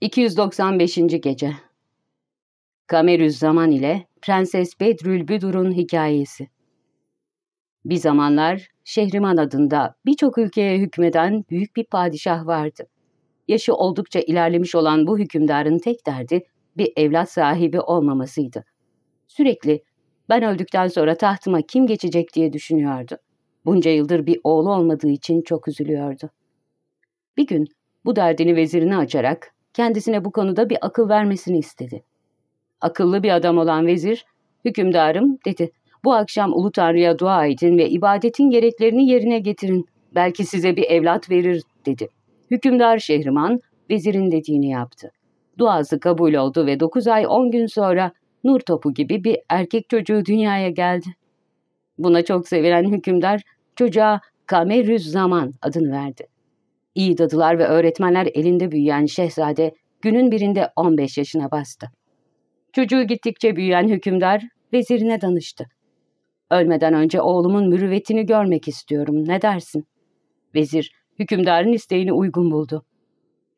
295. Gece Kamerüz-Zaman ile Prenses Bedrülbüdur'un hikayesi Bir zamanlar Şehriman adında birçok ülkeye hükmeden büyük bir padişah vardı. Yaşı oldukça ilerlemiş olan bu hükümdarın tek derdi bir evlat sahibi olmamasıydı. Sürekli ben öldükten sonra tahtıma kim geçecek diye düşünüyordu. Bunca yıldır bir oğlu olmadığı için çok üzülüyordu. Bir gün bu derdini vezirine açarak kendisine bu konuda bir akıl vermesini istedi. Akıllı bir adam olan vezir, hükümdarım dedi, bu akşam Ulu Tanrı'ya dua edin ve ibadetin gereklerini yerine getirin. Belki size bir evlat verir dedi. Hükümdar Şehriman vezirin dediğini yaptı. Duası kabul oldu ve 9 ay 10 gün sonra nur topu gibi bir erkek çocuğu dünyaya geldi. Buna çok sevilen hükümdar çocuğa Kamerüz Zaman adını verdi. İyi dadılar ve öğretmenler elinde büyüyen şehzade günün birinde 15 yaşına bastı. Çocuğu gittikçe büyüyen hükümdar vezirine danıştı. Ölmeden önce oğlumun mürüvvetini görmek istiyorum, ne dersin? Vezir, hükümdarın isteğini uygun buldu.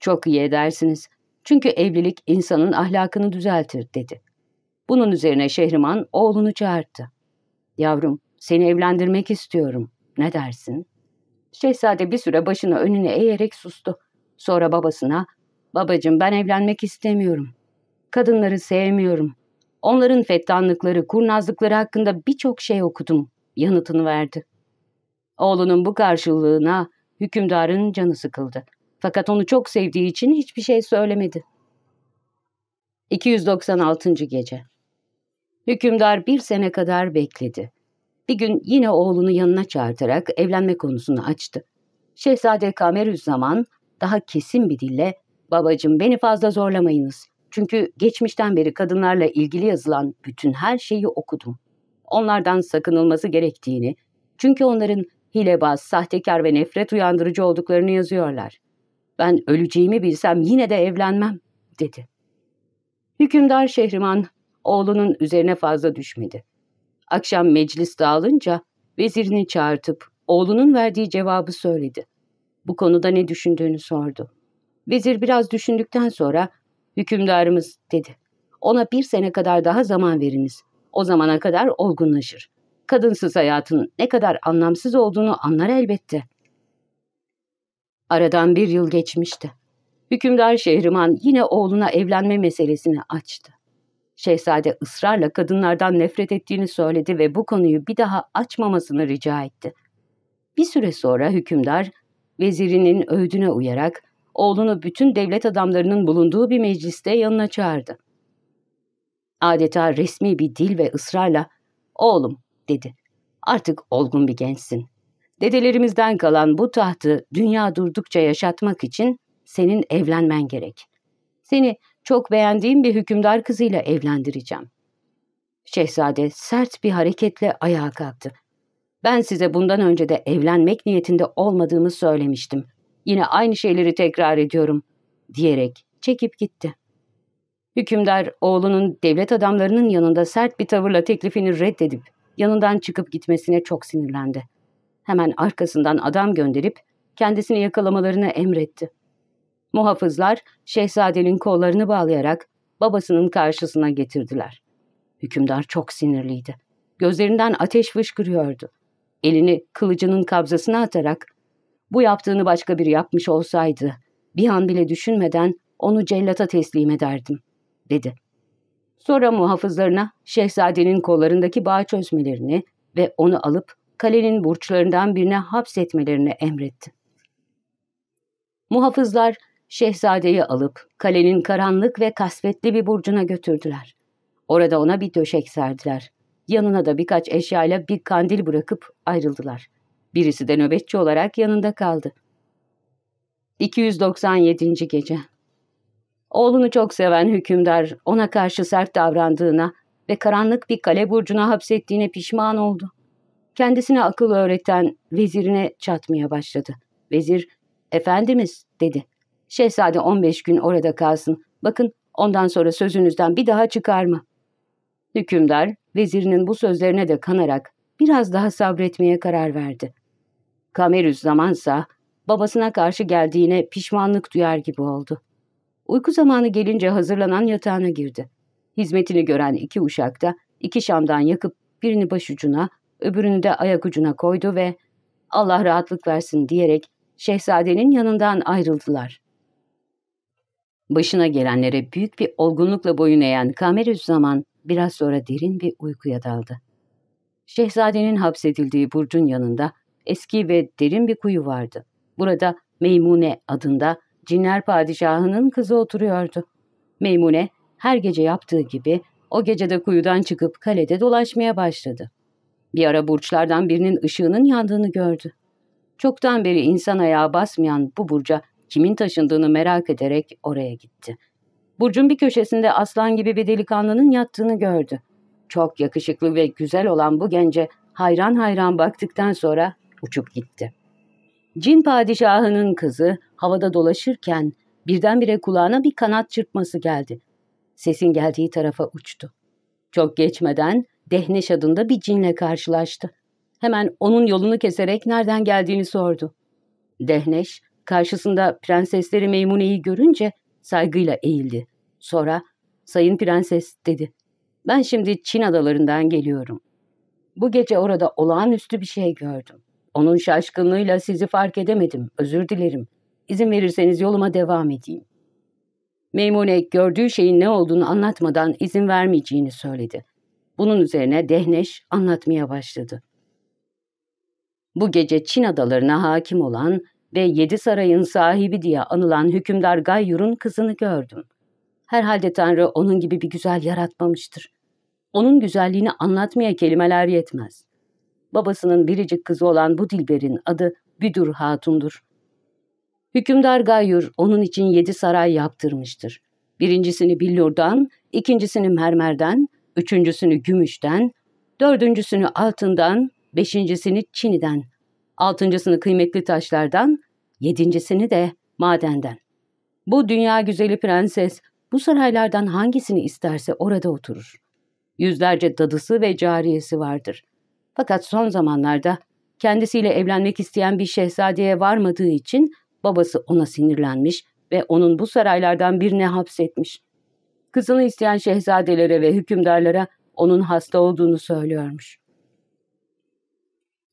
Çok iyi edersiniz. Çünkü evlilik insanın ahlakını düzeltir, dedi. Bunun üzerine Şehriman oğlunu çağırdı. Yavrum, seni evlendirmek istiyorum. Ne dersin? Şehzade bir süre başını önüne eğerek sustu. Sonra babasına, babacığım ben evlenmek istemiyorum. Kadınları sevmiyorum. Onların fettanlıkları, kurnazlıkları hakkında birçok şey okudum. Yanıtını verdi. Oğlunun bu karşılığına hükümdarın canı sıkıldı. Fakat onu çok sevdiği için hiçbir şey söylemedi. 296. Gece Hükümdar bir sene kadar bekledi. Bir gün yine oğlunu yanına çağırtarak evlenme konusunu açtı. Şehzade Kamerüzzaman daha kesin bir dille ''Babacım beni fazla zorlamayınız. Çünkü geçmişten beri kadınlarla ilgili yazılan bütün her şeyi okudum. Onlardan sakınılması gerektiğini, çünkü onların hilebaz, sahtekar ve nefret uyandırıcı olduklarını yazıyorlar. Ben öleceğimi bilsem yine de evlenmem.'' dedi. Hükümdar Şehriman oğlunun üzerine fazla düşmedi. Akşam meclis dağılınca vezirini çağırtıp oğlunun verdiği cevabı söyledi. Bu konuda ne düşündüğünü sordu. Vezir biraz düşündükten sonra hükümdarımız dedi. Ona bir sene kadar daha zaman veriniz. O zamana kadar olgunlaşır. Kadınsız hayatın ne kadar anlamsız olduğunu anlar elbette. Aradan bir yıl geçmişti. Hükümdar Şehriman yine oğluna evlenme meselesini açtı. Şehzade ısrarla kadınlardan nefret ettiğini söyledi ve bu konuyu bir daha açmamasını rica etti. Bir süre sonra hükümdar, vezirinin öğüdüne uyarak oğlunu bütün devlet adamlarının bulunduğu bir mecliste yanına çağırdı. Adeta resmi bir dil ve ısrarla, ''Oğlum'' dedi, ''artık olgun bir gençsin. Dedelerimizden kalan bu tahtı dünya durdukça yaşatmak için senin evlenmen gerek. Seni çok beğendiğim bir hükümdar kızıyla evlendireceğim. Şehzade sert bir hareketle ayağa kalktı. Ben size bundan önce de evlenmek niyetinde olmadığımı söylemiştim. Yine aynı şeyleri tekrar ediyorum, diyerek çekip gitti. Hükümdar oğlunun devlet adamlarının yanında sert bir tavırla teklifini reddedip yanından çıkıp gitmesine çok sinirlendi. Hemen arkasından adam gönderip kendisini yakalamalarını emretti. Muhafızlar şehzadenin kollarını bağlayarak babasının karşısına getirdiler. Hükümdar çok sinirliydi. Gözlerinden ateş fışkırıyordu. Elini kılıcının kabzasına atarak bu yaptığını başka biri yapmış olsaydı bir an bile düşünmeden onu cellata teslim ederdim, dedi. Sonra muhafızlarına şehzadenin kollarındaki bağ çözmelerini ve onu alıp kalenin burçlarından birine hapsetmelerini emretti. Muhafızlar Şehzadeyi alıp kalenin karanlık ve kasvetli bir burcuna götürdüler. Orada ona bir döşek serdiler. Yanına da birkaç eşyayla bir kandil bırakıp ayrıldılar. Birisi de nöbetçi olarak yanında kaldı. 297. Gece Oğlunu çok seven hükümdar ona karşı sert davrandığına ve karanlık bir kale burcuna hapsettiğine pişman oldu. Kendisine akıl öğreten vezirine çatmaya başladı. Vezir, efendimiz dedi. Şehzade 15 gün orada kalsın. Bakın ondan sonra sözünüzden bir daha çıkar mı? Hükümdar, vezirinin bu sözlerine de kanarak biraz daha sabretmeye karar verdi. Kamerüz zamansa babasına karşı geldiğine pişmanlık duyar gibi oldu. Uyku zamanı gelince hazırlanan yatağına girdi. Hizmetini gören iki uşak da iki şamdan yakıp birini başucuna, öbürünü de ayak ucuna koydu ve Allah rahatlık versin diyerek şehzadenin yanından ayrıldılar. Başına gelenlere büyük bir olgunlukla boyun eğen Kamerüzzaman biraz sonra derin bir uykuya daldı. Şehzadenin hapsedildiği burcun yanında eski ve derin bir kuyu vardı. Burada Meymune adında cinler padişahının kızı oturuyordu. Meymune her gece yaptığı gibi o gecede kuyudan çıkıp kalede dolaşmaya başladı. Bir ara burçlardan birinin ışığının yandığını gördü. Çoktan beri insan ayağı basmayan bu burca kimin taşındığını merak ederek oraya gitti. Burcun bir köşesinde aslan gibi bir delikanlının yattığını gördü. Çok yakışıklı ve güzel olan bu gence hayran hayran baktıktan sonra uçup gitti. Cin padişahının kızı havada dolaşırken birdenbire kulağına bir kanat çırpması geldi. Sesin geldiği tarafa uçtu. Çok geçmeden Dehneş adında bir cinle karşılaştı. Hemen onun yolunu keserek nereden geldiğini sordu. Dehneş, karşısında prensesleri Meymune'yi görünce saygıyla eğildi. Sonra, sayın prenses dedi. Ben şimdi Çin adalarından geliyorum. Bu gece orada olağanüstü bir şey gördüm. Onun şaşkınlığıyla sizi fark edemedim. Özür dilerim. İzin verirseniz yoluma devam edeyim. Meymune gördüğü şeyin ne olduğunu anlatmadan izin vermeyeceğini söyledi. Bunun üzerine Dehneş anlatmaya başladı. Bu gece Çin adalarına hakim olan ve yedi sarayın sahibi diye anılan hükümdar Gayyur'un kızını gördüm. Herhalde Tanrı onun gibi bir güzel yaratmamıştır. Onun güzelliğini anlatmaya kelimeler yetmez. Babasının biricik kızı olan bu Dilber'in adı Büdür Hatun'dur. Hükümdar Gayyur onun için yedi saray yaptırmıştır. Birincisini billurdan, ikincisini mermerden, üçüncüsünü gümüşten, dördüncüsünü altından, beşincisini çiniden, altıncısını kıymetli taşlardan, yedincisini de madenden. Bu dünya güzeli prenses bu saraylardan hangisini isterse orada oturur. Yüzlerce dadısı ve cariyesi vardır. Fakat son zamanlarda kendisiyle evlenmek isteyen bir şehzadeye varmadığı için babası ona sinirlenmiş ve onun bu saraylardan birine hapsetmiş. Kızını isteyen şehzadelere ve hükümdarlara onun hasta olduğunu söylüyormuş.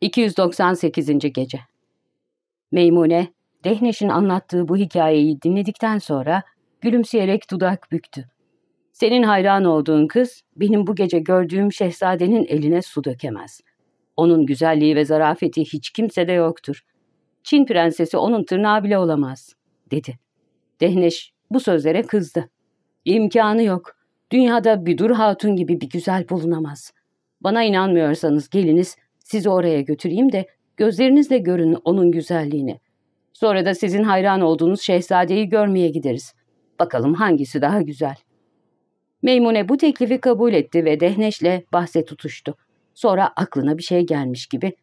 298. Gece Meymune, Dehneş'in anlattığı bu hikayeyi dinledikten sonra gülümseyerek dudak büktü. Senin hayran olduğun kız, benim bu gece gördüğüm şehzadenin eline su dökemez. Onun güzelliği ve zarafeti hiç kimsede yoktur. Çin prensesi onun tırnağı bile olamaz, dedi. Dehneş bu sözlere kızdı. İmkanı yok. Dünyada bir dur hatun gibi bir güzel bulunamaz. Bana inanmıyorsanız geliniz, sizi oraya götüreyim de gözlerinizle görün onun güzelliğini. Sonra da sizin hayran olduğunuz şehzadeyi görmeye gideriz. Bakalım hangisi daha güzel. Meymune bu teklifi kabul etti ve Dehneş'le bahse tutuştu. Sonra aklına bir şey gelmiş gibi.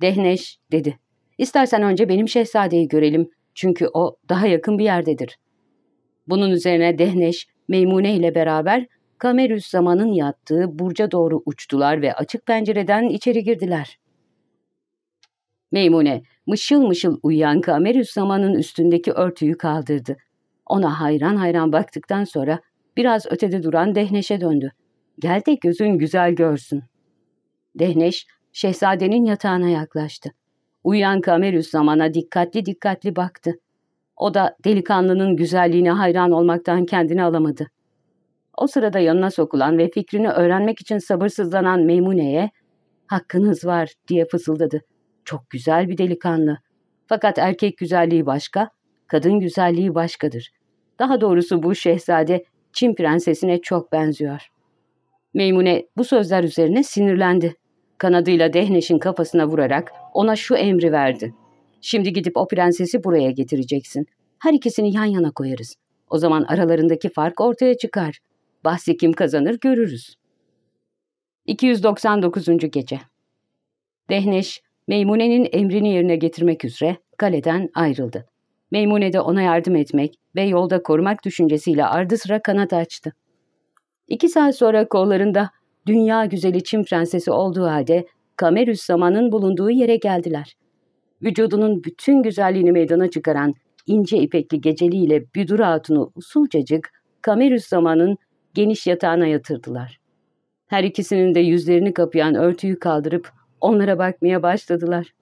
Dehneş dedi. İstersen önce benim şehzadeyi görelim. Çünkü o daha yakın bir yerdedir. Bunun üzerine Dehneş, Meymune ile beraber Kamerüs zamanın yattığı burca doğru uçtular ve açık pencereden içeri girdiler. Meymune, mışıl mışıl uyuyan Kamerüs zamanın üstündeki örtüyü kaldırdı. Ona hayran hayran baktıktan sonra biraz ötede duran Dehneş'e döndü. Gel de gözün güzel görsün. Dehneş, şehzadenin yatağına yaklaştı. Uyuyan Kamerüs zamana dikkatli dikkatli baktı. O da delikanlının güzelliğine hayran olmaktan kendini alamadı. O sırada yanına sokulan ve fikrini öğrenmek için sabırsızlanan Meymune'ye ''Hakkınız var'' diye fısıldadı. Çok güzel bir delikanlı. Fakat erkek güzelliği başka, kadın güzelliği başkadır. Daha doğrusu bu şehzade Çin prensesine çok benziyor. Meymune bu sözler üzerine sinirlendi. Kanadıyla Dehneş'in kafasına vurarak ona şu emri verdi. Şimdi gidip o prensesi buraya getireceksin. Her ikisini yan yana koyarız. O zaman aralarındaki fark ortaya çıkar. Bahsi kim kazanır görürüz. 299. Gece Dehneş, Meymune'nin emrini yerine getirmek üzere kaleden ayrıldı. Meymune de ona yardım etmek ve yolda korumak düşüncesiyle ardı sıra kanat açtı. İki saat sonra kollarında dünya güzeli Çin prensesi olduğu halde Kamerüs zamanın bulunduğu yere geldiler. Vücudunun bütün güzelliğini meydana çıkaran ince ipekli geceliğiyle Büdür Hatun'u usulcacık Kamerüs zamanın geniş yatağına yatırdılar. Her ikisinin de yüzlerini kapayan örtüyü kaldırıp onlara bakmaya başladılar.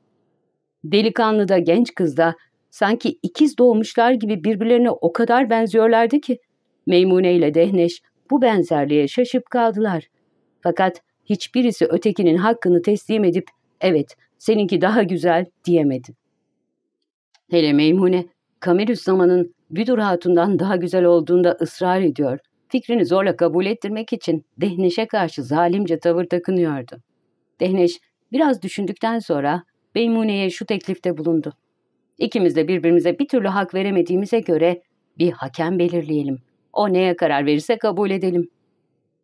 Delikanlı da genç kız da sanki ikiz doğmuşlar gibi birbirlerine o kadar benziyorlardı ki Meymune ile Dehneş bu benzerliğe şaşıp kaldılar. Fakat hiçbirisi ötekinin hakkını teslim edip evet seninki daha güzel diyemedi. Hele Meymune, Kamerüs zamanın Büdür Hatun'dan daha güzel olduğunda ısrar ediyor. Fikrini zorla kabul ettirmek için Dehneş'e karşı zalimce tavır takınıyordu. Dehneş biraz düşündükten sonra Meymune'ye şu teklifte bulundu. İkimiz de birbirimize bir türlü hak veremediğimize göre bir hakem belirleyelim. O neye karar verirse kabul edelim.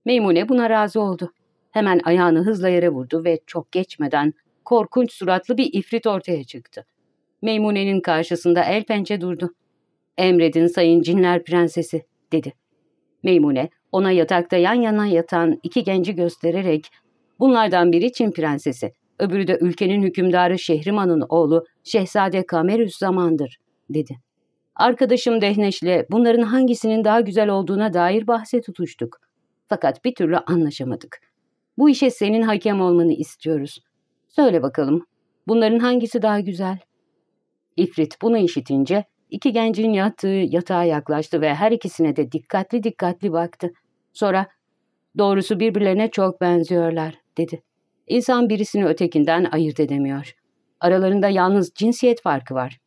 Meymune buna razı oldu. Hemen ayağını hızla yere vurdu ve çok geçmeden korkunç suratlı bir ifrit ortaya çıktı. Meymune'nin karşısında el pençe durdu. Emredin sayın cinler prensesi, dedi. Meymune, ona yatakta yan yana yatan iki genci göstererek, bunlardan biri Çin prensesi, öbürü de ülkenin hükümdarı Şehriman'ın oğlu Şehzade Kamerüs Zaman'dır, dedi. Arkadaşım Dehneş'le bunların hangisinin daha güzel olduğuna dair bahse tutuştuk. Fakat bir türlü anlaşamadık. Bu işe senin hakem olmanı istiyoruz. Söyle bakalım, bunların hangisi daha güzel? İfrit bunu işitince iki gencin yattığı yatağa yaklaştı ve her ikisine de dikkatli dikkatli baktı. Sonra doğrusu birbirlerine çok benziyorlar dedi. İnsan birisini ötekinden ayırt edemiyor. Aralarında yalnız cinsiyet farkı var.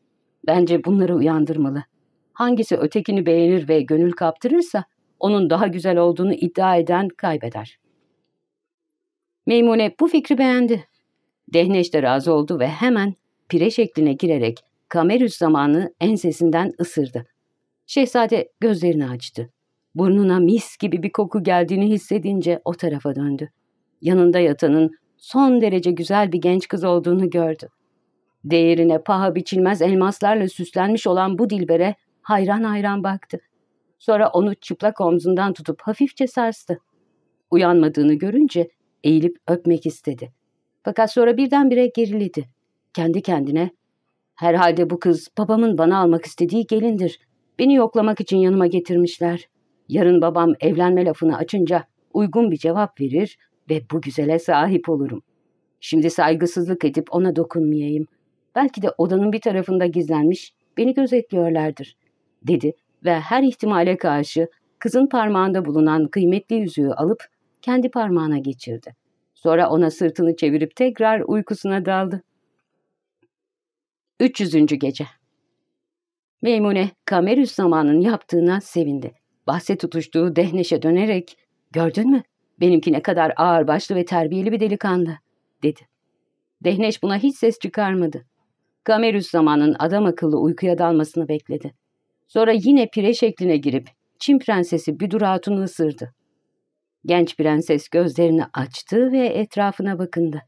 Bence bunları uyandırmalı. Hangisi ötekini beğenir ve gönül kaptırırsa onun daha güzel olduğunu iddia eden kaybeder. Meymune bu fikri beğendi. Dehneş de razı oldu ve hemen pire şekline girerek Kamerüs zamanı ensesinden ısırdı. Şehzade gözlerini açtı. Burnuna mis gibi bir koku geldiğini hissedince o tarafa döndü. Yanında yatanın son derece güzel bir genç kız olduğunu gördü. Değerine paha biçilmez elmaslarla süslenmiş olan bu dilbere hayran hayran baktı. Sonra onu çıplak omzundan tutup hafifçe sarstı. Uyanmadığını görünce eğilip öpmek istedi. Fakat sonra birdenbire geriledi. Kendi kendine Herhalde bu kız babamın bana almak istediği gelindir. Beni yoklamak için yanıma getirmişler. Yarın babam evlenme lafını açınca uygun bir cevap verir ve bu güzele sahip olurum. Şimdi saygısızlık edip ona dokunmayayım. Belki de odanın bir tarafında gizlenmiş, beni gözetliyorlardır, dedi ve her ihtimale karşı kızın parmağında bulunan kıymetli yüzüğü alıp kendi parmağına geçirdi. Sonra ona sırtını çevirip tekrar uykusuna daldı. 300. Gece Meymune, Kamerüs zamanın yaptığına sevindi. Bahse tutuştuğu Dehneş'e dönerek, ''Gördün mü? Benimki ne kadar ağırbaşlı ve terbiyeli bir delikanlı.'' dedi. Dehneş buna hiç ses çıkarmadı. Kamerüs zamanın adam akıllı uykuya dalmasını bekledi. Sonra yine pire şekline girip Çin prensesi Büdür Hatun'u ısırdı. Genç prenses gözlerini açtı ve etrafına bakındı.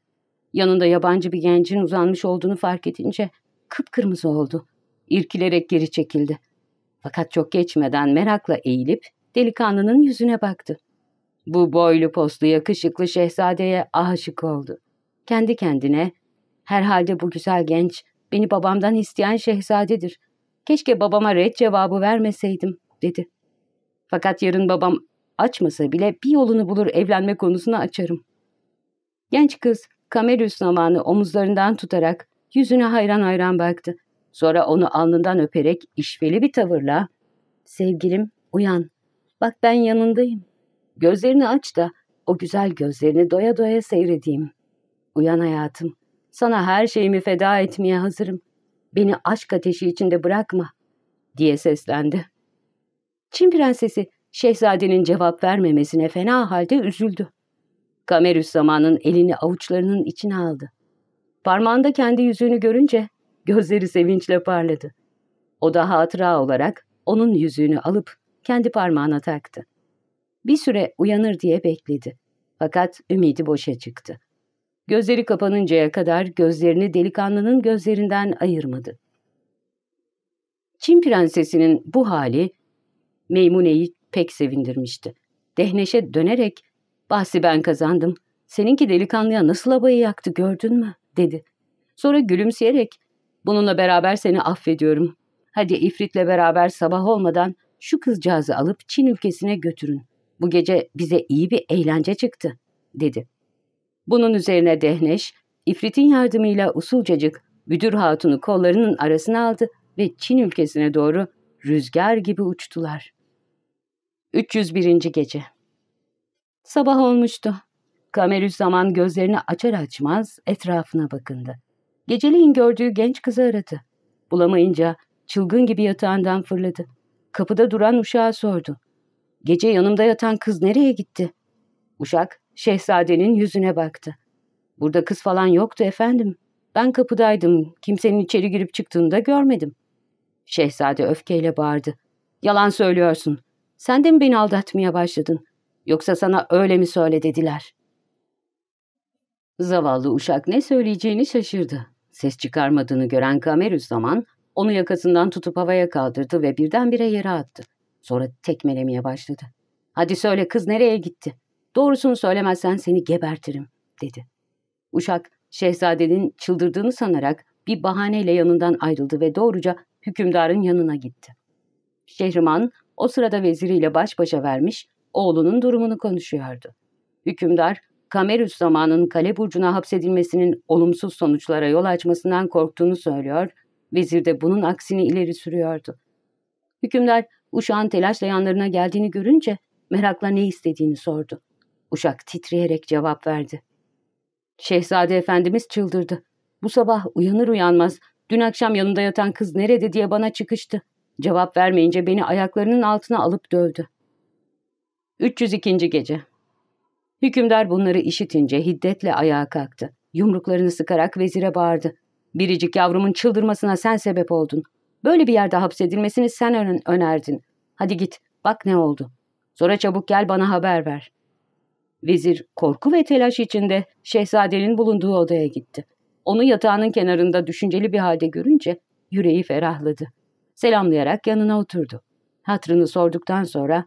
Yanında yabancı bir gencin uzanmış olduğunu fark edince kıpkırmızı oldu. İrkilerek geri çekildi. Fakat çok geçmeden merakla eğilip delikanlının yüzüne baktı. Bu boylu postlu yakışıklı şehzadeye aşık oldu. Kendi kendine, herhalde bu güzel genç beni babamdan isteyen şehzadedir. Keşke babama red cevabı vermeseydim, dedi. Fakat yarın babam açmasa bile bir yolunu bulur evlenme konusunu açarım. Genç kız Kamerüs zamanı omuzlarından tutarak Yüzüne hayran hayran baktı. Sonra onu alnından öperek işveli bir tavırla ''Sevgilim uyan. Bak ben yanındayım. Gözlerini aç da o güzel gözlerini doya doya seyredeyim. Uyan hayatım. Sana her şeyimi feda etmeye hazırım. Beni aşk ateşi içinde bırakma.'' diye seslendi. Çin prensesi şehzadenin cevap vermemesine fena halde üzüldü. Kamerüs zamanın elini avuçlarının içine aldı. Parmağında kendi yüzüğünü görünce gözleri sevinçle parladı. O da hatıra olarak onun yüzüğünü alıp kendi parmağına taktı. Bir süre uyanır diye bekledi. Fakat ümidi boşa çıktı. Gözleri kapanıncaya kadar gözlerini delikanlının gözlerinden ayırmadı. Çin prensesinin bu hali Meymune'yi pek sevindirmişti. Dehneşe dönerek, ''Bahsi ben kazandım. Seninki delikanlıya nasıl abayı yaktı gördün mü?'' Dedi. Sonra gülümseyerek bununla beraber seni affediyorum. Hadi İfrit'le beraber sabah olmadan şu kızcağızı alıp Çin ülkesine götürün. Bu gece bize iyi bir eğlence çıktı, dedi. Bunun üzerine Dehneş, İfrit'in yardımıyla usulcacık Büdür Hatun'u kollarının arasına aldı ve Çin ülkesine doğru rüzgar gibi uçtular. 301. Gece Sabah olmuştu. Kamerüzzaman gözlerini açar açmaz etrafına bakındı. Geceliğin gördüğü genç kızı aradı. Bulamayınca çılgın gibi yatağından fırladı. Kapıda duran uşağa sordu. Gece yanımda yatan kız nereye gitti? Uşak şehzadenin yüzüne baktı. Burada kız falan yoktu efendim. Ben kapıdaydım. Kimsenin içeri girip çıktığını da görmedim. Şehzade öfkeyle bağırdı. Yalan söylüyorsun. Sen de mi beni aldatmaya başladın? Yoksa sana öyle mi söyle dediler? Zavallı uşak ne söyleyeceğini şaşırdı. Ses çıkarmadığını gören Kamerüzzaman onu yakasından tutup havaya kaldırdı ve birdenbire yere attı. Sonra tekmelemeye başladı. Hadi söyle kız nereye gitti? Doğrusunu söylemezsen seni gebertirim, dedi. Uşak, şehzadenin çıldırdığını sanarak bir bahaneyle yanından ayrıldı ve doğruca hükümdarın yanına gitti. Şehriman o sırada veziriyle baş başa vermiş, oğlunun durumunu konuşuyordu. Hükümdar, Kamerüs zamanın kale burcuna hapsedilmesinin olumsuz sonuçlara yol açmasından korktuğunu söylüyor, vezir de bunun aksini ileri sürüyordu. Hükümdar, uşağın telaşla yanlarına geldiğini görünce merakla ne istediğini sordu. Uşak titreyerek cevap verdi. Şehzade Efendimiz çıldırdı. Bu sabah uyanır uyanmaz dün akşam yanında yatan kız nerede diye bana çıkıştı. Cevap vermeyince beni ayaklarının altına alıp dövdü. 302. Gece Hükümdar bunları işitince hiddetle ayağa kalktı. Yumruklarını sıkarak vezire bağırdı. Biricik yavrumun çıldırmasına sen sebep oldun. Böyle bir yerde hapsedilmesini sen önerdin. Hadi git, bak ne oldu. Sonra çabuk gel bana haber ver. Vezir korku ve telaş içinde şehzadenin bulunduğu odaya gitti. Onu yatağının kenarında düşünceli bir halde görünce yüreği ferahladı. Selamlayarak yanına oturdu. Hatrını sorduktan sonra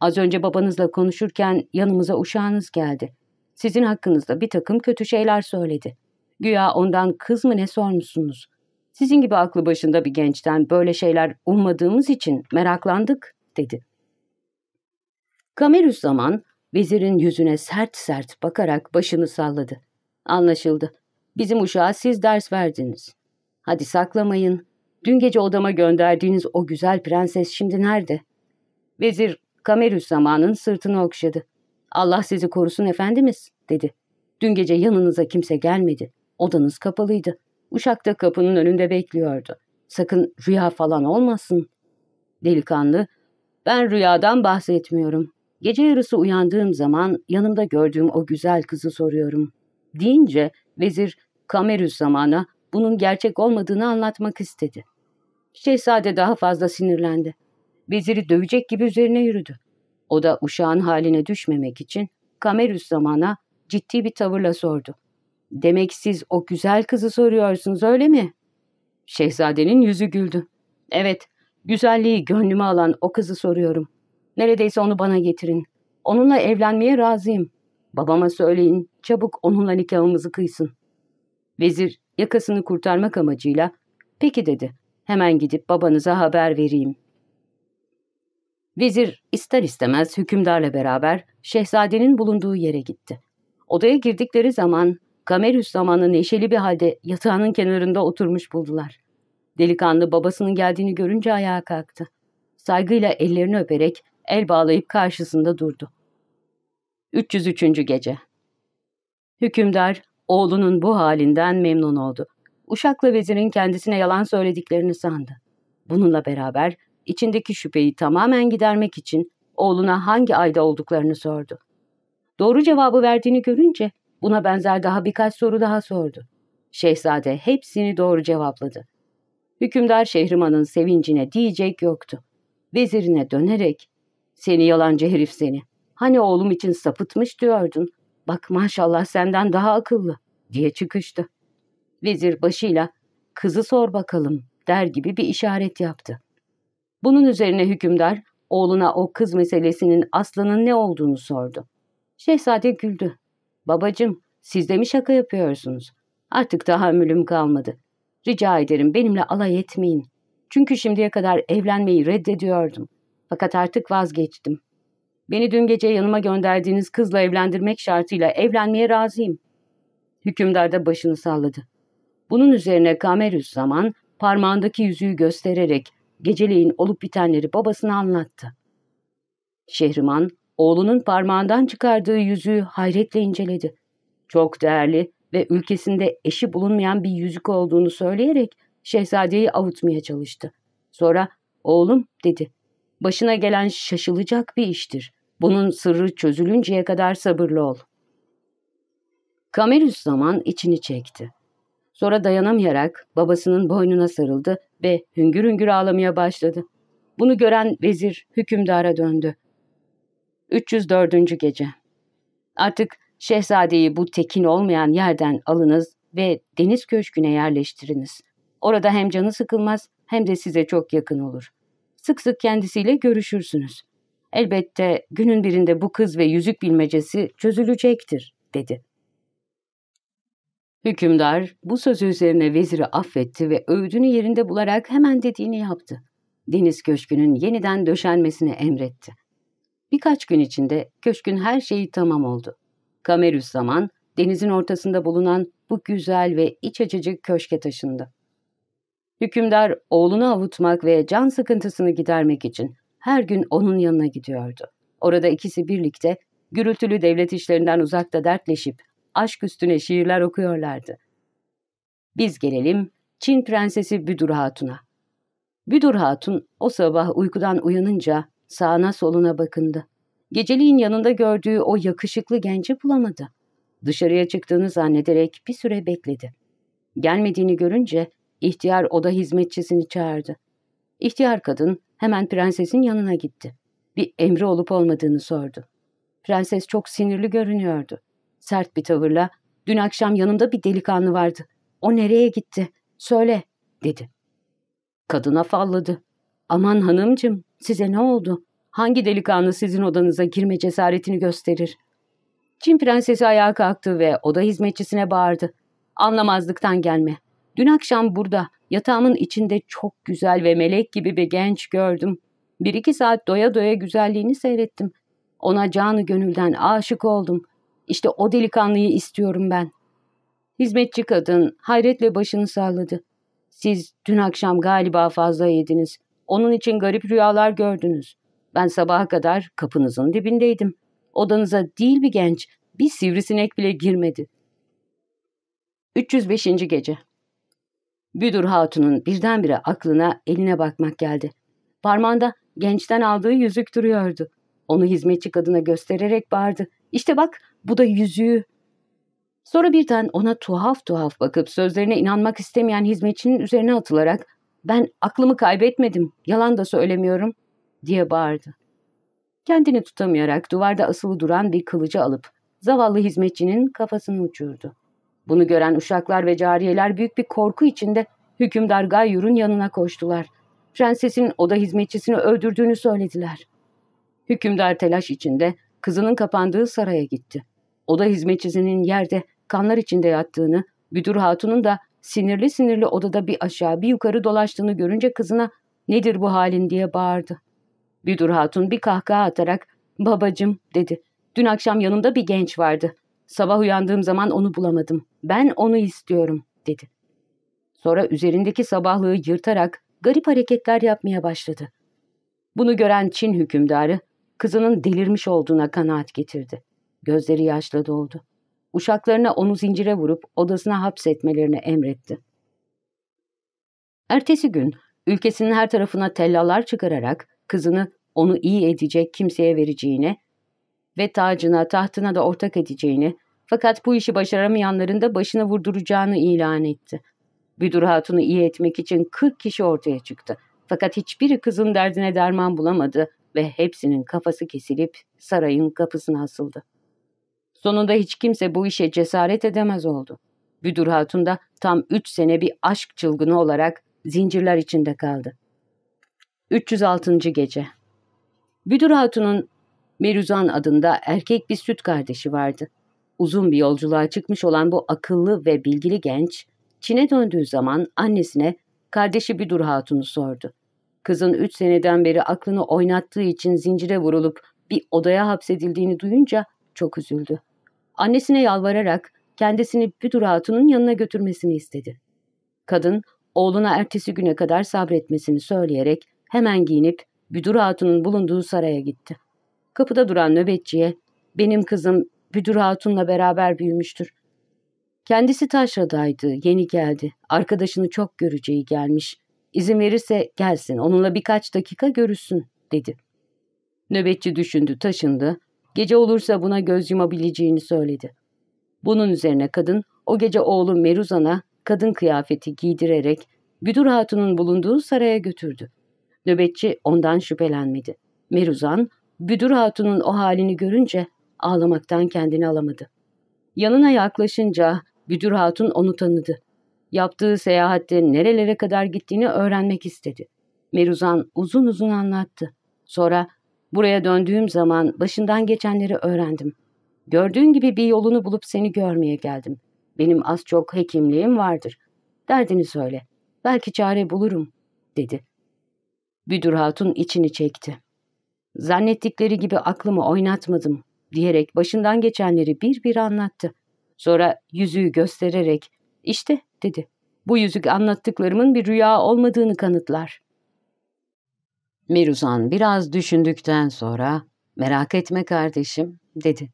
Az önce babanızla konuşurken yanımıza uşağınız geldi. Sizin hakkınızda bir takım kötü şeyler söyledi. Güya ondan kız mı ne sormuşsunuz? Sizin gibi aklı başında bir gençten böyle şeyler ummadığımız için meraklandık, dedi. Kamerüs zaman vezirin yüzüne sert sert bakarak başını salladı. Anlaşıldı. Bizim uşağa siz ders verdiniz. Hadi saklamayın. Dün gece odama gönderdiğiniz o güzel prenses şimdi nerede? Vezir Kamerüs zamanın sırtını okşadı. Allah sizi korusun efendimiz, dedi. Dün gece yanınıza kimse gelmedi. Odanız kapalıydı. Uşak da kapının önünde bekliyordu. Sakın rüya falan olmasın. Delikanlı, ben rüyadan bahsetmiyorum. Gece yarısı uyandığım zaman yanımda gördüğüm o güzel kızı soruyorum. Deyince vezir Kamerüs zamana bunun gerçek olmadığını anlatmak istedi. Şehzade daha fazla sinirlendi. Veziri dövecek gibi üzerine yürüdü. O da uşağın haline düşmemek için Kamerüs zamana ciddi bir tavırla sordu. Demek siz o güzel kızı soruyorsunuz öyle mi? Şehzadenin yüzü güldü. Evet, güzelliği gönlüme alan o kızı soruyorum. Neredeyse onu bana getirin. Onunla evlenmeye razıyım. Babama söyleyin, çabuk onunla nikahımızı kıysın. Vezir yakasını kurtarmak amacıyla, peki dedi, hemen gidip babanıza haber vereyim.'' Vezir ister istemez hükümdarla beraber şehzadenin bulunduğu yere gitti. Odaya girdikleri zaman Kamerüs zamanı neşeli bir halde yatağının kenarında oturmuş buldular. Delikanlı babasının geldiğini görünce ayağa kalktı. Saygıyla ellerini öperek el bağlayıp karşısında durdu. 303. Gece Hükümdar oğlunun bu halinden memnun oldu. Uşakla vezirin kendisine yalan söylediklerini sandı. Bununla beraber içindeki şüpheyi tamamen gidermek için oğluna hangi ayda olduklarını sordu. Doğru cevabı verdiğini görünce buna benzer daha birkaç soru daha sordu. Şehzade hepsini doğru cevapladı. Hükümdar Şehriman'ın sevincine diyecek yoktu. Vezirine dönerek, ''Seni yalancı herif seni. Hani oğlum için sapıtmış diyordun. Bak maşallah senden daha akıllı.'' diye çıkıştı. Vezir başıyla, ''Kızı sor bakalım.'' der gibi bir işaret yaptı. Bunun üzerine hükümdar oğluna o kız meselesinin aslının ne olduğunu sordu. Şehzade güldü. Babacım siz de mi şaka yapıyorsunuz? Artık tahammülüm kalmadı. Rica ederim benimle alay etmeyin. Çünkü şimdiye kadar evlenmeyi reddediyordum. Fakat artık vazgeçtim. Beni dün gece yanıma gönderdiğiniz kızla evlendirmek şartıyla evlenmeye razıyım. Hükümdar da başını salladı. Bunun üzerine Kamerüs zaman parmağındaki yüzüğü göstererek geceleyin olup bitenleri babasına anlattı. Şehriman, oğlunun parmağından çıkardığı yüzüğü hayretle inceledi. Çok değerli ve ülkesinde eşi bulunmayan bir yüzük olduğunu söyleyerek şehzadeyi avutmaya çalıştı. Sonra, oğlum dedi, başına gelen şaşılacak bir iştir. Bunun sırrı çözülünceye kadar sabırlı ol. Kamerüs zaman içini çekti. Sonra dayanamayarak babasının boynuna sarıldı ve hüngür hüngür ağlamaya başladı. Bunu gören vezir hükümdara döndü. 304. Gece Artık şehzadeyi bu tekin olmayan yerden alınız ve deniz köşküne yerleştiriniz. Orada hem canı sıkılmaz hem de size çok yakın olur. Sık sık kendisiyle görüşürsünüz. Elbette günün birinde bu kız ve yüzük bilmecesi çözülecektir, dedi. Hükümdar bu sözü üzerine veziri affetti ve öğüdünü yerinde bularak hemen dediğini yaptı. Deniz köşkünün yeniden döşenmesini emretti. Birkaç gün içinde köşkün her şeyi tamam oldu. Kamerüs zaman denizin ortasında bulunan bu güzel ve iç açıcı köşke taşındı. Hükümdar oğlunu avutmak ve can sıkıntısını gidermek için her gün onun yanına gidiyordu. Orada ikisi birlikte gürültülü devlet işlerinden uzakta dertleşip aşk üstüne şiirler okuyorlardı. Biz gelelim Çin prensesi Büdur Hatun'a. Büdur Hatun o sabah uykudan uyanınca sağına soluna bakındı. Geceliğin yanında gördüğü o yakışıklı genci bulamadı. Dışarıya çıktığını zannederek bir süre bekledi. Gelmediğini görünce ihtiyar oda hizmetçisini çağırdı. İhtiyar kadın hemen prensesin yanına gitti. Bir emri olup olmadığını sordu. Prenses çok sinirli görünüyordu. Sert bir tavırla, dün akşam yanımda bir delikanlı vardı. O nereye gitti? Söyle, dedi. Kadına falladı. Aman hanımcım, size ne oldu? Hangi delikanlı sizin odanıza girme cesaretini gösterir? Çin prensesi ayağa kalktı ve oda hizmetçisine bağırdı. Anlamazlıktan gelme. Dün akşam burada yatağımın içinde çok güzel ve melek gibi bir genç gördüm. Bir iki saat doya doya güzelliğini seyrettim. Ona canı gönülden aşık oldum. İşte o delikanlıyı istiyorum ben. Hizmetçi kadın hayretle başını salladı. Siz dün akşam galiba fazla yediniz. Onun için garip rüyalar gördünüz. Ben sabaha kadar kapınızın dibindeydim. Odanıza değil bir genç, bir sivrisinek bile girmedi. 305. Gece Büdür Hatun'un birdenbire aklına eline bakmak geldi. Parmağında gençten aldığı yüzük duruyordu. Onu hizmetçi kadına göstererek bağırdı. İşte bak bu da yüzüğü. Sonra birden ona tuhaf tuhaf bakıp sözlerine inanmak istemeyen hizmetçinin üzerine atılarak ben aklımı kaybetmedim, yalan da söylemiyorum diye bağırdı. Kendini tutamayarak duvarda asılı duran bir kılıcı alıp zavallı hizmetçinin kafasını uçurdu. Bunu gören uşaklar ve cariyeler büyük bir korku içinde hükümdar Gayyur'un yanına koştular. Prensesin oda hizmetçisini öldürdüğünü söylediler. Hükümdar telaş içinde kızının kapandığı saraya gitti. Oda hizmetçisinin yerde kanlar içinde yattığını, Büdür Hatun'un da sinirli sinirli odada bir aşağı bir yukarı dolaştığını görünce kızına nedir bu halin diye bağırdı. Büdür Hatun bir kahkaha atarak babacım dedi. Dün akşam yanımda bir genç vardı. Sabah uyandığım zaman onu bulamadım. Ben onu istiyorum dedi. Sonra üzerindeki sabahlığı yırtarak garip hareketler yapmaya başladı. Bunu gören Çin hükümdarı kızının delirmiş olduğuna kanaat getirdi. Gözleri yaşla doldu. Uşaklarına onu zincire vurup odasına hapsetmelerini emretti. Ertesi gün ülkesinin her tarafına tellalar çıkararak kızını onu iyi edecek kimseye vereceğine ve tacına, tahtına da ortak edeceğini fakat bu işi başaramayanların da başına vurduracağını ilan etti. Büdür Hatun'u iyi etmek için 40 kişi ortaya çıktı. Fakat hiçbiri kızın derdine derman bulamadı ve hepsinin kafası kesilip sarayın kapısına asıldı. Sonunda hiç kimse bu işe cesaret edemez oldu. Büdür Hatun da tam üç sene bir aşk çılgını olarak zincirler içinde kaldı. 306. Gece Büdür Hatun'un Meruzan adında erkek bir süt kardeşi vardı. Uzun bir yolculuğa çıkmış olan bu akıllı ve bilgili genç, Çin'e döndüğü zaman annesine kardeşi Büdur Hatun'u sordu. Kızın üç seneden beri aklını oynattığı için zincire vurulup bir odaya hapsedildiğini duyunca çok üzüldü. Annesine yalvararak kendisini Büdur Hatun'un yanına götürmesini istedi. Kadın oğluna ertesi güne kadar sabretmesini söyleyerek hemen giyinip Büdur Hatun'un bulunduğu saraya gitti. Kapıda duran nöbetçiye benim kızım Büdur Hatun'la beraber büyümüştür. Kendisi taşradaydı, yeni geldi. Arkadaşını çok göreceği gelmiş. İzin verirse gelsin, onunla birkaç dakika görüşsün, dedi. Nöbetçi düşündü, taşındı. Gece olursa buna göz yumabileceğini söyledi. Bunun üzerine kadın o gece oğlu Meruzan'a kadın kıyafeti giydirerek Büdur Hatun'un bulunduğu saraya götürdü. Nöbetçi ondan şüphelenmedi. Meruzan, Büdur Hatun'un o halini görünce ağlamaktan kendini alamadı. Yanına yaklaşınca Büdür Hatun onu tanıdı. Yaptığı seyahatte nerelere kadar gittiğini öğrenmek istedi. Meruzan uzun uzun anlattı. Sonra buraya döndüğüm zaman başından geçenleri öğrendim. Gördüğün gibi bir yolunu bulup seni görmeye geldim. Benim az çok hekimliğim vardır. Derdini söyle. Belki çare bulurum, dedi. Büdür Hatun içini çekti. Zannettikleri gibi aklımı oynatmadım, diyerek başından geçenleri bir bir anlattı. Sonra yüzüğü göstererek, işte, dedi. Bu yüzük anlattıklarımın bir rüya olmadığını kanıtlar. Miruzan biraz düşündükten sonra, merak etme kardeşim, dedi.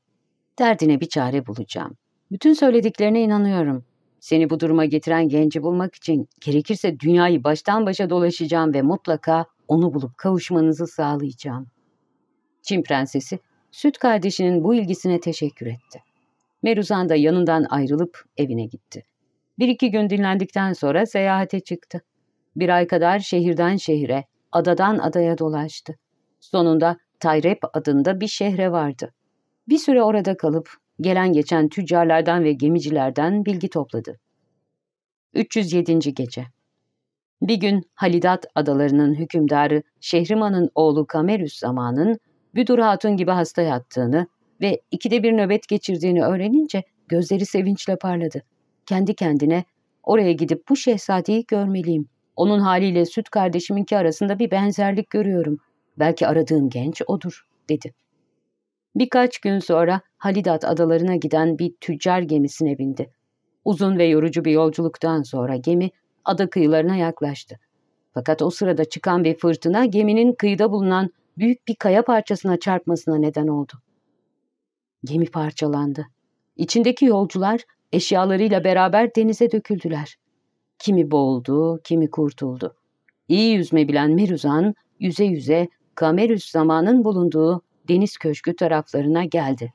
Derdine bir çare bulacağım. Bütün söylediklerine inanıyorum. Seni bu duruma getiren genci bulmak için gerekirse dünyayı baştan başa dolaşacağım ve mutlaka onu bulup kavuşmanızı sağlayacağım. Çin prensesi süt kardeşinin bu ilgisine teşekkür etti. Meruzan da yanından ayrılıp evine gitti. Bir iki gün dinlendikten sonra seyahate çıktı. Bir ay kadar şehirden şehire, adadan adaya dolaştı. Sonunda Tayrep adında bir şehre vardı. Bir süre orada kalıp gelen geçen tüccarlardan ve gemicilerden bilgi topladı. 307. Gece Bir gün Halidat adalarının hükümdarı Şehriman'ın oğlu Kamerüs zamanın Büdur Hatun gibi hasta yattığını ve ikide bir nöbet geçirdiğini öğrenince gözleri sevinçle parladı. Kendi kendine oraya gidip bu şehzadeyi görmeliyim. Onun haliyle süt kardeşiminki arasında bir benzerlik görüyorum. Belki aradığım genç odur, dedi. Birkaç gün sonra Halidat adalarına giden bir tüccar gemisine bindi. Uzun ve yorucu bir yolculuktan sonra gemi ada kıyılarına yaklaştı. Fakat o sırada çıkan bir fırtına geminin kıyıda bulunan büyük bir kaya parçasına çarpmasına neden oldu. Gemi parçalandı. İçindeki yolcular eşyalarıyla beraber denize döküldüler. Kimi boğuldu, kimi kurtuldu. İyi yüzme bilen Meruzan yüze yüze Kamerüs zamanın bulunduğu deniz köşkü taraflarına geldi.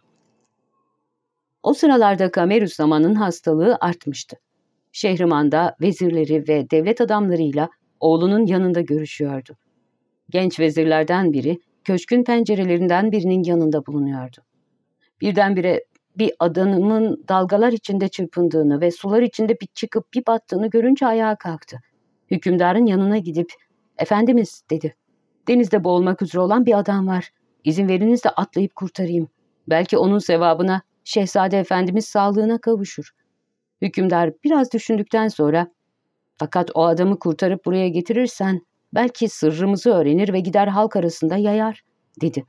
O sıralarda Kamerüs zamanın hastalığı artmıştı. Şehriman'da vezirleri ve devlet adamlarıyla oğlunun yanında görüşüyordu. Genç vezirlerden biri köşkün pencerelerinden birinin yanında bulunuyordu. Birdenbire bir adamın dalgalar içinde çırpındığını ve sular içinde bir çıkıp bir battığını görünce ayağa kalktı. Hükümdarın yanına gidip, ''Efendimiz'' dedi. ''Denizde boğulmak üzere olan bir adam var. İzin veriniz de atlayıp kurtarayım. Belki onun sevabına Şehzade Efendimiz sağlığına kavuşur.'' Hükümdar biraz düşündükten sonra, ''Fakat o adamı kurtarıp buraya getirirsen belki sırrımızı öğrenir ve gider halk arasında yayar.'' dedi.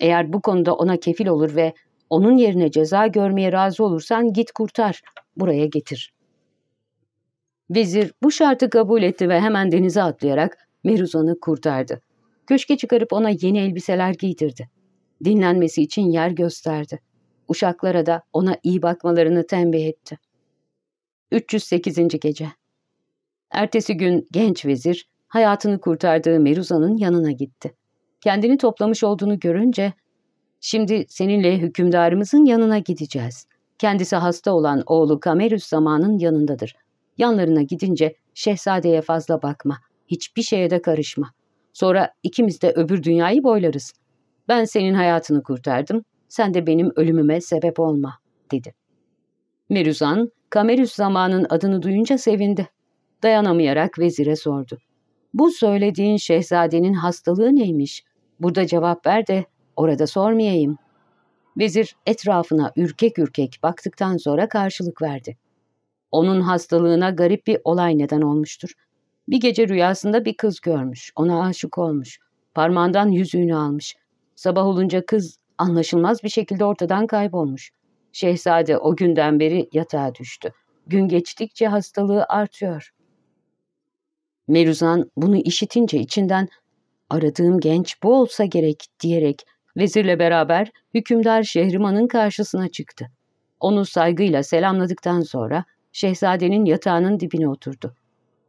''Eğer bu konuda ona kefil olur ve onun yerine ceza görmeye razı olursan git kurtar, buraya getir. Vezir bu şartı kabul etti ve hemen denize atlayarak Meruzan'ı kurtardı. Köşke çıkarıp ona yeni elbiseler giydirdi. Dinlenmesi için yer gösterdi. Uşaklara da ona iyi bakmalarını tembih etti. 308. Gece Ertesi gün genç vezir hayatını kurtardığı Meruzan'ın yanına gitti. Kendini toplamış olduğunu görünce Şimdi seninle hükümdarımızın yanına gideceğiz. Kendisi hasta olan oğlu Kamerüs zamanın yanındadır. Yanlarına gidince şehzadeye fazla bakma. Hiçbir şeye de karışma. Sonra ikimiz de öbür dünyayı boylarız. Ben senin hayatını kurtardım. Sen de benim ölümüme sebep olma, dedi. Meruzan, Kamerüs zamanın adını duyunca sevindi. Dayanamayarak vezire sordu. Bu söylediğin şehzadenin hastalığı neymiş? Burada cevap ver de Orada sormayayım. Vezir etrafına ürkek ürkek baktıktan sonra karşılık verdi. Onun hastalığına garip bir olay neden olmuştur. Bir gece rüyasında bir kız görmüş, ona aşık olmuş. Parmağından yüzüğünü almış. Sabah olunca kız anlaşılmaz bir şekilde ortadan kaybolmuş. Şehzade o günden beri yatağa düştü. Gün geçtikçe hastalığı artıyor. Meruzan bunu işitince içinden aradığım genç bu olsa gerek diyerek vezirle beraber hükümdar Şehriman'ın karşısına çıktı. Onu saygıyla selamladıktan sonra şehzadenin yatağının dibine oturdu.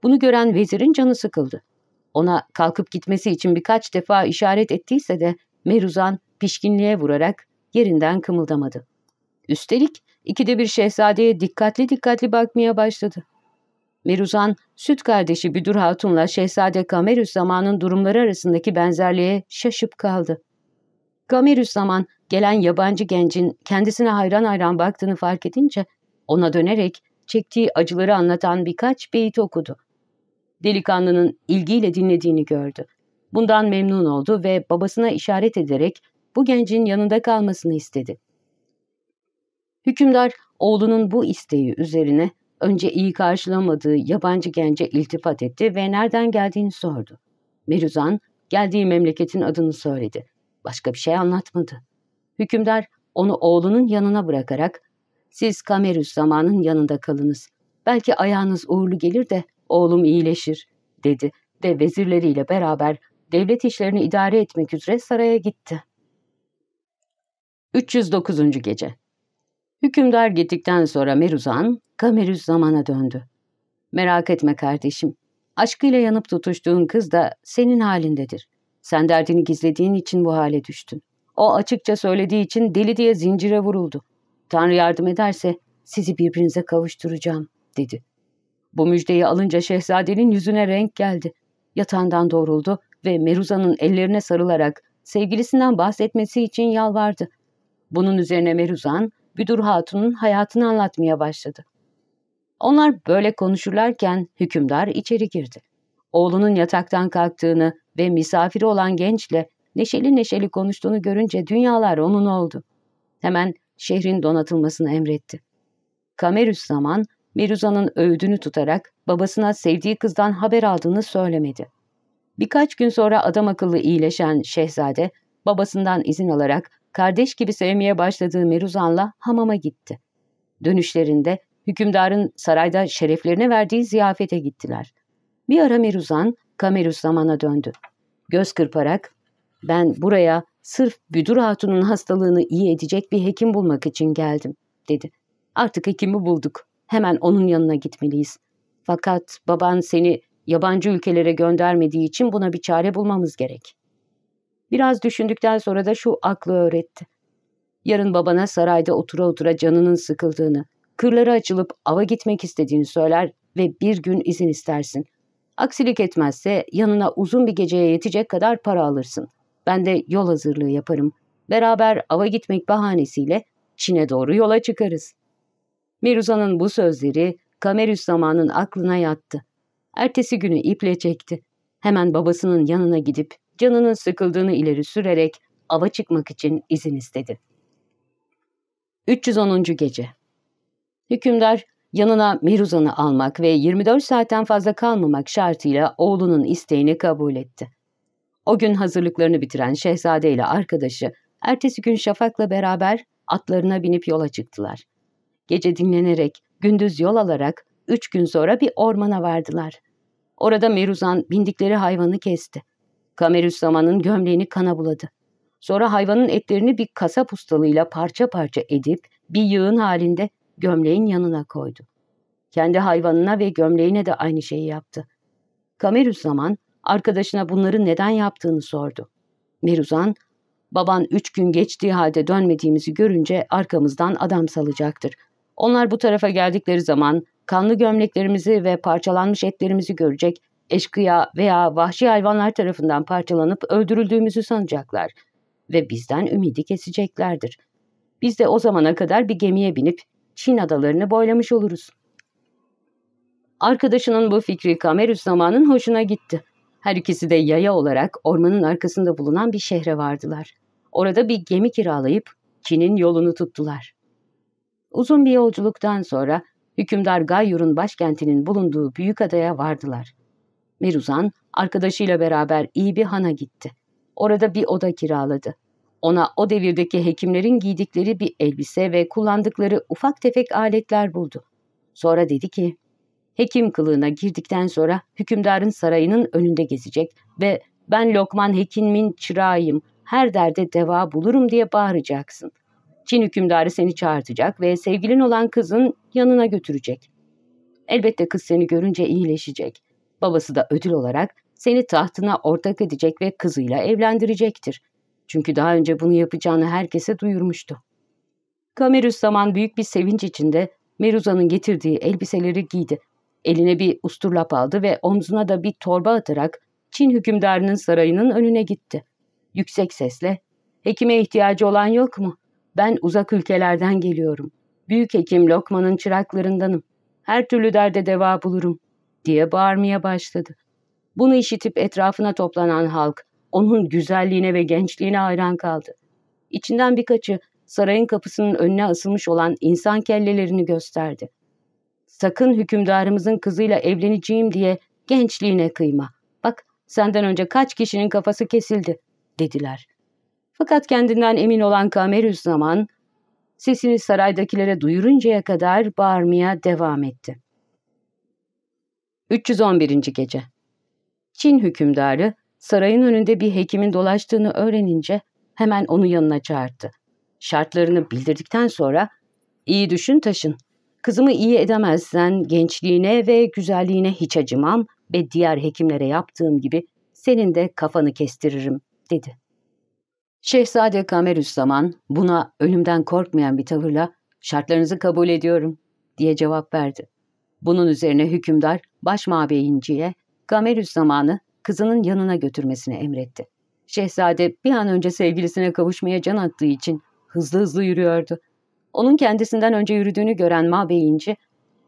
Bunu gören vezirin canı sıkıldı. Ona kalkıp gitmesi için birkaç defa işaret ettiyse de Meruzan pişkinliğe vurarak yerinden kımıldamadı. Üstelik ikide bir şehzadeye dikkatli dikkatli bakmaya başladı. Meruzan, süt kardeşi Büdür Hatun'la Şehzade Kamerüs zamanın durumları arasındaki benzerliğe şaşıp kaldı. Kamerüs zaman gelen yabancı gencin kendisine hayran hayran baktığını fark edince ona dönerek çektiği acıları anlatan birkaç beyit okudu. Delikanlının ilgiyle dinlediğini gördü. Bundan memnun oldu ve babasına işaret ederek bu gencin yanında kalmasını istedi. Hükümdar oğlunun bu isteği üzerine önce iyi karşılamadığı yabancı gence iltifat etti ve nereden geldiğini sordu. Meruzan geldiği memleketin adını söyledi. Başka bir şey anlatmadı. Hükümdar onu oğlunun yanına bırakarak siz Kamerüs zamanın yanında kalınız. Belki ayağınız uğurlu gelir de oğlum iyileşir dedi ve vezirleriyle beraber devlet işlerini idare etmek üzere saraya gitti. 309. Gece Hükümdar gittikten sonra Meruzan, Kamerüs zamana döndü. Merak etme kardeşim, aşkıyla yanıp tutuştuğun kız da senin halindedir. Sen derdini gizlediğin için bu hale düştün. O açıkça söylediği için deli diye zincire vuruldu. Tanrı yardım ederse sizi birbirinize kavuşturacağım, dedi. Bu müjdeyi alınca şehzadenin yüzüne renk geldi. Yatağından doğruldu ve Meruza'nın ellerine sarılarak sevgilisinden bahsetmesi için yalvardı. Bunun üzerine Meruzan, Büdür Hatun'un hayatını anlatmaya başladı. Onlar böyle konuşurlarken hükümdar içeri girdi. Oğlunun yataktan kalktığını ve misafiri olan gençle neşeli neşeli konuştuğunu görünce dünyalar onun oldu. Hemen şehrin donatılmasını emretti. Kamerüs zaman Meruza'nın öğüdünü tutarak babasına sevdiği kızdan haber aldığını söylemedi. Birkaç gün sonra adam akıllı iyileşen şehzade babasından izin alarak kardeş gibi sevmeye başladığı Meruzan'la hamama gitti. Dönüşlerinde hükümdarın sarayda şereflerine verdiği ziyafete gittiler. Bir ara Meruzan Kamerus zamana döndü. Göz kırparak ben buraya sırf Büdür Hatun'un hastalığını iyi edecek bir hekim bulmak için geldim dedi. Artık hekimi bulduk. Hemen onun yanına gitmeliyiz. Fakat baban seni yabancı ülkelere göndermediği için buna bir çare bulmamız gerek. Biraz düşündükten sonra da şu aklı öğretti. Yarın babana sarayda otura otura canının sıkıldığını, kırları açılıp ava gitmek istediğini söyler ve bir gün izin istersin. Aksilik etmezse yanına uzun bir geceye yetecek kadar para alırsın. Ben de yol hazırlığı yaparım. Beraber ava gitmek bahanesiyle Çin'e doğru yola çıkarız. Miruza'nın bu sözleri Kamerüs zamanın aklına yattı. Ertesi günü iple çekti. Hemen babasının yanına gidip canının sıkıldığını ileri sürerek ava çıkmak için izin istedi. 310. Gece Hükümdar yanına Meruzan'ı almak ve 24 saatten fazla kalmamak şartıyla oğlunun isteğini kabul etti. O gün hazırlıklarını bitiren şehzade ile arkadaşı ertesi gün Şafak'la beraber atlarına binip yola çıktılar. Gece dinlenerek, gündüz yol alarak üç gün sonra bir ormana vardılar. Orada Meruzan bindikleri hayvanı kesti. Kamerüssaman'ın gömleğini kana buladı. Sonra hayvanın etlerini bir kasap ustalığıyla parça parça edip bir yığın halinde gömleğin yanına koydu. Kendi hayvanına ve gömleğine de aynı şeyi yaptı. Kamerüssaman arkadaşına bunları neden yaptığını sordu. Meruzan, baban üç gün geçtiği halde dönmediğimizi görünce arkamızdan adam salacaktır. Onlar bu tarafa geldikleri zaman kanlı gömleklerimizi ve parçalanmış etlerimizi görecek eşkıya veya vahşi hayvanlar tarafından parçalanıp öldürüldüğümüzü sanacaklar ve bizden ümidi keseceklerdir. Biz de o zamana kadar bir gemiye binip Çin adalarını boylamış oluruz. Arkadaşının bu fikri Kamerüs zamanın hoşuna gitti. Her ikisi de yaya olarak ormanın arkasında bulunan bir şehre vardılar. Orada bir gemi kiralayıp Çin'in yolunu tuttular. Uzun bir yolculuktan sonra hükümdar Gayyur'un başkentinin bulunduğu büyük adaya vardılar. Meruzan arkadaşıyla beraber iyi bir hana gitti. Orada bir oda kiraladı. Ona o devirdeki hekimlerin giydikleri bir elbise ve kullandıkları ufak tefek aletler buldu. Sonra dedi ki, hekim kılığına girdikten sonra hükümdarın sarayının önünde gezecek ve ben Lokman hekimin çırağıyım, her derde deva bulurum diye bağıracaksın. Çin hükümdarı seni çağırtacak ve sevgilin olan kızın yanına götürecek. Elbette kız seni görünce iyileşecek. Babası da ödül olarak seni tahtına ortak edecek ve kızıyla evlendirecektir. Çünkü daha önce bunu yapacağını herkese duyurmuştu. Kamerus zaman büyük bir sevinç içinde Meruza'nın getirdiği elbiseleri giydi. Eline bir usturlap aldı ve omzuna da bir torba atarak Çin hükümdarının sarayının önüne gitti. Yüksek sesle, ''Hekime ihtiyacı olan yok mu? Ben uzak ülkelerden geliyorum. Büyük hekim Lokman'ın çıraklarındanım. Her türlü derde deva bulurum.'' diye bağırmaya başladı. Bunu işitip etrafına toplanan halk, onun güzelliğine ve gençliğine hayran kaldı. İçinden birkaçı sarayın kapısının önüne asılmış olan insan kellelerini gösterdi. Sakın hükümdarımızın kızıyla evleneceğim diye gençliğine kıyma. Bak senden önce kaç kişinin kafası kesildi dediler. Fakat kendinden emin olan Kamerüs zaman sesini saraydakilere duyuruncaya kadar bağırmaya devam etti. 311. Gece Çin hükümdarı sarayın önünde bir hekimin dolaştığını öğrenince hemen onu yanına çağırdı. Şartlarını bildirdikten sonra iyi düşün taşın. Kızımı iyi edemezsen gençliğine ve güzelliğine hiç acımam ve diğer hekimlere yaptığım gibi senin de kafanı kestiririm dedi. Şehzade Kamerüzzaman buna ölümden korkmayan bir tavırla şartlarınızı kabul ediyorum diye cevap verdi. Bunun üzerine hükümdar baş mabeyinciye Kamerüzzaman'ı kızının yanına götürmesini emretti. Şehzade bir an önce sevgilisine kavuşmaya can attığı için hızlı hızlı yürüyordu. Onun kendisinden önce yürüdüğünü gören mabeyinci,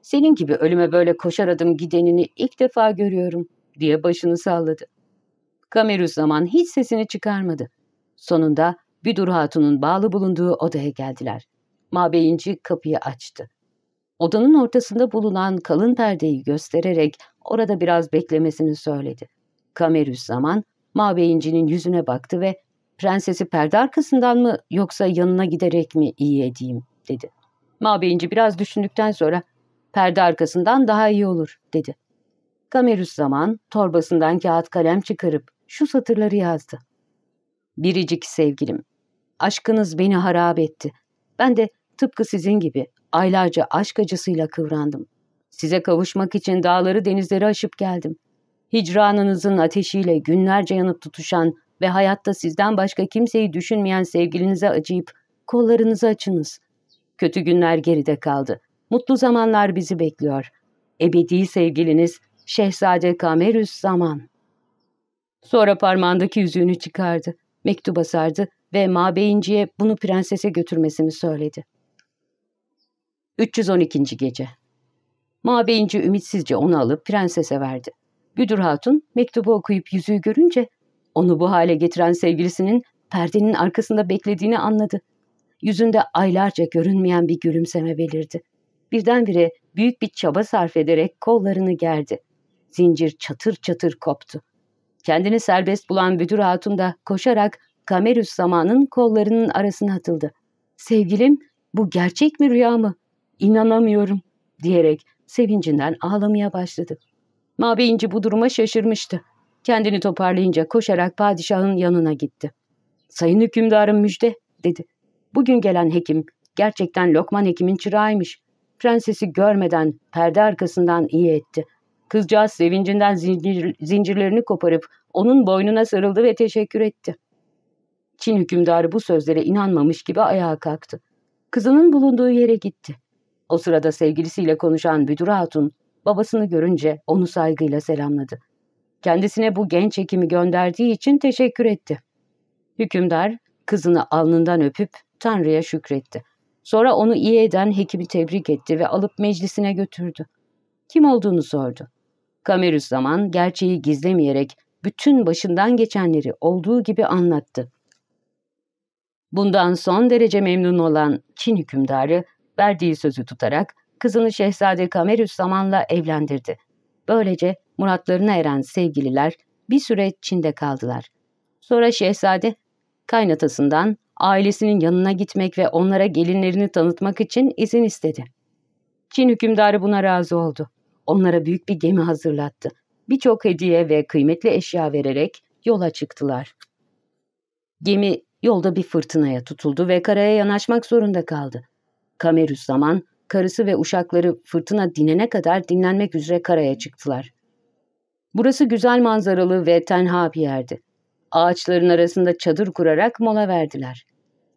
senin gibi ölüme böyle koşar adım gidenini ilk defa görüyorum diye başını salladı. Kamerüzzaman hiç sesini çıkarmadı. Sonunda Büdur Hatun'un bağlı bulunduğu odaya geldiler. Mabeyinci kapıyı açtı. Odanın ortasında bulunan kalın perdeyi göstererek orada biraz beklemesini söyledi. Kamerüs zaman Mabeyinci'nin yüzüne baktı ve prensesi perde arkasından mı yoksa yanına giderek mi iyi edeyim dedi. Mabeyinci biraz düşündükten sonra perde arkasından daha iyi olur dedi. Kamerüs zaman torbasından kağıt kalem çıkarıp şu satırları yazdı. Biricik sevgilim, aşkınız beni harap etti. Ben de tıpkı sizin gibi aylarca aşk acısıyla kıvrandım. Size kavuşmak için dağları denizleri aşıp geldim. Hicranınızın ateşiyle günlerce yanıp tutuşan ve hayatta sizden başka kimseyi düşünmeyen sevgilinize acıyıp kollarınızı açınız. Kötü günler geride kaldı. Mutlu zamanlar bizi bekliyor. Ebedi sevgiliniz Şehzade Kamerüs Zaman. Sonra parmağındaki yüzüğünü çıkardı. Mektuba sardı ve mabeyinciye bunu prensese götürmesini söyledi. 312. Gece Mabeyinci ümitsizce onu alıp prensese verdi. Güdür Hatun mektubu okuyup yüzüğü görünce onu bu hale getiren sevgilisinin perdenin arkasında beklediğini anladı. Yüzünde aylarca görünmeyen bir gülümseme belirdi. Birdenbire büyük bir çaba sarf ederek kollarını gerdi. Zincir çatır çatır koptu. Kendini serbest bulan Büdür Hatun da koşarak Kamerüs zamanın kollarının arasına atıldı. Sevgilim bu gerçek mi rüya mı? İnanamıyorum diyerek sevincinden ağlamaya başladı. Mabeyinci bu duruma şaşırmıştı. Kendini toparlayınca koşarak padişahın yanına gitti. Sayın hükümdarım müjde dedi. Bugün gelen hekim gerçekten Lokman hekimin çırağıymış. Prensesi görmeden perde arkasından iyi etti. Kızcağız sevincinden zincir, zincirlerini koparıp onun boynuna sarıldı ve teşekkür etti. Çin hükümdarı bu sözlere inanmamış gibi ayağa kalktı. Kızının bulunduğu yere gitti. O sırada sevgilisiyle konuşan Büdür Hatun babasını görünce onu saygıyla selamladı. Kendisine bu genç hekimi gönderdiği için teşekkür etti. Hükümdar kızını alnından öpüp Tanrı'ya şükretti. Sonra onu iyi eden hekimi tebrik etti ve alıp meclisine götürdü. Kim olduğunu sordu. Kamerüs zaman gerçeği gizlemeyerek bütün başından geçenleri olduğu gibi anlattı. Bundan son derece memnun olan Çin hükümdarı verdiği sözü tutarak kızını Şehzade Kamerüs zamanla evlendirdi. Böylece muratlarına eren sevgililer bir süre Çin'de kaldılar. Sonra şehzade kaynatasından ailesinin yanına gitmek ve onlara gelinlerini tanıtmak için izin istedi. Çin hükümdarı buna razı oldu. Onlara büyük bir gemi hazırlattı. Birçok hediye ve kıymetli eşya vererek yola çıktılar. Gemi yolda bir fırtınaya tutuldu ve karaya yanaşmak zorunda kaldı. Kamerus zaman karısı ve uşakları fırtına dinene kadar dinlenmek üzere karaya çıktılar. Burası güzel manzaralı ve tenha bir yerdi. Ağaçların arasında çadır kurarak mola verdiler.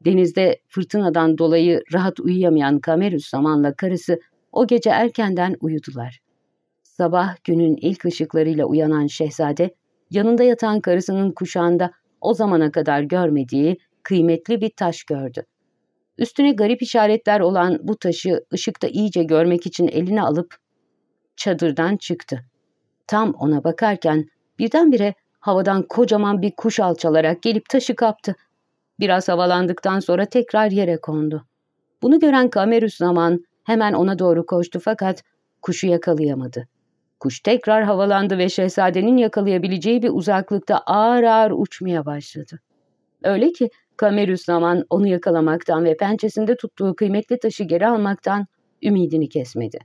Denizde fırtınadan dolayı rahat uyuyamayan Kamerus zamanla karısı o gece erkenden uyudular. Sabah günün ilk ışıklarıyla uyanan şehzade, yanında yatan karısının kuşağında o zamana kadar görmediği kıymetli bir taş gördü. Üstüne garip işaretler olan bu taşı ışıkta iyice görmek için eline alıp çadırdan çıktı. Tam ona bakarken birdenbire havadan kocaman bir kuş alçalarak gelip taşı kaptı. Biraz havalandıktan sonra tekrar yere kondu. Bunu gören Kamerus zaman hemen ona doğru koştu fakat kuşu yakalayamadı. Kuş tekrar havalandı ve şehzadenin yakalayabileceği bir uzaklıkta ağır ağır uçmaya başladı. Öyle ki Kamerus zaman onu yakalamaktan ve pençesinde tuttuğu kıymetli taşı geri almaktan ümidini kesmedi.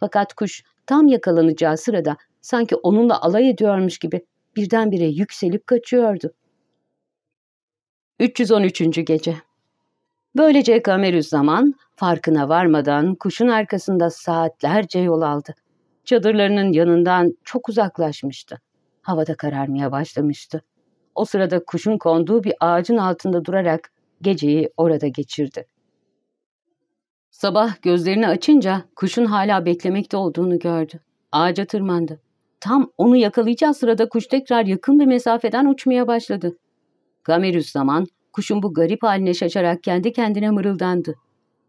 Fakat kuş tam yakalanacağı sırada sanki onunla alay ediyormuş gibi birdenbire yükselip kaçıyordu. 313. Gece Böylece Kamerus zaman farkına varmadan kuşun arkasında saatlerce yol aldı. Çadırlarının yanından çok uzaklaşmıştı. Havada kararmaya başlamıştı. O sırada kuşun konduğu bir ağacın altında durarak geceyi orada geçirdi. Sabah gözlerini açınca kuşun hala beklemekte olduğunu gördü. Ağaca tırmandı. Tam onu yakalayacağı sırada kuş tekrar yakın bir mesafeden uçmaya başladı. Gamerus zaman kuşun bu garip haline şaşarak kendi kendine mırıldandı.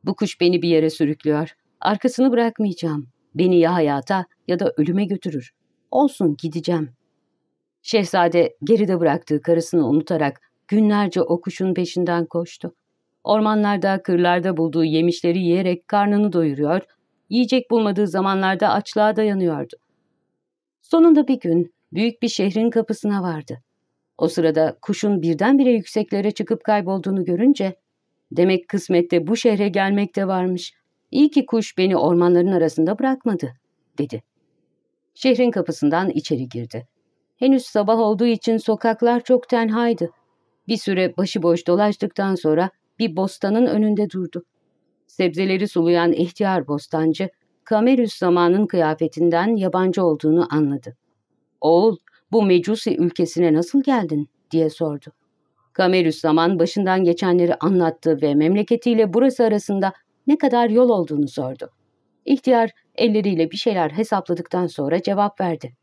Bu kuş beni bir yere sürüklüyor. Arkasını bırakmayacağım. Beni ya hayata ya da ölüme götürür. Olsun gideceğim. Şehzade geride bıraktığı karısını unutarak günlerce o kuşun peşinden koştu. Ormanlarda, kırlarda bulduğu yemişleri yiyerek karnını doyuruyor, yiyecek bulmadığı zamanlarda açlığa dayanıyordu. Sonunda bir gün büyük bir şehrin kapısına vardı. O sırada kuşun birdenbire yükseklere çıkıp kaybolduğunu görünce, demek kısmette bu şehre gelmek de varmış. İyi ki kuş beni ormanların arasında bırakmadı, dedi. Şehrin kapısından içeri girdi. Henüz sabah olduğu için sokaklar çok tenhaydı. Bir süre başıboş dolaştıktan sonra bir bostanın önünde durdu. Sebzeleri sulayan ihtiyar bostancı, Kamerüs zamanın kıyafetinden yabancı olduğunu anladı. ''Oğul, bu Mecusi ülkesine nasıl geldin?'' diye sordu. Kamerüs zaman başından geçenleri anlattı ve memleketiyle burası arasında ne kadar yol olduğunu sordu. İhtiyar elleriyle bir şeyler hesapladıktan sonra cevap verdi.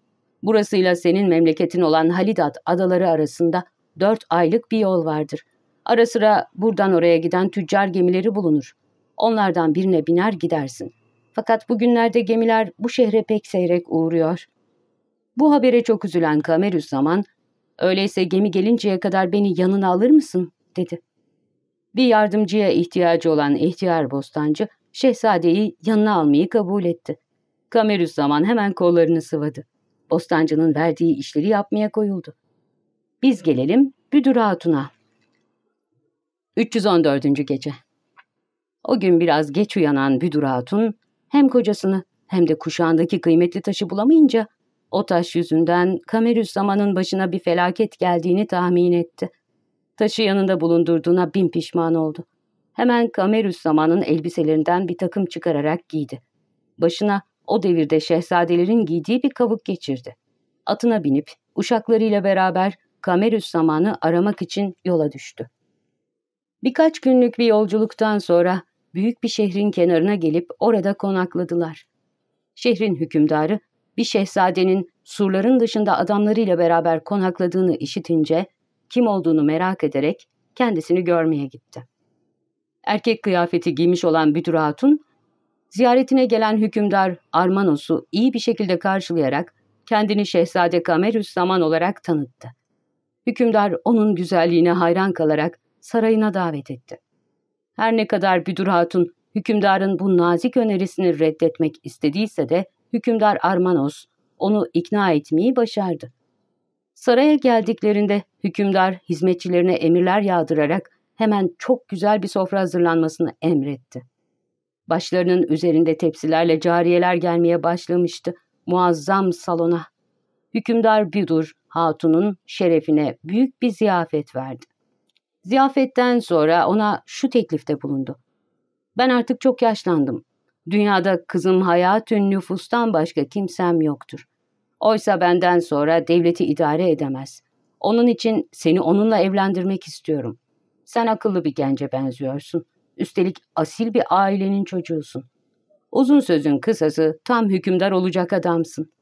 Burasıyla senin memleketin olan Halidat adaları arasında dört aylık bir yol vardır. Ara sıra buradan oraya giden tüccar gemileri bulunur. Onlardan birine biner gidersin. Fakat bugünlerde gemiler bu şehre pek seyrek uğruyor. Bu habere çok üzülen Kamerus zaman, öyleyse gemi gelinceye kadar beni yanına alır mısın? dedi. Bir yardımcıya ihtiyacı olan ihtiyar bostancı, şehzadeyi yanına almayı kabul etti. Kamerus zaman hemen kollarını sıvadı. Bostancının verdiği işleri yapmaya koyuldu. Biz gelelim Büdür Hatun'a. 314. Gece O gün biraz geç uyanan Büdür Hatun, hem kocasını hem de kuşağındaki kıymetli taşı bulamayınca, o taş yüzünden Kamerüs zamanın başına bir felaket geldiğini tahmin etti. Taşı yanında bulundurduğuna bin pişman oldu. Hemen Kamerüs zamanın elbiselerinden bir takım çıkararak giydi. Başına o devirde şehzadelerin giydiği bir kavuk geçirdi. Atına binip uşaklarıyla beraber Kamerüs zamanı aramak için yola düştü. Birkaç günlük bir yolculuktan sonra büyük bir şehrin kenarına gelip orada konakladılar. Şehrin hükümdarı bir şehzadenin surların dışında adamlarıyla beraber konakladığını işitince kim olduğunu merak ederek kendisini görmeye gitti. Erkek kıyafeti giymiş olan Büdür Hatun Ziyaretine gelen hükümdar Armanos'u iyi bir şekilde karşılayarak kendini Şehzade Kamerüs Zaman olarak tanıttı. Hükümdar onun güzelliğine hayran kalarak sarayına davet etti. Her ne kadar Büdür Hatun hükümdarın bu nazik önerisini reddetmek istediyse de hükümdar Armanos onu ikna etmeyi başardı. Saraya geldiklerinde hükümdar hizmetçilerine emirler yağdırarak hemen çok güzel bir sofra hazırlanmasını emretti. Başlarının üzerinde tepsilerle cariyeler gelmeye başlamıştı muazzam salona. Hükümdar Büdur Hatun'un şerefine büyük bir ziyafet verdi. Ziyafetten sonra ona şu teklifte bulundu. Ben artık çok yaşlandım. Dünyada kızım hayatün nüfustan başka kimsem yoktur. Oysa benden sonra devleti idare edemez. Onun için seni onunla evlendirmek istiyorum. Sen akıllı bir gence benziyorsun. Üstelik asil bir ailenin çocuğusun. Uzun sözün kısası tam hükümdar olacak adamsın.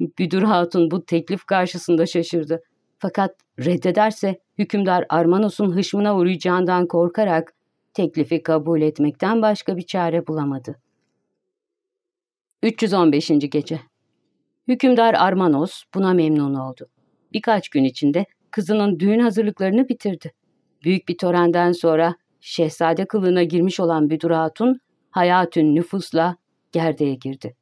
Büdür Hatun bu teklif karşısında şaşırdı. Fakat reddederse hükümdar Armanos'un hışmına uğrayacağından korkarak teklifi kabul etmekten başka bir çare bulamadı. 315. Gece Hükümdar Armanos buna memnun oldu. Birkaç gün içinde kızının düğün hazırlıklarını bitirdi. Büyük bir törenden sonra şehzade kılığına girmiş olan Büdür Hatun, hayatün nüfusla gerdeğe girdi.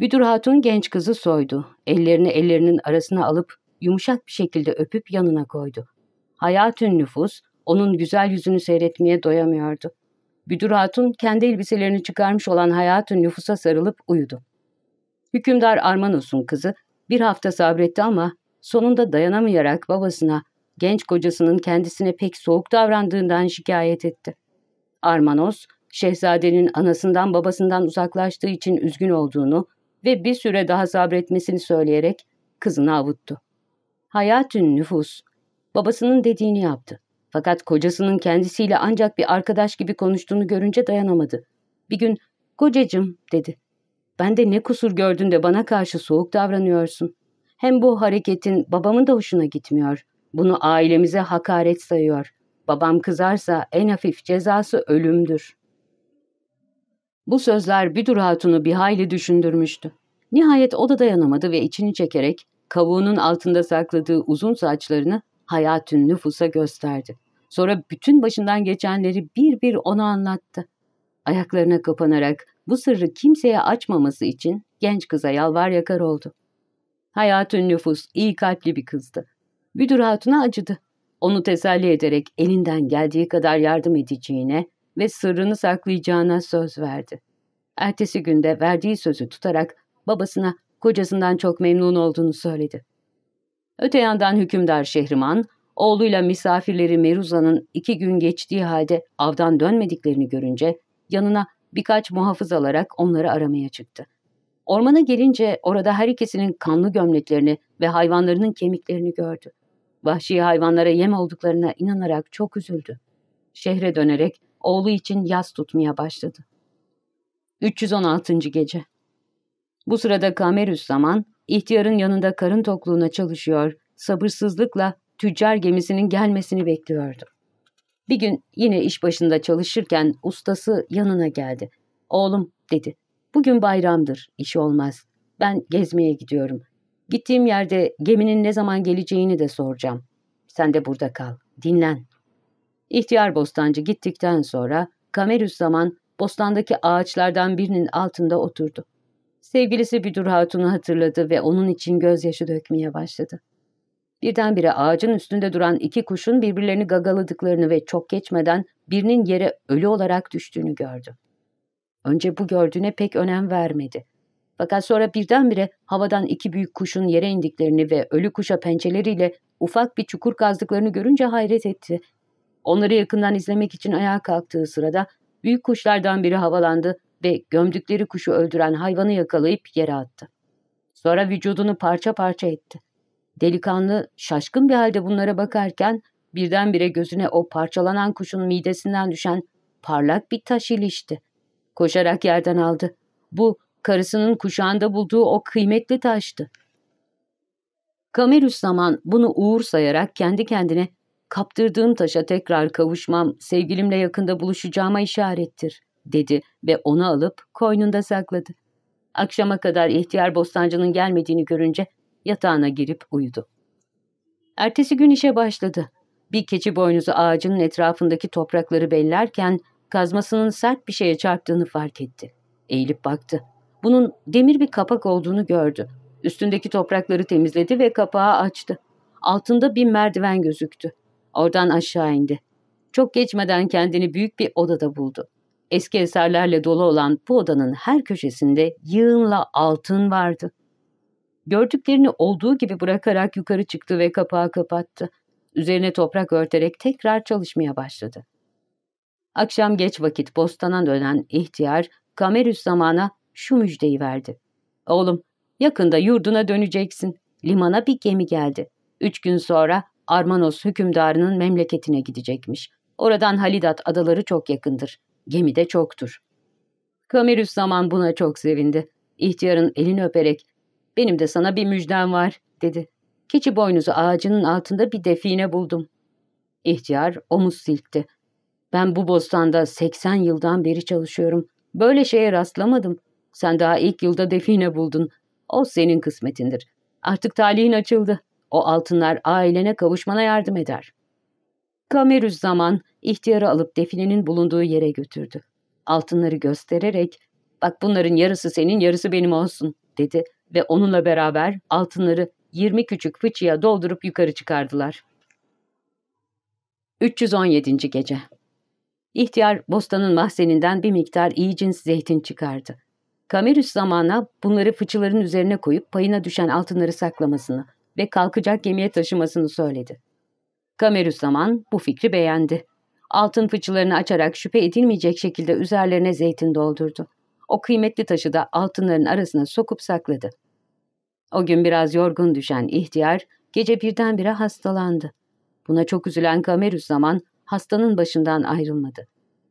Büdür Hatun genç kızı soydu. Ellerini ellerinin arasına alıp yumuşak bir şekilde öpüp yanına koydu. Hayatün nüfus onun güzel yüzünü seyretmeye doyamıyordu. Büdür Hatun kendi elbiselerini çıkarmış olan Hayatün nüfusa sarılıp uyudu. Hükümdar Armanos'un kızı bir hafta sabretti ama sonunda dayanamayarak babasına genç kocasının kendisine pek soğuk davrandığından şikayet etti. Armanos, şehzadenin anasından babasından uzaklaştığı için üzgün olduğunu ve bir süre daha sabretmesini söyleyerek kızını avuttu. Hayatün nüfus, babasının dediğini yaptı. Fakat kocasının kendisiyle ancak bir arkadaş gibi konuştuğunu görünce dayanamadı. Bir gün, kocacım dedi. Ben de ne kusur gördün de bana karşı soğuk davranıyorsun. Hem bu hareketin babamın da hoşuna gitmiyor. Bunu ailemize hakaret sayıyor. Babam kızarsa en hafif cezası ölümdür. Bu sözler Büdür Hatun'u bir hayli düşündürmüştü. Nihayet o da dayanamadı ve içini çekerek kavuğunun altında sakladığı uzun saçlarını hayatün nüfusa gösterdi. Sonra bütün başından geçenleri bir bir ona anlattı. Ayaklarına kapanarak bu sırrı kimseye açmaması için genç kıza yalvar yakar oldu. Hayatün nüfus iyi kalpli bir kızdı. Büdür Hatun'a acıdı. Onu teselli ederek elinden geldiği kadar yardım edeceğine ve sırrını saklayacağına söz verdi. Ertesi günde verdiği sözü tutarak babasına kocasından çok memnun olduğunu söyledi. Öte yandan hükümdar Şehriman, oğluyla misafirleri Meruza'nın iki gün geçtiği halde avdan dönmediklerini görünce yanına birkaç muhafız alarak onları aramaya çıktı. Ormana gelince orada her ikisinin kanlı gömleklerini ve hayvanlarının kemiklerini gördü. Vahşi hayvanlara yem olduklarına inanarak çok üzüldü. Şehre dönerek oğlu için yas tutmaya başladı. 316. Gece Bu sırada Kamerüs zaman ihtiyarın yanında karın tokluğuna çalışıyor, sabırsızlıkla tüccar gemisinin gelmesini bekliyordu. Bir gün yine iş başında çalışırken ustası yanına geldi. Oğlum dedi. Bugün bayramdır, iş olmaz. Ben gezmeye gidiyorum. Gittiğim yerde geminin ne zaman geleceğini de soracağım. Sen de burada kal, dinlen. İhtiyar bostancı gittikten sonra Kamerüs zaman bostandaki ağaçlardan birinin altında oturdu. Sevgilisi Büdür Hatun'u hatırladı ve onun için gözyaşı dökmeye başladı. Birdenbire ağacın üstünde duran iki kuşun birbirlerini gagaladıklarını ve çok geçmeden birinin yere ölü olarak düştüğünü gördü. Önce bu gördüğüne pek önem vermedi. Fakat sonra birdenbire havadan iki büyük kuşun yere indiklerini ve ölü kuşa pençeleriyle ufak bir çukur kazdıklarını görünce hayret etti. Onları yakından izlemek için ayağa kalktığı sırada büyük kuşlardan biri havalandı ve gömdükleri kuşu öldüren hayvanı yakalayıp yere attı. Sonra vücudunu parça parça etti. Delikanlı şaşkın bir halde bunlara bakarken birdenbire gözüne o parçalanan kuşun midesinden düşen parlak bir taş ilişti. Koşarak yerden aldı. Bu karısının kuşağında bulduğu o kıymetli taştı. Kamerüs zaman bunu uğur sayarak kendi kendine kaptırdığım taşa tekrar kavuşmam, sevgilimle yakında buluşacağıma işarettir, dedi ve onu alıp koynunda sakladı. Akşama kadar ihtiyar bostancının gelmediğini görünce yatağına girip uyudu. Ertesi gün işe başladı. Bir keçi boynuzu ağacının etrafındaki toprakları bellerken kazmasının sert bir şeye çarptığını fark etti. Eğilip baktı. Bunun demir bir kapak olduğunu gördü. Üstündeki toprakları temizledi ve kapağı açtı. Altında bir merdiven gözüktü. Oradan aşağı indi. Çok geçmeden kendini büyük bir odada buldu. Eski eserlerle dolu olan bu odanın her köşesinde yığınla altın vardı. Gördüklerini olduğu gibi bırakarak yukarı çıktı ve kapağı kapattı. Üzerine toprak örterek tekrar çalışmaya başladı. Akşam geç vakit bostana dönen ihtiyar Kamerüs zamana şu müjdeyi verdi. Oğlum yakında yurduna döneceksin. Limana bir gemi geldi. Üç gün sonra Armanos hükümdarının memleketine gidecekmiş. Oradan Halidat adaları çok yakındır. Gemi de çoktur. Kamerüs zaman buna çok sevindi. İhtiyarın elini öperek benim de sana bir müjdem var dedi. Keçi boynuzu ağacının altında bir define buldum. İhtiyar omuz silkti. Ben bu bostanda 80 yıldan beri çalışıyorum. Böyle şeye rastlamadım. Sen daha ilk yılda define buldun. O senin kısmetindir. Artık talihin açıldı. O altınlar ailene kavuşmana yardım eder. Kamerüz zaman ihtiyarı alıp definenin bulunduğu yere götürdü. Altınları göstererek, bak bunların yarısı senin yarısı benim olsun dedi ve onunla beraber altınları 20 küçük fıçıya doldurup yukarı çıkardılar. 317. Gece İhtiyar bostanın mahzeninden bir miktar iyi cins zeytin çıkardı. Kamerüs zamana bunları fıçıların üzerine koyup payına düşen altınları saklamasını ve kalkacak gemiye taşımasını söyledi. Kamerüs zaman bu fikri beğendi. Altın fıçılarını açarak şüphe edilmeyecek şekilde üzerlerine zeytin doldurdu. O kıymetli taşı da altınların arasına sokup sakladı. O gün biraz yorgun düşen ihtiyar gece birdenbire hastalandı. Buna çok üzülen Kamerüs zaman hastanın başından ayrılmadı.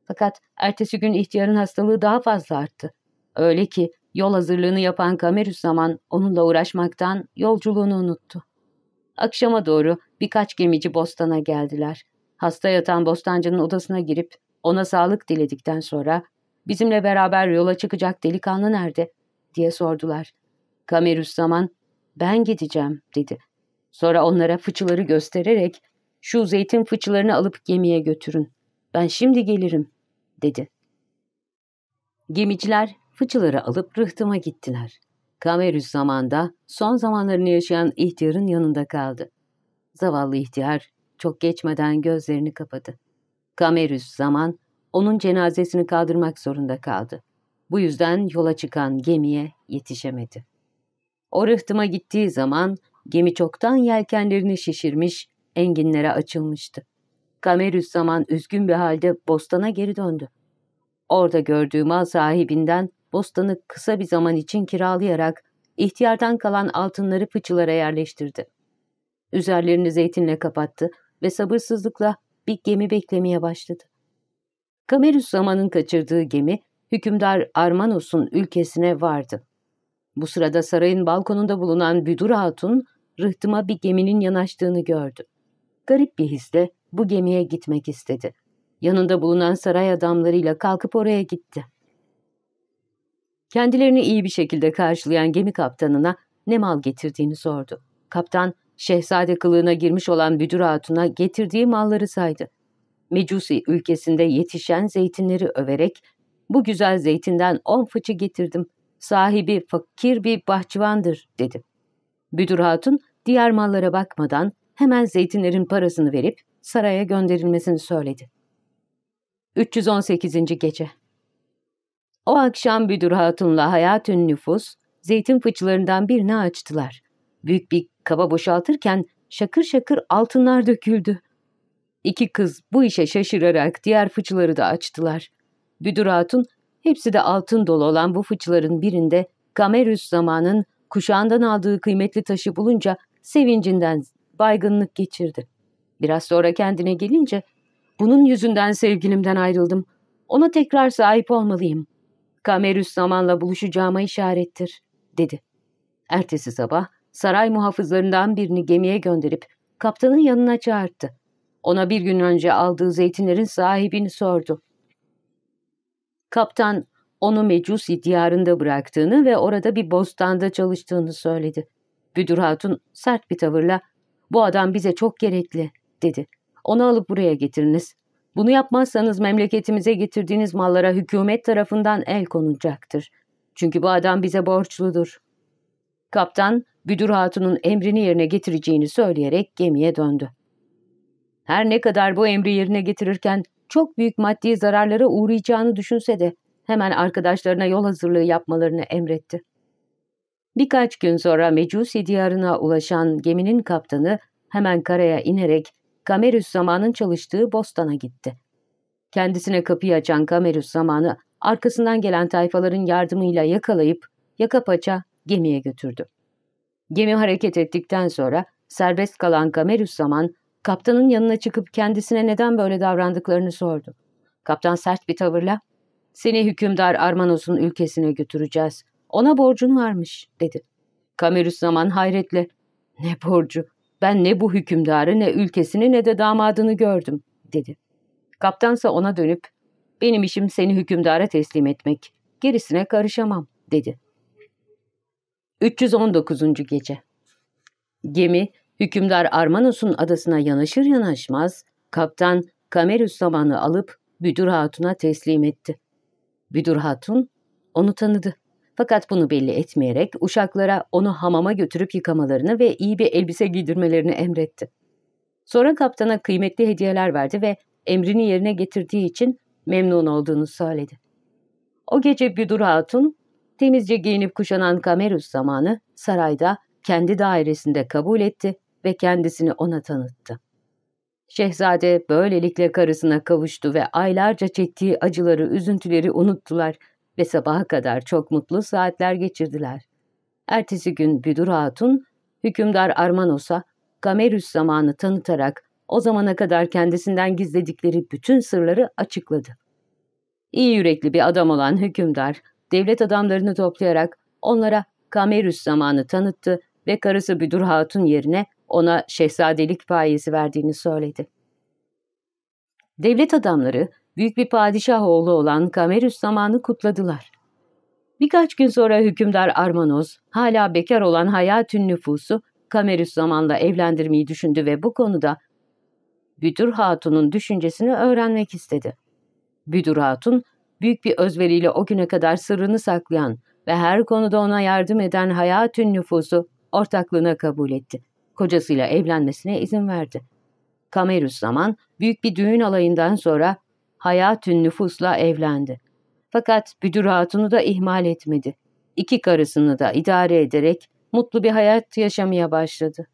Fakat ertesi gün ihtiyarın hastalığı daha fazla arttı. Öyle ki yol hazırlığını yapan Kamerüs zaman onunla uğraşmaktan yolculuğunu unuttu. Akşama doğru birkaç gemici bostana geldiler. Hasta yatan bostancının odasına girip ona sağlık diledikten sonra bizimle beraber yola çıkacak delikanlı nerede diye sordular. Kamerüs zaman ben gideceğim dedi. Sonra onlara fıçıları göstererek şu zeytin fıçılarını alıp gemiye götürün. Ben şimdi gelirim dedi. Gemiciler fıçıları alıp rıhtıma gittiler. Kamerüs zamanda son zamanlarını yaşayan ihtiyarın yanında kaldı. Zavallı ihtiyar çok geçmeden gözlerini kapadı. Kamerüs zaman onun cenazesini kaldırmak zorunda kaldı. Bu yüzden yola çıkan gemiye yetişemedi. O rıhtıma gittiği zaman gemi çoktan yelkenlerini şişirmiş, enginlere açılmıştı. Kamerüs zaman üzgün bir halde bostana geri döndü. Orada gördüğü mal sahibinden bostanı kısa bir zaman için kiralayarak ihtiyardan kalan altınları fıçılara yerleştirdi. Üzerlerini zeytinle kapattı ve sabırsızlıkla bir gemi beklemeye başladı. Kamerus zamanın kaçırdığı gemi hükümdar Armanos'un ülkesine vardı. Bu sırada sarayın balkonunda bulunan Büdür Hatun rıhtıma bir geminin yanaştığını gördü. Garip bir hisle bu gemiye gitmek istedi. Yanında bulunan saray adamlarıyla kalkıp oraya gitti. Kendilerini iyi bir şekilde karşılayan gemi kaptanına ne mal getirdiğini sordu. Kaptan, şehzade kılığına girmiş olan Büdür Hatun'a getirdiği malları saydı. Mecusi ülkesinde yetişen zeytinleri överek, bu güzel zeytinden on fıçı getirdim. Sahibi fakir bir bahçıvandır, dedi. Büdür Hatun, diğer mallara bakmadan hemen zeytinlerin parasını verip saraya gönderilmesini söyledi. 318. Gece o akşam Büdür Hatun'la Hayatün Nüfus, zeytin fıçılarından birini açtılar. Büyük bir kaba boşaltırken şakır şakır altınlar döküldü. İki kız bu işe şaşırarak diğer fıçıları da açtılar. Büdür Hatun, hepsi de altın dolu olan bu fıçıların birinde Kamerüs zamanın kuşağından aldığı kıymetli taşı bulunca sevincinden baygınlık geçirdi. Biraz sonra kendine gelince, bunun yüzünden sevgilimden ayrıldım. Ona tekrar sahip olmalıyım. Kamerüs zamanla buluşacağıma işarettir, dedi. Ertesi sabah saray muhafızlarından birini gemiye gönderip kaptanın yanına çağırdı. Ona bir gün önce aldığı zeytinlerin sahibini sordu. Kaptan onu Mecusi diyarında bıraktığını ve orada bir bostanda çalıştığını söyledi. Büdür Hatun sert bir tavırla ''Bu adam bize çok gerekli'' dedi. ''Onu alıp buraya getiriniz. Bunu yapmazsanız memleketimize getirdiğiniz mallara hükümet tarafından el konulacaktır. Çünkü bu adam bize borçludur. Kaptan, Büdür Hatun'un emrini yerine getireceğini söyleyerek gemiye döndü. Her ne kadar bu emri yerine getirirken çok büyük maddi zararlara uğrayacağını düşünse de hemen arkadaşlarına yol hazırlığı yapmalarını emretti. Birkaç gün sonra Mecusi diyarına ulaşan geminin kaptanı hemen karaya inerek Kamerüs zamanın çalıştığı bostana gitti. Kendisine kapıyı açan Kamerüs zamanı arkasından gelen tayfaların yardımıyla yakalayıp yaka paça gemiye götürdü. Gemi hareket ettikten sonra serbest kalan Kamerüs zaman kaptanın yanına çıkıp kendisine neden böyle davrandıklarını sordu. Kaptan sert bir tavırla ''Seni hükümdar Armanos'un ülkesine götüreceğiz. Ona borcun varmış.'' dedi. Kamerüs zaman hayretle ''Ne borcu? Ben ne bu hükümdarı ne ülkesini ne de damadını gördüm.'' dedi. Kaptansa ona dönüp ''Benim işim seni hükümdara teslim etmek. Gerisine karışamam.'' dedi. 319. Gece Gemi, hükümdar Armanos'un adasına yanaşır yanaşmaz, kaptan Kamerüs zamanı alıp Büdür Hatun'a teslim etti. Büdür Hatun onu tanıdı. Fakat bunu belli etmeyerek uşaklara onu hamama götürüp yıkamalarını ve iyi bir elbise giydirmelerini emretti. Sonra kaptana kıymetli hediyeler verdi ve emrini yerine getirdiği için memnun olduğunu söyledi. O gece Büdür Hatun Temizce giyinip kuşanan Kamerus zamanı sarayda kendi dairesinde kabul etti ve kendisini ona tanıttı. Şehzade böylelikle karısına kavuştu ve aylarca çektiği acıları, üzüntüleri unuttular ve sabaha kadar çok mutlu saatler geçirdiler. Ertesi gün Büdür Hatun, hükümdar Armanos'a Kamerüs zamanı tanıtarak o zamana kadar kendisinden gizledikleri bütün sırları açıkladı. İyi yürekli bir adam olan hükümdar, devlet adamlarını toplayarak onlara Kamerüs zamanı tanıttı ve karısı Büdür Hatun yerine ona şehzadelik payesi verdiğini söyledi. Devlet adamları büyük bir padişah oğlu olan Kamerüs zamanı kutladılar. Birkaç gün sonra hükümdar Armanos, hala bekar olan Hayatün nüfusu Kamerüs zamanla evlendirmeyi düşündü ve bu konuda Büdür Hatun'un düşüncesini öğrenmek istedi. Büdür Hatun, büyük bir özveriyle o güne kadar sırrını saklayan ve her konuda ona yardım eden hayatün nüfusu ortaklığına kabul etti. Kocasıyla evlenmesine izin verdi. Kamerus zaman büyük bir düğün alayından sonra hayatün nüfusla evlendi. Fakat Büdür Hatun'u da ihmal etmedi. İki karısını da idare ederek mutlu bir hayat yaşamaya başladı.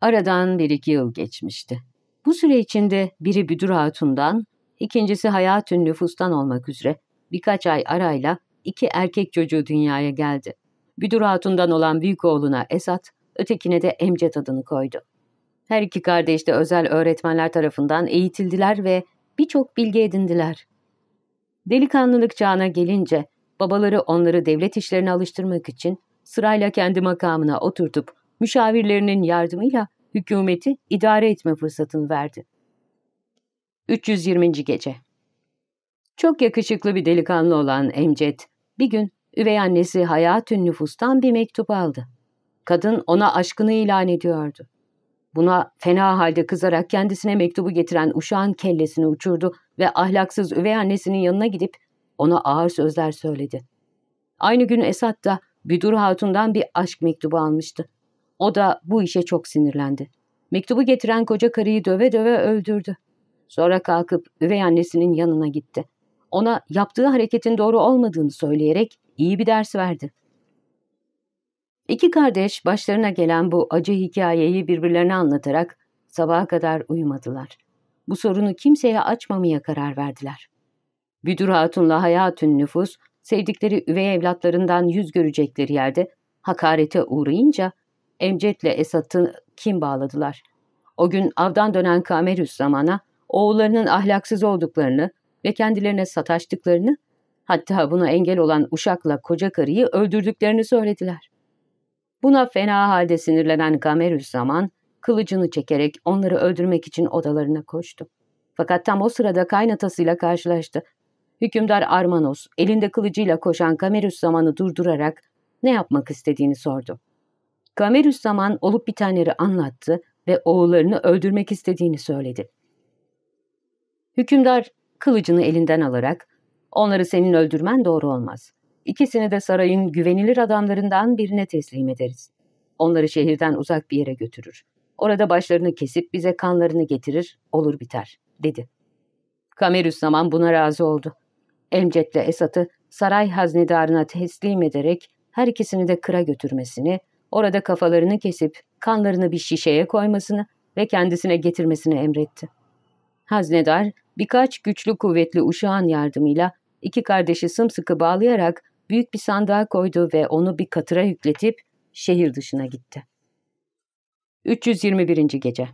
Aradan bir iki yıl geçmişti. Bu süre içinde biri Büdür Hatun'dan, İkincisi hayatün nüfustan olmak üzere birkaç ay arayla iki erkek çocuğu dünyaya geldi. Büdür Hatun'dan olan büyük oğluna Esat, ötekine de Emcet adını koydu. Her iki kardeş de özel öğretmenler tarafından eğitildiler ve birçok bilgi edindiler. Delikanlılık çağına gelince babaları onları devlet işlerine alıştırmak için sırayla kendi makamına oturtup müşavirlerinin yardımıyla hükümeti idare etme fırsatını verdi. 320. Gece Çok yakışıklı bir delikanlı olan Emcet, bir gün üvey annesi Hayatün nüfustan bir mektup aldı. Kadın ona aşkını ilan ediyordu. Buna fena halde kızarak kendisine mektubu getiren uşağın kellesini uçurdu ve ahlaksız üvey annesinin yanına gidip ona ağır sözler söyledi. Aynı gün Esat da Büdur Hatun'dan bir aşk mektubu almıştı. O da bu işe çok sinirlendi. Mektubu getiren koca karıyı döve döve öldürdü. Sonra kalkıp üvey annesinin yanına gitti. Ona yaptığı hareketin doğru olmadığını söyleyerek iyi bir ders verdi. İki kardeş başlarına gelen bu acı hikayeyi birbirlerine anlatarak sabaha kadar uyumadılar. Bu sorunu kimseye açmamaya karar verdiler. Büdür Hatun'la Hayatün nüfus, sevdikleri üvey evlatlarından yüz görecekleri yerde hakarete uğrayınca Emcet'le Esat'ı kim bağladılar. O gün avdan dönen Kamerüs zamana oğullarının ahlaksız olduklarını ve kendilerine sataştıklarını, hatta buna engel olan uşakla koca karıyı öldürdüklerini söylediler. Buna fena halde sinirlenen Gamerüs zaman, kılıcını çekerek onları öldürmek için odalarına koştu. Fakat tam o sırada kaynatasıyla karşılaştı. Hükümdar Armanos, elinde kılıcıyla koşan Kamerüs zamanı durdurarak ne yapmak istediğini sordu. Kamerüs zaman olup bitenleri anlattı ve oğullarını öldürmek istediğini söyledi. Hükümdar kılıcını elinden alarak onları senin öldürmen doğru olmaz. İkisini de sarayın güvenilir adamlarından birine teslim ederiz. Onları şehirden uzak bir yere götürür. Orada başlarını kesip bize kanlarını getirir, olur biter, dedi. Kamerüs zaman buna razı oldu. Emcet'le Esat'ı saray haznedarına teslim ederek her ikisini de kıra götürmesini, orada kafalarını kesip kanlarını bir şişeye koymasını ve kendisine getirmesini emretti. Haznedar birkaç güçlü kuvvetli uşağın yardımıyla iki kardeşi sımsıkı bağlayarak büyük bir sandığa koydu ve onu bir katıra yükletip şehir dışına gitti. 321. Gece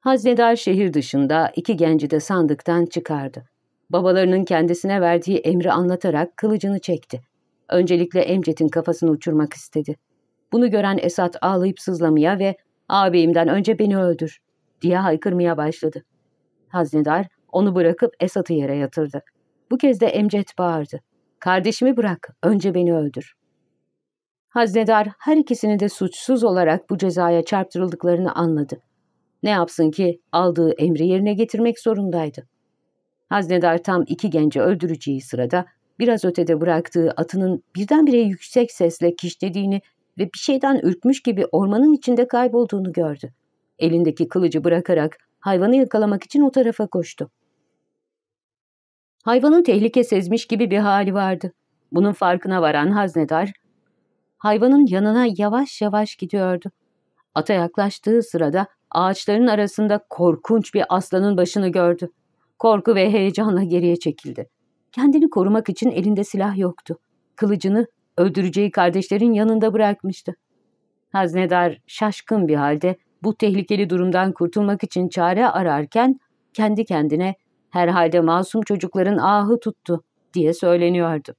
Haznedar şehir dışında iki genci de sandıktan çıkardı. Babalarının kendisine verdiği emri anlatarak kılıcını çekti. Öncelikle Emcet'in kafasını uçurmak istedi. Bunu gören Esat ağlayıp sızlamaya ve ''Ağabeyimden önce beni öldür.'' diye haykırmaya başladı. Haznedar onu bırakıp Esat'ı yere yatırdı. Bu kez de Emcet bağırdı. ''Kardeşimi bırak, önce beni öldür.'' Haznedar her ikisini de suçsuz olarak bu cezaya çarptırıldıklarını anladı. Ne yapsın ki aldığı emri yerine getirmek zorundaydı. Haznedar tam iki genci öldüreceği sırada biraz ötede bıraktığı atının birdenbire yüksek sesle kişnediğini ve bir şeyden ürkmüş gibi ormanın içinde kaybolduğunu gördü. Elindeki kılıcı bırakarak hayvanı yakalamak için o tarafa koştu. Hayvanın tehlike sezmiş gibi bir hali vardı. Bunun farkına varan haznedar, hayvanın yanına yavaş yavaş gidiyordu. Ata yaklaştığı sırada ağaçların arasında korkunç bir aslanın başını gördü. Korku ve heyecanla geriye çekildi. Kendini korumak için elinde silah yoktu. Kılıcını öldüreceği kardeşlerin yanında bırakmıştı. Haznedar şaşkın bir halde bu tehlikeli durumdan kurtulmak için çare ararken kendi kendine herhalde masum çocukların ahı tuttu diye söyleniyordu.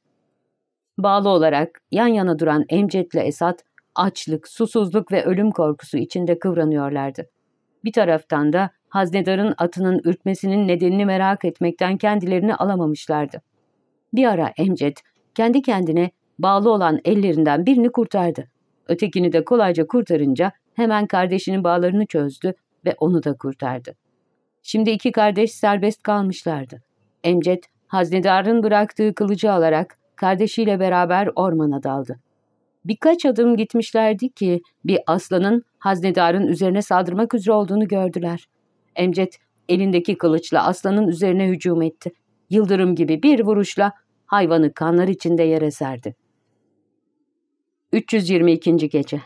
Bağlı olarak yan yana duran Emcet'le Esat açlık, susuzluk ve ölüm korkusu içinde kıvranıyorlardı. Bir taraftan da haznedarın atının ürkmesinin nedenini merak etmekten kendilerini alamamışlardı. Bir ara Emcet kendi kendine bağlı olan ellerinden birini kurtardı. Ötekini de kolayca kurtarınca hemen kardeşinin bağlarını çözdü ve onu da kurtardı. Şimdi iki kardeş serbest kalmışlardı. Emcet, haznedarın bıraktığı kılıcı alarak kardeşiyle beraber ormana daldı. Birkaç adım gitmişlerdi ki bir aslanın haznedarın üzerine saldırmak üzere olduğunu gördüler. Emcet elindeki kılıçla aslanın üzerine hücum etti. Yıldırım gibi bir vuruşla hayvanı kanlar içinde yere serdi. 322. Gece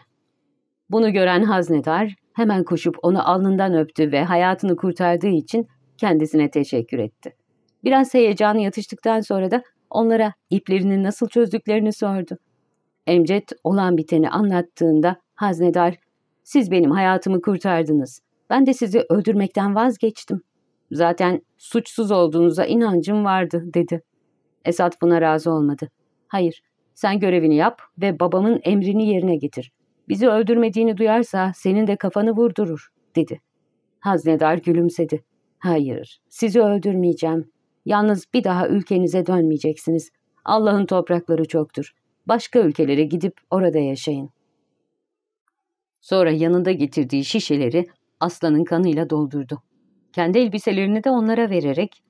Bunu gören haznedar hemen koşup onu alnından öptü ve hayatını kurtardığı için kendisine teşekkür etti. Biraz heyecanı yatıştıktan sonra da onlara iplerini nasıl çözdüklerini sordu. Emcet olan biteni anlattığında haznedar, ''Siz benim hayatımı kurtardınız. Ben de sizi öldürmekten vazgeçtim. Zaten suçsuz olduğunuza inancım vardı.'' dedi. Esat buna razı olmadı. ''Hayır, sen görevini yap ve babamın emrini yerine getir. Bizi öldürmediğini duyarsa senin de kafanı vurdurur, dedi. Haznedar gülümsedi. Hayır, sizi öldürmeyeceğim. Yalnız bir daha ülkenize dönmeyeceksiniz. Allah'ın toprakları çoktur. Başka ülkelere gidip orada yaşayın. Sonra yanında getirdiği şişeleri aslanın kanıyla doldurdu. Kendi elbiselerini de onlara vererek,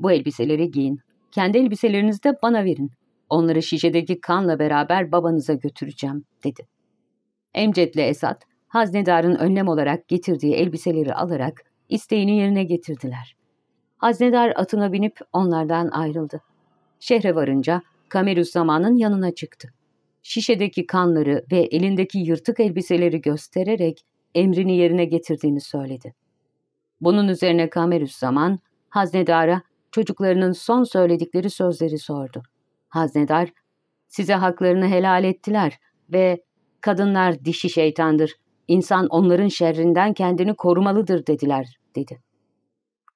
bu elbiseleri giyin, kendi elbiselerinizi de bana verin. Onları şişedeki kanla beraber babanıza götüreceğim, dedi. Emcet'le Esat, haznedarın önlem olarak getirdiği elbiseleri alarak isteğini yerine getirdiler. Haznedar atına binip onlardan ayrıldı. Şehre varınca Kamerus zamanın yanına çıktı. Şişedeki kanları ve elindeki yırtık elbiseleri göstererek emrini yerine getirdiğini söyledi. Bunun üzerine Kamerus zaman Haznedara çocuklarının son söyledikleri sözleri sordu. Haznedar, size haklarını helal ettiler ve kadınlar dişi şeytandır, insan onların şerrinden kendini korumalıdır dediler, dedi.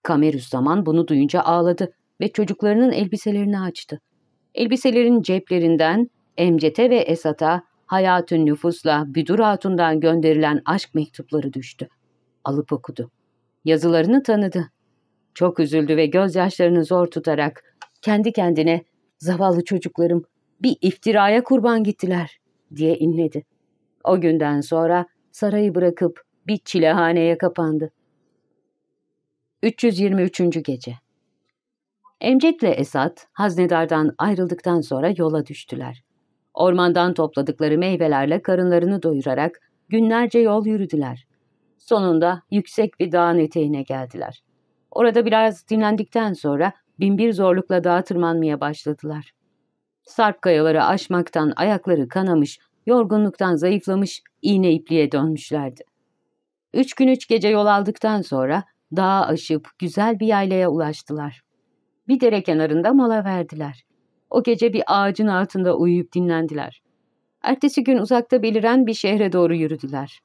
Kamerus zaman bunu duyunca ağladı ve çocuklarının elbiselerini açtı. Elbiselerin ceplerinden Emcete ve Esat'a hayatın nüfusla Büdür Hatun'dan gönderilen aşk mektupları düştü. Alıp okudu. Yazılarını tanıdı. Çok üzüldü ve gözyaşlarını zor tutarak kendi kendine zavallı çocuklarım bir iftiraya kurban gittiler diye inledi. O günden sonra sarayı bırakıp bir çilehaneye kapandı. 323. Gece Emcet'le Esat, haznedardan ayrıldıktan sonra yola düştüler. Ormandan topladıkları meyvelerle karınlarını doyurarak günlerce yol yürüdüler. Sonunda yüksek bir dağın eteğine geldiler. Orada biraz dinlendikten sonra binbir zorlukla dağa tırmanmaya başladılar. Sarp kayaları aşmaktan ayakları kanamış, yorgunluktan zayıflamış, iğne ipliğe dönmüşlerdi. Üç gün üç gece yol aldıktan sonra dağı aşıp güzel bir yaylaya ulaştılar. Bir dere kenarında mola verdiler. O gece bir ağacın altında uyuyup dinlendiler. Ertesi gün uzakta beliren bir şehre doğru yürüdüler.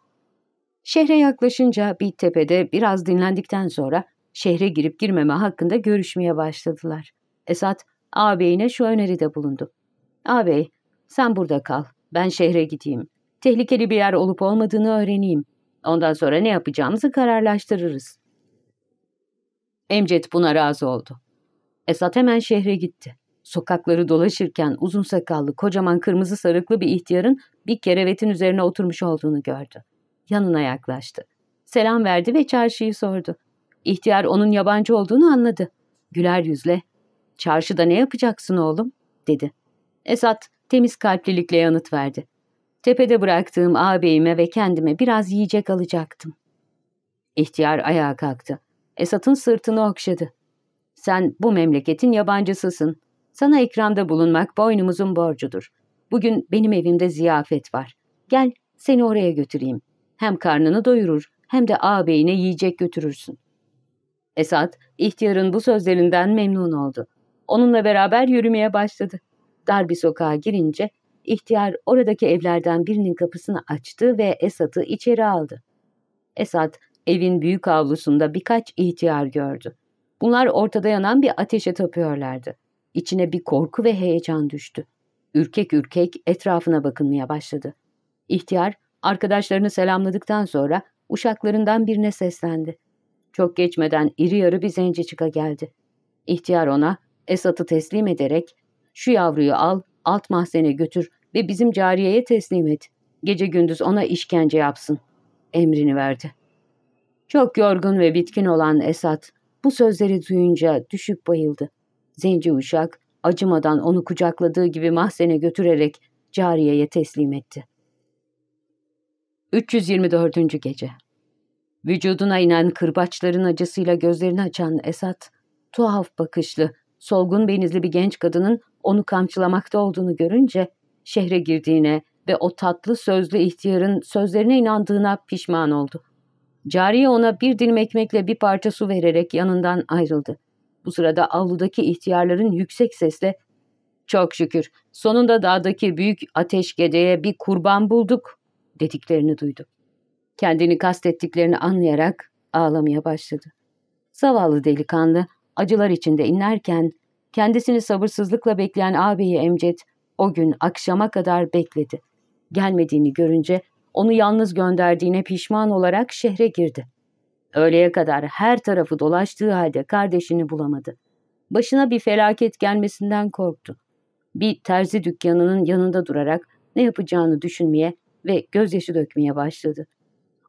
Şehre yaklaşınca bir tepede biraz dinlendikten sonra şehre girip girmeme hakkında görüşmeye başladılar. Esat, ağabeyine şu öneride bulundu. Ağabey, sen burada kal, ben şehre gideyim. Tehlikeli bir yer olup olmadığını öğreneyim. Ondan sonra ne yapacağımızı kararlaştırırız. Emcet buna razı oldu. Esat hemen şehre gitti. Sokakları dolaşırken uzun sakallı, kocaman kırmızı sarıklı bir ihtiyarın bir kerevetin üzerine oturmuş olduğunu gördü. Yanına yaklaştı. Selam verdi ve çarşıyı sordu. İhtiyar onun yabancı olduğunu anladı. Güler yüzle, ''Çarşıda ne yapacaksın oğlum?'' dedi. Esat temiz kalplilikle yanıt verdi. Tepede bıraktığım ağabeyime ve kendime biraz yiyecek alacaktım. İhtiyar ayağa kalktı. Esat'ın sırtını okşadı. Sen bu memleketin yabancısısın. Sana ikramda bulunmak boynumuzun borcudur. Bugün benim evimde ziyafet var. Gel seni oraya götüreyim. Hem karnını doyurur hem de ağabeyine yiyecek götürürsün. Esat, ihtiyarın bu sözlerinden memnun oldu. Onunla beraber yürümeye başladı. Dar bir sokağa girince ihtiyar oradaki evlerden birinin kapısını açtı ve Esat'ı içeri aldı. Esat, evin büyük avlusunda birkaç ihtiyar gördü. Bunlar ortada yanan bir ateşe tapıyorlardı. İçine bir korku ve heyecan düştü. Ürkek ürkek etrafına bakınmaya başladı. İhtiyar, arkadaşlarını selamladıktan sonra uşaklarından birine seslendi. Çok geçmeden iri yarı bir zenci çıka geldi. İhtiyar ona Esat'ı teslim ederek şu yavruyu al, alt mahzene götür ve bizim cariyeye teslim et. Gece gündüz ona işkence yapsın. Emrini verdi. Çok yorgun ve bitkin olan Esat bu sözleri duyunca düşüp bayıldı. Zenci uşak acımadan onu kucakladığı gibi mahzene götürerek cariyeye teslim etti. 324. Gece Vücuduna inen kırbaçların acısıyla gözlerini açan Esat, tuhaf bakışlı, solgun benizli bir genç kadının onu kamçılamakta olduğunu görünce şehre girdiğine ve o tatlı sözlü ihtiyarın sözlerine inandığına pişman oldu. Cariye ona bir dilim ekmekle bir parça su vererek yanından ayrıldı. Bu sırada avludaki ihtiyarların yüksek sesle ''Çok şükür sonunda dağdaki büyük ateşgedeye bir kurban bulduk.'' dediklerini duydu. Kendini kastettiklerini anlayarak ağlamaya başladı. Zavallı delikanlı acılar içinde inlerken kendisini sabırsızlıkla bekleyen ağabeyi Emcet o gün akşama kadar bekledi. Gelmediğini görünce onu yalnız gönderdiğine pişman olarak şehre girdi. Öğleye kadar her tarafı dolaştığı halde kardeşini bulamadı. Başına bir felaket gelmesinden korktu. Bir terzi dükkanının yanında durarak ne yapacağını düşünmeye ve gözyaşı dökmeye başladı.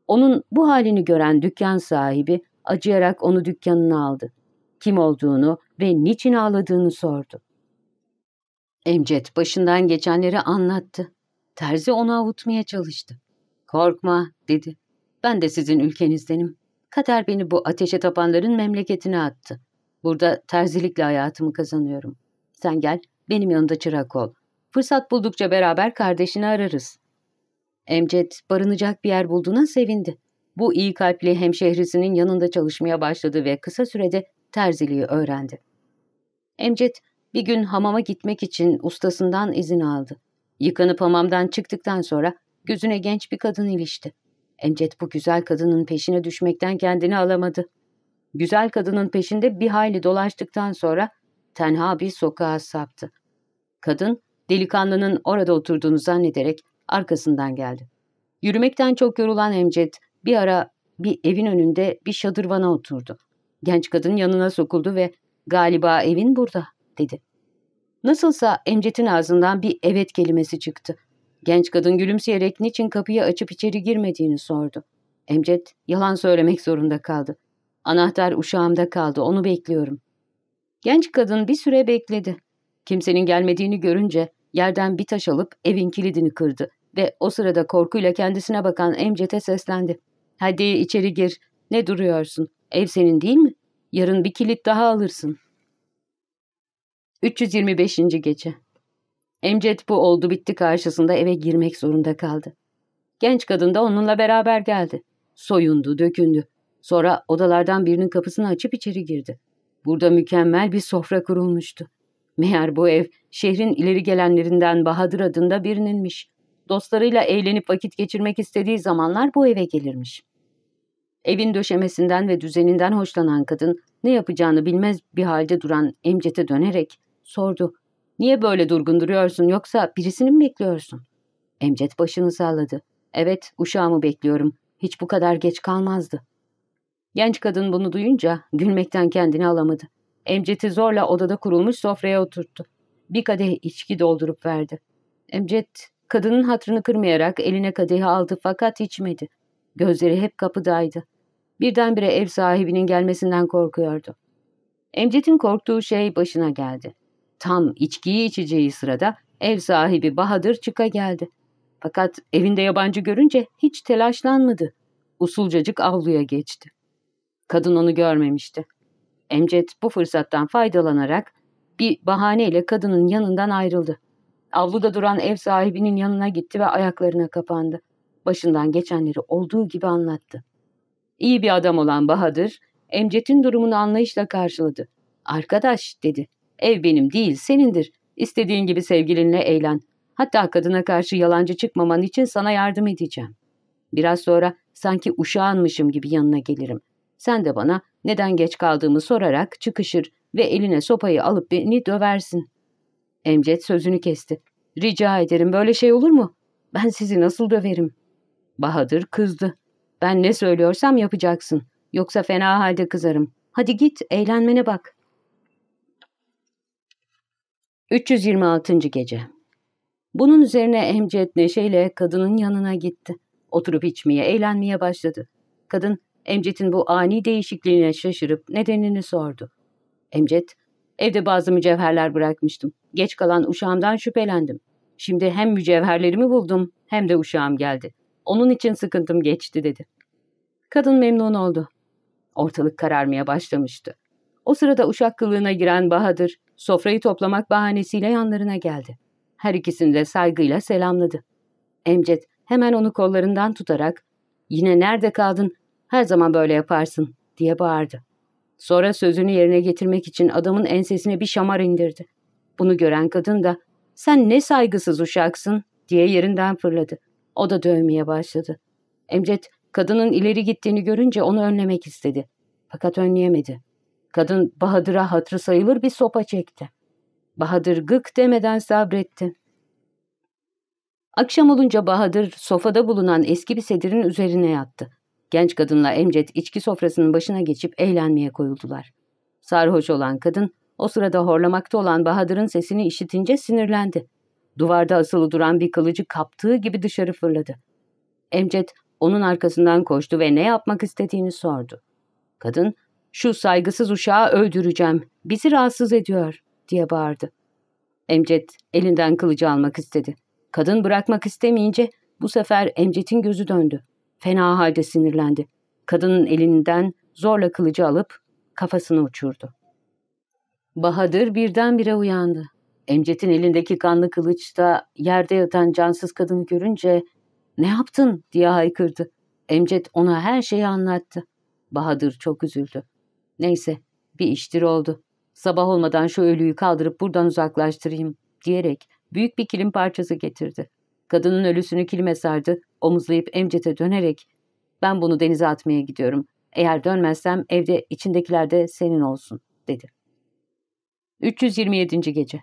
Onun bu halini gören dükkan sahibi acıyarak onu dükkanına aldı. Kim olduğunu ve niçin ağladığını sordu. Emcet başından geçenleri anlattı. Terzi onu avutmaya çalıştı. Korkma dedi. Ben de sizin ülkenizdenim. Kader beni bu ateşe tapanların memleketine attı. Burada terzilikle hayatımı kazanıyorum. Sen gel, benim yanında çırak ol. Fırsat buldukça beraber kardeşini ararız. Emcet barınacak bir yer bulduğuna sevindi. Bu iyi kalpli hemşehrisinin yanında çalışmaya başladı ve kısa sürede terziliği öğrendi. Emcet bir gün hamama gitmek için ustasından izin aldı. Yıkanıp hamamdan çıktıktan sonra gözüne genç bir kadın ilişti. Emcet bu güzel kadının peşine düşmekten kendini alamadı. Güzel kadının peşinde bir hayli dolaştıktan sonra tenha bir sokağa saptı. Kadın delikanlının orada oturduğunu zannederek arkasından geldi. Yürümekten çok yorulan Emcet bir ara bir evin önünde bir şadırvana oturdu. Genç kadın yanına sokuldu ve galiba evin burada dedi. Nasılsa Emcet'in ağzından bir evet kelimesi çıktı. Genç kadın gülümseyerek niçin kapıyı açıp içeri girmediğini sordu. Emcet yalan söylemek zorunda kaldı. Anahtar uşağımda kaldı, onu bekliyorum. Genç kadın bir süre bekledi. Kimsenin gelmediğini görünce yerden bir taş alıp evin kilidini kırdı ve o sırada korkuyla kendisine bakan Emcet'e seslendi. Hadi içeri gir. Ne duruyorsun? Ev senin değil mi? Yarın bir kilit daha alırsın. 325. Gece Emcet bu oldu bitti karşısında eve girmek zorunda kaldı. Genç kadın da onunla beraber geldi. Soyundu, dökündü. Sonra odalardan birinin kapısını açıp içeri girdi. Burada mükemmel bir sofra kurulmuştu. Meğer bu ev şehrin ileri gelenlerinden Bahadır adında birininmiş. Dostlarıyla eğlenip vakit geçirmek istediği zamanlar bu eve gelirmiş. Evin döşemesinden ve düzeninden hoşlanan kadın ne yapacağını bilmez bir halde duran Emcet'e dönerek sordu. Niye böyle durgun duruyorsun yoksa birisini mi bekliyorsun? Emcet başını salladı. Evet uşağımı bekliyorum. Hiç bu kadar geç kalmazdı. Genç kadın bunu duyunca gülmekten kendini alamadı. Emcet'i zorla odada kurulmuş sofraya oturttu. Bir kadeh içki doldurup verdi. Emcet kadının hatrını kırmayarak eline kadehi aldı fakat içmedi. Gözleri hep kapıdaydı. Birdenbire ev sahibinin gelmesinden korkuyordu. Emcet'in korktuğu şey başına geldi. Tam içkiyi içeceği sırada ev sahibi Bahadır çıka geldi. Fakat evinde yabancı görünce hiç telaşlanmadı. Usulcacık avluya geçti. Kadın onu görmemişti. Emcet bu fırsattan faydalanarak bir bahaneyle kadının yanından ayrıldı. Avluda duran ev sahibinin yanına gitti ve ayaklarına kapandı. Başından geçenleri olduğu gibi anlattı. İyi bir adam olan Bahadır, Emcet'in durumunu anlayışla karşıladı. Arkadaş dedi, ev benim değil senindir. İstediğin gibi sevgilinle eğlen. Hatta kadına karşı yalancı çıkmaman için sana yardım edeceğim. Biraz sonra sanki uşağınmışım gibi yanına gelirim. Sen de bana neden geç kaldığımı sorarak çıkışır ve eline sopayı alıp beni döversin. Emcet sözünü kesti. Rica ederim böyle şey olur mu? Ben sizi nasıl döverim? Bahadır kızdı. Ben ne söylüyorsam yapacaksın. Yoksa fena halde kızarım. Hadi git eğlenmene bak. 326. Gece Bunun üzerine Emcet neşeyle kadının yanına gitti. Oturup içmeye, eğlenmeye başladı. Kadın Emcet'in bu ani değişikliğine şaşırıp nedenini sordu. Emcet, evde bazı mücevherler bırakmıştım. Geç kalan uşağımdan şüphelendim. Şimdi hem mücevherlerimi buldum hem de uşağım geldi. Onun için sıkıntım geçti dedi. Kadın memnun oldu. Ortalık kararmaya başlamıştı. O sırada uşak kılığına giren Bahadır, sofrayı toplamak bahanesiyle yanlarına geldi. Her ikisini de saygıyla selamladı. Emcet hemen onu kollarından tutarak, ''Yine nerede kaldın? Her zaman böyle yaparsın.'' diye bağırdı. Sonra sözünü yerine getirmek için adamın ensesine bir şamar indirdi. Bunu gören kadın da, ''Sen ne saygısız uşaksın?'' diye yerinden fırladı. O da dövmeye başladı. Emcet kadının ileri gittiğini görünce onu önlemek istedi. Fakat önleyemedi. Kadın Bahadır'a hatrı sayılır bir sopa çekti. Bahadır gık demeden sabretti. Akşam olunca Bahadır sofada bulunan eski bir sedirin üzerine yattı. Genç kadınla Emcet içki sofrasının başına geçip eğlenmeye koyuldular. Sarhoş olan kadın o sırada horlamakta olan Bahadır'ın sesini işitince sinirlendi. Duvarda asılı duran bir kılıcı kaptığı gibi dışarı fırladı. Emcet onun arkasından koştu ve ne yapmak istediğini sordu. Kadın, şu saygısız uşağı öldüreceğim, bizi rahatsız ediyor diye bağırdı. Emcet elinden kılıcı almak istedi. Kadın bırakmak istemeyince bu sefer Emcet'in gözü döndü. Fena halde sinirlendi. Kadının elinden zorla kılıcı alıp kafasını uçurdu. Bahadır birdenbire uyandı. Emcet'in elindeki kanlı kılıçta yerde yatan cansız kadını görünce ''Ne yaptın?'' diye haykırdı. Emcet ona her şeyi anlattı. Bahadır çok üzüldü. Neyse bir iştir oldu. Sabah olmadan şu ölüyü kaldırıp buradan uzaklaştırayım diyerek büyük bir kilim parçası getirdi. Kadının ölüsünü kilime sardı, omuzlayıp Emcet'e dönerek ''Ben bunu denize atmaya gidiyorum. Eğer dönmezsem evde içindekiler de senin olsun.'' dedi. 327. Gece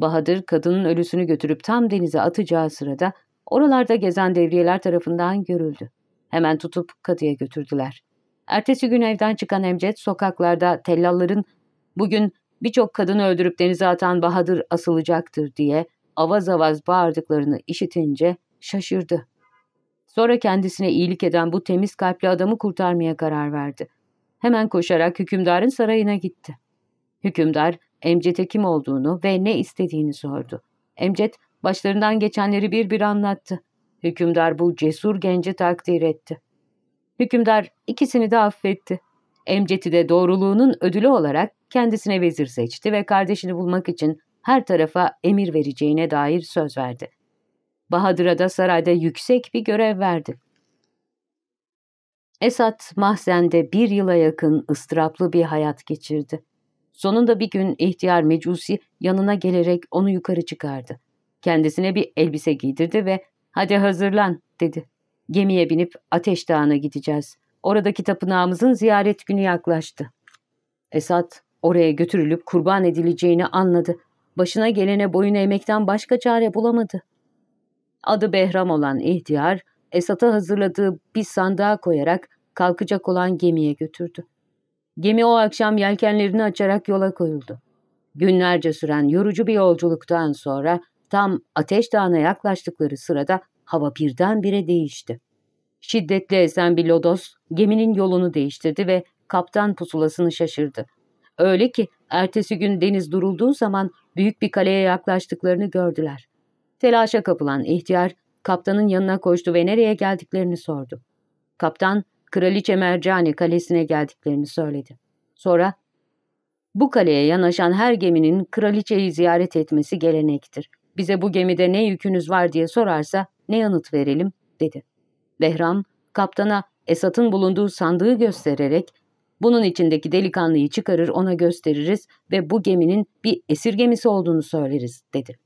Bahadır kadının ölüsünü götürüp tam denize atacağı sırada oralarda gezen devriyeler tarafından görüldü. Hemen tutup kadıya götürdüler. Ertesi gün evden çıkan Emcet sokaklarda tellalların bugün birçok kadını öldürüp denize atan Bahadır asılacaktır diye avaz avaz bağırdıklarını işitince şaşırdı. Sonra kendisine iyilik eden bu temiz kalpli adamı kurtarmaya karar verdi. Hemen koşarak hükümdarın sarayına gitti. Hükümdar Emcet'e kim olduğunu ve ne istediğini sordu. Emcet başlarından geçenleri bir bir anlattı. Hükümdar bu cesur genci takdir etti. Hükümdar ikisini de affetti. Emcet'i de doğruluğunun ödülü olarak kendisine vezir seçti ve kardeşini bulmak için her tarafa emir vereceğine dair söz verdi. Bahadır'a da sarayda yüksek bir görev verdi. Esat mahzende bir yıla yakın ıstıraplı bir hayat geçirdi. Sonunda bir gün ihtiyar Mecusi yanına gelerek onu yukarı çıkardı. Kendisine bir elbise giydirdi ve ''Hadi hazırlan'' dedi. ''Gemiye binip Ateş Dağı'na gideceğiz. Oradaki tapınağımızın ziyaret günü yaklaştı.'' Esat oraya götürülüp kurban edileceğini anladı. Başına gelene boyun eğmekten başka çare bulamadı. Adı Behram olan ihtiyar, Esat'a hazırladığı bir sandığa koyarak kalkacak olan gemiye götürdü. Gemi o akşam yelkenlerini açarak yola koyuldu. Günlerce süren yorucu bir yolculuktan sonra tam Ateş Dağı'na yaklaştıkları sırada hava birdenbire değişti. Şiddetli esen bir lodos geminin yolunu değiştirdi ve kaptan pusulasını şaşırdı. Öyle ki ertesi gün deniz durulduğu zaman büyük bir kaleye yaklaştıklarını gördüler. Telaşa kapılan ihtiyar kaptanın yanına koştu ve nereye geldiklerini sordu. Kaptan Kraliçe Mercani kalesine geldiklerini söyledi. Sonra bu kaleye yanaşan her geminin kraliçeyi ziyaret etmesi gelenektir. Bize bu gemide ne yükünüz var diye sorarsa ne yanıt verelim dedi. Behram kaptana Esat'ın bulunduğu sandığı göstererek bunun içindeki delikanlıyı çıkarır ona gösteririz ve bu geminin bir esir gemisi olduğunu söyleriz dedi.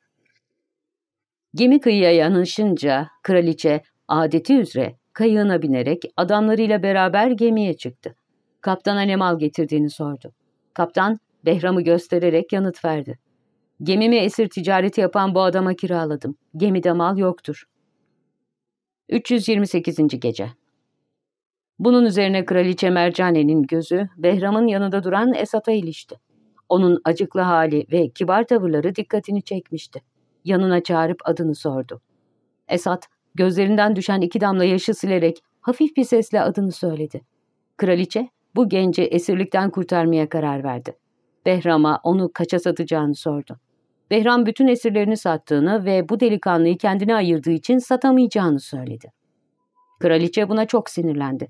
Gemi kıyıya yanaşınca kraliçe adeti üzere kayığına binerek adamlarıyla beraber gemiye çıktı. Kaptana ne mal getirdiğini sordu. Kaptan Behram'ı göstererek yanıt verdi. Gemimi esir ticareti yapan bu adama kiraladım. Gemide mal yoktur. 328. Gece Bunun üzerine Kraliçe Mercane'nin gözü Behram'ın yanında duran Esat'a ilişti. Onun acıklı hali ve kibar tavırları dikkatini çekmişti. Yanına çağırıp adını sordu. Esat gözlerinden düşen iki damla yaşı silerek hafif bir sesle adını söyledi. Kraliçe bu genci esirlikten kurtarmaya karar verdi. Behram'a onu kaça satacağını sordu. Behram bütün esirlerini sattığını ve bu delikanlıyı kendine ayırdığı için satamayacağını söyledi. Kraliçe buna çok sinirlendi.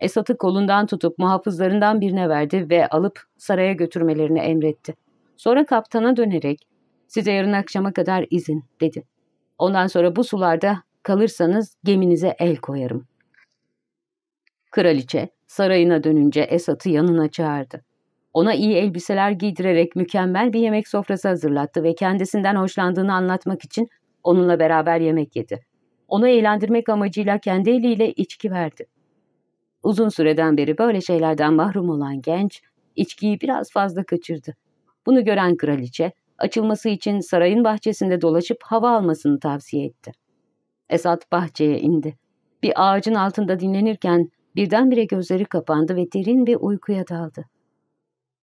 Esat'ı kolundan tutup muhafızlarından birine verdi ve alıp saraya götürmelerini emretti. Sonra kaptana dönerek size yarın akşama kadar izin dedi. Ondan sonra bu sularda kalırsanız geminize el koyarım. Kraliçe sarayına dönünce Esat'ı yanına çağırdı. Ona iyi elbiseler giydirerek mükemmel bir yemek sofrası hazırlattı ve kendisinden hoşlandığını anlatmak için onunla beraber yemek yedi. Onu eğlendirmek amacıyla kendi eliyle içki verdi. Uzun süreden beri böyle şeylerden mahrum olan genç, içkiyi biraz fazla kaçırdı. Bunu gören kraliçe, açılması için sarayın bahçesinde dolaşıp hava almasını tavsiye etti. Esat bahçeye indi. Bir ağacın altında dinlenirken birdenbire gözleri kapandı ve derin bir uykuya daldı.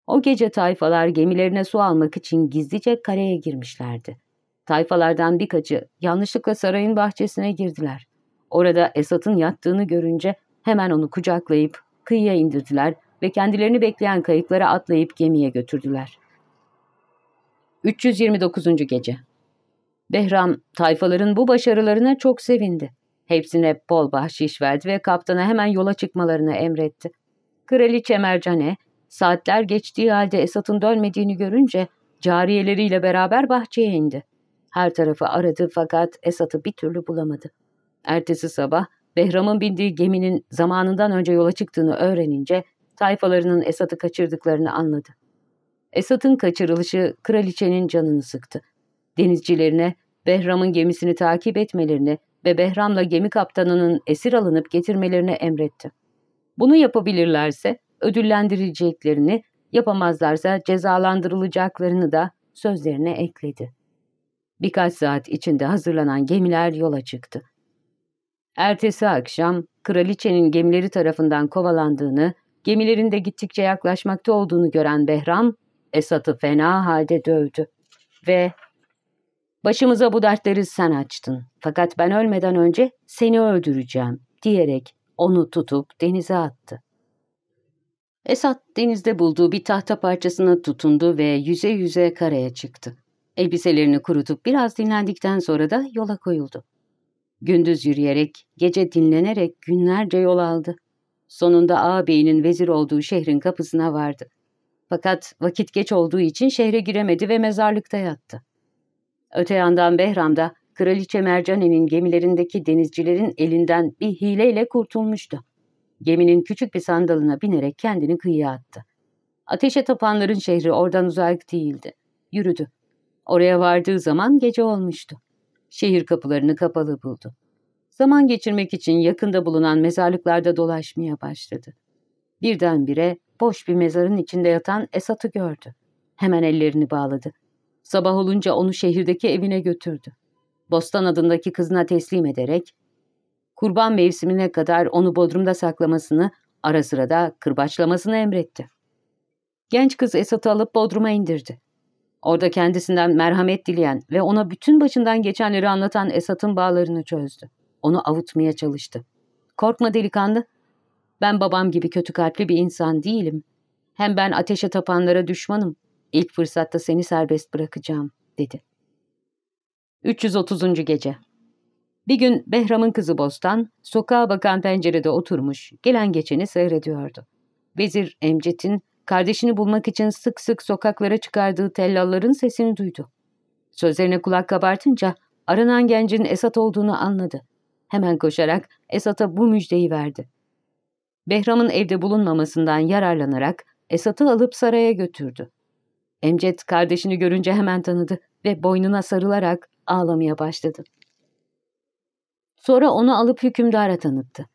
O gece tayfalar gemilerine su almak için gizlice kaleye girmişlerdi. Tayfalardan birkaçı yanlışlıkla sarayın bahçesine girdiler. Orada Esat'ın yattığını görünce hemen onu kucaklayıp kıyıya indirdiler ve kendilerini bekleyen kayıklara atlayıp gemiye götürdüler. 329. Gece Behram, tayfaların bu başarılarına çok sevindi. Hepsine bol bahşiş verdi ve kaptana hemen yola çıkmalarını emretti. Kraliçe Mercane, saatler geçtiği halde Esat'ın dönmediğini görünce cariyeleriyle beraber bahçeye indi. Her tarafı aradı fakat Esat'ı bir türlü bulamadı. Ertesi sabah Behram'ın bindiği geminin zamanından önce yola çıktığını öğrenince tayfalarının Esat'ı kaçırdıklarını anladı. Esat'ın kaçırılışı kraliçenin canını sıktı. Denizcilerine Behram'ın gemisini takip etmelerini ve Behram'la gemi kaptanının esir alınıp getirmelerini emretti. Bunu yapabilirlerse ödüllendirileceklerini, yapamazlarsa cezalandırılacaklarını da sözlerine ekledi. Birkaç saat içinde hazırlanan gemiler yola çıktı. Ertesi akşam kraliçenin gemileri tarafından kovalandığını, gemilerin de gittikçe yaklaşmakta olduğunu gören Behram, Esat'ı fena halde dövdü ve ''Başımıza bu dertleri sen açtın fakat ben ölmeden önce seni öldüreceğim.'' diyerek onu tutup denize attı. Esat denizde bulduğu bir tahta parçasına tutundu ve yüze yüze karaya çıktı. Elbiselerini kurutup biraz dinlendikten sonra da yola koyuldu. Gündüz yürüyerek, gece dinlenerek günlerce yol aldı. Sonunda ağabeyinin vezir olduğu şehrin kapısına vardı. Fakat vakit geç olduğu için şehre giremedi ve mezarlıkta yattı. Öte yandan Behram'da Kraliçe Mercane'nin gemilerindeki denizcilerin elinden bir hileyle kurtulmuştu. Geminin küçük bir sandalına binerek kendini kıyıya attı. Ateşe tapanların şehri oradan uzak değildi. Yürüdü. Oraya vardığı zaman gece olmuştu. Şehir kapılarını kapalı buldu. Zaman geçirmek için yakında bulunan mezarlıklarda dolaşmaya başladı. Birdenbire boş bir mezarın içinde yatan Esat'ı gördü. Hemen ellerini bağladı. Sabah olunca onu şehirdeki evine götürdü. Bostan adındaki kızına teslim ederek kurban mevsimine kadar onu bodrumda saklamasını, ara sıra da kırbaçlamasını emretti. Genç kız Esat'ı alıp bodruma indirdi. Orada kendisinden merhamet dileyen ve ona bütün başından geçenleri anlatan Esat'ın bağlarını çözdü. Onu avutmaya çalıştı. Korkma delikanlı. Ben babam gibi kötü kalpli bir insan değilim. Hem ben ateşe tapanlara düşmanım. İlk fırsatta seni serbest bırakacağım, dedi. 330. Gece Bir gün Behram'ın kızı Bostan, sokağa bakan pencerede oturmuş, gelen geçeni seyrediyordu. Vezir Emcet'in kardeşini bulmak için sık sık sokaklara çıkardığı tellalların sesini duydu. Sözlerine kulak kabartınca aranan gencin Esat olduğunu anladı. Hemen koşarak Esat'a bu müjdeyi verdi. Behram'ın evde bulunmamasından yararlanarak Esat'ı alıp saraya götürdü. Emcet kardeşini görünce hemen tanıdı ve boynuna sarılarak ağlamaya başladı. Sonra onu alıp hükümdara tanıttı.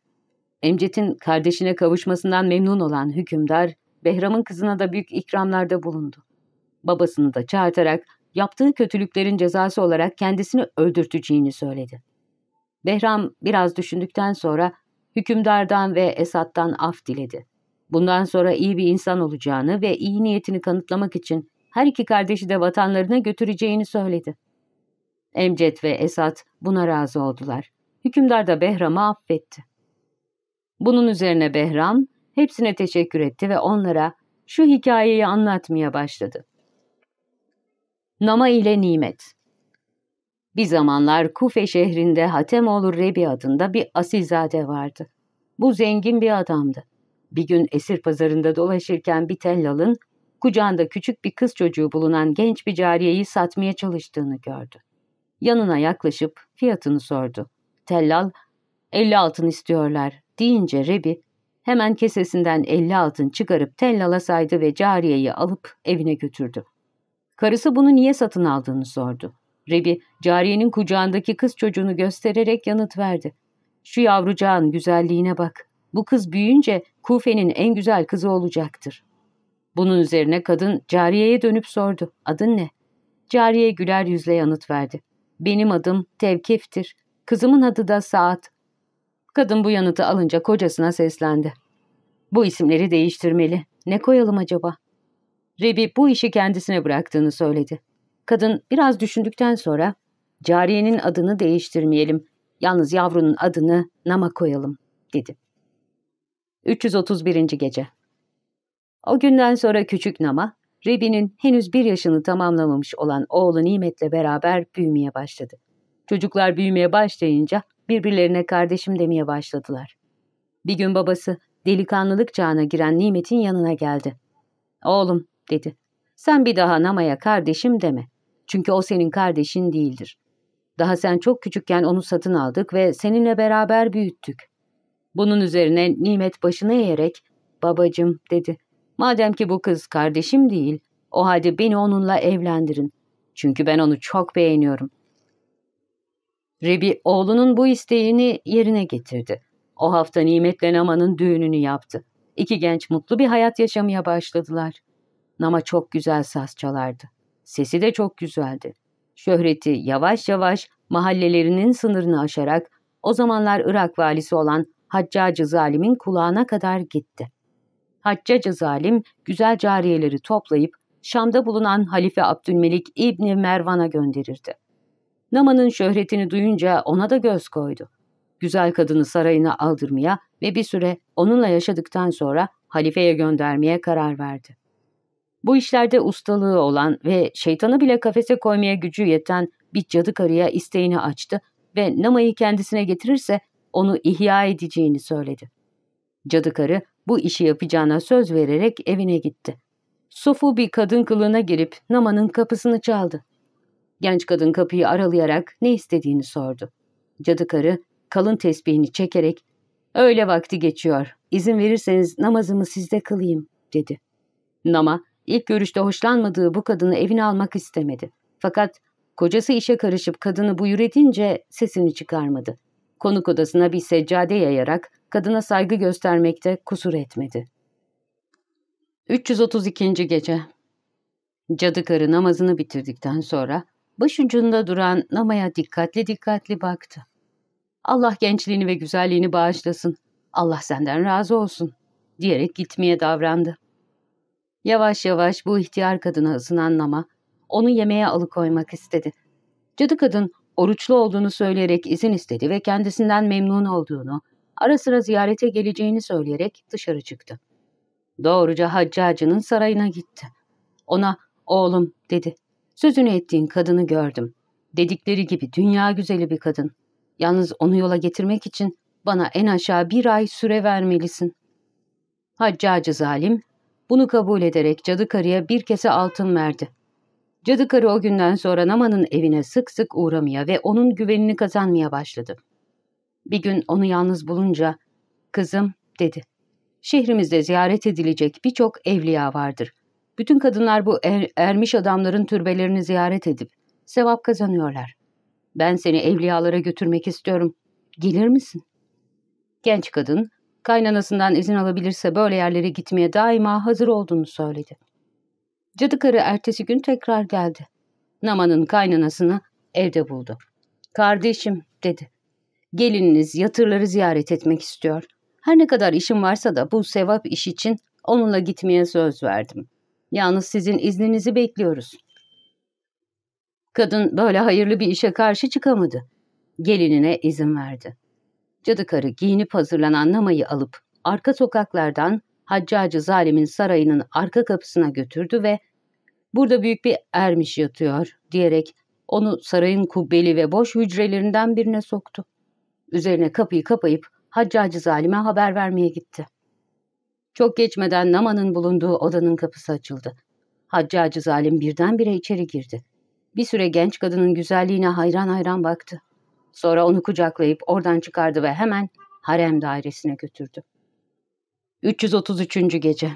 Emcet'in kardeşine kavuşmasından memnun olan hükümdar, Behram'ın kızına da büyük ikramlarda bulundu. Babasını da çağırtarak yaptığı kötülüklerin cezası olarak kendisini öldürteceğini söyledi. Behram biraz düşündükten sonra hükümdardan ve Esat'tan af diledi. Bundan sonra iyi bir insan olacağını ve iyi niyetini kanıtlamak için her iki kardeşi de vatanlarına götüreceğini söyledi. Emcet ve Esat buna razı oldular. Hükümdar da Behram'ı affetti. Bunun üzerine Behram hepsine teşekkür etti ve onlara şu hikayeyi anlatmaya başladı. Nama ile Nimet Bir zamanlar Kufe şehrinde Hatemoğlu Rebi adında bir asilzade vardı. Bu zengin bir adamdı. Bir gün esir pazarında dolaşırken bir tellalın kucağında küçük bir kız çocuğu bulunan genç bir cariyeyi satmaya çalıştığını gördü. Yanına yaklaşıp fiyatını sordu. Tellal, elli altın istiyorlar deyince Rebi hemen kesesinden elli altın çıkarıp tellala saydı ve cariyeyi alıp evine götürdü. Karısı bunu niye satın aldığını sordu. Rebi, cariyenin kucağındaki kız çocuğunu göstererek yanıt verdi. Şu yavrucağın güzelliğine bak. Bu kız büyüyünce Kufe'nin en güzel kızı olacaktır. Bunun üzerine kadın cariyeye dönüp sordu. Adın ne? Cariye güler yüzle yanıt verdi. Benim adım Tevkif'tir. Kızımın adı da Saat. Kadın bu yanıtı alınca kocasına seslendi. Bu isimleri değiştirmeli. Ne koyalım acaba? Rebi bu işi kendisine bıraktığını söyledi. Kadın biraz düşündükten sonra cariyenin adını değiştirmeyelim. Yalnız yavrunun adını Nama koyalım dedi. 331. Gece O günden sonra küçük Nama, Rebi'nin henüz bir yaşını tamamlamamış olan oğlu Nimet'le beraber büyümeye başladı. Çocuklar büyümeye başlayınca birbirlerine kardeşim demeye başladılar. Bir gün babası delikanlılık çağına giren Nimet'in yanına geldi. Oğlum dedi. Sen bir daha Nama'ya kardeşim deme. Çünkü o senin kardeşin değildir. Daha sen çok küçükken onu satın aldık ve seninle beraber büyüttük. Bunun üzerine Nimet başını eğerek babacım dedi. Madem ki bu kız kardeşim değil, o halde beni onunla evlendirin. Çünkü ben onu çok beğeniyorum. Rebi oğlunun bu isteğini yerine getirdi. O hafta Nimet'le Nama'nın düğününü yaptı. İki genç mutlu bir hayat yaşamaya başladılar. Nama çok güzel saz çalardı. Sesi de çok güzeldi. Şöhreti yavaş yavaş mahallelerinin sınırını aşarak o zamanlar Irak valisi olan Haccacı Zalim'in kulağına kadar gitti. Haccacı Zalim güzel cariyeleri toplayıp Şam'da bulunan Halife Abdülmelik İbni Mervan'a gönderirdi. Nama'nın şöhretini duyunca ona da göz koydu. güzel kadını sarayına aldırmaya ve bir süre onunla yaşadıktan sonra halifeye göndermeye karar verdi. Bu işlerde ustalığı olan ve şeytanı bile kafese koymaya gücü yeten bir cadı karıya isteğini açtı ve Nama'yı kendisine getirirse onu ihya edeceğini söyledi. Cadı karı bu işi yapacağına söz vererek evine gitti. Sofu bir kadın kılığına girip Nama'nın kapısını çaldı. Genç kadın kapıyı aralayarak ne istediğini sordu. Cadı karı kalın tesbihini çekerek ''Öyle vakti geçiyor, izin verirseniz namazımı sizde kılayım.'' dedi. Nama ilk görüşte hoşlanmadığı bu kadını evine almak istemedi. Fakat kocası işe karışıp kadını buyur edince sesini çıkarmadı. Konuk odasına bir seccade yayarak kadına saygı göstermekte kusur etmedi. 332. Gece Cadı karı namazını bitirdikten sonra başucunda duran Nama'ya dikkatli dikkatli baktı. Allah gençliğini ve güzelliğini bağışlasın, Allah senden razı olsun diyerek gitmeye davrandı. Yavaş yavaş bu ihtiyar kadına ısınan Nama onu yemeğe alıkoymak istedi. Cadı kadın oruçlu olduğunu söyleyerek izin istedi ve kendisinden memnun olduğunu, ara sıra ziyarete geleceğini söyleyerek dışarı çıktı. Doğruca haccacının sarayına gitti. Ona oğlum dedi. Sözünü ettiğin kadını gördüm. Dedikleri gibi dünya güzeli bir kadın. Yalnız onu yola getirmek için bana en aşağı bir ay süre vermelisin. Haccacı zalim bunu kabul ederek cadı karıya bir kese altın verdi. Cadı karı o günden sonra Naman'ın evine sık sık uğramaya ve onun güvenini kazanmaya başladı. Bir gün onu yalnız bulunca, ''Kızım'' dedi. ''Şehrimizde ziyaret edilecek birçok evliya vardır. Bütün kadınlar bu er, ermiş adamların türbelerini ziyaret edip sevap kazanıyorlar. Ben seni evliyalara götürmek istiyorum. Gelir misin?'' Genç kadın, kaynanasından izin alabilirse böyle yerlere gitmeye daima hazır olduğunu söyledi. Cadı karı ertesi gün tekrar geldi. Naman'ın kaynanasını evde buldu. ''Kardeşim'' dedi. ''Gelininiz yatırları ziyaret etmek istiyor. Her ne kadar işim varsa da bu sevap iş için onunla gitmeye söz verdim. Yalnız sizin izninizi bekliyoruz.'' Kadın böyle hayırlı bir işe karşı çıkamadı. Gelinine izin verdi. Cadı karı giyinip hazırlanan Nama'yı alıp arka sokaklardan Haccacı zalimin sarayının arka kapısına götürdü ve ''Burada büyük bir ermiş yatıyor.'' diyerek onu sarayın kubbeli ve boş hücrelerinden birine soktu. Üzerine kapıyı kapayıp Haccacı zalime haber vermeye gitti. Çok geçmeden Nama'nın bulunduğu odanın kapısı açıldı. Haccacı zalim birdenbire içeri girdi. Bir süre genç kadının güzelliğine hayran hayran baktı. Sonra onu kucaklayıp oradan çıkardı ve hemen harem dairesine götürdü. 333. Gece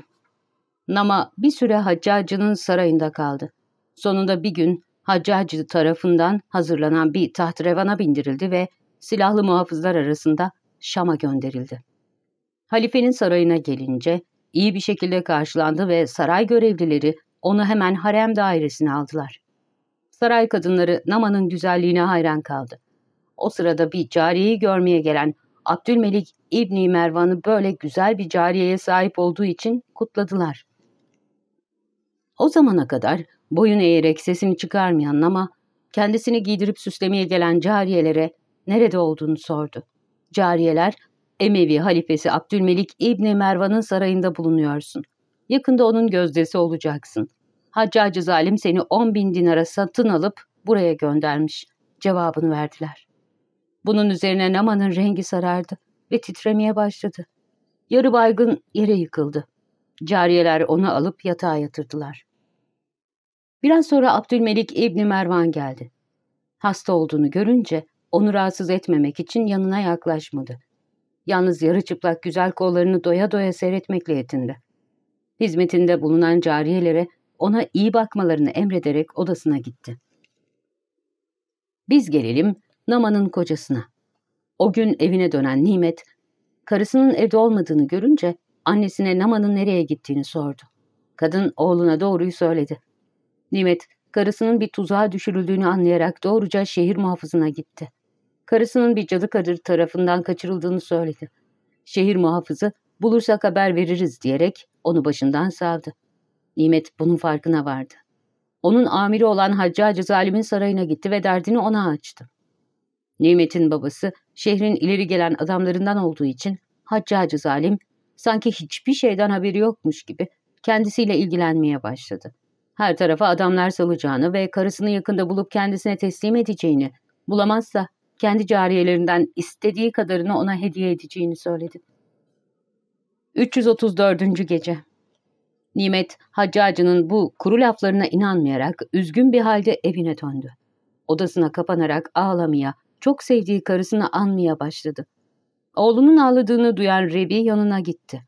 Nama bir süre Haccacı'nın sarayında kaldı. Sonunda bir gün Haccacı tarafından hazırlanan bir tahtrevana bindirildi ve silahlı muhafızlar arasında Şam'a gönderildi. Halifenin sarayına gelince iyi bir şekilde karşılandı ve saray görevlileri onu hemen harem dairesine aldılar. Saray kadınları Nama'nın güzelliğine hayran kaldı. O sırada bir cariyeyi görmeye gelen Abdülmelik İbni Mervan'ı böyle güzel bir cariyeye sahip olduğu için kutladılar. O zamana kadar boyun eğerek sesini çıkarmayan ama kendisini giydirip süslemeye gelen cariyelere nerede olduğunu sordu. Cariyeler, Emevi halifesi Abdülmelik İbni Mervan'ın sarayında bulunuyorsun. Yakında onun gözdesi olacaksın. Haccacı zalim seni on bin dinara satın alıp buraya göndermiş. Cevabını verdiler. Bunun üzerine Naman'ın rengi sarardı ve titremeye başladı. Yarı baygın yere yıkıldı. Cariyeler onu alıp yatağa yatırdılar. Biraz sonra Abdülmelik İbni Mervan geldi. Hasta olduğunu görünce onu rahatsız etmemek için yanına yaklaşmadı. Yalnız yarı çıplak güzel kollarını doya doya seyretmekle yetindi. Hizmetinde bulunan cariyelere ona iyi bakmalarını emrederek odasına gitti. Biz gelelim Naman'ın kocasına. O gün evine dönen Nimet, karısının evde olmadığını görünce annesine Naman'ın nereye gittiğini sordu. Kadın oğluna doğruyu söyledi. Nimet, karısının bir tuzağa düşürüldüğünü anlayarak doğruca şehir muhafızına gitti. Karısının bir cadı kadır tarafından kaçırıldığını söyledi. Şehir muhafızı, bulursak haber veririz diyerek onu başından savdı. Nimet bunun farkına vardı. Onun amiri olan Haccacı Zalim'in sarayına gitti ve derdini ona açtı. Nimet'in babası şehrin ileri gelen adamlarından olduğu için Haccacı zalim sanki hiçbir şeyden haberi yokmuş gibi kendisiyle ilgilenmeye başladı. Her tarafa adamlar salacağını ve karısını yakında bulup kendisine teslim edeceğini, bulamazsa kendi cariyelerinden istediği kadarını ona hediye edeceğini söyledi. 334. Gece Nimet, Haccacı'nın bu kuru laflarına inanmayarak üzgün bir halde evine döndü. Odasına kapanarak ağlamaya, çok sevdiği karısını anmaya başladı. Oğlunun ağladığını duyan Rebi yanına gitti.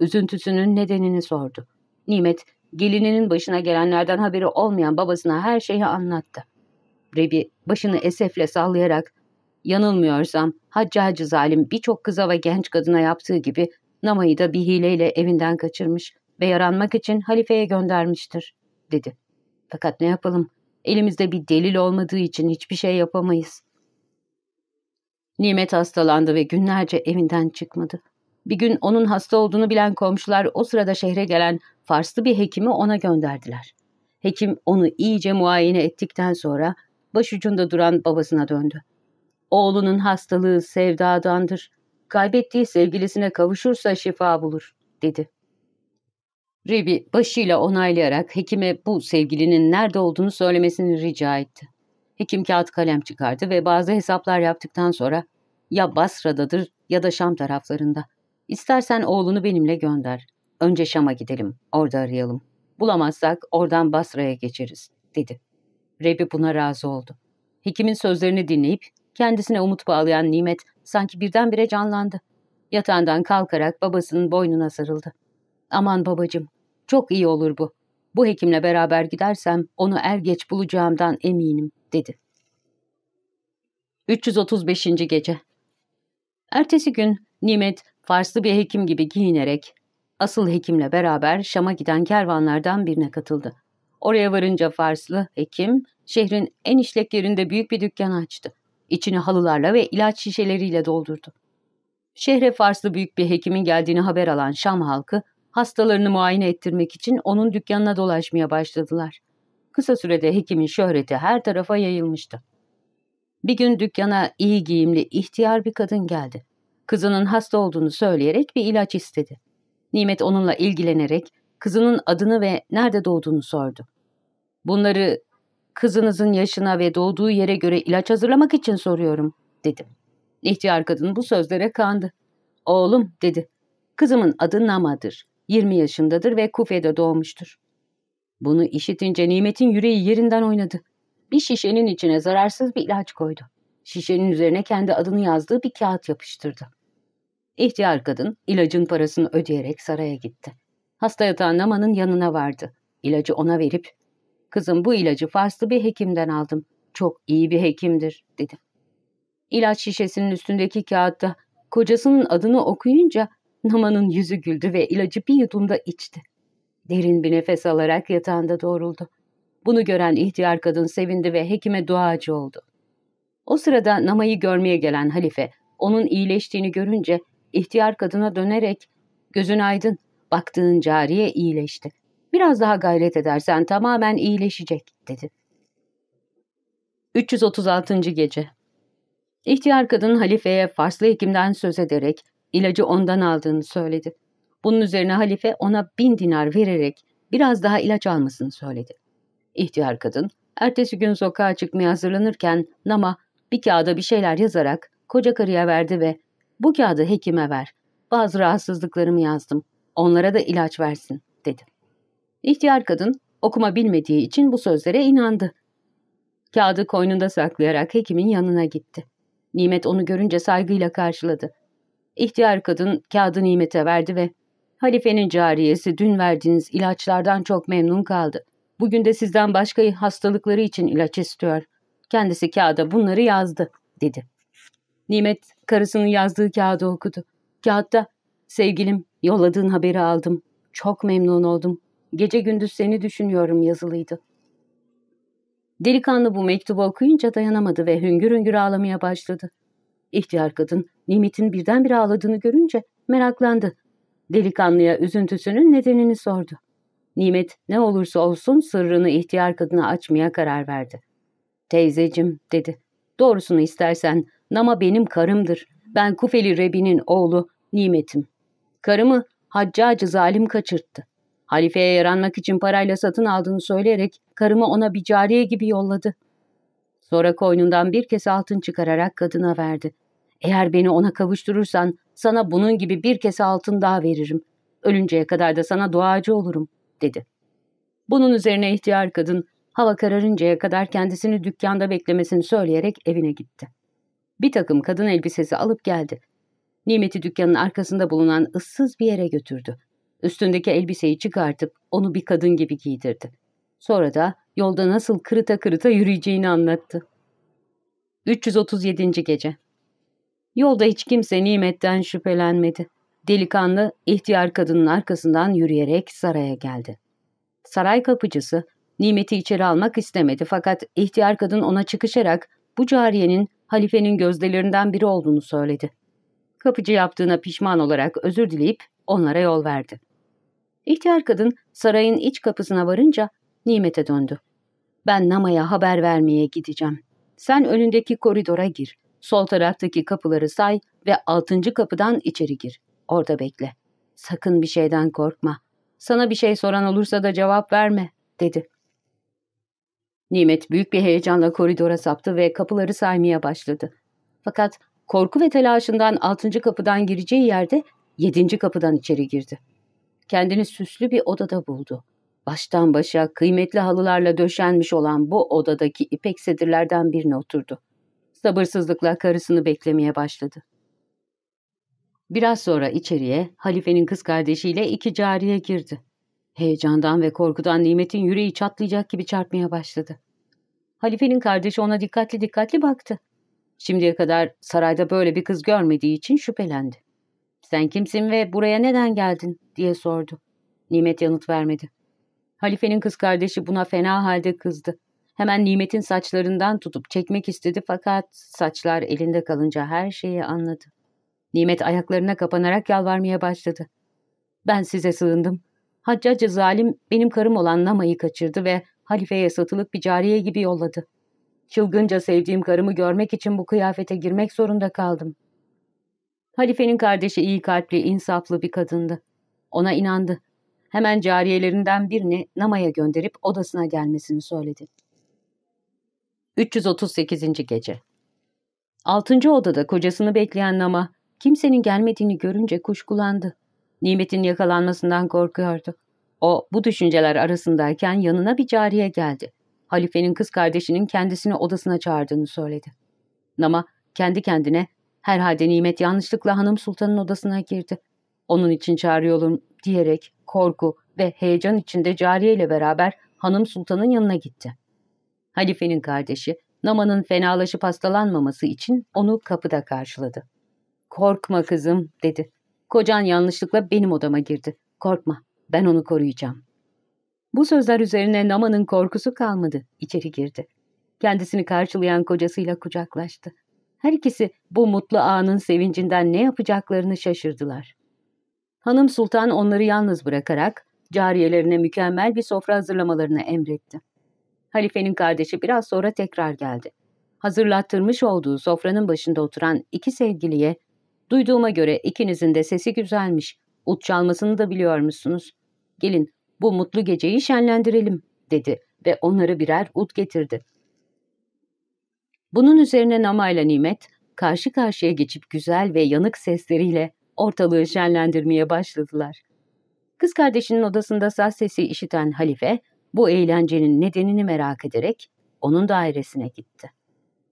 Üzüntüsünün nedenini sordu. Nimet, gelininin başına gelenlerden haberi olmayan babasına her şeyi anlattı. Rebi başını esefle sallayarak, yanılmıyorsam Haccacı zalim birçok kıza ve genç kadına yaptığı gibi Nama'yı da bir hileyle evinden kaçırmış ve yaranmak için halifeye göndermiştir, dedi. Fakat ne yapalım, elimizde bir delil olmadığı için hiçbir şey yapamayız. Nimet hastalandı ve günlerce evinden çıkmadı. Bir gün onun hasta olduğunu bilen komşular o sırada şehre gelen Farslı bir hekimi ona gönderdiler. Hekim onu iyice muayene ettikten sonra başucunda duran babasına döndü. Oğlunun hastalığı sevdadandır. Kaybettiği sevgilisine kavuşursa şifa bulur, dedi. Ribi başıyla onaylayarak hekime bu sevgilinin nerede olduğunu söylemesini rica etti. Hekim kağıt kalem çıkardı ve bazı hesaplar yaptıktan sonra ya Basra'dadır ya da Şam taraflarında. İstersen oğlunu benimle gönder. Önce Şam'a gidelim, orada arayalım. Bulamazsak oradan Basra'ya geçeriz, dedi. Rebi buna razı oldu. Hekimin sözlerini dinleyip kendisine umut bağlayan Nimet sanki birdenbire canlandı. Yatağından kalkarak babasının boynuna sarıldı. Aman babacım, çok iyi olur bu. Bu hekimle beraber gidersem onu er geç bulacağımdan eminim, dedi. 335. Gece Ertesi gün Nimet, Farslı bir hekim gibi giyinerek, asıl hekimle beraber Şam'a giden kervanlardan birine katıldı. Oraya varınca Farslı hekim, şehrin en işlek yerinde büyük bir dükkan açtı. İçini halılarla ve ilaç şişeleriyle doldurdu. Şehre Farslı büyük bir hekimin geldiğini haber alan Şam halkı, hastalarını muayene ettirmek için onun dükkanına dolaşmaya başladılar. Kısa sürede hekimin şöhreti her tarafa yayılmıştı. Bir gün dükkana iyi giyimli ihtiyar bir kadın geldi. Kızının hasta olduğunu söyleyerek bir ilaç istedi. Nimet onunla ilgilenerek kızının adını ve nerede doğduğunu sordu. Bunları kızınızın yaşına ve doğduğu yere göre ilaç hazırlamak için soruyorum, dedim. İhtiyar kadın bu sözlere kandı. Oğlum, dedi. Kızımın adı Nama'dır. 20 yaşındadır ve Kufe'de doğmuştur. Bunu işitince Nimet'in yüreği yerinden oynadı. Bir şişenin içine zararsız bir ilaç koydu. Şişenin üzerine kendi adını yazdığı bir kağıt yapıştırdı. İhtiyar kadın ilacın parasını ödeyerek saraya gitti. Hasta yatan Nama'nın yanına vardı. İlacı ona verip, ''Kızım bu ilacı Farslı bir hekimden aldım. Çok iyi bir hekimdir.'' dedi. İlaç şişesinin üstündeki kağıtta kocasının adını okuyunca Nama'nın yüzü güldü ve ilacı bir yudumda içti. Derin bir nefes alarak yatağında doğruldu. Bunu gören ihtiyar kadın sevindi ve hekime duacı oldu. O sırada Nama'yı görmeye gelen halife, onun iyileştiğini görünce ihtiyar kadına dönerek, ''Gözün aydın, baktığın cariye iyileşti. Biraz daha gayret edersen tamamen iyileşecek.'' dedi. 336. Gece İhtiyar kadın halifeye Farslı hekimden söz ederek ilacı ondan aldığını söyledi. Bunun üzerine halife ona bin dinar vererek biraz daha ilaç almasını söyledi. İhtiyar kadın, ertesi gün sokağa çıkmaya hazırlanırken Nama bir kağıda bir şeyler yazarak koca karıya verdi ve ''Bu kağıdı hekime ver. Bazı rahatsızlıklarımı yazdım. Onlara da ilaç versin.'' dedi. İhtiyar kadın okuma bilmediği için bu sözlere inandı. Kağıdı koynunda saklayarak hekimin yanına gitti. Nimet onu görünce saygıyla karşıladı. İhtiyar kadın kağıdı Nimet'e verdi ve ''Halifenin cariyesi dün verdiğiniz ilaçlardan çok memnun kaldı. Bugün de sizden başka hastalıkları için ilaç istiyor. Kendisi kağıda bunları yazdı, dedi. Nimet karısının yazdığı kağıdı okudu. Kağıtta, sevgilim yolladığın haberi aldım. Çok memnun oldum. Gece gündüz seni düşünüyorum yazılıydı. Delikanlı bu mektubu okuyunca dayanamadı ve hüngür hüngür ağlamaya başladı. İhtiyar kadın Nimet'in birdenbire ağladığını görünce meraklandı. Delikanlıya üzüntüsünün nedenini sordu. Nimet ne olursa olsun sırrını ihtiyar kadına açmaya karar verdi. Teyzecim dedi. Doğrusunu istersen Nama benim karımdır. Ben Kufeli Rebi'nin oğlu Nimet'im. Karımı Haccacı zalim kaçırttı. Halifeye yaranmak için parayla satın aldığını söyleyerek karımı ona bir cariye gibi yolladı. Sonra koynundan bir kese altın çıkararak kadına verdi. Eğer beni ona kavuşturursan sana bunun gibi bir kese altın daha veririm. Ölünceye kadar da sana duacı olurum, dedi. Bunun üzerine ihtiyar kadın hava kararıncaya kadar kendisini dükkanda beklemesini söyleyerek evine gitti. Bir takım kadın elbisesi alıp geldi. Nimet'i dükkanın arkasında bulunan ıssız bir yere götürdü. Üstündeki elbiseyi çıkartıp onu bir kadın gibi giydirdi. Sonra da yolda nasıl kırıta kırıta yürüyeceğini anlattı. 337. Gece Yolda hiç kimse nimetten şüphelenmedi. Delikanlı ihtiyar kadının arkasından yürüyerek saraya geldi. Saray kapıcısı nimeti içeri almak istemedi fakat ihtiyar kadın ona çıkışarak bu cariyenin halifenin gözdelerinden biri olduğunu söyledi. Kapıcı yaptığına pişman olarak özür dileyip onlara yol verdi. İhtiyar kadın sarayın iç kapısına varınca Nimet'e döndü. Ben Nama'ya haber vermeye gideceğim. Sen önündeki koridora gir. Sol taraftaki kapıları say ve altıncı kapıdan içeri gir. Orada bekle. Sakın bir şeyden korkma. Sana bir şey soran olursa da cevap verme, dedi. Nimet büyük bir heyecanla koridora saptı ve kapıları saymaya başladı. Fakat korku ve telaşından altıncı kapıdan gireceği yerde yedinci kapıdan içeri girdi. Kendini süslü bir odada buldu. Baştan başa kıymetli halılarla döşenmiş olan bu odadaki ipek sedirlerden birine oturdu. Sabırsızlıkla karısını beklemeye başladı. Biraz sonra içeriye halifenin kız kardeşiyle iki cariye girdi. Heyecandan ve korkudan Nimet'in yüreği çatlayacak gibi çarpmaya başladı. Halifenin kardeşi ona dikkatli dikkatli baktı. Şimdiye kadar sarayda böyle bir kız görmediği için şüphelendi. ''Sen kimsin ve buraya neden geldin?'' diye sordu. Nimet yanıt vermedi. Halifenin kız kardeşi buna fena halde kızdı. Hemen Nimet'in saçlarından tutup çekmek istedi fakat saçlar elinde kalınca her şeyi anladı. Nimet ayaklarına kapanarak yalvarmaya başladı. Ben size sığındım. Haccacı zalim benim karım olan Nama'yı kaçırdı ve halifeye satılıp bir cariye gibi yolladı. Çılgınca sevdiğim karımı görmek için bu kıyafete girmek zorunda kaldım. Halifenin kardeşi iyi kalpli, insaflı bir kadındı. Ona inandı. Hemen cariyelerinden birini Nama'ya gönderip odasına gelmesini söyledi. 338. Gece Altıncı odada kocasını bekleyen Nama, kimsenin gelmediğini görünce kuşkulandı. Nimet'in yakalanmasından korkuyordu. O bu düşünceler arasındayken yanına bir cariye geldi. Halifenin kız kardeşinin kendisini odasına çağırdığını söyledi. Nama kendi kendine herhalde Nimet yanlışlıkla hanım sultanın odasına girdi. Onun için çağırıyorum diyerek korku ve heyecan içinde cariye ile beraber hanım sultanın yanına gitti. Halifenin kardeşi Nama'nın fenalaşıp hastalanmaması için onu kapıda karşıladı. Korkma kızım dedi. Kocan yanlışlıkla benim odama girdi. Korkma ben onu koruyacağım. Bu sözler üzerine Nama'nın korkusu kalmadı. İçeri girdi. Kendisini karşılayan kocasıyla kucaklaştı. Her ikisi bu mutlu anın sevincinden ne yapacaklarını şaşırdılar. Hanım Sultan onları yalnız bırakarak cariyelerine mükemmel bir sofra hazırlamalarını emretti. Halifenin kardeşi biraz sonra tekrar geldi. Hazırlattırmış olduğu sofranın başında oturan iki sevgiliye, ''Duyduğuma göre ikinizin de sesi güzelmiş, ut çalmasını da biliyormuşsunuz. Gelin bu mutlu geceyi şenlendirelim.'' dedi ve onları birer ut getirdi. Bunun üzerine Nama ile Nimet karşı karşıya geçip güzel ve yanık sesleriyle ortalığı şenlendirmeye başladılar. Kız kardeşinin odasında saz sesi işiten Halife, bu eğlencenin nedenini merak ederek onun dairesine gitti.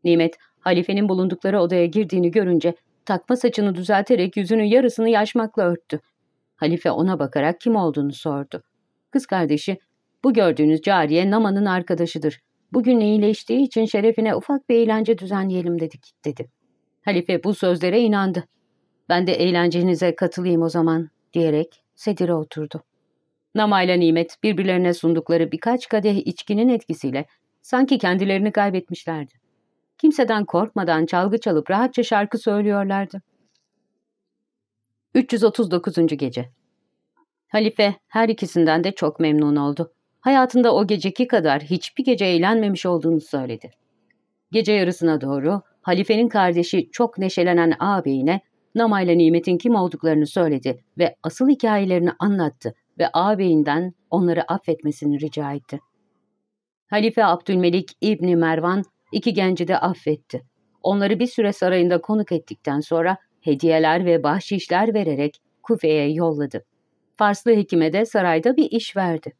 Nimet, halifenin bulundukları odaya girdiğini görünce takma saçını düzelterek yüzünün yarısını yaşmakla örttü. Halife ona bakarak kim olduğunu sordu. Kız kardeşi, bu gördüğünüz cariye Nama'nın arkadaşıdır. Bugün iyileştiği için şerefine ufak bir eğlence düzenleyelim dedik, dedi. Halife bu sözlere inandı. Ben de eğlencenize katılayım o zaman, diyerek sedire oturdu. Nama ile Nimet birbirlerine sundukları birkaç kadeh içkinin etkisiyle sanki kendilerini kaybetmişlerdi. Kimseden korkmadan çalgı çalıp rahatça şarkı söylüyorlardı. 339. Gece Halife her ikisinden de çok memnun oldu. Hayatında o geceki kadar hiçbir gece eğlenmemiş olduğunu söyledi. Gece yarısına doğru halifenin kardeşi çok neşelenen ağabeyine Nama ile Nimet'in kim olduklarını söyledi ve asıl hikayelerini anlattı ve ağabeyinden onları affetmesini rica etti. Halife Abdülmelik İbni Mervan iki genci de affetti. Onları bir süre sarayında konuk ettikten sonra hediyeler ve bahşişler vererek Kufe'ye yolladı. Farslı hekime de sarayda bir iş verdi.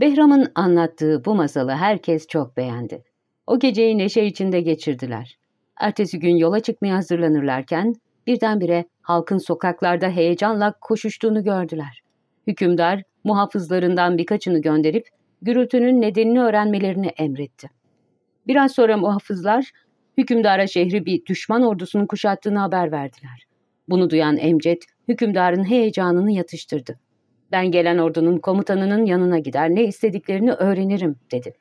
Behram'ın anlattığı bu masalı herkes çok beğendi. O geceyi neşe içinde geçirdiler. Ertesi gün yola çıkmaya hazırlanırlarken birdenbire halkın sokaklarda heyecanla koşuştuğunu gördüler. Hükümdar muhafızlarından birkaçını gönderip gürültünün nedenini öğrenmelerini emretti. Biraz sonra muhafızlar hükümdara şehri bir düşman ordusunun kuşattığını haber verdiler. Bunu duyan Emcet hükümdarın heyecanını yatıştırdı. Ben gelen ordunun komutanının yanına gider ne istediklerini öğrenirim dedi.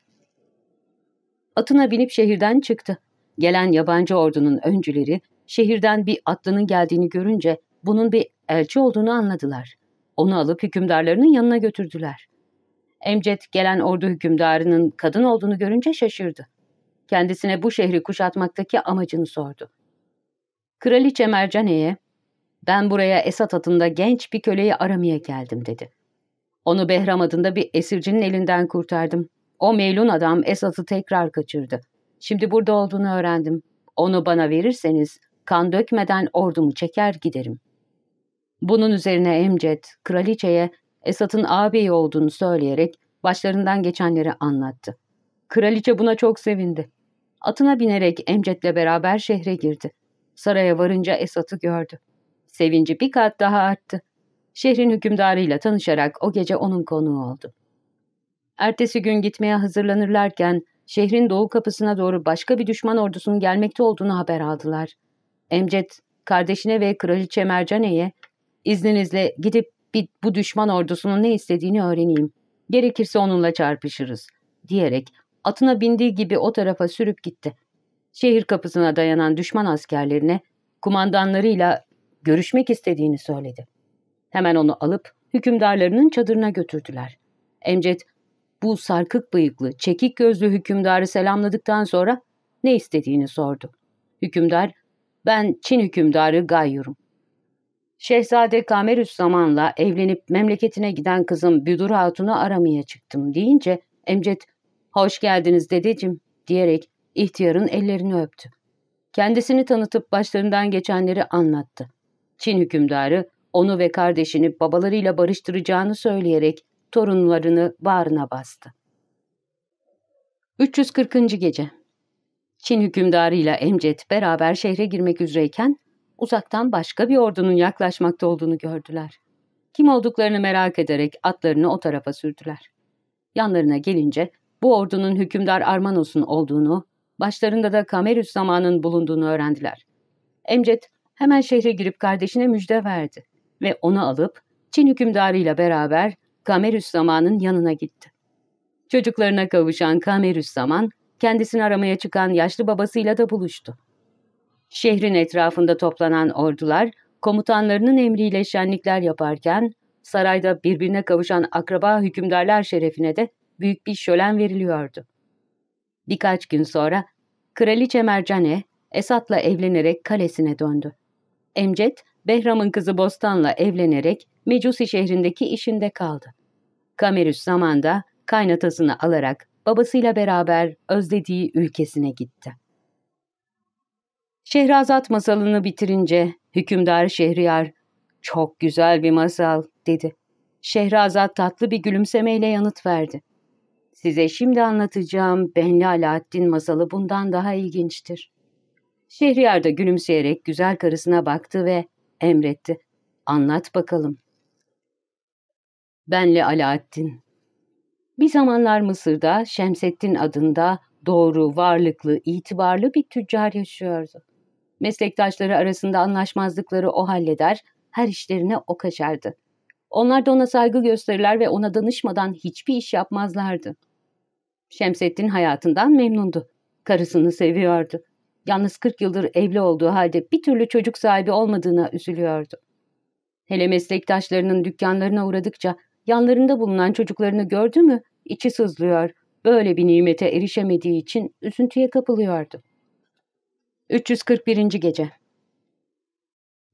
Atına binip şehirden çıktı. Gelen yabancı ordunun öncüleri şehirden bir atlının geldiğini görünce bunun bir elçi olduğunu anladılar. Onu alıp hükümdarlarının yanına götürdüler. Emcet gelen ordu hükümdarının kadın olduğunu görünce şaşırdı. Kendisine bu şehri kuşatmaktaki amacını sordu. Kraliçe Mercane'ye, ben buraya Esat adında genç bir köleyi aramaya geldim dedi. Onu Behram adında bir esircinin elinden kurtardım. O melun adam Esat'ı tekrar kaçırdı. Şimdi burada olduğunu öğrendim. Onu bana verirseniz kan dökmeden ordumu çeker giderim. Bunun üzerine Emcet, kraliçeye Esat'ın ağabeyi olduğunu söyleyerek başlarından geçenleri anlattı. Kraliçe buna çok sevindi. Atına binerek Emcet'le beraber şehre girdi. Saraya varınca Esat'ı gördü. Sevinci bir kat daha arttı. Şehrin hükümdarıyla tanışarak o gece onun konuğu oldu. Ertesi gün gitmeye hazırlanırlarken şehrin doğu kapısına doğru başka bir düşman ordusunun gelmekte olduğunu haber aldılar. Emcet, kardeşine ve kraliçe Mercane'ye izninizle gidip bir, bu düşman ordusunun ne istediğini öğreneyim. Gerekirse onunla çarpışırız, diyerek atına bindiği gibi o tarafa sürüp gitti. Şehir kapısına dayanan düşman askerlerine kumandanlarıyla görüşmek istediğini söyledi. Hemen onu alıp hükümdarlarının çadırına götürdüler. Emcet bu sarkık bıyıklı, çekik gözlü hükümdarı selamladıktan sonra ne istediğini sordu. Hükümdar, ben Çin hükümdarı Gayyur'um. Şehzade Kamerüs zamanla evlenip memleketine giden kızım Büdur Hatun'u aramaya çıktım deyince Emcet, hoş geldiniz dedeciğim diyerek ihtiyarın ellerini öptü. Kendisini tanıtıp başlarından geçenleri anlattı. Çin hükümdarı onu ve kardeşini babalarıyla barıştıracağını söyleyerek torunlarını bağrına bastı. 340. Gece Çin hükümdarıyla Emcet beraber şehre girmek üzereyken uzaktan başka bir ordunun yaklaşmakta olduğunu gördüler. Kim olduklarını merak ederek atlarını o tarafa sürdüler. Yanlarına gelince bu ordunun hükümdar Armanos'un olduğunu, başlarında da Kamerüs zamanın bulunduğunu öğrendiler. Emcet hemen şehre girip kardeşine müjde verdi ve onu alıp Çin hükümdarıyla beraber Kamerüs zamanın yanına gitti. Çocuklarına kavuşan Kamerüs zaman kendisini aramaya çıkan yaşlı babasıyla da buluştu. Şehrin etrafında toplanan ordular komutanlarının emriyle şenlikler yaparken sarayda birbirine kavuşan akraba hükümdarlar şerefine de büyük bir şölen veriliyordu. Birkaç gün sonra Kraliçe Mercane Esat'la evlenerek kalesine döndü. Emcet, Behram'ın kızı Bostan'la evlenerek Mecusi şehrindeki işinde kaldı. Kamerüs zamanda kaynatasını alarak babasıyla beraber özlediği ülkesine gitti. Şehrazat masalını bitirince hükümdar Şehriyar, ''Çok güzel bir masal.'' dedi. Şehrazat tatlı bir gülümsemeyle yanıt verdi. ''Size şimdi anlatacağım Benli Alaaddin masalı bundan daha ilginçtir.'' Şehriyar da gülümseyerek güzel karısına baktı ve emretti. ''Anlat bakalım.'' Benli Alaaddin Bir zamanlar Mısır'da Şemseddin adında doğru, varlıklı, itibarlı bir tüccar yaşıyordu. Meslektaşları arasında anlaşmazlıkları o halleder, her işlerine o kaçardı. Onlar da ona saygı gösterirler ve ona danışmadan hiçbir iş yapmazlardı. Şemsettin hayatından memnundu. Karısını seviyordu. Yalnız 40 yıldır evli olduğu halde bir türlü çocuk sahibi olmadığına üzülüyordu. Hele meslektaşlarının dükkanlarına uğradıkça yanlarında bulunan çocuklarını gördü mü içi sızlıyor, böyle bir nimete erişemediği için üzüntüye kapılıyordu. 341. Gece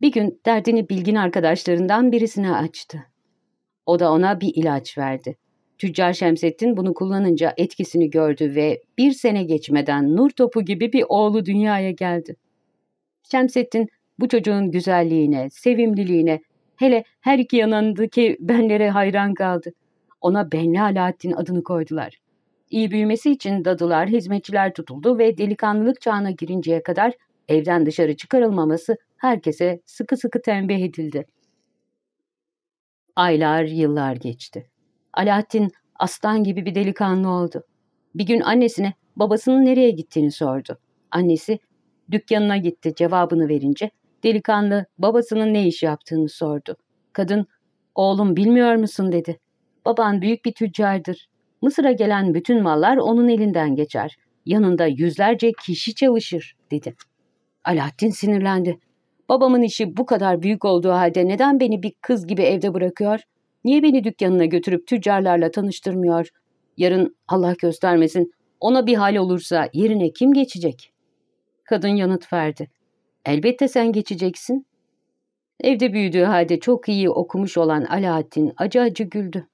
Bir gün derdini bilgin arkadaşlarından birisine açtı. O da ona bir ilaç verdi. Tüccar Şemsettin bunu kullanınca etkisini gördü ve bir sene geçmeden nur topu gibi bir oğlu dünyaya geldi. Şemsettin bu çocuğun güzelliğine, sevimliliğine, hele her iki yanındaki benlere hayran kaldı. Ona Benli Alaaddin adını koydular. İyi büyümesi için dadılar, hizmetçiler tutuldu ve delikanlılık çağına girinceye kadar evden dışarı çıkarılmaması herkese sıkı sıkı tembih edildi. Aylar, yıllar geçti. Alaaddin aslan gibi bir delikanlı oldu. Bir gün annesine babasının nereye gittiğini sordu. Annesi dükkanına gitti cevabını verince delikanlı babasının ne iş yaptığını sordu. Kadın oğlum bilmiyor musun dedi. Baban büyük bir tüccardır. Mısır'a gelen bütün mallar onun elinden geçer. Yanında yüzlerce kişi çalışır dedi. Alaaddin sinirlendi. Babamın işi bu kadar büyük olduğu halde neden beni bir kız gibi evde bırakıyor? Niye beni dükkanına götürüp tüccarlarla tanıştırmıyor? Yarın Allah göstermesin ona bir hal olursa yerine kim geçecek? Kadın yanıt verdi. Elbette sen geçeceksin. Evde büyüdüğü halde çok iyi okumuş olan Alaaddin acı acı güldü.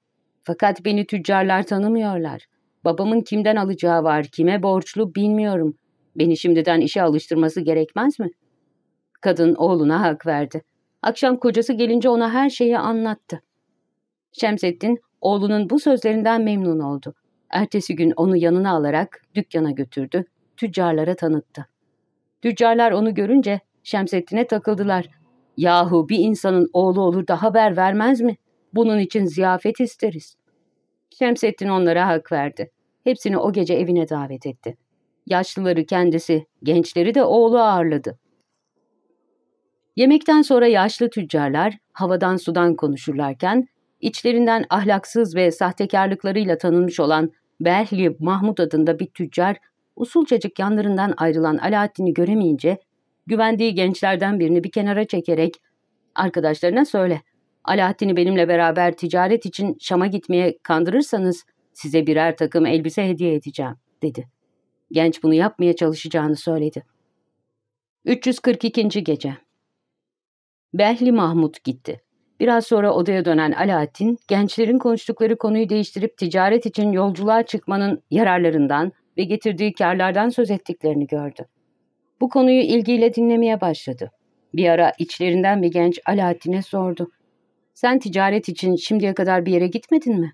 Fakat beni tüccarlar tanımıyorlar. Babamın kimden alacağı var, kime borçlu bilmiyorum. Beni şimdiden işe alıştırması gerekmez mi? Kadın oğluna hak verdi. Akşam kocası gelince ona her şeyi anlattı. Şemsettin oğlunun bu sözlerinden memnun oldu. Ertesi gün onu yanına alarak dükkana götürdü, tüccarlara tanıttı. Tüccarlar onu görünce Şemsettin'e takıldılar. Yahu bir insanın oğlu olur da haber vermez mi? Bunun için ziyafet isteriz. Şemsettin onlara hak verdi. Hepsini o gece evine davet etti. Yaşlıları kendisi, gençleri de oğlu ağırladı. Yemekten sonra yaşlı tüccarlar havadan sudan konuşurlarken içlerinden ahlaksız ve sahtekarlıklarıyla tanınmış olan Behli Mahmut adında bir tüccar usulcacık yanlarından ayrılan Alaaddin'i göremeyince güvendiği gençlerden birini bir kenara çekerek arkadaşlarına söyle Alaaddin'i benimle beraber ticaret için Şam'a gitmeye kandırırsanız size birer takım elbise hediye edeceğim dedi. Genç bunu yapmaya çalışacağını söyledi. 342. Gece Behli Mahmut gitti. Biraz sonra odaya dönen Alaaddin, gençlerin konuştukları konuyu değiştirip ticaret için yolculuğa çıkmanın yararlarından ve getirdiği karlardan söz ettiklerini gördü. Bu konuyu ilgiyle dinlemeye başladı. Bir ara içlerinden bir genç Alaaddin'e sordu. Sen ticaret için şimdiye kadar bir yere gitmedin mi?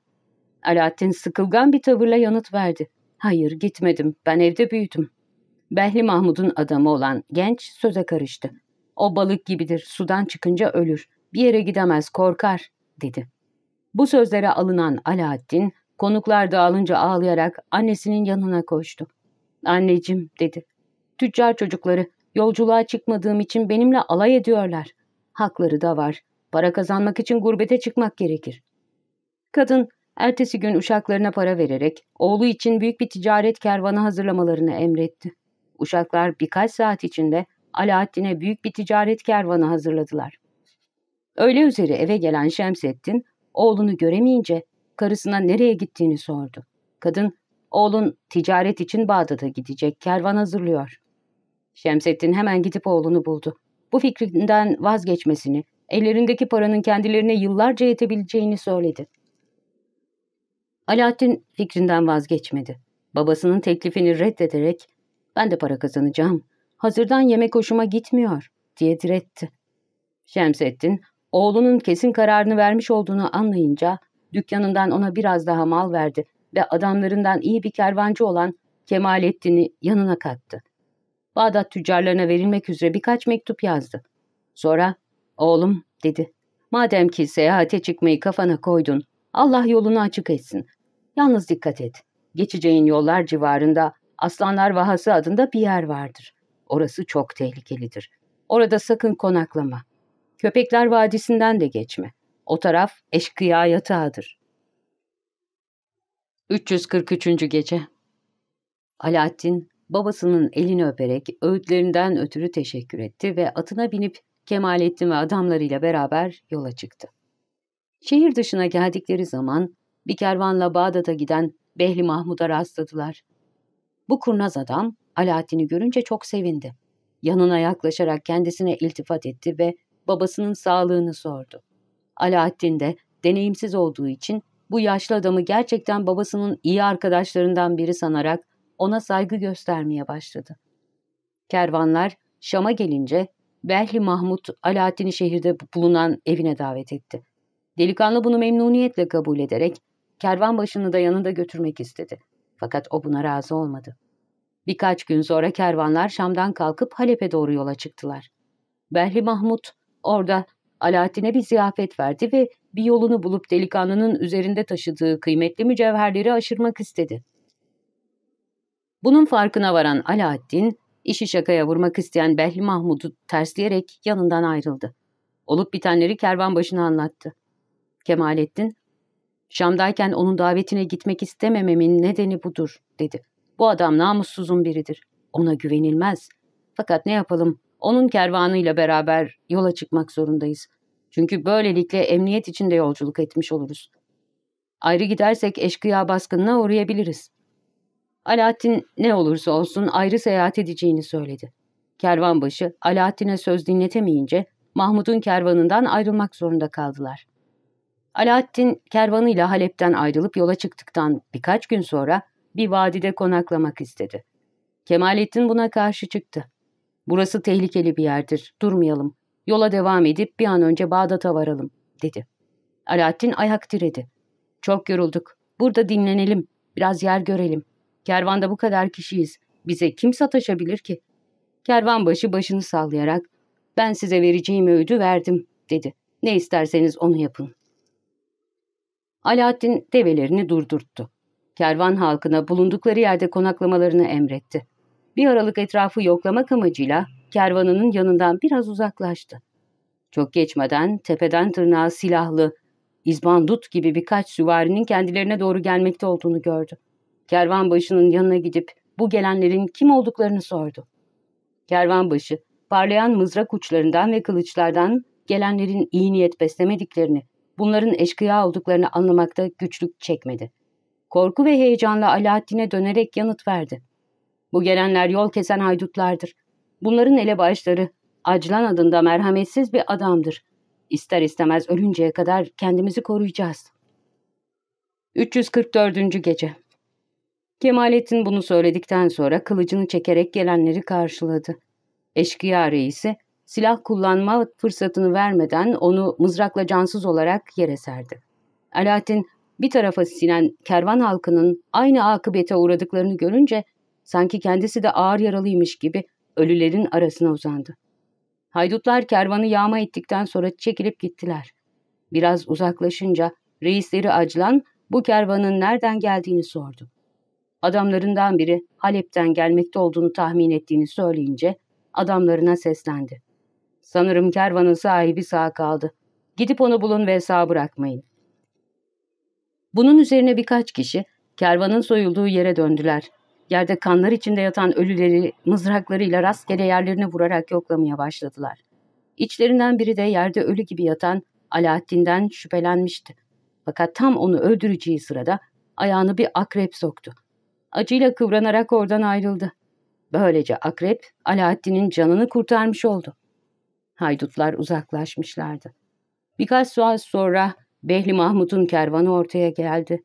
Alaaddin sıkılgan bir tavırla yanıt verdi. Hayır gitmedim, ben evde büyüdüm. Behli Mahmud'un adamı olan genç söze karıştı. O balık gibidir, sudan çıkınca ölür. Bir yere gidemez, korkar, dedi. Bu sözlere alınan Alaaddin, konuklar dağılınca ağlayarak annesinin yanına koştu. Anneciğim, dedi. Tüccar çocukları, yolculuğa çıkmadığım için benimle alay ediyorlar. Hakları da var. Para kazanmak için gurbete çıkmak gerekir. Kadın, ertesi gün uşaklarına para vererek oğlu için büyük bir ticaret kervanı hazırlamalarını emretti. Uşaklar birkaç saat içinde Alaaddin'e büyük bir ticaret kervanı hazırladılar. Öğle üzeri eve gelen Şemsettin, oğlunu göremeyince karısına nereye gittiğini sordu. Kadın, oğlun ticaret için Bağdat'a gidecek, kervan hazırlıyor. Şemsettin hemen gidip oğlunu buldu. Bu fikrinden vazgeçmesini, ellerindeki paranın kendilerine yıllarca yetebileceğini söyledi. Alaaddin fikrinden vazgeçmedi. Babasının teklifini reddederek, ben de para kazanacağım, hazırdan yemek hoşuma gitmiyor diye diretti. Şemsettin, oğlunun kesin kararını vermiş olduğunu anlayınca dükkanından ona biraz daha mal verdi ve adamlarından iyi bir kervancı olan Kemalettin'i yanına kattı. Bağdat tüccarlarına verilmek üzere birkaç mektup yazdı. Sonra, oğlum dedi, madem ki seyahate çıkmayı kafana koydun, Allah yolunu açık etsin. Yalnız dikkat et, geçeceğin yollar civarında Aslanlar Vahası adında bir yer vardır. Orası çok tehlikelidir. Orada sakın konaklama. Köpekler Vadisi'nden de geçme. O taraf eşkıya yatağıdır. 343. Gece Alaaddin babasının elini öperek öğütlerinden ötürü teşekkür etti ve atına binip Kemalettin ve adamlarıyla beraber yola çıktı. Şehir dışına geldikleri zaman bir kervanla Bağdat'a giden Behli Mahmud'a rastladılar. Bu kurnaz adam Alaaddin'i görünce çok sevindi. Yanına yaklaşarak kendisine iltifat etti ve babasının sağlığını sordu. Alaaddin de deneyimsiz olduğu için bu yaşlı adamı gerçekten babasının iyi arkadaşlarından biri sanarak ona saygı göstermeye başladı. Kervanlar Şam'a gelince Behli Mahmut Alaaddin'i şehirde bulunan evine davet etti. Delikanlı bunu memnuniyetle kabul ederek kervan başını da yanında götürmek istedi. Fakat o buna razı olmadı. Birkaç gün sonra kervanlar Şam'dan kalkıp Halep'e doğru yola çıktılar. Behli Mahmut orada Alaaddin'e bir ziyafet verdi ve bir yolunu bulup delikanlının üzerinde taşıdığı kıymetli mücevherleri aşırmak istedi. Bunun farkına varan Alaaddin, işi şakaya vurmak isteyen Behli Mahmud'u tersleyerek yanından ayrıldı. Olup bitenleri kervan başına anlattı. Kemalettin, Şam'dayken onun davetine gitmek istemememin nedeni budur, dedi. Bu adam namussuzun biridir. Ona güvenilmez. Fakat ne yapalım, onun kervanıyla beraber yola çıkmak zorundayız. Çünkü böylelikle emniyet içinde yolculuk etmiş oluruz. Ayrı gidersek eşkıya baskınına uğrayabiliriz. Alaaddin ne olursa olsun ayrı seyahat edeceğini söyledi. Kervanbaşı Alaaddin'e söz dinletemeyince Mahmud'un kervanından ayrılmak zorunda kaldılar. Alaaddin kervanıyla Halep'ten ayrılıp yola çıktıktan birkaç gün sonra bir vadide konaklamak istedi. Kemalettin buna karşı çıktı. Burası tehlikeli bir yerdir, durmayalım. Yola devam edip bir an önce Bağdat'a varalım, dedi. Alaaddin ayak diredi. Çok yorulduk, burada dinlenelim, biraz yer görelim. Kervanda bu kadar kişiyiz, bize kim sataşabilir ki? Kervanbaşı başını sallayarak, ben size vereceğim öğüdü verdim, dedi. Ne isterseniz onu yapın. Alaaddin develerini durdurttu. Kervan halkına bulundukları yerde konaklamalarını emretti. Bir aralık etrafı yoklamak amacıyla kervanının yanından biraz uzaklaştı. Çok geçmeden tepeden tırnağa silahlı, izbandut gibi birkaç süvarinin kendilerine doğru gelmekte olduğunu gördü. Kervan başının yanına gidip bu gelenlerin kim olduklarını sordu. Kervanbaşı, parlayan mızrak uçlarından ve kılıçlardan gelenlerin iyi niyet beslemediklerini, bunların eşkıya olduklarını anlamakta güçlük çekmedi. Korku ve heyecanla Alaaddin'e dönerek yanıt verdi. Bu gelenler yol kesen haydutlardır. Bunların elebaşları Aclan adında merhametsiz bir adamdır. İster istemez ölünceye kadar kendimizi koruyacağız. 344. Gece Kemalettin bunu söyledikten sonra kılıcını çekerek gelenleri karşıladı. Eşkıya reisi silah kullanma fırsatını vermeden onu mızrakla cansız olarak yere serdi. Alaaddin bir tarafa sinen kervan halkının aynı akıbete uğradıklarını görünce sanki kendisi de ağır yaralıymış gibi ölülerin arasına uzandı. Haydutlar kervanı yağma ettikten sonra çekilip gittiler. Biraz uzaklaşınca reisleri Aclan bu kervanın nereden geldiğini sordu. Adamlarından biri Halep'ten gelmekte olduğunu tahmin ettiğini söyleyince adamlarına seslendi. Sanırım kervanın sahibi sağ kaldı. Gidip onu bulun ve sağ bırakmayın. Bunun üzerine birkaç kişi kervanın soyulduğu yere döndüler. Yerde kanlar içinde yatan ölüleri mızraklarıyla rastgele yerlerine vurarak yoklamaya başladılar. İçlerinden biri de yerde ölü gibi yatan Alaaddin'den şüphelenmişti. Fakat tam onu öldüreceği sırada ayağını bir akrep soktu. Acıyla kıvranarak oradan ayrıldı. Böylece akrep Alaaddin'in canını kurtarmış oldu. Haydutlar uzaklaşmışlardı. Birkaç saat sonra Behli Mahmut'un kervanı ortaya geldi.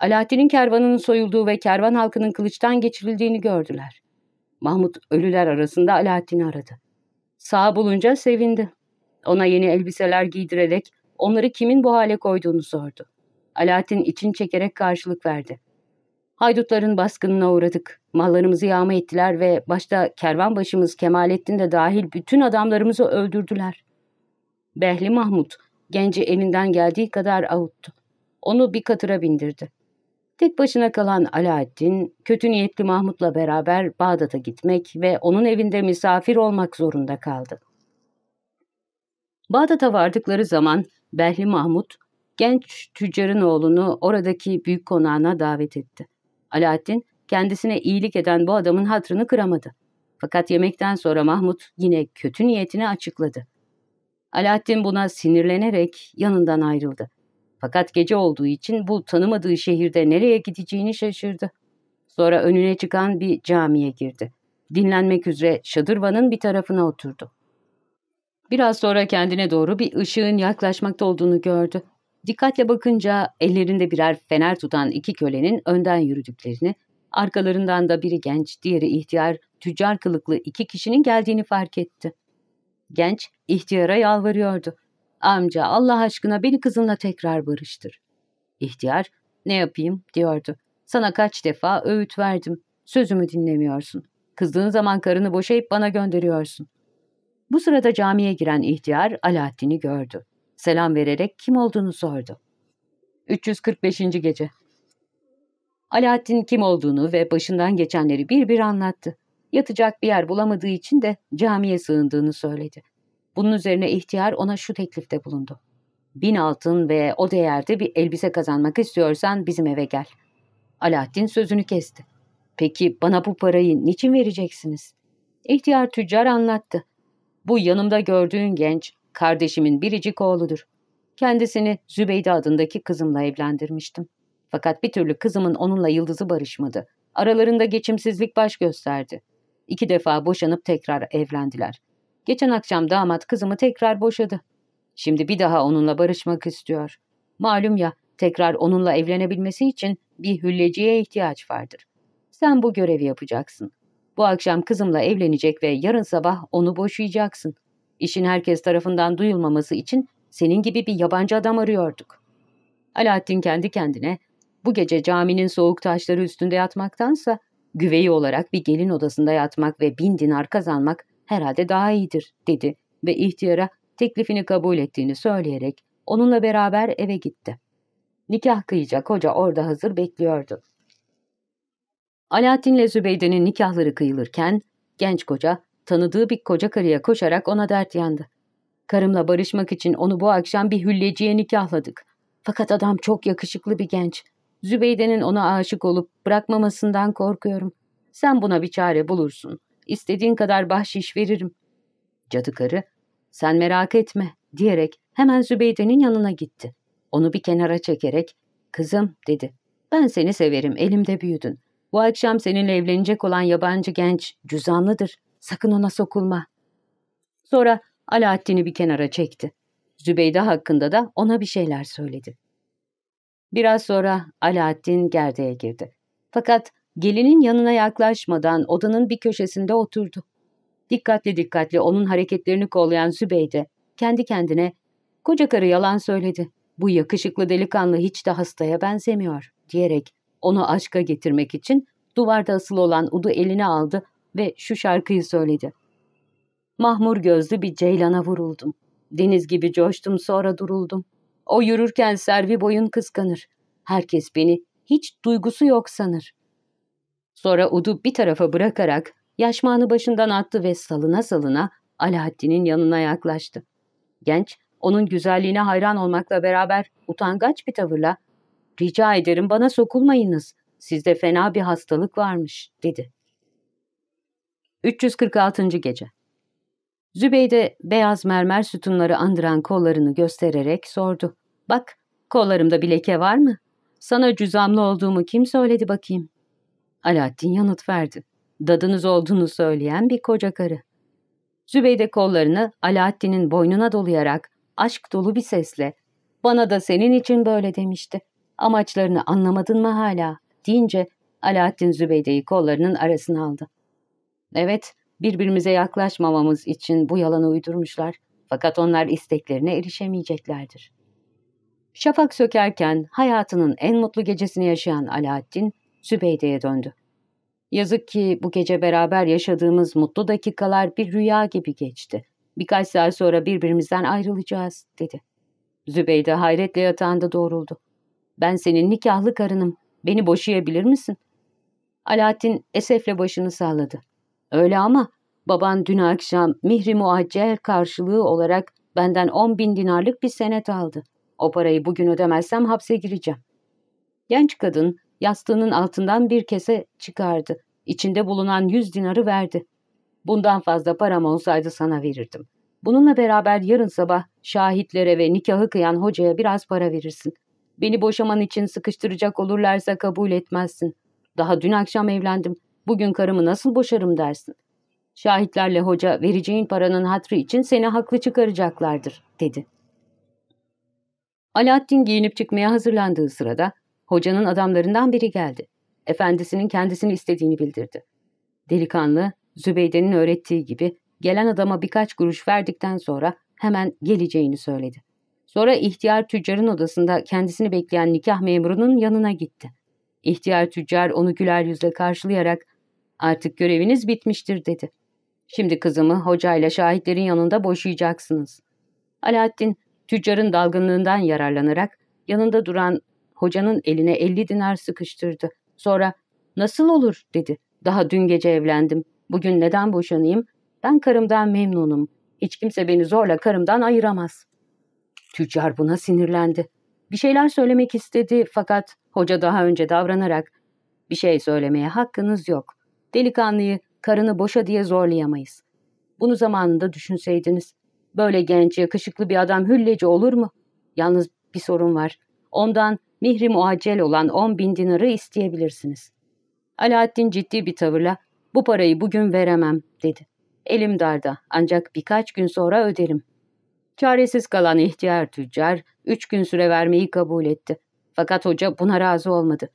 Alaaddin'in kervanının soyulduğu ve kervan halkının kılıçtan geçirildiğini gördüler. Mahmut ölüler arasında Alaaddin'i aradı. Sağ bulunca sevindi. Ona yeni elbiseler giydirerek onları kimin bu hale koyduğunu sordu. Alaaddin için çekerek karşılık verdi. Haydutların baskınına uğradık. Mallarımızı yağma ettiler ve başta kervan başımız Kemalettin de dahil bütün adamlarımızı öldürdüler. Behli Mahmut, genci elinden geldiği kadar avuttu. Onu bir katıra bindirdi. Tek başına kalan Alaaddin, kötü niyetli Mahmut'la beraber Bağdat'a gitmek ve onun evinde misafir olmak zorunda kaldı. Bağdat'a vardıkları zaman Behli Mahmut, genç tüccarın oğlunu oradaki büyük konağına davet etti. Alaaddin, kendisine iyilik eden bu adamın hatrını kıramadı. Fakat yemekten sonra Mahmut yine kötü niyetini açıkladı. Alaaddin buna sinirlenerek yanından ayrıldı. Fakat gece olduğu için bu tanımadığı şehirde nereye gideceğini şaşırdı. Sonra önüne çıkan bir camiye girdi. Dinlenmek üzere şadırvanın bir tarafına oturdu. Biraz sonra kendine doğru bir ışığın yaklaşmakta olduğunu gördü. Dikkatle bakınca ellerinde birer fener tutan iki kölenin önden yürüdüklerini, arkalarından da biri genç, diğeri ihtiyar, tüccar kılıklı iki kişinin geldiğini fark etti. Genç, ihtiyara yalvarıyordu. Amca Allah aşkına beni kızınla tekrar barıştır. İhtiyar, ne yapayım diyordu. Sana kaç defa öğüt verdim. Sözümü dinlemiyorsun. Kızdığın zaman karını boşayıp bana gönderiyorsun. Bu sırada camiye giren ihtiyar Alaaddin'i gördü. Selam vererek kim olduğunu sordu. 345. Gece Alaaddin kim olduğunu ve başından geçenleri bir bir anlattı. Yatacak bir yer bulamadığı için de camiye sığındığını söyledi. Bunun üzerine ihtiyar ona şu teklifte bulundu. Bin altın ve o değerde bir elbise kazanmak istiyorsan bizim eve gel. Alaaddin sözünü kesti. Peki bana bu parayı niçin vereceksiniz? İhtiyar tüccar anlattı. Bu yanımda gördüğün genç, kardeşimin biricik oğludur. Kendisini Zübeyde adındaki kızımla evlendirmiştim. Fakat bir türlü kızımın onunla yıldızı barışmadı. Aralarında geçimsizlik baş gösterdi. İki defa boşanıp tekrar evlendiler. Geçen akşam damat kızımı tekrar boşadı. Şimdi bir daha onunla barışmak istiyor. Malum ya, tekrar onunla evlenebilmesi için bir hülleciye ihtiyaç vardır. Sen bu görevi yapacaksın. Bu akşam kızımla evlenecek ve yarın sabah onu boşayacaksın. İşin herkes tarafından duyulmaması için senin gibi bir yabancı adam arıyorduk. Alaaddin kendi kendine, bu gece caminin soğuk taşları üstünde yatmaktansa, güveyi olarak bir gelin odasında yatmak ve bin dinar kazanmak herhalde daha iyidir, dedi ve ihtiyara teklifini kabul ettiğini söyleyerek onunla beraber eve gitti. Nikah kıyacak hoca orada hazır bekliyordu. Alaaddin ile Zübeyde'nin nikahları kıyılırken genç koca tanıdığı bir koca karıya koşarak ona dert yandı. Karımla barışmak için onu bu akşam bir hülleciye nikahladık. Fakat adam çok yakışıklı bir genç. Zübeyde'nin ona aşık olup bırakmamasından korkuyorum. Sen buna bir çare bulursun. İstediğin kadar bahşiş veririm. Cadı karı, sen merak etme diyerek hemen Zübeyde'nin yanına gitti. Onu bir kenara çekerek, kızım dedi. Ben seni severim, elimde büyüdün. Bu akşam seninle evlenecek olan yabancı genç cüzanlıdır. Sakın ona sokulma. Sonra Alaaddin'i bir kenara çekti. Zübeyde hakkında da ona bir şeyler söyledi. Biraz sonra Alaaddin gerdeğe girdi. Fakat gelinin yanına yaklaşmadan odanın bir köşesinde oturdu. Dikkatli dikkatli onun hareketlerini kollayan Zübeyde kendi kendine ''Koca karı yalan söyledi. Bu yakışıklı delikanlı hiç de hastaya benzemiyor.'' diyerek onu aşka getirmek için duvarda asılı olan udu eline aldı ve şu şarkıyı söyledi. Mahmur gözlü bir ceylana vuruldum. Deniz gibi coştum sonra duruldum. O yürürken servi boyun kıskanır. Herkes beni hiç duygusu yok sanır. Sonra Udu bir tarafa bırakarak yaşmağını başından attı ve salına salına Alaaddin'in yanına yaklaştı. Genç, onun güzelliğine hayran olmakla beraber utangaç bir tavırla ''Rica ederim bana sokulmayınız, sizde fena bir hastalık varmış.'' dedi. 346. Gece Zübeyde beyaz mermer sütunları andıran kollarını göstererek sordu. ''Bak, kollarımda bir leke var mı? Sana cüzamlı olduğumu kim söyledi bakayım?'' Alaaddin yanıt verdi. Dadınız olduğunu söyleyen bir koca karı. Zübeyde kollarını Alaaddin'in boynuna dolayarak aşk dolu bir sesle ''Bana da senin için böyle demişti. Amaçlarını anlamadın mı hala?'' deyince Alaaddin Zübeyde'yi kollarının arasına aldı. Evet, birbirimize yaklaşmamamız için bu yalanı uydurmuşlar. Fakat onlar isteklerine erişemeyeceklerdir. Şafak sökerken hayatının en mutlu gecesini yaşayan Alaaddin, Zübeyde'ye döndü. Yazık ki bu gece beraber yaşadığımız mutlu dakikalar bir rüya gibi geçti. Birkaç saat sonra birbirimizden ayrılacağız, dedi. Zübeyde hayretle yatağında doğruldu. Ben senin nikahlı karınım. Beni boşayabilir misin? Alaaddin esefle başını salladı. Öyle ama baban dün akşam mihri muaccel karşılığı olarak benden on bin dinarlık bir senet aldı. O parayı bugün ödemezsem hapse gireceğim. Genç kadın yastığının altından bir kese çıkardı. İçinde bulunan yüz dinarı verdi. Bundan fazla param olsaydı sana verirdim. Bununla beraber yarın sabah şahitlere ve nikahı kıyan hocaya biraz para verirsin. Beni boşaman için sıkıştıracak olurlarsa kabul etmezsin. Daha dün akşam evlendim. Bugün karımı nasıl boşarım dersin. Şahitlerle hoca vereceğin paranın hatrı için seni haklı çıkaracaklardır, dedi. Alaaddin giyinip çıkmaya hazırlandığı sırada hocanın adamlarından biri geldi. Efendisinin kendisini istediğini bildirdi. Delikanlı, Zübeyde'nin öğrettiği gibi gelen adama birkaç kuruş verdikten sonra hemen geleceğini söyledi. Sonra ihtiyar tüccarın odasında kendisini bekleyen nikah memurunun yanına gitti. İhtiyar tüccar onu güler yüzle karşılayarak ''Artık göreviniz bitmiştir.'' dedi. ''Şimdi kızımı hocayla şahitlerin yanında boşayacaksınız.'' Alaaddin tüccarın dalgınlığından yararlanarak yanında duran hocanın eline elli dinar sıkıştırdı. Sonra ''Nasıl olur?'' dedi. ''Daha dün gece evlendim. Bugün neden boşanayım? Ben karımdan memnunum. Hiç kimse beni zorla karımdan ayıramaz.'' Tüccar buna sinirlendi. Bir şeyler söylemek istedi fakat hoca daha önce davranarak ''Bir şey söylemeye hakkınız yok. Delikanlıyı karını boşa diye zorlayamayız. Bunu zamanında düşünseydiniz. Böyle genç, yakışıklı bir adam hülleci olur mu? Yalnız bir sorun var. Ondan mihri muaccel olan on bin dinarı isteyebilirsiniz. Alaaddin ciddi bir tavırla bu parayı bugün veremem dedi. Elim darda ancak birkaç gün sonra öderim. Çaresiz kalan ihtiyar tüccar üç gün süre vermeyi kabul etti. Fakat hoca buna razı olmadı.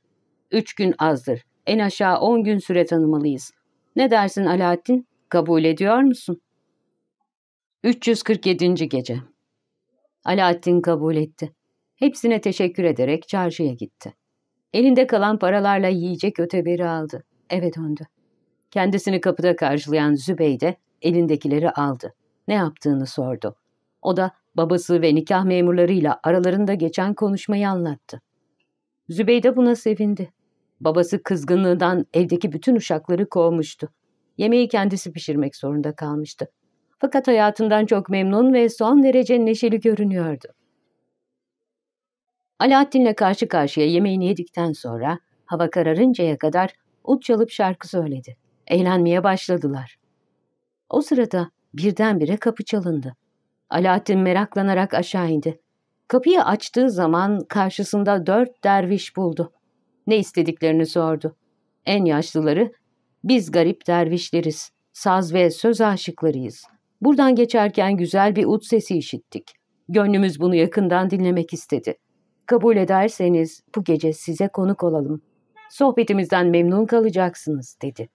Üç gün azdır. En aşağı on gün süre tanımalıyız. Ne dersin Alaaddin? Kabul ediyor musun? 347. Gece Alaaddin kabul etti. Hepsine teşekkür ederek çarşıya gitti. Elinde kalan paralarla yiyecek öteberi aldı. Eve döndü. Kendisini kapıda karşılayan Zübeyde elindekileri aldı. Ne yaptığını sordu. O da babası ve nikah memurlarıyla aralarında geçen konuşmayı anlattı. Zübeyde buna sevindi. Babası kızgınlığından evdeki bütün uşakları kovmuştu. Yemeği kendisi pişirmek zorunda kalmıştı. Fakat hayatından çok memnun ve son derece neşeli görünüyordu. Alaaddin'le karşı karşıya yemeğini yedikten sonra hava kararıncaya kadar ut çalıp şarkı söyledi. Eğlenmeye başladılar. O sırada birdenbire kapı çalındı. Alaaddin meraklanarak aşağı indi. Kapıyı açtığı zaman karşısında dört derviş buldu. Ne istediklerini sordu. En yaşlıları, biz garip dervişleriz, saz ve söz aşıklarıyız. Buradan geçerken güzel bir ut sesi işittik. Gönlümüz bunu yakından dinlemek istedi. Kabul ederseniz bu gece size konuk olalım. Sohbetimizden memnun kalacaksınız, dedi.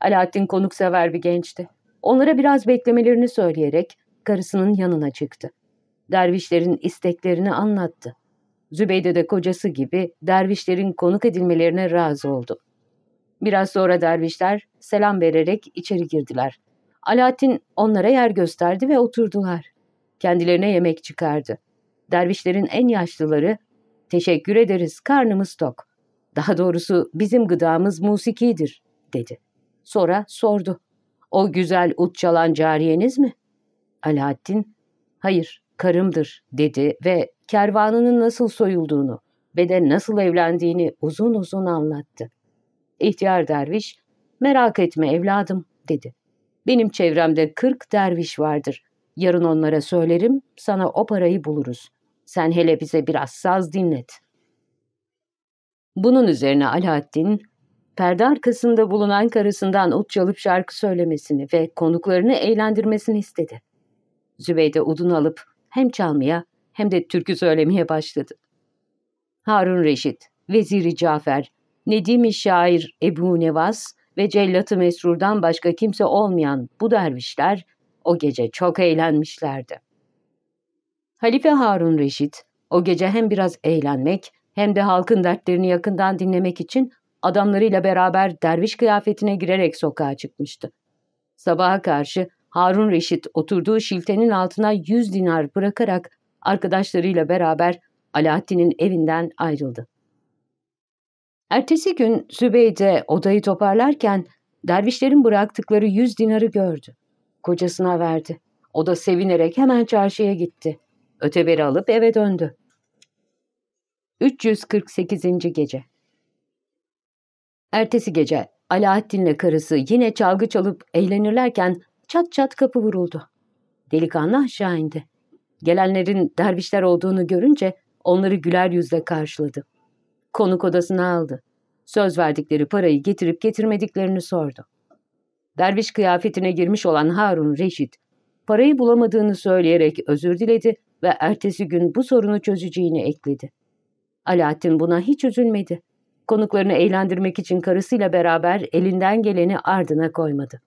Alaaddin konuksever bir gençti. Onlara biraz beklemelerini söyleyerek karısının yanına çıktı. Dervişlerin isteklerini anlattı. Zübeyde de kocası gibi dervişlerin konuk edilmelerine razı oldu. Biraz sonra dervişler selam vererek içeri girdiler. Alaaddin onlara yer gösterdi ve oturdular. Kendilerine yemek çıkardı. Dervişlerin en yaşlıları, teşekkür ederiz karnımız tok. Daha doğrusu bizim gıdamız musikidir, dedi. Sonra sordu. O güzel ut çalan cariyeniz mi? Alaaddin, hayır karımdır, dedi ve kervanının nasıl soyulduğunu ve de nasıl evlendiğini uzun uzun anlattı. İhtiyar derviş, merak etme evladım, dedi. Benim çevremde kırk derviş vardır. Yarın onlara söylerim, sana o parayı buluruz. Sen hele bize biraz saz dinlet. Bunun üzerine Alaaddin, perde arkasında bulunan karısından ut çalıp şarkı söylemesini ve konuklarını eğlendirmesini istedi. Zübeyde udunu alıp hem çalmaya hem de türkü söylemeye başladı. Harun Reşit, Veziri Cafer, Nedim-i Şair Ebu Nevas ve Cellat-ı Mesrur'dan başka kimse olmayan bu dervişler o gece çok eğlenmişlerdi. Halife Harun Reşit o gece hem biraz eğlenmek hem de halkın dertlerini yakından dinlemek için adamlarıyla beraber derviş kıyafetine girerek sokağa çıkmıştı. Sabaha karşı Harun Reşit oturduğu şiltenin altına yüz dinar bırakarak arkadaşlarıyla beraber Alaaddin'in evinden ayrıldı. Ertesi gün Zübeyde odayı toparlarken dervişlerin bıraktıkları yüz dinarı gördü. Kocasına verdi. O da sevinerek hemen çarşıya gitti. Öteberi alıp eve döndü. 348. Gece Ertesi gece Alaaddin'le karısı yine çalgı çalıp eğlenirlerken çat çat kapı vuruldu. Delikanlı aşağı indi. Gelenlerin dervişler olduğunu görünce onları güler yüzle karşıladı. Konuk odasına aldı. Söz verdikleri parayı getirip getirmediklerini sordu. Derviş kıyafetine girmiş olan Harun Reşit, parayı bulamadığını söyleyerek özür diledi ve ertesi gün bu sorunu çözeceğini ekledi. Alaaddin buna hiç üzülmedi. Konuklarını eğlendirmek için karısıyla beraber elinden geleni ardına koymadı.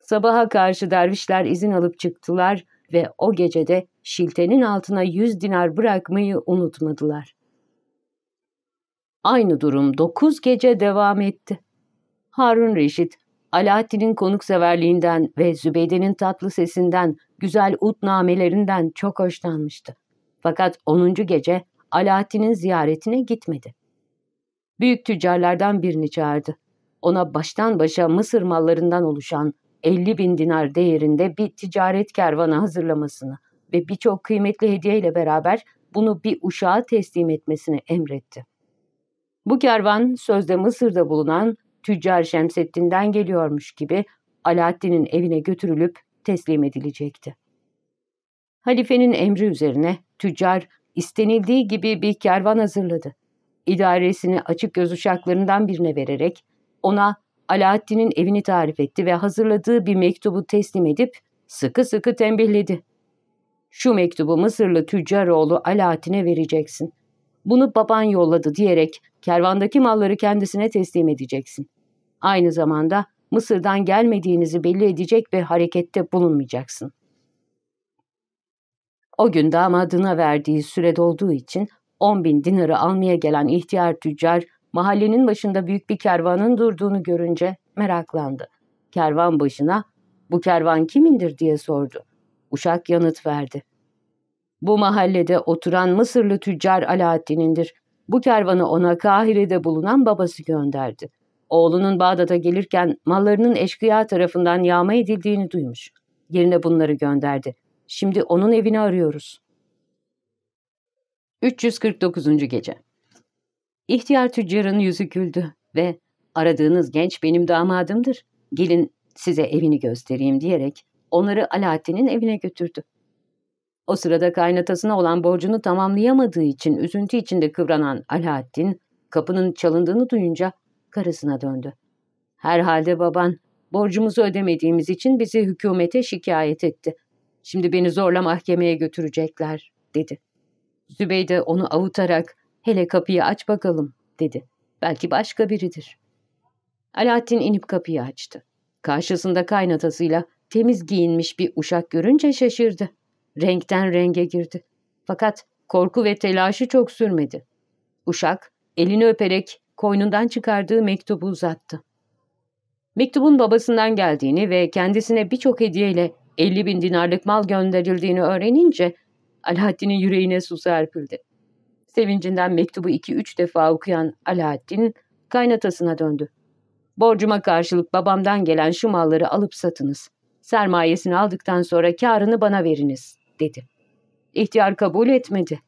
Sabaha karşı dervişler izin alıp çıktılar ve o gecede şiltenin altına yüz dinar bırakmayı unutmadılar. Aynı durum dokuz gece devam etti. Harun Reşit, Alaaddin'in konukseverliğinden ve Zübeyde'nin tatlı sesinden, güzel ut namelerinden çok hoşlanmıştı. Fakat onuncu gece Alaaddin'in ziyaretine gitmedi. Büyük tüccarlardan birini çağırdı. Ona baştan başa Mısır mallarından oluşan 50 bin dinar değerinde bir ticaret kervanı hazırlamasını ve birçok kıymetli hediyeyle beraber bunu bir uşağa teslim etmesini emretti. Bu kervan sözde Mısır'da bulunan tüccar Şemseddin'den geliyormuş gibi Alaaddin'in evine götürülüp teslim edilecekti. Halifenin emri üzerine tüccar istenildiği gibi bir kervan hazırladı. İdaresini açık göz uşaklarından birine vererek ona Alaaddin'in evini tarif etti ve hazırladığı bir mektubu teslim edip sıkı sıkı tembihledi. Şu mektubu Mısırlı tüccaroğlu Alaaddin'e vereceksin. Bunu baban yolladı diyerek kervandaki malları kendisine teslim edeceksin. Aynı zamanda Mısır'dan gelmediğinizi belli edecek bir harekette bulunmayacaksın. O gün damadına verdiği süre dolduğu için 10 bin dinarı almaya gelen ihtiyar tüccar mahallenin başında büyük bir kervanın durduğunu görünce meraklandı. Kervan başına bu kervan kimindir diye sordu. Uşak yanıt verdi. Bu mahallede oturan Mısırlı tüccar Alaaddin'indir. Bu kervanı ona Kahire'de bulunan babası gönderdi. Oğlunun Bağdat'a gelirken mallarının eşkıya tarafından yağma edildiğini duymuş. Yerine bunları gönderdi. Şimdi onun evini arıyoruz. 349. Gece İhtiyar tüccarın yüzü güldü ve aradığınız genç benim damadımdır. Gelin size evini göstereyim diyerek onları Alaaddin'in evine götürdü. O sırada kaynatasına olan borcunu tamamlayamadığı için üzüntü içinde kıvranan Alaaddin kapının çalındığını duyunca karısına döndü. Herhalde baban borcumuzu ödemediğimiz için bizi hükümete şikayet etti. Şimdi beni zorla mahkemeye götürecekler dedi. Zübeyde onu avutarak hele kapıyı aç bakalım dedi. Belki başka biridir. Alaaddin inip kapıyı açtı. Karşısında kaynatasıyla temiz giyinmiş bir uşak görünce şaşırdı. Renkten renge girdi. Fakat korku ve telaşı çok sürmedi. Uşak elini öperek koynundan çıkardığı mektubu uzattı. Mektubun babasından geldiğini ve kendisine birçok hediyeyle 50 bin dinarlık mal gönderildiğini öğrenince Alaaddin'in yüreğine su serpildi. Sevincinden mektubu iki üç defa okuyan Alaaddin kaynatasına döndü. Borcuma karşılık babamdan gelen şu malları alıp satınız. Sermayesini aldıktan sonra karını bana veriniz, dedi. İhtiyar kabul etmedi.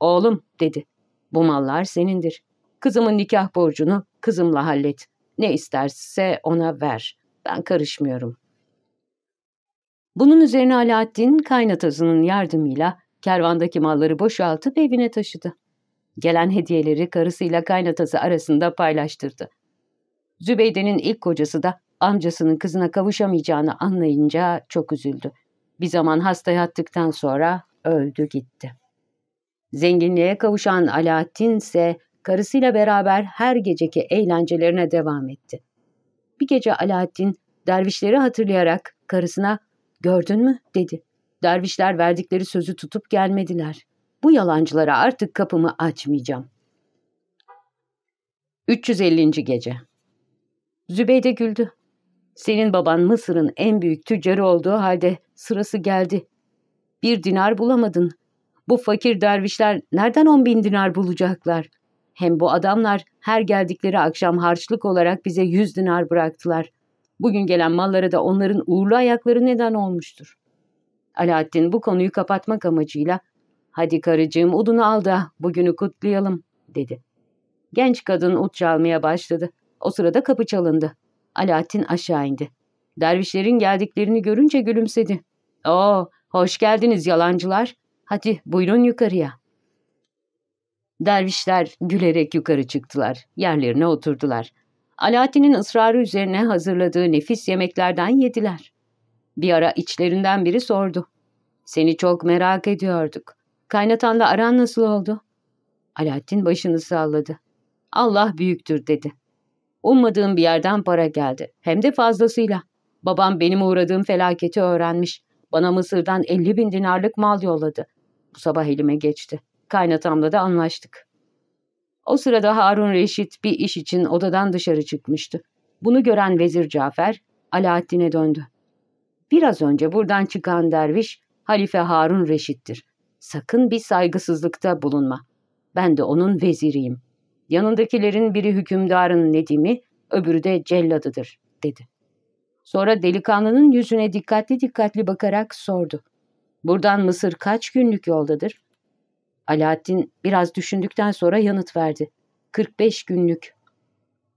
Oğlum, dedi. Bu mallar senindir. Kızımın nikah borcunu kızımla hallet. Ne isterse ona ver. Ben karışmıyorum. Bunun üzerine Alaaddin kaynatasının yardımıyla kervandaki malları boşaltıp evine taşıdı. Gelen hediyeleri karısıyla kaynatası arasında paylaştırdı. Zübeyde'nin ilk kocası da amcasının kızına kavuşamayacağını anlayınca çok üzüldü. Bir zaman hasta yattıktan sonra öldü gitti. Zenginliğe kavuşan Alaaddin ise karısıyla beraber her geceki eğlencelerine devam etti. Bir gece Alaaddin dervişleri hatırlayarak karısına ''Gördün mü?'' dedi. Dervişler verdikleri sözü tutup gelmediler. Bu yalancılara artık kapımı açmayacağım. 350. Gece Zübeyde güldü. Senin baban Mısır'ın en büyük tüccarı olduğu halde sırası geldi. Bir dinar bulamadın. Bu fakir dervişler nereden on bin dinar bulacaklar? Hem bu adamlar her geldikleri akşam harçlık olarak bize yüz dinar bıraktılar. Bugün gelen malları da onların uğurlu ayakları neden olmuştur. Alaaddin bu konuyu kapatmak amacıyla ''Hadi karıcığım udunu al da bugünü kutlayalım.'' dedi. Genç kadın ut çalmaya başladı. O sırada kapı çalındı. Alaaddin aşağı indi. Dervişlerin geldiklerini görünce gülümsedi. ''Oo, hoş geldiniz yalancılar. Hadi buyurun yukarıya.'' Dervişler gülerek yukarı çıktılar. Yerlerine oturdular. Alaaddin'in ısrarı üzerine hazırladığı nefis yemeklerden yediler. Bir ara içlerinden biri sordu. Seni çok merak ediyorduk. Kaynatanla aran nasıl oldu? Alaaddin başını salladı. Allah büyüktür dedi. Ummadığım bir yerden para geldi. Hem de fazlasıyla. Babam benim uğradığım felaketi öğrenmiş. Bana Mısır'dan 50 bin dinarlık mal yolladı. Bu sabah elime geçti. Kaynatamla da anlaştık. O sırada Harun Reşit bir iş için odadan dışarı çıkmıştı. Bunu gören Vezir Cafer, Alaaddin'e döndü. Biraz önce buradan çıkan derviş, Halife Harun Reşit'tir. Sakın bir saygısızlıkta bulunma. Ben de onun veziriyim. Yanındakilerin biri hükümdarın Nedim'i, öbürü de celladıdır, dedi. Sonra delikanlının yüzüne dikkatli dikkatli bakarak sordu. Buradan Mısır kaç günlük yoldadır? Alaaddin biraz düşündükten sonra yanıt verdi. 45 günlük.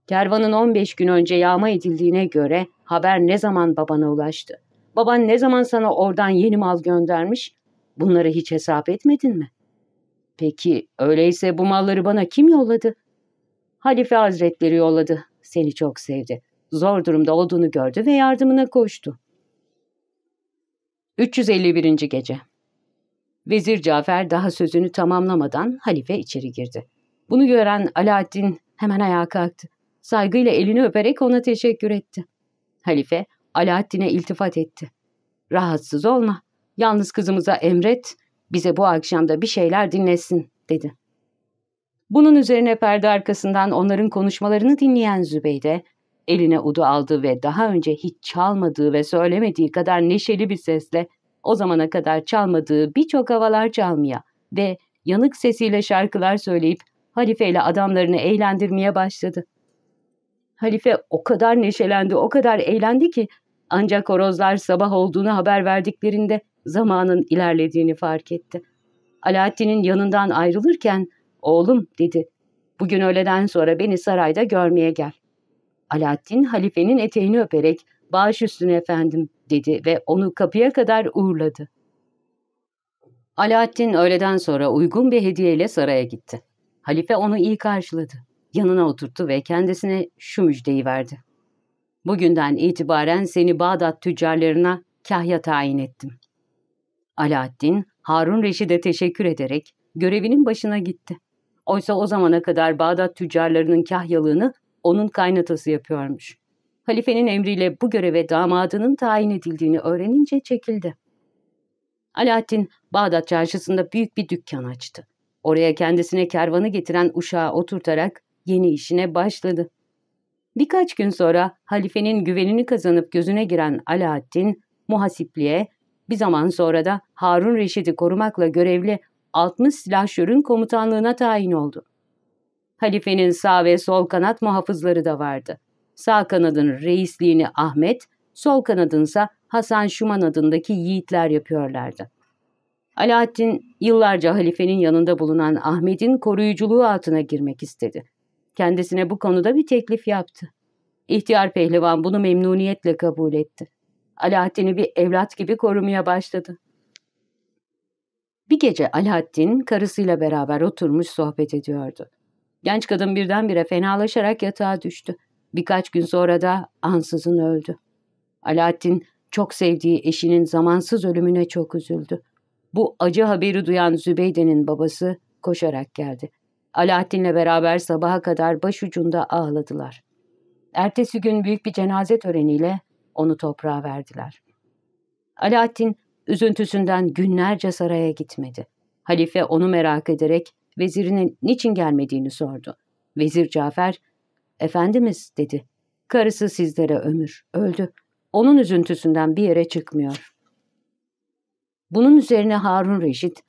Kervanın 15 gün önce yağma edildiğine göre haber ne zaman babana ulaştı? Baban ne zaman sana oradan yeni mal göndermiş? Bunları hiç hesap etmedin mi? Peki öyleyse bu malları bana kim yolladı? Halife Hazretleri yolladı. Seni çok sevdi. Zor durumda olduğunu gördü ve yardımına koştu. 351. Gece Vezir Cafer daha sözünü tamamlamadan halife içeri girdi. Bunu gören Alaaddin hemen ayağa kalktı. Saygıyla elini öperek ona teşekkür etti. Halife Alaaddin'e iltifat etti. Rahatsız olma. Yalnız kızımıza emret, bize bu akşamda bir şeyler dinlesin, dedi. Bunun üzerine perde arkasından onların konuşmalarını dinleyen Zübeyde, eline udu aldı ve daha önce hiç çalmadığı ve söylemediği kadar neşeli bir sesle o zamana kadar çalmadığı birçok havalar çalmaya ve yanık sesiyle şarkılar söyleyip Halife ile adamlarını eğlendirmeye başladı. Halife o kadar neşelendi, o kadar eğlendi ki ancak horozlar sabah olduğunu haber verdiklerinde zamanın ilerlediğini fark etti. Alaaddin'in yanından ayrılırken oğlum dedi bugün öğleden sonra beni sarayda görmeye gel. Alaaddin halifenin eteğini öperek baş üstüne efendim dedi ve onu kapıya kadar uğurladı. Alaaddin öğleden sonra uygun bir hediyeyle saraya gitti. Halife onu iyi karşıladı. Yanına oturttu ve kendisine şu müjdeyi verdi. Bugünden itibaren seni Bağdat tüccarlarına kahya tayin ettim. Alaaddin, Harun Reşid'e teşekkür ederek görevinin başına gitti. Oysa o zamana kadar Bağdat tüccarlarının kahyalığını onun kaynatası yapıyormuş. Halifenin emriyle bu göreve damadının tayin edildiğini öğrenince çekildi. Alaaddin, Bağdat çarşısında büyük bir dükkan açtı. Oraya kendisine kervanı getiren uşağı oturtarak yeni işine başladı. Birkaç gün sonra halifenin güvenini kazanıp gözüne giren Alaaddin, muhasipliğe, bir zaman sonra da Harun Reşid'i korumakla görevli 60 silahşörün komutanlığına tayin oldu. Halifenin sağ ve sol kanat muhafızları da vardı. Sağ kanadın reisliğini Ahmet, sol kanadınsa Hasan Şuman adındaki yiğitler yapıyorlardı. Alaaddin yıllarca halifenin yanında bulunan Ahmet'in koruyuculuğu altına girmek istedi. Kendisine bu konuda bir teklif yaptı. İhtiyar pehlivan bunu memnuniyetle kabul etti. Alaaddin'i bir evlat gibi korumaya başladı. Bir gece Alaaddin karısıyla beraber oturmuş sohbet ediyordu. Genç kadın birdenbire fenalaşarak yatağa düştü. Birkaç gün sonra da ansızın öldü. Alaaddin çok sevdiği eşinin zamansız ölümüne çok üzüldü. Bu acı haberi duyan Zübeyde'nin babası koşarak geldi. Alaaddin'le beraber sabaha kadar başucunda ağladılar. Ertesi gün büyük bir cenaze töreniyle onu toprağa verdiler. Alaaddin üzüntüsünden günlerce saraya gitmedi. Halife onu merak ederek vezirinin niçin gelmediğini sordu. Vezir Cafer, Efendimiz dedi, karısı sizlere ömür, öldü. Onun üzüntüsünden bir yere çıkmıyor. Bunun üzerine Harun Reşit,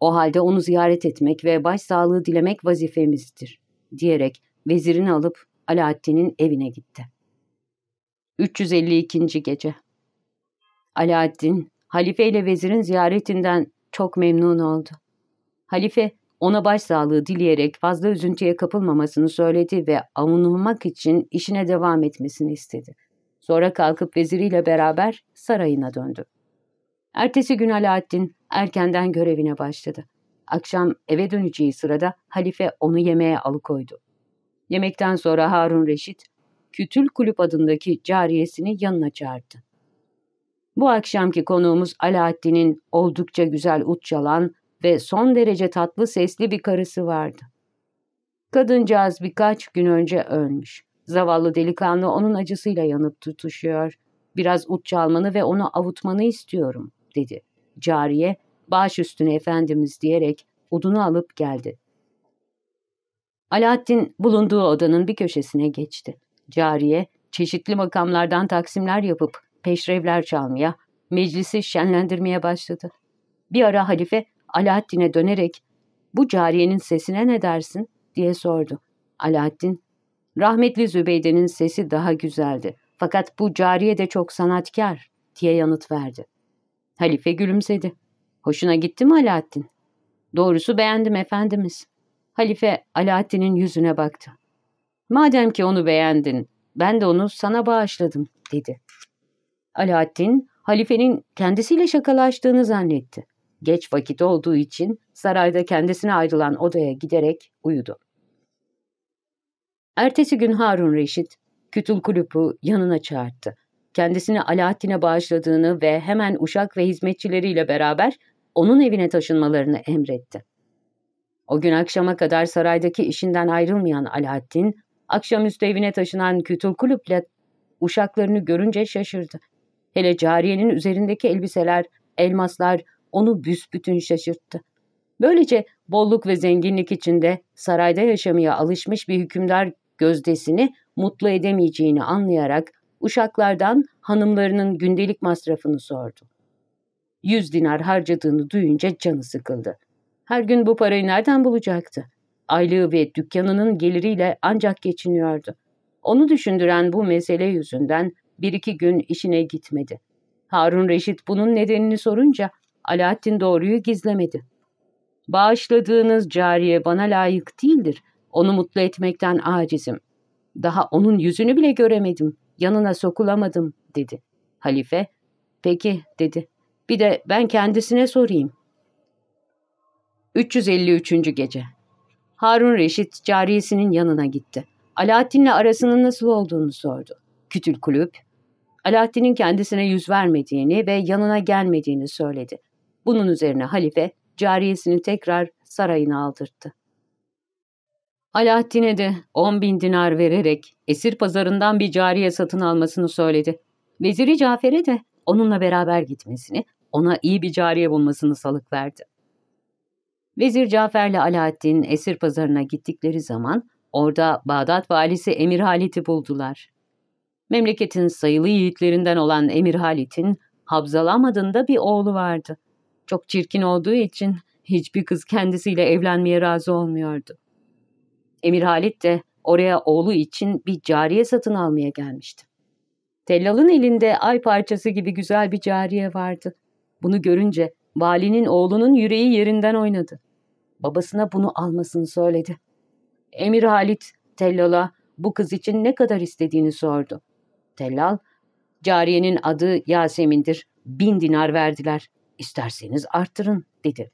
o halde onu ziyaret etmek ve başsağlığı dilemek vazifemizdir, diyerek vezirini alıp Alaaddin'in evine gitti. 352. Gece Alaaddin, halife ile vezirin ziyaretinden çok memnun oldu. Halife, ona başsağlığı dileyerek fazla üzüntüye kapılmamasını söyledi ve avunulmak için işine devam etmesini istedi. Sonra kalkıp veziriyle beraber sarayına döndü. Ertesi gün Alaaddin erkenden görevine başladı. Akşam eve döneceği sırada halife onu yemeğe alıkoydu. Yemekten sonra Harun Reşit, Kütül Kulüp adındaki cariyesini yanına çağırdı. Bu akşamki konuğumuz Alaaddin'in oldukça güzel ut çalan ve son derece tatlı sesli bir karısı vardı. Kadıncağız birkaç gün önce ölmüş. Zavallı delikanlı onun acısıyla yanıp tutuşuyor. Biraz ut çalmanı ve onu avutmanı istiyorum, dedi. Cariye, baş üstüne efendimiz diyerek udunu alıp geldi. Alaaddin bulunduğu odanın bir köşesine geçti. Cariye, çeşitli makamlardan taksimler yapıp peşrevler çalmaya, meclisi şenlendirmeye başladı. Bir ara halife Alaaddin'e dönerek, ''Bu cariyenin sesine ne dersin?'' diye sordu. Alaaddin, ''Rahmetli Zübeyde'nin sesi daha güzeldi. Fakat bu cariye de çok sanatkar.'' diye yanıt verdi. Halife gülümsedi. ''Hoşuna gitti mi Alaaddin?'' ''Doğrusu beğendim efendimiz.'' Halife Alaaddin'in yüzüne baktı. ''Madem ki onu beğendin, ben de onu sana bağışladım.'' dedi. Alaaddin, halifenin kendisiyle şakalaştığını zannetti. Geç vakit olduğu için sarayda kendisine ayrılan odaya giderek uyudu. Ertesi gün Harun Reşit, Kütül Kulüp'ü yanına çağırdı. Kendisini Alaaddin'e bağışladığını ve hemen uşak ve hizmetçileriyle beraber onun evine taşınmalarını emretti. O gün akşama kadar saraydaki işinden ayrılmayan Alaaddin, akşamüstü evine taşınan Kütül Kulüp'le uşaklarını görünce şaşırdı. Hele cariyenin üzerindeki elbiseler, elmaslar onu büsbütün şaşırttı. Böylece bolluk ve zenginlik içinde sarayda yaşamaya alışmış bir hükümdar gözdesini mutlu edemeyeceğini anlayarak uşaklardan hanımlarının gündelik masrafını sordu. Yüz dinar harcadığını duyunca canı sıkıldı. Her gün bu parayı nereden bulacaktı? Aylığı ve dükkanının geliriyle ancak geçiniyordu. Onu düşündüren bu mesele yüzünden bir iki gün işine gitmedi. Harun Reşit bunun nedenini sorunca Alaaddin doğruyu gizlemedi. Bağışladığınız cariye bana layık değildir. Onu mutlu etmekten acizim. Daha onun yüzünü bile göremedim. Yanına sokulamadım, dedi. Halife, peki, dedi. Bir de ben kendisine sorayım. 353. Gece Harun Reşit cariyesinin yanına gitti. Alaaddin'le arasının nasıl olduğunu sordu. Kütül kulüp, Alaaddin'in kendisine yüz vermediğini ve yanına gelmediğini söyledi. Bunun üzerine halife cariyesini tekrar sarayına aldırdı. Alaaddin'e de 10 bin dinar vererek esir pazarından bir cariye satın almasını söyledi. Veziri Cafer'e de onunla beraber gitmesini, ona iyi bir cariye bulmasını salık verdi. Vezir Cafer'le Alaaddin esir pazarına gittikleri zaman orada Bağdat valisi Emir Halit'i buldular. Memleketin sayılı yiğitlerinden olan Emir Halit'in Habzalam adında bir oğlu vardı. Çok çirkin olduğu için hiçbir kız kendisiyle evlenmeye razı olmuyordu. Emir Halit de oraya oğlu için bir cariye satın almaya gelmişti. Tellal'ın elinde ay parçası gibi güzel bir cariye vardı. Bunu görünce valinin oğlunun yüreği yerinden oynadı. Babasına bunu almasını söyledi. Emir Halit Tellal'a bu kız için ne kadar istediğini sordu. Tellal, cariyenin adı Yasemin'dir, bin dinar verdiler. İsterseniz arttırın, dedi.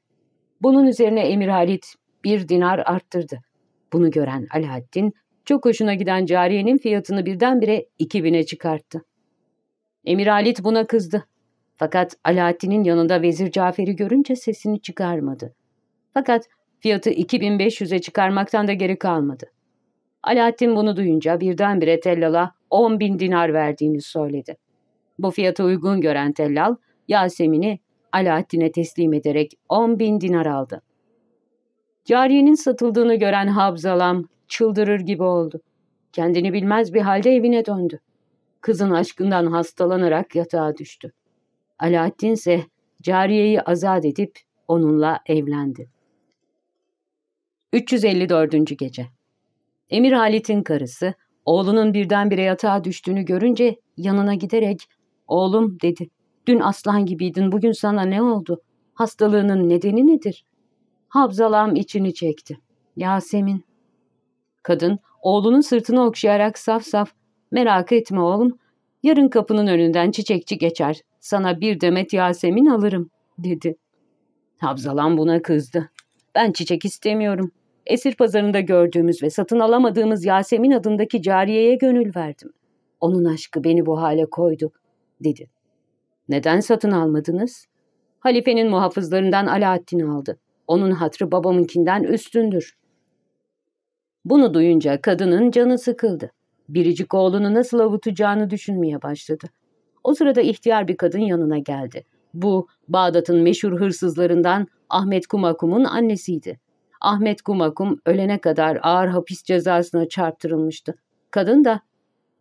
Bunun üzerine Emir Halit bir dinar arttırdı. Bunu gören Alaaddin, çok hoşuna giden cariyenin fiyatını birdenbire iki bine çıkarttı. Emir Halit buna kızdı. Fakat Alaaddin'in yanında Vezir Cafer'i görünce sesini çıkarmadı. Fakat fiyatı 2500'e çıkarmaktan da geri kalmadı. Alaaddin bunu duyunca birdenbire Tellal'a 10 bin dinar verdiğini söyledi. Bu fiyata uygun gören Tellal, Yasemin'i Alaaddin'e teslim ederek 10 bin dinar aldı. Cariyenin satıldığını gören Habzalam çıldırır gibi oldu. Kendini bilmez bir halde evine döndü. Kızın aşkından hastalanarak yatağa düştü. Alaaddin ise cariyeyi azat edip onunla evlendi. 354. Gece Emir Halit'in karısı, oğlunun birdenbire yatağa düştüğünü görünce yanına giderek, ''Oğlum'' dedi, ''dün aslan gibiydin, bugün sana ne oldu? Hastalığının nedeni nedir?'' Habzalam içini çekti. ''Yasemin.'' Kadın, oğlunun sırtını okşayarak saf saf, ''Merak etme oğlum, yarın kapının önünden çiçekçi geçer, sana bir demet Yasemin alırım.'' dedi. Habzalam buna kızdı. Ben çiçek istemiyorum. Esir pazarında gördüğümüz ve satın alamadığımız Yasemin adındaki cariyeye gönül verdim. Onun aşkı beni bu hale koydu, dedi. Neden satın almadınız? Halifenin muhafızlarından Alaaddin aldı. Onun hatrı babamınkinden üstündür. Bunu duyunca kadının canı sıkıldı. Biricik oğlunu nasıl avutacağını düşünmeye başladı. O sırada ihtiyar bir kadın yanına geldi. Bu, Bağdat'ın meşhur hırsızlarından Ahmet Kumakum'un annesiydi. Ahmet Kumakum ölene kadar ağır hapis cezasına çarptırılmıştı. Kadın da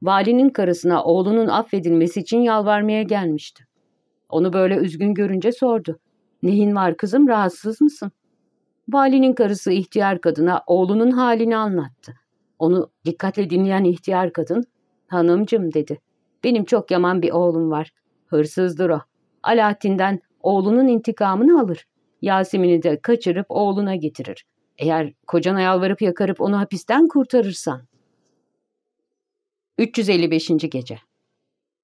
valinin karısına oğlunun affedilmesi için yalvarmaya gelmişti. Onu böyle üzgün görünce sordu. Neyin var kızım rahatsız mısın? Valinin karısı ihtiyar kadına oğlunun halini anlattı. Onu dikkatle dinleyen ihtiyar kadın, hanımcım dedi. Benim çok yaman bir oğlum var. Hırsızdır o. Alaaddin'den oğlunun intikamını alır. Yasemin'i de kaçırıp oğluna getirir. Eğer kocana yalvarıp yakarıp onu hapisten kurtarırsan. 355. Gece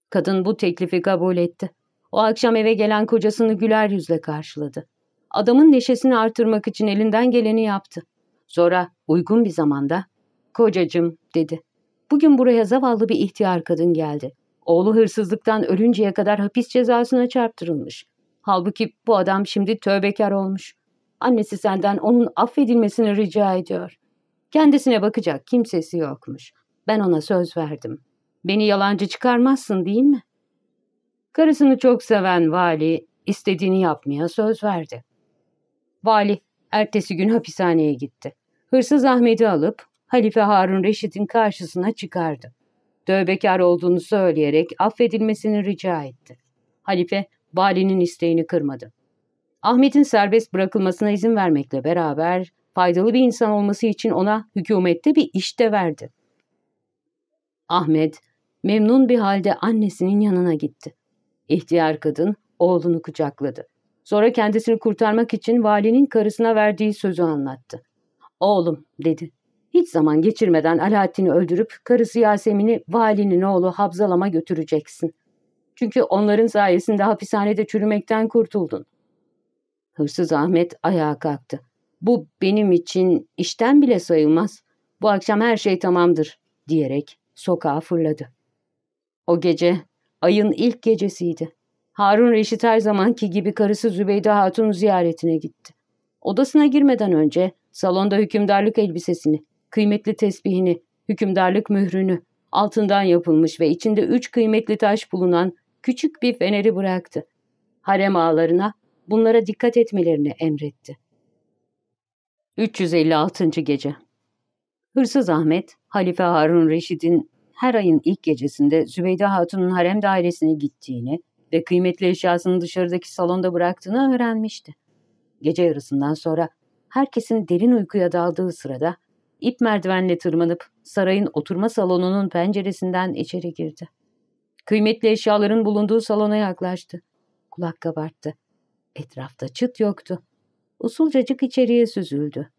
Kadın bu teklifi kabul etti. O akşam eve gelen kocasını güler yüzle karşıladı. Adamın neşesini artırmak için elinden geleni yaptı. Sonra uygun bir zamanda ''Kocacım'' dedi. ''Bugün buraya zavallı bir ihtiyar kadın geldi. Oğlu hırsızlıktan ölünceye kadar hapis cezasına çarptırılmış. Halbuki bu adam şimdi tövbekar olmuş. Annesi senden onun affedilmesini rica ediyor. Kendisine bakacak kimsesi yokmuş. Ben ona söz verdim. Beni yalancı çıkarmazsın değil mi? Karısını çok seven vali istediğini yapmaya söz verdi. Vali ertesi gün hapishaneye gitti. Hırsız Ahmet'i alıp Halife Harun Reşit'in karşısına çıkardı. Tövbekar olduğunu söyleyerek affedilmesini rica etti. Halife valinin isteğini kırmadı. Ahmet'in serbest bırakılmasına izin vermekle beraber faydalı bir insan olması için ona hükümette bir iş de verdi. Ahmet memnun bir halde annesinin yanına gitti. İhtiyar kadın oğlunu kucakladı. Sonra kendisini kurtarmak için valinin karısına verdiği sözü anlattı. Oğlum dedi. Hiç zaman geçirmeden Alaaddin'i öldürüp karısı Yasemin'i valinin oğlu Habzalam'a götüreceksin. Çünkü onların sayesinde hapishanede çürümekten kurtuldun. Hırsız Ahmet ayağa kalktı. Bu benim için işten bile sayılmaz. Bu akşam her şey tamamdır diyerek sokağa fırladı. O gece ayın ilk gecesiydi. Harun Reşit her zamanki gibi karısı Zübeyde Hatun ziyaretine gitti. Odasına girmeden önce salonda hükümdarlık elbisesini, kıymetli tesbihini, hükümdarlık mührünü, altından yapılmış ve içinde üç kıymetli taş bulunan küçük bir feneri bıraktı. Harem ağalarına bunlara dikkat etmelerini emretti. 356. Gece Hırsız Ahmet, Halife Harun Reşid'in her ayın ilk gecesinde Zübeyde Hatun'un harem dairesine gittiğini ve kıymetli eşyasını dışarıdaki salonda bıraktığını öğrenmişti. Gece yarısından sonra herkesin derin uykuya daldığı sırada ip merdivenle tırmanıp sarayın oturma salonunun penceresinden içeri girdi. Kıymetli eşyaların bulunduğu salona yaklaştı. Kulak kabarttı. Etrafta çıt yoktu. Usulcacık içeriye süzüldü.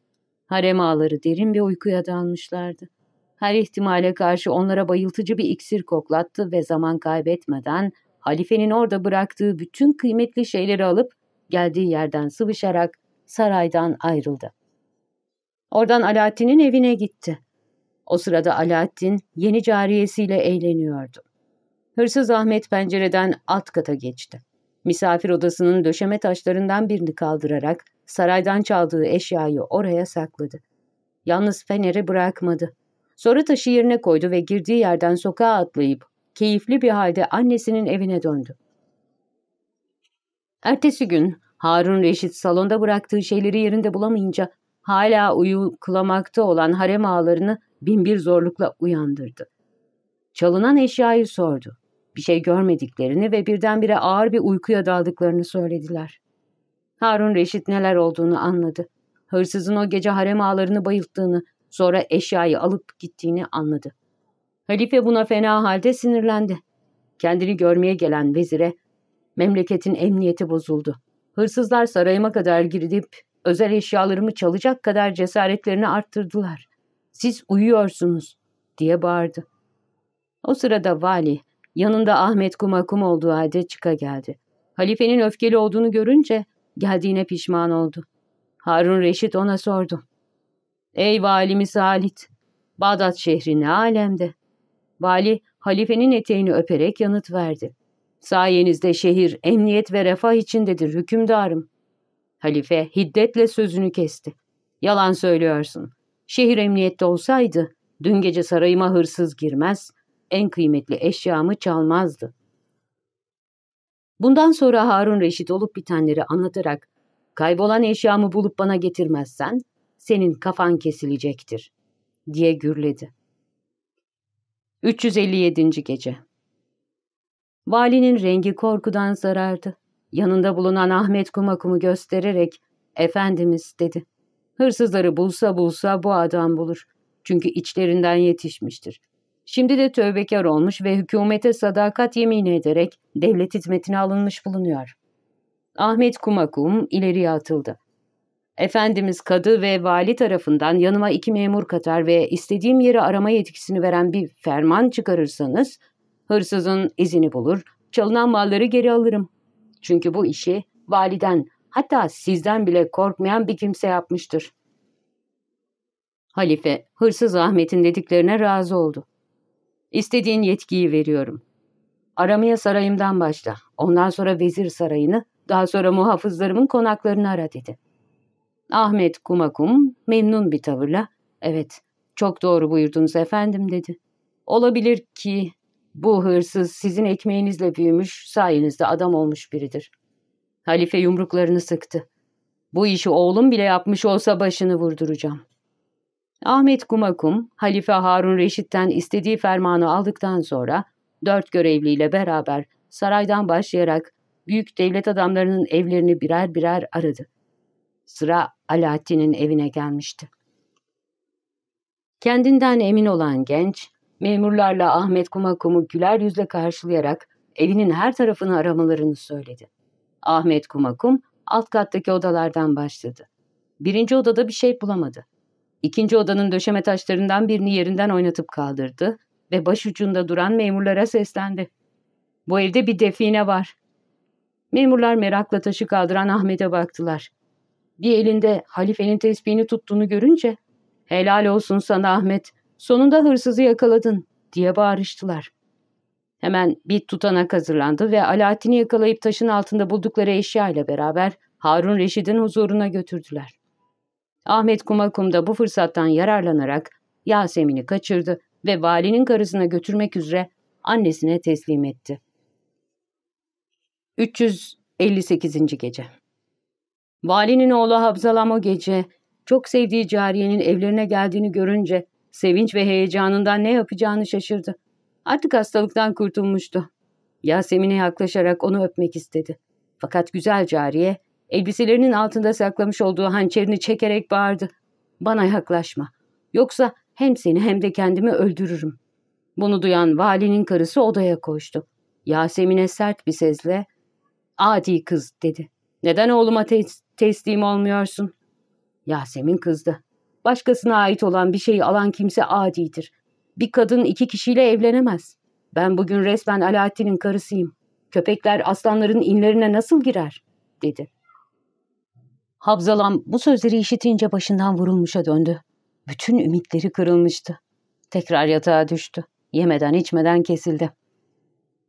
Harem ağları derin bir uykuya dalmışlardı. Her ihtimale karşı onlara bayıltıcı bir iksir koklattı ve zaman kaybetmeden halifenin orada bıraktığı bütün kıymetli şeyleri alıp geldiği yerden sıvışarak saraydan ayrıldı. Oradan Alaaddin'in evine gitti. O sırada Alaaddin yeni cariyesiyle eğleniyordu. Hırsız Ahmet pencereden alt kata geçti. Misafir odasının döşeme taşlarından birini kaldırarak saraydan çaldığı eşyayı oraya sakladı. Yalnız feneri bırakmadı. Sonra taşı yerine koydu ve girdiği yerden sokağa atlayıp keyifli bir halde annesinin evine döndü. Ertesi gün Harun Reşit salonda bıraktığı şeyleri yerinde bulamayınca hala uyuklamakta olan harem ağalarını binbir zorlukla uyandırdı. Çalınan eşyayı sordu. Bir şey görmediklerini ve birdenbire ağır bir uykuya daldıklarını söylediler. Harun Reşit neler olduğunu anladı. Hırsızın o gece harem ağalarını bayılttığını, sonra eşyayı alıp gittiğini anladı. Halife buna fena halde sinirlendi. Kendini görmeye gelen vezire, memleketin emniyeti bozuldu. Hırsızlar sarayıma kadar girdip özel eşyalarımı çalacak kadar cesaretlerini arttırdılar. Siz uyuyorsunuz diye bağırdı. O sırada vali yanında Ahmet Kumakum olduğu halde çıka geldi. Halifenin öfkeli olduğunu görünce geldiğine pişman oldu. Harun Reşit ona sordu. Ey valimiz Halit, Bağdat şehri ne alemde? Vali halifenin eteğini öperek yanıt verdi. Sayenizde şehir emniyet ve refah içindedir hükümdarım. Halife hiddetle sözünü kesti. Yalan söylüyorsun. Şehir emniyette olsaydı dün gece sarayıma hırsız girmez, en kıymetli eşyamı çalmazdı. Bundan sonra Harun Reşit olup bitenleri anlatarak kaybolan eşyamı bulup bana getirmezsen senin kafan kesilecektir diye gürledi. 357. Gece Valinin rengi korkudan sarardı. Yanında bulunan Ahmet Kumakum'u göstererek ''Efendimiz'' dedi. ''Hırsızları bulsa bulsa bu adam bulur. Çünkü içlerinden yetişmiştir. Şimdi de tövbekar olmuş ve hükümete sadakat yemin ederek devlet hizmetine alınmış bulunuyor.'' Ahmet Kumakum ileriye atıldı. Efendimiz kadı ve vali tarafından yanıma iki memur katar ve istediğim yeri arama yetkisini veren bir ferman çıkarırsanız, hırsızın izini bulur, çalınan malları geri alırım. Çünkü bu işi validen hatta sizden bile korkmayan bir kimse yapmıştır. Halife, hırsız Ahmet'in dediklerine razı oldu. İstediğin yetkiyi veriyorum. Aramaya sarayımdan başla. Ondan sonra vezir sarayını, daha sonra muhafızlarımın konaklarını ara dedi. Ahmet Kumakum memnun bir tavırla evet çok doğru buyurdunuz efendim dedi. Olabilir ki bu hırsız sizin ekmeğinizle büyümüş sayenizde adam olmuş biridir. Halife yumruklarını sıktı. Bu işi oğlum bile yapmış olsa başını vurduracağım. Ahmet Kumakum, Halife Harun Reşit'ten istediği fermanı aldıktan sonra dört görevliyle beraber saraydan başlayarak büyük devlet adamlarının evlerini birer birer aradı. Sıra Alaaddin'in evine gelmişti. Kendinden emin olan genç, memurlarla Ahmet Kumakum'u güler yüzle karşılayarak evinin her tarafını aramalarını söyledi. Ahmet Kumakum alt kattaki odalardan başladı. Birinci odada bir şey bulamadı. İkinci odanın döşeme taşlarından birini yerinden oynatıp kaldırdı ve baş ucunda duran memurlara seslendi. Bu evde bir define var. Memurlar merakla taşı kaldıran Ahmet'e baktılar. Bir elinde halifenin tesbihini tuttuğunu görünce ''Helal olsun sana Ahmet, sonunda hırsızı yakaladın.'' diye bağırıştılar. Hemen bir tutanak hazırlandı ve Alaaddin'i yakalayıp taşın altında buldukları eşya ile beraber Harun Reşid'in huzuruna götürdüler. Ahmet Kumakum da bu fırsattan yararlanarak Yasemin'i kaçırdı ve valinin karısına götürmek üzere annesine teslim etti. 358. Gece Valinin oğlu Habzalam o gece çok sevdiği cariyenin evlerine geldiğini görünce sevinç ve heyecanından ne yapacağını şaşırdı. Artık hastalıktan kurtulmuştu. Yasemin'e yaklaşarak onu öpmek istedi. Fakat güzel cariye elbiselerinin altında saklamış olduğu hançerini çekerek bağırdı. Bana yaklaşma. Yoksa hem seni hem de kendimi öldürürüm. Bunu duyan valinin karısı odaya koştu. Yasemin'e sert bir sesle ''Adi kız'' dedi. ''Neden oğluma te teslim olmuyorsun?'' Yasemin kızdı. Başkasına ait olan bir şeyi alan kimse adidir. Bir kadın iki kişiyle evlenemez. Ben bugün resmen Alaaddin'in karısıyım. Köpekler aslanların inlerine nasıl girer? dedi. Habzalam bu sözleri işitince başından vurulmuşa döndü. Bütün ümitleri kırılmıştı. Tekrar yatağa düştü. Yemeden içmeden kesildi.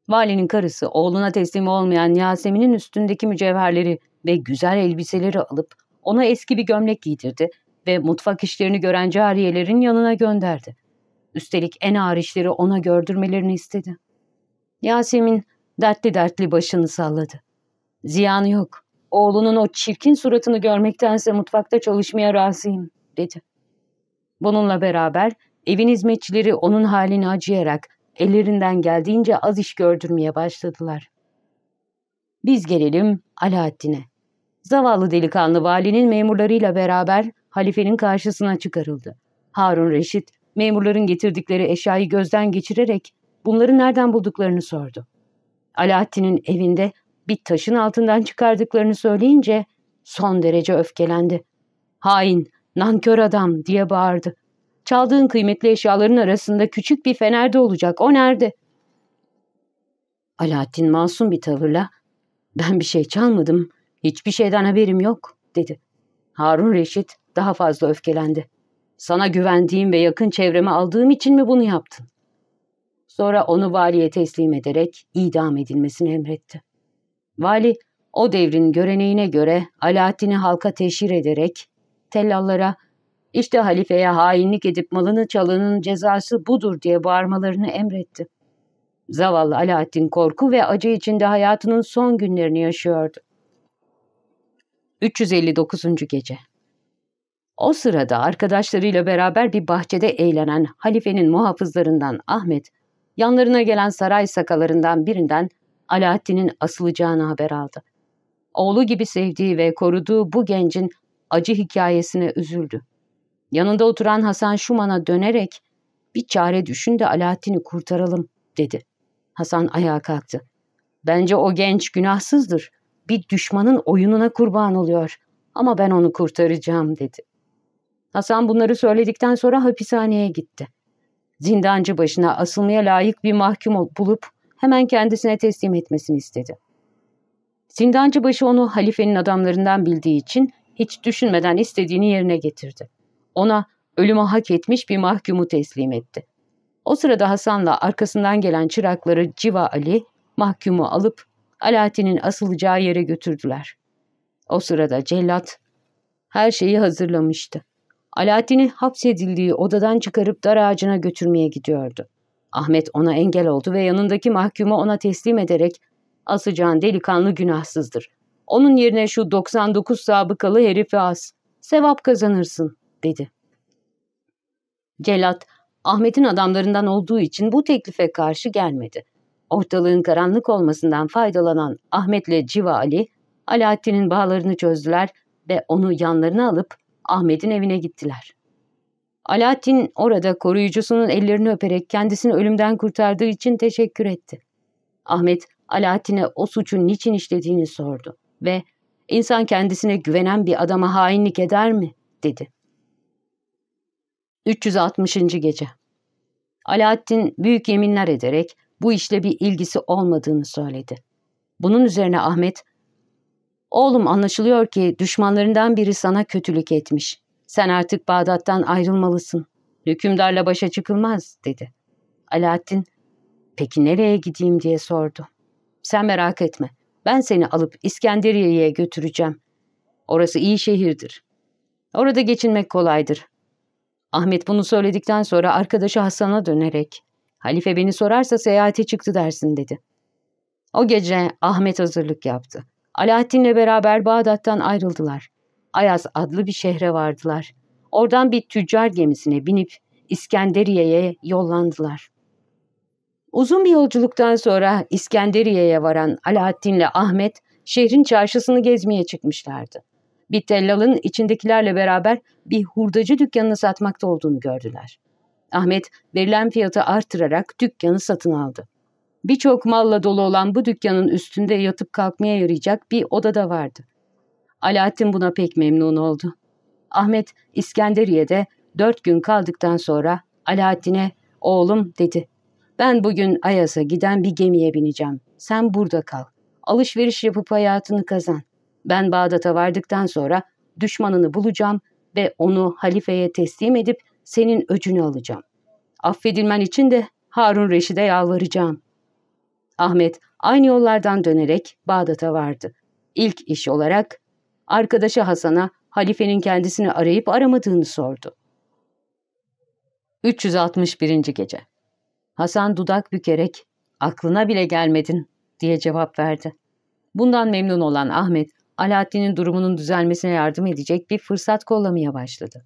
Valinin karısı oğluna teslim olmayan Yasemin'in üstündeki mücevherleri ve güzel elbiseleri alıp ona eski bir gömlek giydirdi ve mutfak işlerini gören cariyelerin yanına gönderdi. Üstelik en ağır işleri ona gördürmelerini istedi. Yasemin dertli dertli başını salladı. Ziyanı yok. Oğlunun o çirkin suratını görmektense mutfakta çalışmaya razıyım, dedi. Bununla beraber evin hizmetçileri onun halini acıyarak ellerinden geldiğince az iş gördürmeye başladılar. Biz gelelim Alaaddin'e. Zavallı delikanlı valinin memurlarıyla beraber halifenin karşısına çıkarıldı. Harun Reşit, memurların getirdikleri eşyayı gözden geçirerek bunları nereden bulduklarını sordu. Alaaddin'in evinde bir taşın altından çıkardıklarını söyleyince son derece öfkelendi. Hain, nankör adam diye bağırdı. Çaldığın kıymetli eşyaların arasında küçük bir fener de olacak. O nerede? Alaaddin masum bir tavırla ben bir şey çalmadım. Hiçbir şeyden haberim yok dedi. Harun Reşit daha fazla öfkelendi. Sana güvendiğim ve yakın çevreme aldığım için mi bunu yaptın? Sonra onu valiye teslim ederek idam edilmesini emretti. Vali o devrin göreneğine göre Alaaddin'i halka teşhir ederek tellallara işte halifeye hainlik edip malını çalanın cezası budur diye bağırmalarını emretti. Zavallı Alaaddin korku ve acı içinde hayatının son günlerini yaşıyordu. 359. Gece O sırada arkadaşlarıyla beraber bir bahçede eğlenen halifenin muhafızlarından Ahmet, yanlarına gelen saray sakalarından birinden Alaaddin'in asılacağını haber aldı. Oğlu gibi sevdiği ve koruduğu bu gencin acı hikayesine üzüldü. Yanında oturan Hasan Şuman'a dönerek bir çare düşün de Alaaddin'i kurtaralım dedi. Hasan ayağa kalktı. Bence o genç günahsızdır. Bir düşmanın oyununa kurban oluyor. Ama ben onu kurtaracağım dedi. Hasan bunları söyledikten sonra hapishaneye gitti. Zindancı başına asılmaya layık bir mahkum bulup hemen kendisine teslim etmesini istedi. Zindancı başı onu halifenin adamlarından bildiği için hiç düşünmeden istediğini yerine getirdi. Ona ölümü hak etmiş bir mahkumu teslim etti. O sırada Hasan'la arkasından gelen çırakları Civa Ali, mahkumu alıp Alaaddin'in asılacağı yere götürdüler. O sırada cellat her şeyi hazırlamıştı. Alaaddin'i hapsedildiği odadan çıkarıp dar ağacına götürmeye gidiyordu. Ahmet ona engel oldu ve yanındaki mahkumu ona teslim ederek asacağın delikanlı günahsızdır. Onun yerine şu 99 sabıkalı herifi as. Sevap kazanırsın dedi. Celat, Ahmet'in adamlarından olduğu için bu teklife karşı gelmedi. Ortalığın karanlık olmasından faydalanan Ahmet'le Civa Ali, Alaaddin'in bağlarını çözdüler ve onu yanlarına alıp Ahmet'in evine gittiler. Alaaddin orada koruyucusunun ellerini öperek kendisini ölümden kurtardığı için teşekkür etti. Ahmet, Alaaddin'e o suçun niçin işlediğini sordu ve insan kendisine güvenen bir adama hainlik eder mi? dedi. 360. Gece Alaaddin büyük yeminler ederek bu işle bir ilgisi olmadığını söyledi. Bunun üzerine Ahmet, ''Oğlum anlaşılıyor ki düşmanlarından biri sana kötülük etmiş. Sen artık Bağdat'tan ayrılmalısın. Hükümdarla başa çıkılmaz.'' dedi. Alaaddin, ''Peki nereye gideyim?'' diye sordu. ''Sen merak etme. Ben seni alıp İskenderiye'ye götüreceğim. Orası iyi şehirdir. Orada geçinmek kolaydır. Ahmet bunu söyledikten sonra arkadaşı Hasan'a dönerek Halife beni sorarsa seyahate çıktı dersin dedi. O gece Ahmet hazırlık yaptı. Alaaddin'le beraber Bağdat'tan ayrıldılar. Ayaz adlı bir şehre vardılar. Oradan bir tüccar gemisine binip İskenderiye'ye yollandılar. Uzun bir yolculuktan sonra İskenderiye'ye varan Alaaddin'le Ahmet şehrin çarşısını gezmeye çıkmışlardı bir tellalın içindekilerle beraber bir hurdacı dükkanını satmakta olduğunu gördüler. Ahmet verilen fiyatı artırarak dükkanı satın aldı. Birçok malla dolu olan bu dükkanın üstünde yatıp kalkmaya yarayacak bir oda da vardı. Alaaddin buna pek memnun oldu. Ahmet İskenderiye'de dört gün kaldıktan sonra Alaaddin'e oğlum dedi. Ben bugün Ayas'a giden bir gemiye bineceğim. Sen burada kal. Alışveriş yapıp hayatını kazan. Ben Bağdat'a vardıktan sonra düşmanını bulacağım ve onu halifeye teslim edip senin öcünü alacağım. Affedilmen için de Harun Reşid'e yalvaracağım. Ahmet aynı yollardan dönerek Bağdat'a vardı. İlk iş olarak arkadaşı Hasan'a halifenin kendisini arayıp aramadığını sordu. 361. Gece Hasan dudak bükerek aklına bile gelmedin diye cevap verdi. Bundan memnun olan Ahmet Alaaddin'in durumunun düzelmesine yardım edecek bir fırsat kollamaya başladı.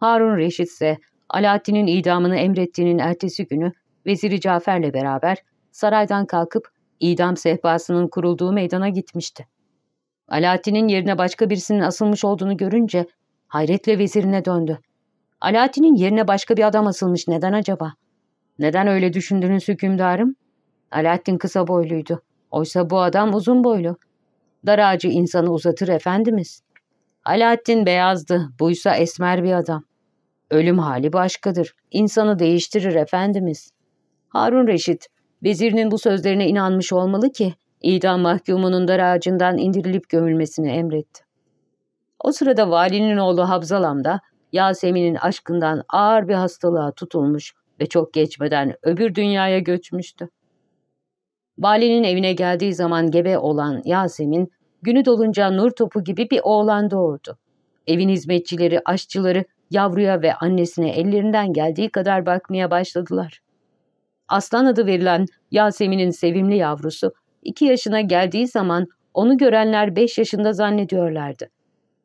Harun Reşit ise Alaaddin'in idamını emrettiğinin ertesi günü Veziri Cafer'le beraber saraydan kalkıp idam sehpasının kurulduğu meydana gitmişti. Alaaddin'in yerine başka birisinin asılmış olduğunu görünce hayretle vezirine döndü. Alaaddin'in yerine başka bir adam asılmış neden acaba? Neden öyle düşündünüz hükümdarım? Alaaddin kısa boyluydu. Oysa bu adam uzun boylu. Dar ağacı insanı uzatır efendimiz. Alaaddin beyazdı, buysa esmer bir adam. Ölüm hali başkadır, insanı değiştirir efendimiz. Harun Reşit, vezirinin bu sözlerine inanmış olmalı ki, idam mahkumunun dar ağacından indirilip gömülmesini emretti. O sırada valinin oğlu Habzalam da Yasemin'in aşkından ağır bir hastalığa tutulmuş ve çok geçmeden öbür dünyaya göçmüştü. Valinin evine geldiği zaman gebe olan Yasemin, günü dolunca nur topu gibi bir oğlan doğurdu. Evin hizmetçileri, aşçıları yavruya ve annesine ellerinden geldiği kadar bakmaya başladılar. Aslan adı verilen Yasemin'in sevimli yavrusu, iki yaşına geldiği zaman onu görenler beş yaşında zannediyorlardı.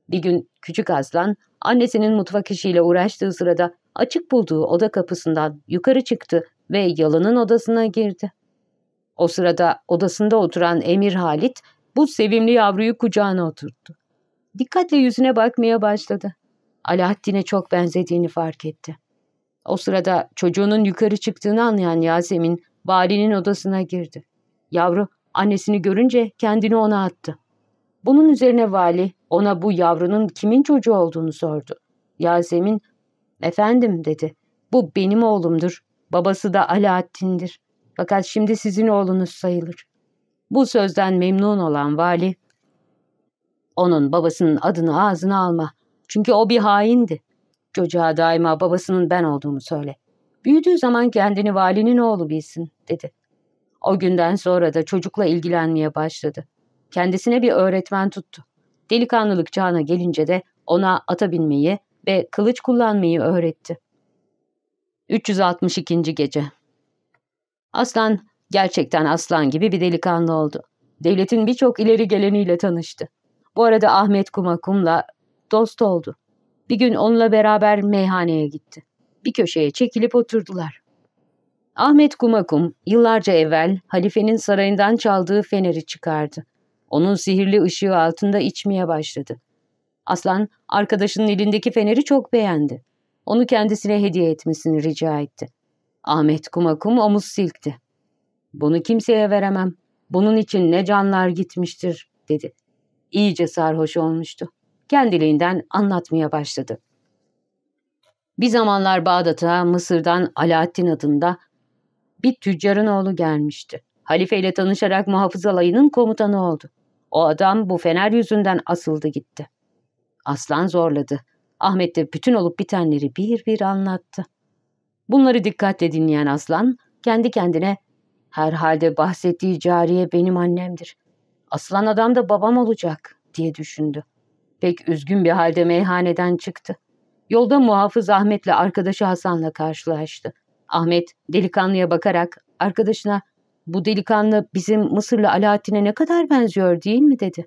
Bir gün küçük aslan, annesinin mutfak işiyle uğraştığı sırada açık bulduğu oda kapısından yukarı çıktı ve yalının odasına girdi. O sırada odasında oturan Emir Halit bu sevimli yavruyu kucağına oturttu. Dikkatle yüzüne bakmaya başladı. Alaaddin'e çok benzediğini fark etti. O sırada çocuğunun yukarı çıktığını anlayan Yasemin valinin odasına girdi. Yavru annesini görünce kendini ona attı. Bunun üzerine vali ona bu yavrunun kimin çocuğu olduğunu sordu. Yasemin, efendim dedi. Bu benim oğlumdur. Babası da Alaaddin'dir. Fakat şimdi sizin oğlunuz sayılır. Bu sözden memnun olan vali, onun babasının adını ağzına alma. Çünkü o bir haindi. Çocuğa daima babasının ben olduğumu söyle. Büyüdüğü zaman kendini valinin oğlu bilsin, dedi. O günden sonra da çocukla ilgilenmeye başladı. Kendisine bir öğretmen tuttu. Delikanlılık çağına gelince de ona ata binmeyi ve kılıç kullanmayı öğretti. 362. Gece Aslan gerçekten aslan gibi bir delikanlı oldu. Devletin birçok ileri geleniyle tanıştı. Bu arada Ahmet Kumakum'la dost oldu. Bir gün onunla beraber meyhaneye gitti. Bir köşeye çekilip oturdular. Ahmet Kumakum yıllarca evvel halifenin sarayından çaldığı feneri çıkardı. Onun sihirli ışığı altında içmeye başladı. Aslan arkadaşının elindeki feneri çok beğendi. Onu kendisine hediye etmesini rica etti. Ahmet Kumakum omuz silkti. Bunu kimseye veremem. Bunun için ne canlar gitmiştir, dedi. İyice sarhoş olmuştu. Kendiliğinden anlatmaya başladı. Bir zamanlar Bağdat'a Mısır'dan Alaaddin adında bir tüccarın oğlu gelmişti. Halife ile tanışarak muhafız alayının komutanı oldu. O adam bu fener yüzünden asıldı gitti. Aslan zorladı. Ahmet de bütün olup bitenleri bir bir anlattı. Bunları dikkatle dinleyen Aslan kendi kendine herhalde bahsettiği cariye benim annemdir. Aslan adam da babam olacak diye düşündü. Pek üzgün bir halde meyhaneden çıktı. Yolda muhafız Ahmet'le arkadaşı Hasan'la karşılaştı. Ahmet delikanlıya bakarak arkadaşına bu delikanlı bizim Mısırlı Alaaddin'e ne kadar benziyor değil mi dedi.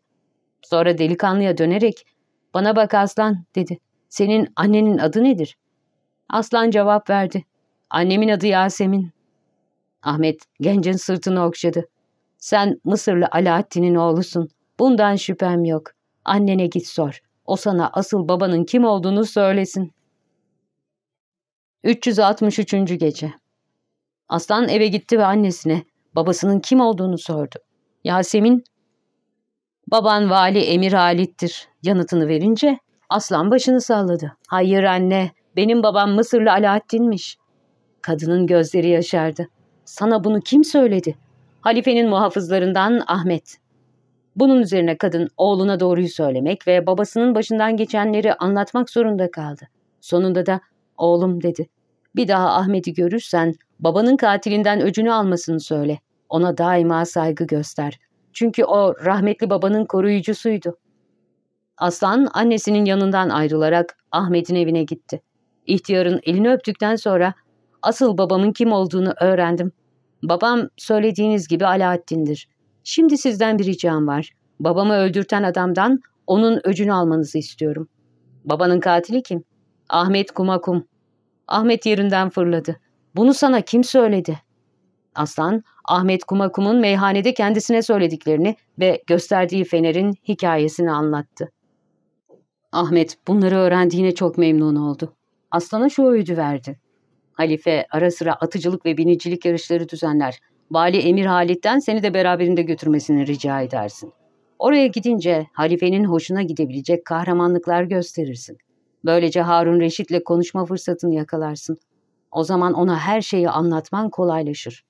Sonra delikanlıya dönerek bana bak Aslan dedi. Senin annenin adı nedir? Aslan cevap verdi. Annemin adı Yasemin. Ahmet gencin sırtını okşadı. Sen Mısırlı Alaaddin'in oğlusun. Bundan şüphem yok. Annene git sor. O sana asıl babanın kim olduğunu söylesin. 363. Gece Aslan eve gitti ve annesine babasının kim olduğunu sordu. Yasemin, baban vali Emir Halit'tir yanıtını verince Aslan başını salladı. Hayır anne, benim babam Mısırlı Alaaddin'miş. Kadının gözleri yaşardı. Sana bunu kim söyledi? Halifenin muhafızlarından Ahmet. Bunun üzerine kadın oğluna doğruyu söylemek ve babasının başından geçenleri anlatmak zorunda kaldı. Sonunda da oğlum dedi. Bir daha Ahmet'i görürsen babanın katilinden öcünü almasını söyle. Ona daima saygı göster. Çünkü o rahmetli babanın koruyucusuydu. Aslan annesinin yanından ayrılarak Ahmet'in evine gitti. İhtiyarın elini öptükten sonra asıl babamın kim olduğunu öğrendim. Babam söylediğiniz gibi Alaaddin'dir. Şimdi sizden bir ricam var. Babamı öldürten adamdan onun öcünü almanızı istiyorum. Babanın katili kim? Ahmet Kumakum. Ahmet yerinden fırladı. Bunu sana kim söyledi? Aslan, Ahmet Kumakum'un meyhanede kendisine söylediklerini ve gösterdiği fenerin hikayesini anlattı. Ahmet bunları öğrendiğine çok memnun oldu. Aslan'a şu öğüdü verdi. Halife ara sıra atıcılık ve binicilik yarışları düzenler. Vali Emir Halit'ten seni de beraberinde götürmesini rica edersin. Oraya gidince halifenin hoşuna gidebilecek kahramanlıklar gösterirsin. Böylece Harun Reşit'le konuşma fırsatını yakalarsın. O zaman ona her şeyi anlatman kolaylaşır.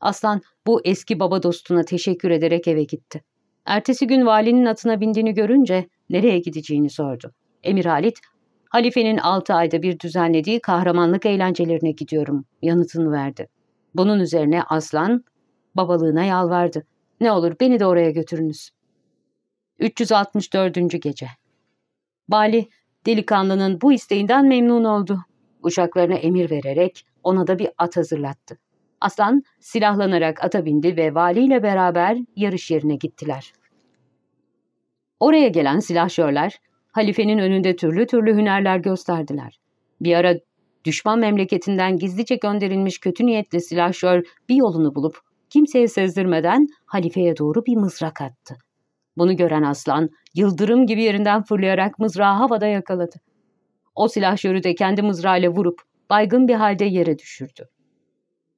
Aslan bu eski baba dostuna teşekkür ederek eve gitti. Ertesi gün valinin atına bindiğini görünce nereye gideceğini sordu. Emir Halit, halifenin altı ayda bir düzenlediği kahramanlık eğlencelerine gidiyorum yanıtını verdi. Bunun üzerine aslan babalığına yalvardı. Ne olur beni de oraya götürünüz. 364. Gece Bali, delikanlının bu isteğinden memnun oldu. Uşaklarına emir vererek ona da bir at hazırlattı. Aslan silahlanarak ata bindi ve valiyle beraber yarış yerine gittiler. Oraya gelen silahşörler, halifenin önünde türlü türlü hünerler gösterdiler. Bir ara düşman memleketinden gizlice gönderilmiş kötü niyetli silahşör bir yolunu bulup kimseye sezdirmeden halifeye doğru bir mızrak attı. Bunu gören aslan yıldırım gibi yerinden fırlayarak mızrağı havada yakaladı. O silahşörü de kendi mızrağıyla vurup baygın bir halde yere düşürdü.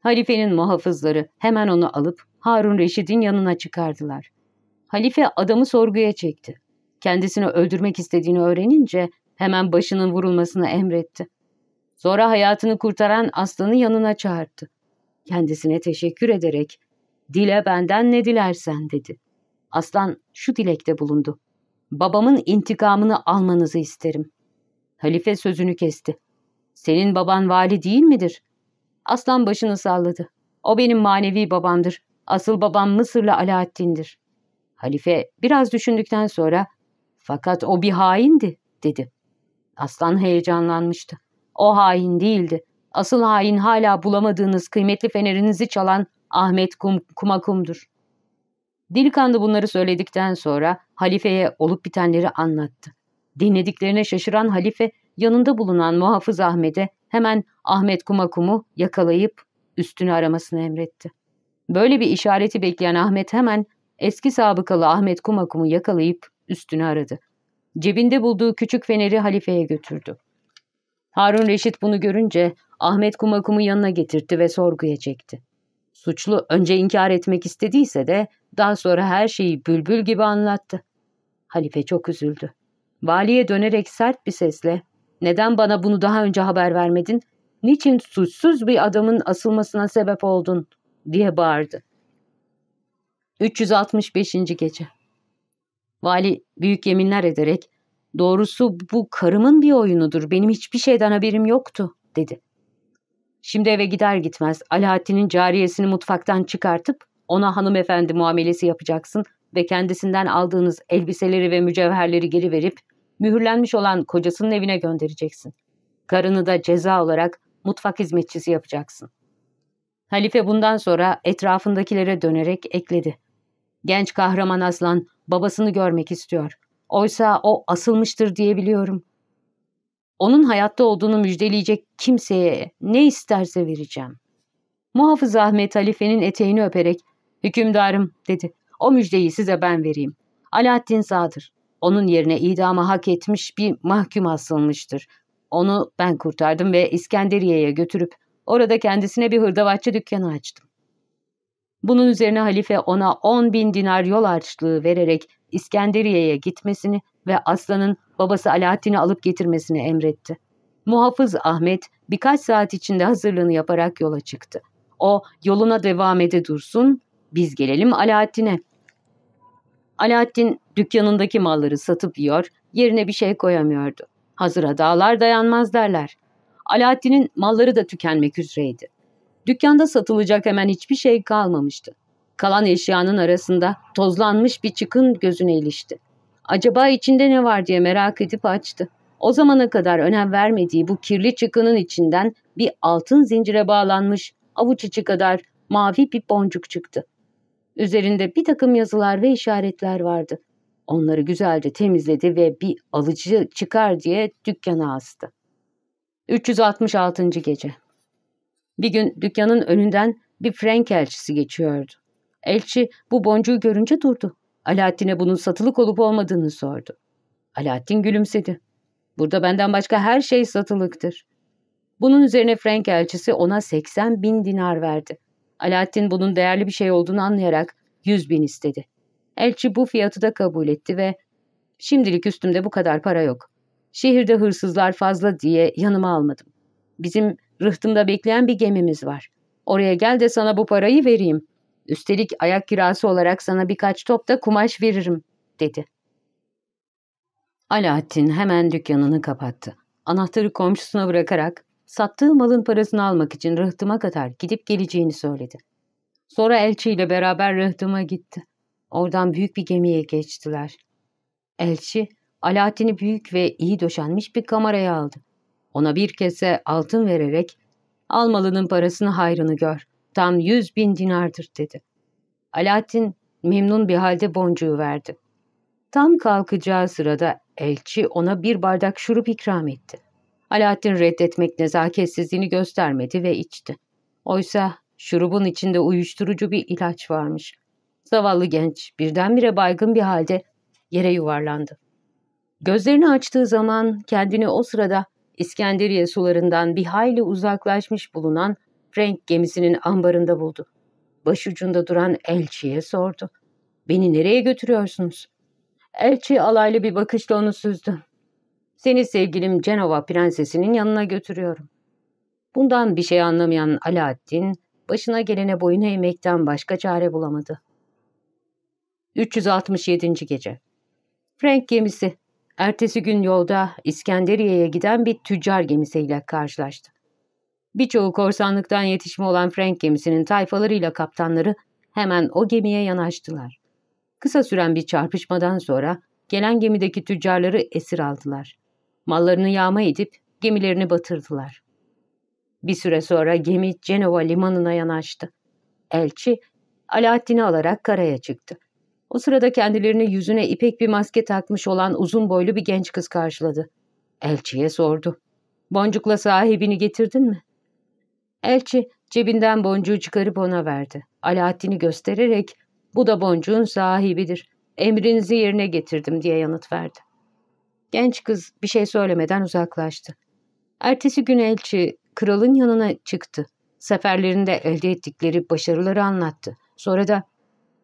Halifenin muhafızları hemen onu alıp Harun Reşid'in yanına çıkardılar. Halife adamı sorguya çekti. Kendisini öldürmek istediğini öğrenince hemen başının vurulmasını emretti. Sonra hayatını kurtaran aslanı yanına çağırdı. Kendisine teşekkür ederek ''Dile benden ne dilersen'' dedi. Aslan şu dilekte bulundu. ''Babamın intikamını almanızı isterim.'' Halife sözünü kesti. ''Senin baban vali değil midir?'' Aslan başını salladı. ''O benim manevi babamdır. Asıl babam Mısırlı Alaaddin'dir.'' Halife biraz düşündükten sonra ''Fakat o bir haindi.'' dedi. Aslan heyecanlanmıştı. O hain değildi. Asıl hain hala bulamadığınız kıymetli fenerinizi çalan Ahmet Kum, Kumakum'dur. Delikanlı bunları söyledikten sonra halifeye olup bitenleri anlattı. Dinlediklerine şaşıran halife yanında bulunan muhafız Ahmet'e hemen Ahmet Kumakum'u yakalayıp üstünü aramasını emretti. Böyle bir işareti bekleyen Ahmet hemen eski sabıkalı Ahmet Kumakum'u yakalayıp üstünü aradı. Cebinde bulduğu küçük feneri halifeye götürdü. Harun Reşit bunu görünce Ahmet Kumakum'u yanına getirtti ve sorguya çekti. Suçlu önce inkar etmek istediyse de daha sonra her şeyi bülbül gibi anlattı. Halife çok üzüldü. Valiye dönerek sert bir sesle ''Neden bana bunu daha önce haber vermedin? Niçin suçsuz bir adamın asılmasına sebep oldun?'' diye bağırdı. 365. Gece Vali büyük yeminler ederek ''Doğrusu bu karımın bir oyunudur, benim hiçbir şeyden haberim yoktu.'' dedi. Şimdi eve gider gitmez Alaaddin'in cariyesini mutfaktan çıkartıp ona hanımefendi muamelesi yapacaksın ve kendisinden aldığınız elbiseleri ve mücevherleri geri verip mühürlenmiş olan kocasının evine göndereceksin. Karını da ceza olarak mutfak hizmetçisi yapacaksın. Halife bundan sonra etrafındakilere dönerek ekledi. Genç kahraman aslan babasını görmek istiyor. Oysa o asılmıştır diye biliyorum. Onun hayatta olduğunu müjdeleyecek kimseye ne isterse vereceğim. Muhafız Ahmet halifenin eteğini öperek hükümdarım dedi. O müjdeyi size ben vereyim. Alaaddin sağdır. Onun yerine idama hak etmiş bir mahkum asılmıştır. Onu ben kurtardım ve İskenderiye'ye götürüp orada kendisine bir hırdavatçı dükkanı açtım. Bunun üzerine halife ona on bin dinar yol harçlığı vererek İskenderiye'ye gitmesini ve aslanın babası Alaaddin'i alıp getirmesini emretti. Muhafız Ahmet birkaç saat içinde hazırlığını yaparak yola çıktı. O yoluna devam ede dursun, biz gelelim Alaaddin'e. Alaaddin dükkanındaki malları satıp yiyor, yerine bir şey koyamıyordu. Hazıra dağlar dayanmaz derler. Alaaddin'in malları da tükenmek üzereydi. Dükkanda satılacak hemen hiçbir şey kalmamıştı. Kalan eşyanın arasında tozlanmış bir çıkın gözüne ilişti. Acaba içinde ne var diye merak edip açtı. O zamana kadar önem vermediği bu kirli çıkının içinden bir altın zincire bağlanmış avuç içi kadar mavi bir boncuk çıktı. Üzerinde bir takım yazılar ve işaretler vardı. Onları güzelce temizledi ve bir alıcı çıkar diye dükkana astı. 366. Gece Bir gün dükkanın önünden bir Frank elçisi geçiyordu. Elçi bu boncuğu görünce durdu. Alaaddin'e bunun satılık olup olmadığını sordu. Alaaddin gülümsedi. Burada benden başka her şey satılıktır. Bunun üzerine Frank elçisi ona 80 bin dinar verdi. Alaaddin bunun değerli bir şey olduğunu anlayarak 100 bin istedi. Elçi bu fiyatı da kabul etti ve şimdilik üstümde bu kadar para yok. Şehirde hırsızlar fazla diye yanıma almadım. Bizim rıhtımda bekleyen bir gemimiz var. Oraya gel de sana bu parayı vereyim. Üstelik ayak kirası olarak sana birkaç top da kumaş veririm, dedi. Alaaddin hemen dükkanını kapattı. Anahtarı komşusuna bırakarak sattığı malın parasını almak için rıhtıma kadar gidip geleceğini söyledi. Sonra elçiyle beraber rıhtıma gitti. Oradan büyük bir gemiye geçtiler. Elçi, Alaaddin'i büyük ve iyi döşenmiş bir kameraya aldı. Ona bir kese altın vererek, almalının parasını hayrını gör, tam yüz bin dinardır dedi. Alaaddin memnun bir halde boncuğu verdi. Tam kalkacağı sırada elçi ona bir bardak şurup ikram etti. Alaaddin reddetmek nezaketsizliğini göstermedi ve içti. Oysa şurubun içinde uyuşturucu bir ilaç varmış. Zavallı genç birdenbire baygın bir halde yere yuvarlandı. Gözlerini açtığı zaman kendini o sırada İskenderiye sularından bir hayli uzaklaşmış bulunan Frank gemisinin ambarında buldu. Başucunda duran elçiye sordu. Beni nereye götürüyorsunuz? Elçi alaylı bir bakışla onu süzdü. Seni sevgilim Cenova prensesinin yanına götürüyorum. Bundan bir şey anlamayan Alaaddin, başına gelene boyun eğmekten başka çare bulamadı. 367. Gece Frank gemisi, ertesi gün yolda İskenderiye'ye giden bir tüccar gemisiyle karşılaştı. Birçoğu korsanlıktan yetişme olan Frank gemisinin tayfalarıyla kaptanları hemen o gemiye yanaştılar. Kısa süren bir çarpışmadan sonra gelen gemideki tüccarları esir aldılar. Mallarını yağma edip gemilerini batırdılar. Bir süre sonra gemi Cenova limanına yanaştı. Elçi Alaaddin'i alarak karaya çıktı. O sırada kendilerini yüzüne ipek bir maske takmış olan uzun boylu bir genç kız karşıladı. Elçiye sordu. Boncukla sahibini getirdin mi? Elçi cebinden boncuğu çıkarıp ona verdi. Alaaddin'i göstererek bu da boncuğun sahibidir. Emrinizi yerine getirdim diye yanıt verdi. Genç kız bir şey söylemeden uzaklaştı. Ertesi gün elçi kralın yanına çıktı. Seferlerinde elde ettikleri başarıları anlattı. Sonra da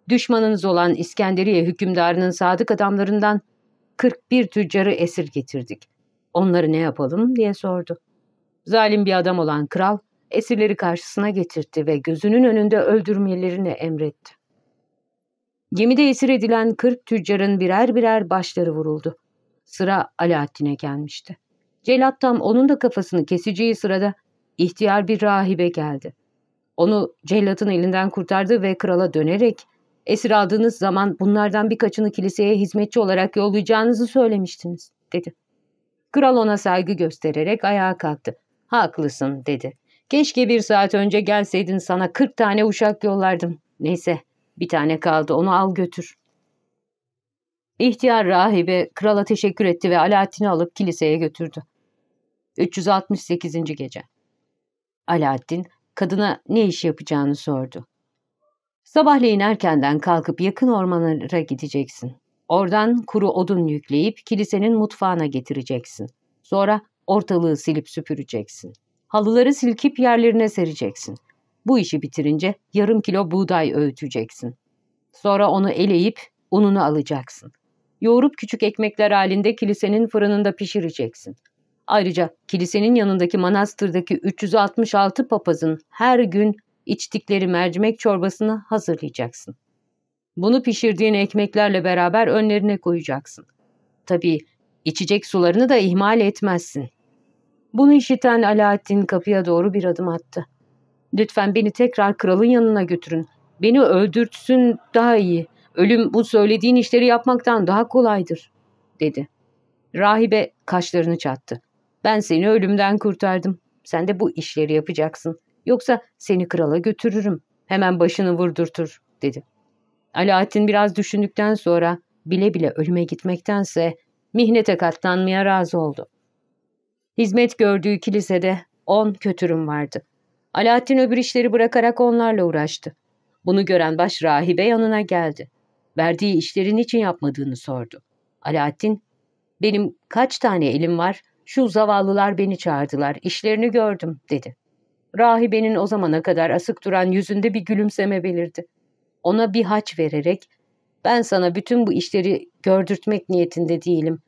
düşmanınız olan İskenderiye hükümdarının sadık adamlarından 41 tüccarı esir getirdik. Onları ne yapalım diye sordu. Zalim bir adam olan kral esirleri karşısına getirtti ve gözünün önünde öldürmelerini emretti. Gemide esir edilen 40 tüccarın birer birer başları vuruldu. Sıra Alaaddin'e gelmişti. Celat tam onun da kafasını keseceği sırada ihtiyar bir rahibe geldi. Onu cellatın elinden kurtardı ve krala dönerek esir aldığınız zaman bunlardan birkaçını kiliseye hizmetçi olarak yollayacağınızı söylemiştiniz, dedi. Kral ona saygı göstererek ayağa kalktı. Haklısın, dedi. Keşke bir saat önce gelseydin sana kırk tane uşak yollardım. Neyse, bir tane kaldı, onu al götür. İhtiyar rahibe krala teşekkür etti ve Alaaddin'i alıp kiliseye götürdü. 368. Gece Alaaddin kadına ne iş yapacağını sordu. Sabahleyin erkenden kalkıp yakın ormanlara gideceksin. Oradan kuru odun yükleyip kilisenin mutfağına getireceksin. Sonra ortalığı silip süpüreceksin. Halıları silkip yerlerine sereceksin. Bu işi bitirince yarım kilo buğday öğüteceksin. Sonra onu eleyip ununu alacaksın. Yoğurup küçük ekmekler halinde kilisenin fırınında pişireceksin. Ayrıca kilisenin yanındaki manastırdaki 366 papazın her gün içtikleri mercimek çorbasını hazırlayacaksın. Bunu pişirdiğin ekmeklerle beraber önlerine koyacaksın. Tabii içecek sularını da ihmal etmezsin. Bunu işiten Alaaddin kapıya doğru bir adım attı. Lütfen beni tekrar kralın yanına götürün. Beni öldürtsün daha iyi. Ölüm bu söylediğin işleri yapmaktan daha kolaydır, dedi. Rahibe kaşlarını çattı. Ben seni ölümden kurtardım. Sen de bu işleri yapacaksın. Yoksa seni krala götürürüm. Hemen başını vurdurtur, dedi. Alaaddin biraz düşündükten sonra bile bile ölüme gitmektense mihnete katlanmaya razı oldu. Hizmet gördüğü kilisede on kötürüm vardı. Alaaddin öbür işleri bırakarak onlarla uğraştı. Bunu gören baş rahibe yanına geldi. Verdiği işlerin için yapmadığını sordu. Alaaddin, benim kaç tane elim var, şu zavallılar beni çağırdılar, işlerini gördüm, dedi. Rahibenin o zamana kadar asık duran yüzünde bir gülümseme belirdi. Ona bir haç vererek, ben sana bütün bu işleri gördürtmek niyetinde değilim.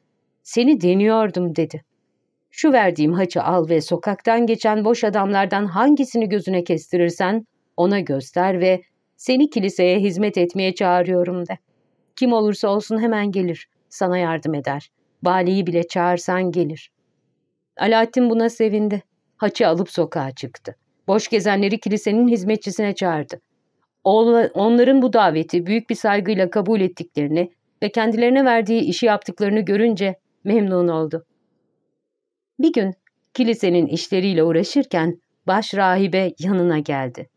Seni deniyordum, dedi. Şu verdiğim haçı al ve sokaktan geçen boş adamlardan hangisini gözüne kestirirsen ona göster ve seni kiliseye hizmet etmeye çağırıyorum de. Kim olursa olsun hemen gelir, sana yardım eder. Valiyi bile çağırsan gelir. Alaaddin buna sevindi. Haçı alıp sokağa çıktı. Boş gezenleri kilisenin hizmetçisine çağırdı. Onların bu daveti büyük bir saygıyla kabul ettiklerini ve kendilerine verdiği işi yaptıklarını görünce memnun oldu. Bir gün kilisenin işleriyle uğraşırken baş rahibe yanına geldi.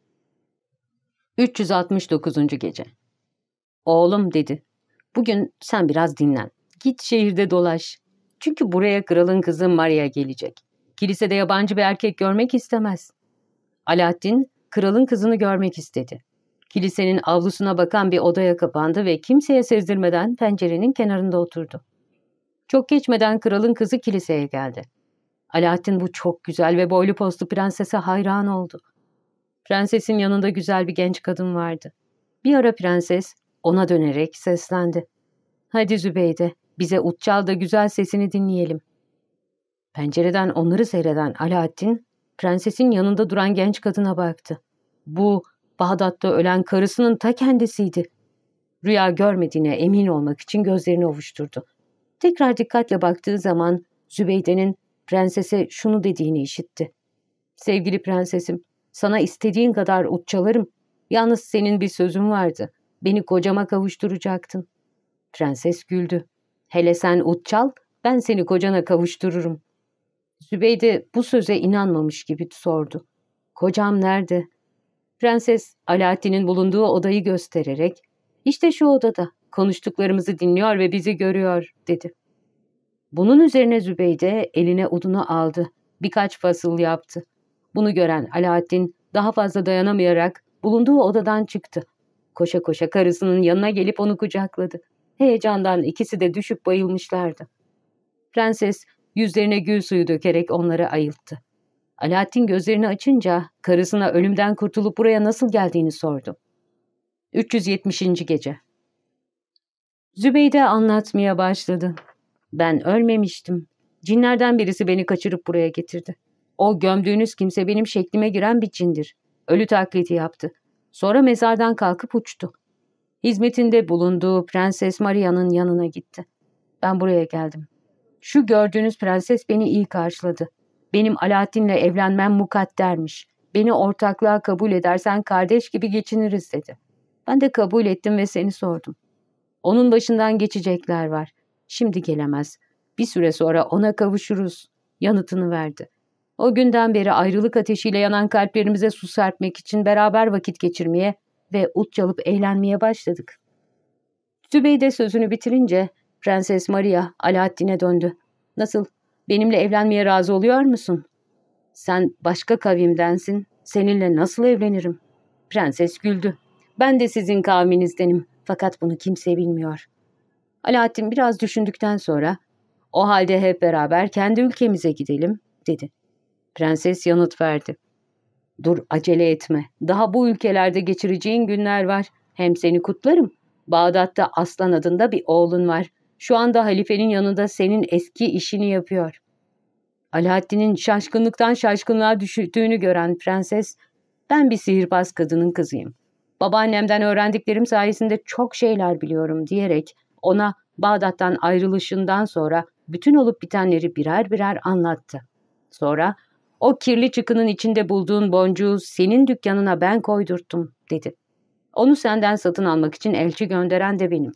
369. Gece Oğlum dedi, bugün sen biraz dinlen. Git şehirde dolaş. Çünkü buraya kralın kızı Maria gelecek. Kilisede yabancı bir erkek görmek istemez. Alaaddin kralın kızını görmek istedi. Kilisenin avlusuna bakan bir odaya kapandı ve kimseye sezdirmeden pencerenin kenarında oturdu. Çok geçmeden kralın kızı kiliseye geldi. Alaaddin bu çok güzel ve boylu postlu prensese hayran oldu. Prensesin yanında güzel bir genç kadın vardı. Bir ara prenses ona dönerek seslendi. Hadi Zübeyde, bize utçal da güzel sesini dinleyelim. Pencereden onları seyreden Alaaddin, prensesin yanında duran genç kadına baktı. Bu, Bağdat'ta ölen karısının ta kendisiydi. Rüya görmediğine emin olmak için gözlerini ovuşturdu. Tekrar dikkatle baktığı zaman Zübeyde'nin prensese şunu dediğini işitti. Sevgili prensesim, sana istediğin kadar utçalarım. Yalnız senin bir sözün vardı. Beni kocama kavuşturacaktın. Prenses güldü. Hele sen utçal, ben seni kocana kavuştururum. Zübeyde bu söze inanmamış gibi sordu. Kocam nerede? Prenses Alaaddin'in bulunduğu odayı göstererek işte şu odada konuştuklarımızı dinliyor ve bizi görüyor dedi. Bunun üzerine Zübeyde eline odunu aldı. Birkaç fasıl yaptı. Bunu gören Alaaddin daha fazla dayanamayarak bulunduğu odadan çıktı. Koşa koşa karısının yanına gelip onu kucakladı. Heyecandan ikisi de düşüp bayılmışlardı. Prenses yüzlerine gül suyu dökerek onları ayılttı. Alaaddin gözlerini açınca karısına ölümden kurtulup buraya nasıl geldiğini sordu. 370. Gece Zübeyde anlatmaya başladı. Ben ölmemiştim. Cinlerden birisi beni kaçırıp buraya getirdi. O gömdüğünüz kimse benim şeklime giren bir cindir. Ölü taklidi yaptı. Sonra mezardan kalkıp uçtu. Hizmetinde bulunduğu Prenses Maria'nın yanına gitti. Ben buraya geldim. Şu gördüğünüz prenses beni iyi karşıladı. Benim Alaaddin'le evlenmem mukaddermiş. Beni ortaklığa kabul edersen kardeş gibi geçiniriz dedi. Ben de kabul ettim ve seni sordum. Onun başından geçecekler var. Şimdi gelemez. Bir süre sonra ona kavuşuruz. Yanıtını verdi. O günden beri ayrılık ateşiyle yanan kalplerimize su serpmek için beraber vakit geçirmeye ve ut çalıp eğlenmeye başladık. Zübeyde sözünü bitirince Prenses Maria Alaaddin'e döndü. Nasıl? Benimle evlenmeye razı oluyor musun? Sen başka kavimdensin. Seninle nasıl evlenirim? Prenses güldü. Ben de sizin kavminizdenim. Fakat bunu kimse bilmiyor. Alaaddin biraz düşündükten sonra o halde hep beraber kendi ülkemize gidelim dedi. Prenses yanıt verdi. Dur acele etme. Daha bu ülkelerde geçireceğin günler var. Hem seni kutlarım. Bağdat'ta Aslan adında bir oğlun var. Şu anda halifenin yanında senin eski işini yapıyor. Alaaddin'in şaşkınlıktan şaşkınlığa düştüğünü gören prenses, ben bir sihirbaz kadının kızıyım. Babaannemden öğrendiklerim sayesinde çok şeyler biliyorum diyerek ona Bağdat'tan ayrılışından sonra bütün olup bitenleri birer birer anlattı. Sonra o kirli çıkının içinde bulduğun boncuğu senin dükkanına ben koydurttum dedi. Onu senden satın almak için elçi gönderen de benim.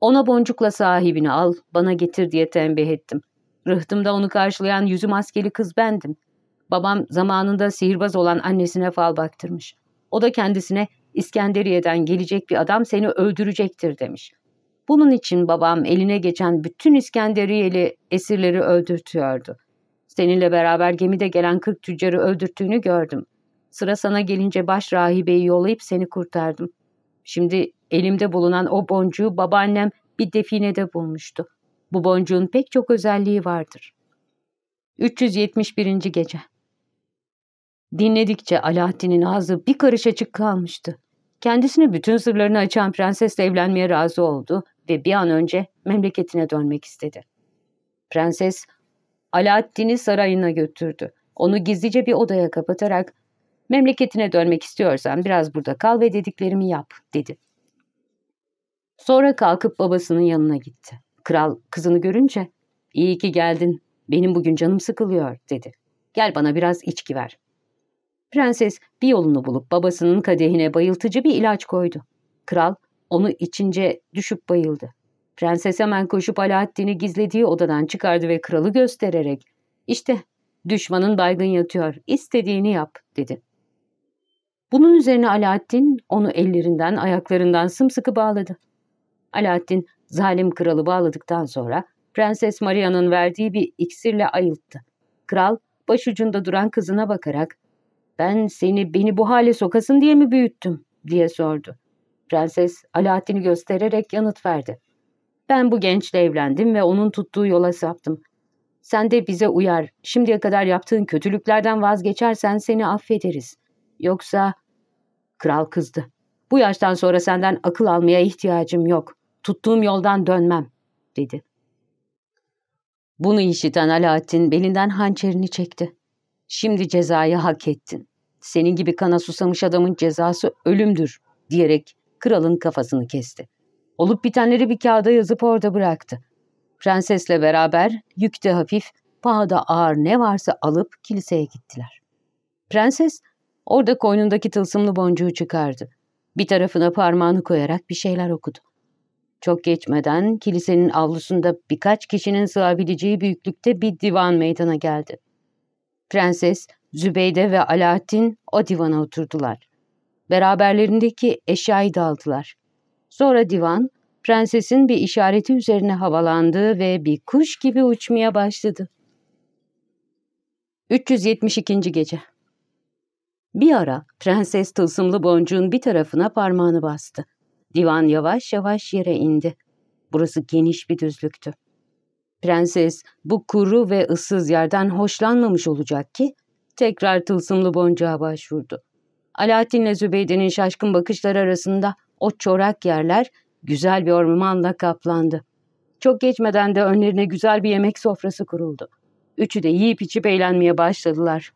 Ona boncukla sahibini al, bana getir diye tembih ettim. Rıhtımda onu karşılayan yüzü maskeli kız bendim. Babam zamanında sihirbaz olan annesine fal baktırmış. O da kendisine İskenderiye'den gelecek bir adam seni öldürecektir demiş. Bunun için babam eline geçen bütün İskenderiyeli esirleri öldürtüyordu. Seninle beraber gemide gelen kırk tüccarı öldürttüğünü gördüm. Sıra sana gelince baş rahibeyi yollayıp seni kurtardım. Şimdi elimde bulunan o boncuğu babaannem bir definede bulmuştu. Bu boncuğun pek çok özelliği vardır. 371. Gece Dinledikçe Alaaddin'in ağzı bir karış açık kalmıştı. Kendisine bütün sırlarını açan prensesle evlenmeye razı oldu ve bir an önce memleketine dönmek istedi. Prenses Alaaddin'i sarayına götürdü. Onu gizlice bir odaya kapatarak memleketine dönmek istiyorsan biraz burada kal ve dediklerimi yap dedi. Sonra kalkıp babasının yanına gitti. Kral kızını görünce iyi ki geldin benim bugün canım sıkılıyor dedi. Gel bana biraz içki ver. Prenses bir yolunu bulup babasının kadehine bayıltıcı bir ilaç koydu. Kral onu içince düşüp bayıldı. Prenses hemen koşup Alaaddin'i gizlediği odadan çıkardı ve kralı göstererek ''İşte düşmanın baygın yatıyor, istediğini yap.'' dedi. Bunun üzerine Alaaddin onu ellerinden ayaklarından sımsıkı bağladı. Alaaddin zalim kralı bağladıktan sonra Prenses Maria'nın verdiği bir iksirle ayılttı. Kral başucunda duran kızına bakarak ''Ben seni beni bu hale sokasın diye mi büyüttüm?'' diye sordu. Prenses Alaaddin'i göstererek yanıt verdi. Ben bu gençle evlendim ve onun tuttuğu yola saptım. Sen de bize uyar, şimdiye kadar yaptığın kötülüklerden vazgeçersen seni affederiz. Yoksa... Kral kızdı. Bu yaştan sonra senden akıl almaya ihtiyacım yok. Tuttuğum yoldan dönmem, dedi. Bunu işiten Alaaddin belinden hançerini çekti. Şimdi cezayı hak ettin. Senin gibi kana susamış adamın cezası ölümdür, diyerek kralın kafasını kesti. Olup bitenleri bir kağıda yazıp orada bıraktı. Prensesle beraber yükte hafif, pahada ağır ne varsa alıp kiliseye gittiler. Prenses orada koynundaki tılsımlı boncuğu çıkardı. Bir tarafına parmağını koyarak bir şeyler okudu. Çok geçmeden kilisenin avlusunda birkaç kişinin sığabileceği büyüklükte bir divan meydana geldi. Prenses, Zübeyde ve Alaaddin o divana oturdular. Beraberlerindeki eşyayı da aldılar. Sonra divan, prensesin bir işareti üzerine havalandı ve bir kuş gibi uçmaya başladı. 372. Gece Bir ara prenses tılsımlı boncuğun bir tarafına parmağını bastı. Divan yavaş yavaş yere indi. Burası geniş bir düzlüktü. Prenses bu kuru ve ıssız yerden hoşlanmamış olacak ki tekrar tılsımlı boncuğa başvurdu. Alaaddin'le Zübeyde'nin şaşkın bakışları arasında o çorak yerler güzel bir ormanla kaplandı. Çok geçmeden de önlerine güzel bir yemek sofrası kuruldu. Üçü de yiyip içip eğlenmeye başladılar.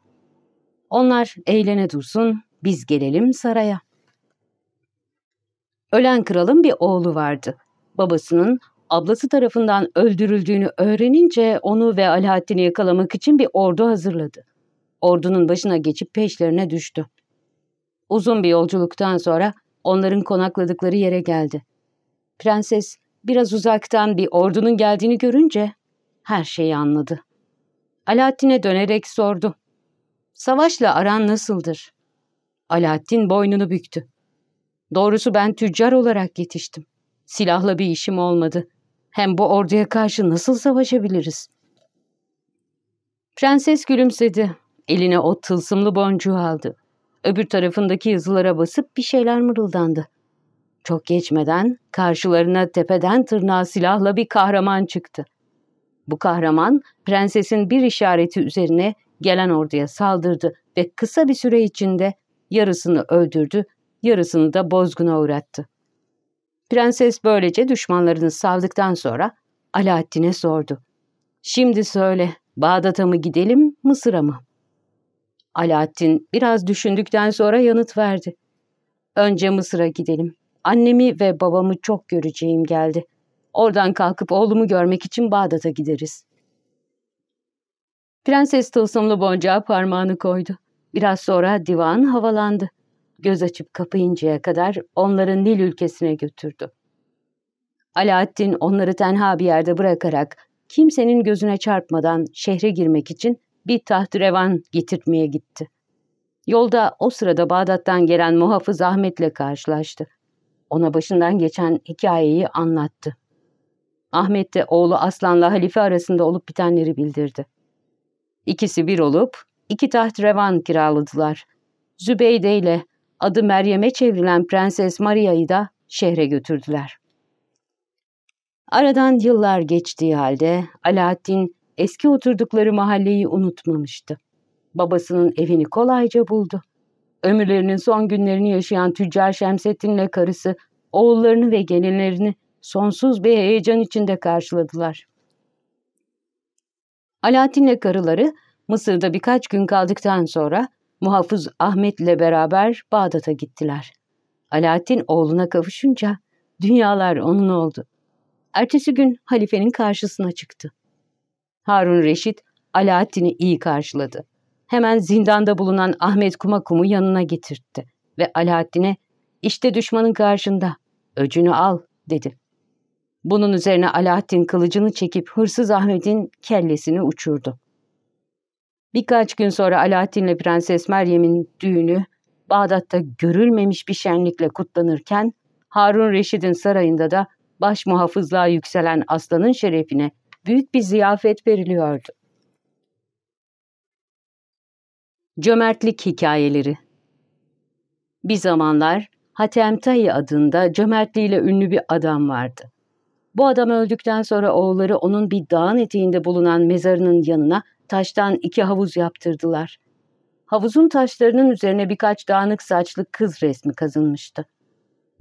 Onlar eğlene dursun, biz gelelim saraya. Ölen kralın bir oğlu vardı. Babasının ablası tarafından öldürüldüğünü öğrenince onu ve Alaaddin'i yakalamak için bir ordu hazırladı. Ordunun başına geçip peşlerine düştü. Uzun bir yolculuktan sonra onların konakladıkları yere geldi. Prenses biraz uzaktan bir ordunun geldiğini görünce her şeyi anladı. Alaaddin'e dönerek sordu. Savaşla aran nasıldır? Alaaddin boynunu büktü. Doğrusu ben tüccar olarak yetiştim. Silahla bir işim olmadı. Hem bu orduya karşı nasıl savaşabiliriz? Prenses gülümsedi. Eline o tılsımlı boncuğu aldı. Öbür tarafındaki yazılara basıp bir şeyler mırıldandı. Çok geçmeden karşılarına tepeden tırnağa silahla bir kahraman çıktı. Bu kahraman prensesin bir işareti üzerine gelen orduya saldırdı ve kısa bir süre içinde yarısını öldürdü, yarısını da bozguna uğrattı. Prenses böylece düşmanlarını savdıktan sonra Alaaddin'e sordu. Şimdi söyle, Bağdat'a mı gidelim, Mısır'a mı? Alaaddin biraz düşündükten sonra yanıt verdi. Önce Mısır'a gidelim. Annemi ve babamı çok göreceğim geldi. Oradan kalkıp oğlumu görmek için Bağdat'a gideriz. Prenses tılsımlı boncuğa parmağını koydu. Biraz sonra divan havalandı. Göz açıp kapayıncaya kadar onları Nil ülkesine götürdü. Alaaddin onları tenha bir yerde bırakarak kimsenin gözüne çarpmadan şehre girmek için bir tahtrevan getirtmeye gitti. Yolda o sırada Bağdat'tan gelen muhafız Ahmet'le karşılaştı. Ona başından geçen hikayeyi anlattı. Ahmet de oğlu Aslan'la halife arasında olup bitenleri bildirdi. İkisi bir olup iki tahtrevan kiraladılar. Zübeyde ile adı Meryem'e çevrilen Prenses Maria'yı da şehre götürdüler. Aradan yıllar geçtiği halde Alaaddin eski oturdukları mahalleyi unutmamıştı. Babasının evini kolayca buldu. Ömürlerinin son günlerini yaşayan tüccar Şemsettin'le karısı oğullarını ve gelinlerini sonsuz bir heyecan içinde karşıladılar. Alaaddin'le karıları Mısır'da birkaç gün kaldıktan sonra muhafız Ahmet'le beraber Bağdat'a gittiler. Alaaddin oğluna kavuşunca dünyalar onun oldu. Ertesi gün halifenin karşısına çıktı. Harun Reşit, Alaaddin'i iyi karşıladı. Hemen zindanda bulunan Ahmet Kumakum'u yanına getirtti ve Alaaddin'e işte düşmanın karşında, öcünü al dedi. Bunun üzerine Alaaddin kılıcını çekip hırsız Ahmet'in kellesini uçurdu. Birkaç gün sonra Alaaddin'le Prenses Meryem'in düğünü Bağdat'ta görülmemiş bir şenlikle kutlanırken Harun Reşid'in sarayında da baş muhafızlığa yükselen aslanın şerefine büyük bir ziyafet veriliyordu. Cömertlik Hikayeleri Bir zamanlar Hatem Tayi adında cömertliğiyle ünlü bir adam vardı. Bu adam öldükten sonra oğulları onun bir dağın eteğinde bulunan mezarının yanına taştan iki havuz yaptırdılar. Havuzun taşlarının üzerine birkaç dağınık saçlı kız resmi kazınmıştı.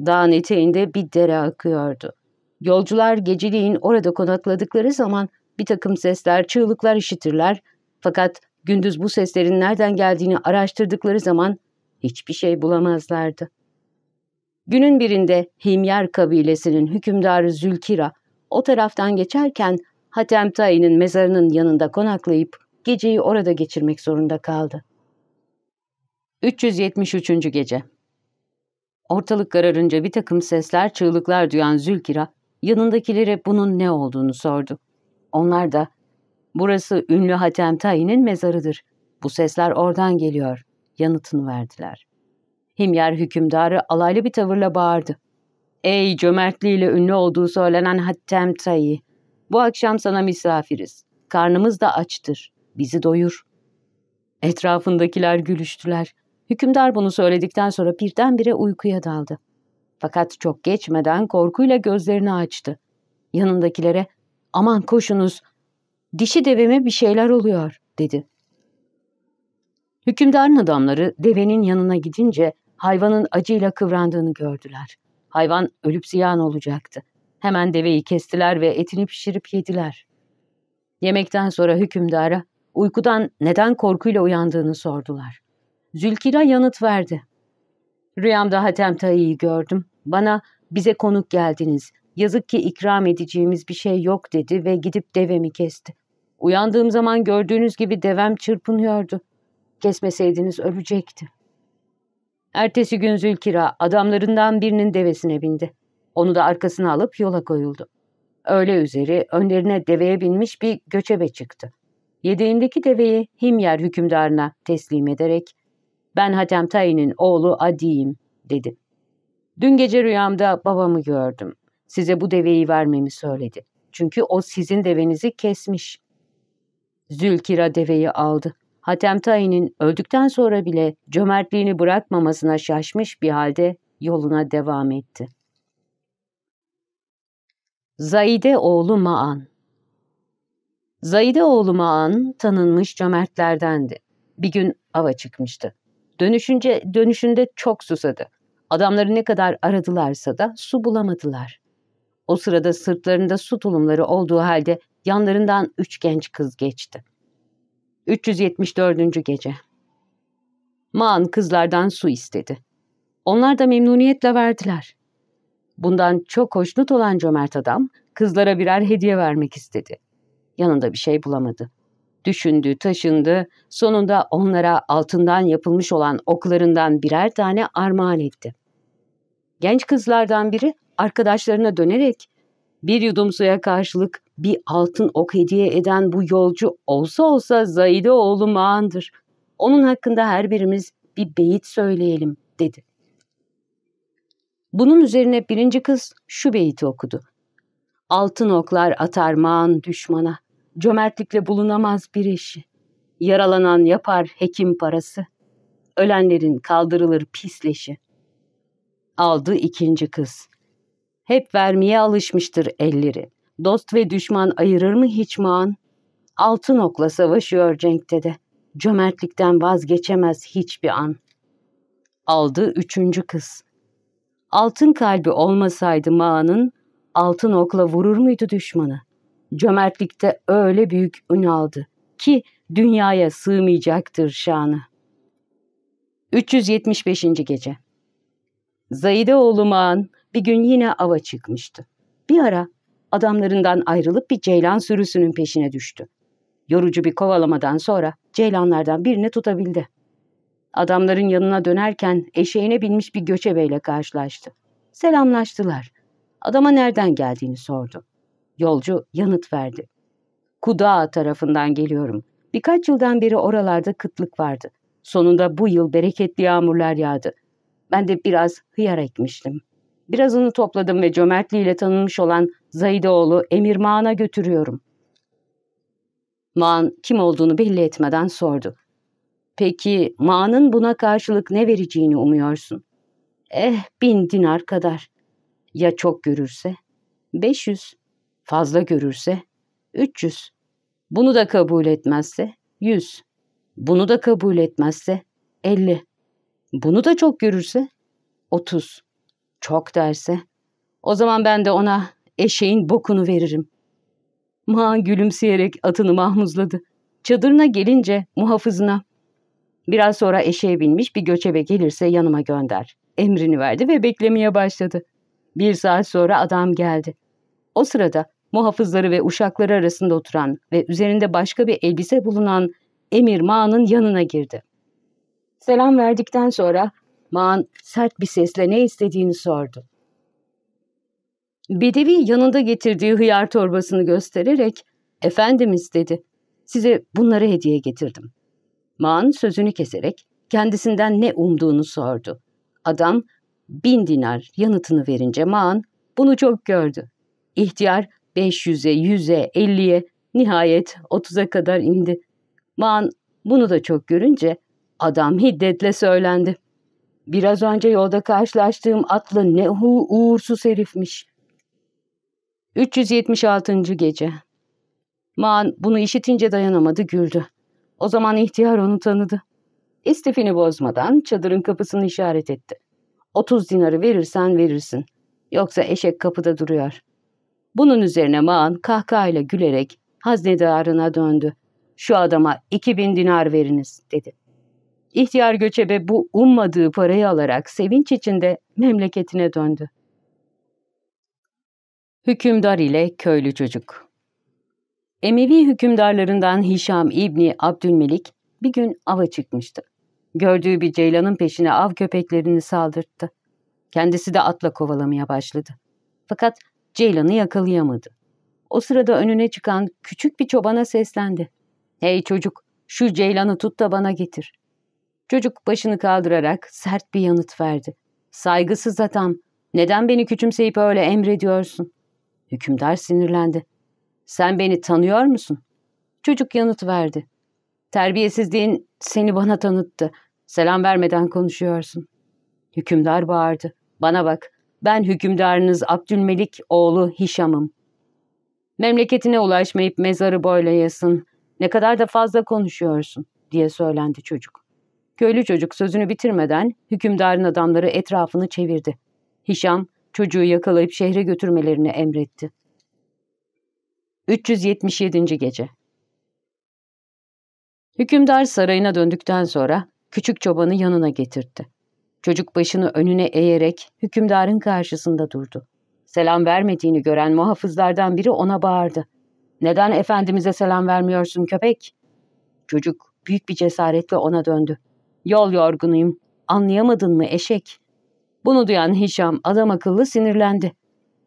Dağın eteğinde bir dere akıyordu. Yolcular geceliğin orada konakladıkları zaman bir takım sesler, çığlıklar işitirler fakat gündüz bu seslerin nereden geldiğini araştırdıkları zaman hiçbir şey bulamazlardı. Günün birinde Himyar kabilesinin hükümdarı Zülkira o taraftan geçerken Hatem Tayi'nin mezarının yanında konaklayıp geceyi orada geçirmek zorunda kaldı. 373. Gece Ortalık kararınca bir takım sesler, çığlıklar duyan Zülkira, yanındakilere bunun ne olduğunu sordu. Onlar da, burası ünlü Hatem Tayi'nin mezarıdır. Bu sesler oradan geliyor, yanıtını verdiler. Himyar hükümdarı alaylı bir tavırla bağırdı. Ey cömertliğiyle ünlü olduğu söylenen Hattem Tayi, bu akşam sana misafiriz. Karnımız da açtır. Bizi doyur. Etrafındakiler gülüştüler. Hükümdar bunu söyledikten sonra birdenbire uykuya daldı. Fakat çok geçmeden korkuyla gözlerini açtı. Yanındakilere aman koşunuz dişi deveme bir şeyler oluyor dedi. Hükümdarın adamları devenin yanına gidince hayvanın acıyla kıvrandığını gördüler. Hayvan ölüp ziyan olacaktı. Hemen deveyi kestiler ve etini pişirip yediler. Yemekten sonra hükümdara uykudan neden korkuyla uyandığını sordular. Zülkira yanıt verdi. Rüyamda Hatem Tayi'yi gördüm. Bana bize konuk geldiniz. Yazık ki ikram edeceğimiz bir şey yok dedi ve gidip devemi kesti. Uyandığım zaman gördüğünüz gibi devem çırpınıyordu. Kesmeseydiniz ölecekti. Ertesi gün Zülkira adamlarından birinin devesine bindi. Onu da arkasına alıp yola koyuldu. Öğle üzeri önlerine deveye binmiş bir göçebe çıktı. Yedeğindeki deveyi Himyer hükümdarına teslim ederek ''Ben Hatem Tayi'nin oğlu Adi'yim'' dedi. ''Dün gece rüyamda babamı gördüm. Size bu deveyi vermemi söyledi. Çünkü o sizin devenizi kesmiş.'' Zülkira deveyi aldı. Hatem Tayi'nin öldükten sonra bile cömertliğini bırakmamasına şaşmış bir halde yoluna devam etti. Zaide oğlu Maan Zaide oğlu Maan tanınmış cömertlerdendi. Bir gün ava çıkmıştı. Dönüşünce dönüşünde çok susadı. Adamları ne kadar aradılarsa da su bulamadılar. O sırada sırtlarında su tulumları olduğu halde yanlarından üç genç kız geçti. 374. Gece Maan kızlardan su istedi. Onlar da memnuniyetle verdiler. Bundan çok hoşnut olan cömert adam kızlara birer hediye vermek istedi. Yanında bir şey bulamadı. Düşündü, taşındı, sonunda onlara altından yapılmış olan oklarından birer tane armağan etti. Genç kızlardan biri arkadaşlarına dönerek bir yudum suya karşılık bir altın ok hediye eden bu yolcu olsa olsa Zahide oğlu Mağan'dır. Onun hakkında her birimiz bir beyit söyleyelim dedi. Bunun üzerine birinci kız şu beyti okudu. Altın oklar atar mağan düşmana, cömertlikle bulunamaz bir eşi. Yaralanan yapar hekim parası, ölenlerin kaldırılır pisleşi. Aldı ikinci kız. Hep vermeye alışmıştır elleri. Dost ve düşman ayırır mı hiç mağan? Altın okla savaşıyor cenkte de. Cömertlikten vazgeçemez hiçbir an. Aldı üçüncü kız. Altın kalbi olmasaydı mağanın, altın okla vurur muydu düşmanı? Cömertlikte öyle büyük ün aldı ki dünyaya sığmayacaktır şanı. 375. Gece Zahide oğlu Mağan bir gün yine ava çıkmıştı. Bir ara adamlarından ayrılıp bir ceylan sürüsünün peşine düştü. Yorucu bir kovalamadan sonra ceylanlardan birini tutabildi. Adamların yanına dönerken eşeğine binmiş bir göçebeyle karşılaştı. Selamlaştılar. Adama nereden geldiğini sordu. Yolcu yanıt verdi. Kudağa tarafından geliyorum. Birkaç yıldan beri oralarda kıtlık vardı. Sonunda bu yıl bereketli yağmurlar yağdı. Ben de biraz hıyar ekmiştim. Birazını topladım ve cömertliğiyle tanınmış olan Zaidoğlu Emir Mağan'a götürüyorum. Mağan kim olduğunu belli etmeden sordu. Peki Mağan'ın buna karşılık ne vereceğini umuyorsun? Eh bin dinar kadar. Ya çok görürse? Beş yüz. Fazla görürse? Üç yüz. Bunu da kabul etmezse? Yüz. Bunu da kabul etmezse? Elli. Bunu da çok görürse? Otuz. Çok derse? O zaman ben de ona eşeğin bokunu veririm. Maan gülümseyerek atını mahmuzladı. Çadırına gelince muhafızına biraz sonra eşeğe binmiş bir göçebe gelirse yanıma gönder. Emrini verdi ve beklemeye başladı. Bir saat sonra adam geldi. O sırada muhafızları ve uşakları arasında oturan ve üzerinde başka bir elbise bulunan Emir Mağan'ın yanına girdi. Selam verdikten sonra Mağan sert bir sesle ne istediğini sordu. Bedevi yanında getirdiği hıyar torbasını göstererek ''Efendimiz'' dedi. ''Size bunları hediye getirdim.'' Mağan sözünü keserek kendisinden ne umduğunu sordu. Adam bin dinar yanıtını verince Mağan bunu çok gördü. İhtiyar 500'e, 100'e, 50'ye, nihayet 30'a kadar indi. Mağan bunu da çok görünce adam hiddetle söylendi. Biraz önce yolda karşılaştığım atlı ne hu uğursuz herifmiş. 376. Gece Maan bunu işitince dayanamadı güldü. O zaman ihtiyar onu tanıdı. İstifini bozmadan çadırın kapısını işaret etti. 30 dinarı verirsen verirsin. Yoksa eşek kapıda duruyor. Bunun üzerine Maan kahkahayla gülerek haznedarına döndü. Şu adama 2000 dinar veriniz dedi. İhtiyar göçebe bu ummadığı parayı alarak sevinç içinde memleketine döndü. Hükümdar ile köylü çocuk Emevi hükümdarlarından Hişam İbni Abdülmelik bir gün ava çıkmıştı. Gördüğü bir ceylanın peşine av köpeklerini saldırttı. Kendisi de atla kovalamaya başladı. Fakat ceylanı yakalayamadı. O sırada önüne çıkan küçük bir çobana seslendi. ''Hey çocuk, şu ceylanı tut da bana getir.'' Çocuk başını kaldırarak sert bir yanıt verdi. ''Saygısız adam, neden beni küçümseyip öyle emrediyorsun?'' Hükümdar sinirlendi. ''Sen beni tanıyor musun?'' Çocuk yanıt verdi. ''Terbiyesizliğin seni bana tanıttı. Selam vermeden konuşuyorsun.'' Hükümdar bağırdı. ''Bana bak, ben hükümdarınız Abdülmelik oğlu Hişam'ım. Memleketine ulaşmayıp mezarı boylayasın. Ne kadar da fazla konuşuyorsun.'' diye söylendi çocuk. Köylü çocuk sözünü bitirmeden hükümdarın adamları etrafını çevirdi. Hişam çocuğu yakalayıp şehre götürmelerini emretti. 377. Gece Hükümdar sarayına döndükten sonra küçük çobanı yanına getirtti. Çocuk başını önüne eğerek hükümdarın karşısında durdu. Selam vermediğini gören muhafızlardan biri ona bağırdı. ''Neden efendimize selam vermiyorsun köpek?'' Çocuk büyük bir cesaretle ona döndü. ''Yol yorgunuyum. Anlayamadın mı eşek?'' Bunu duyan Hişam adam akıllı sinirlendi.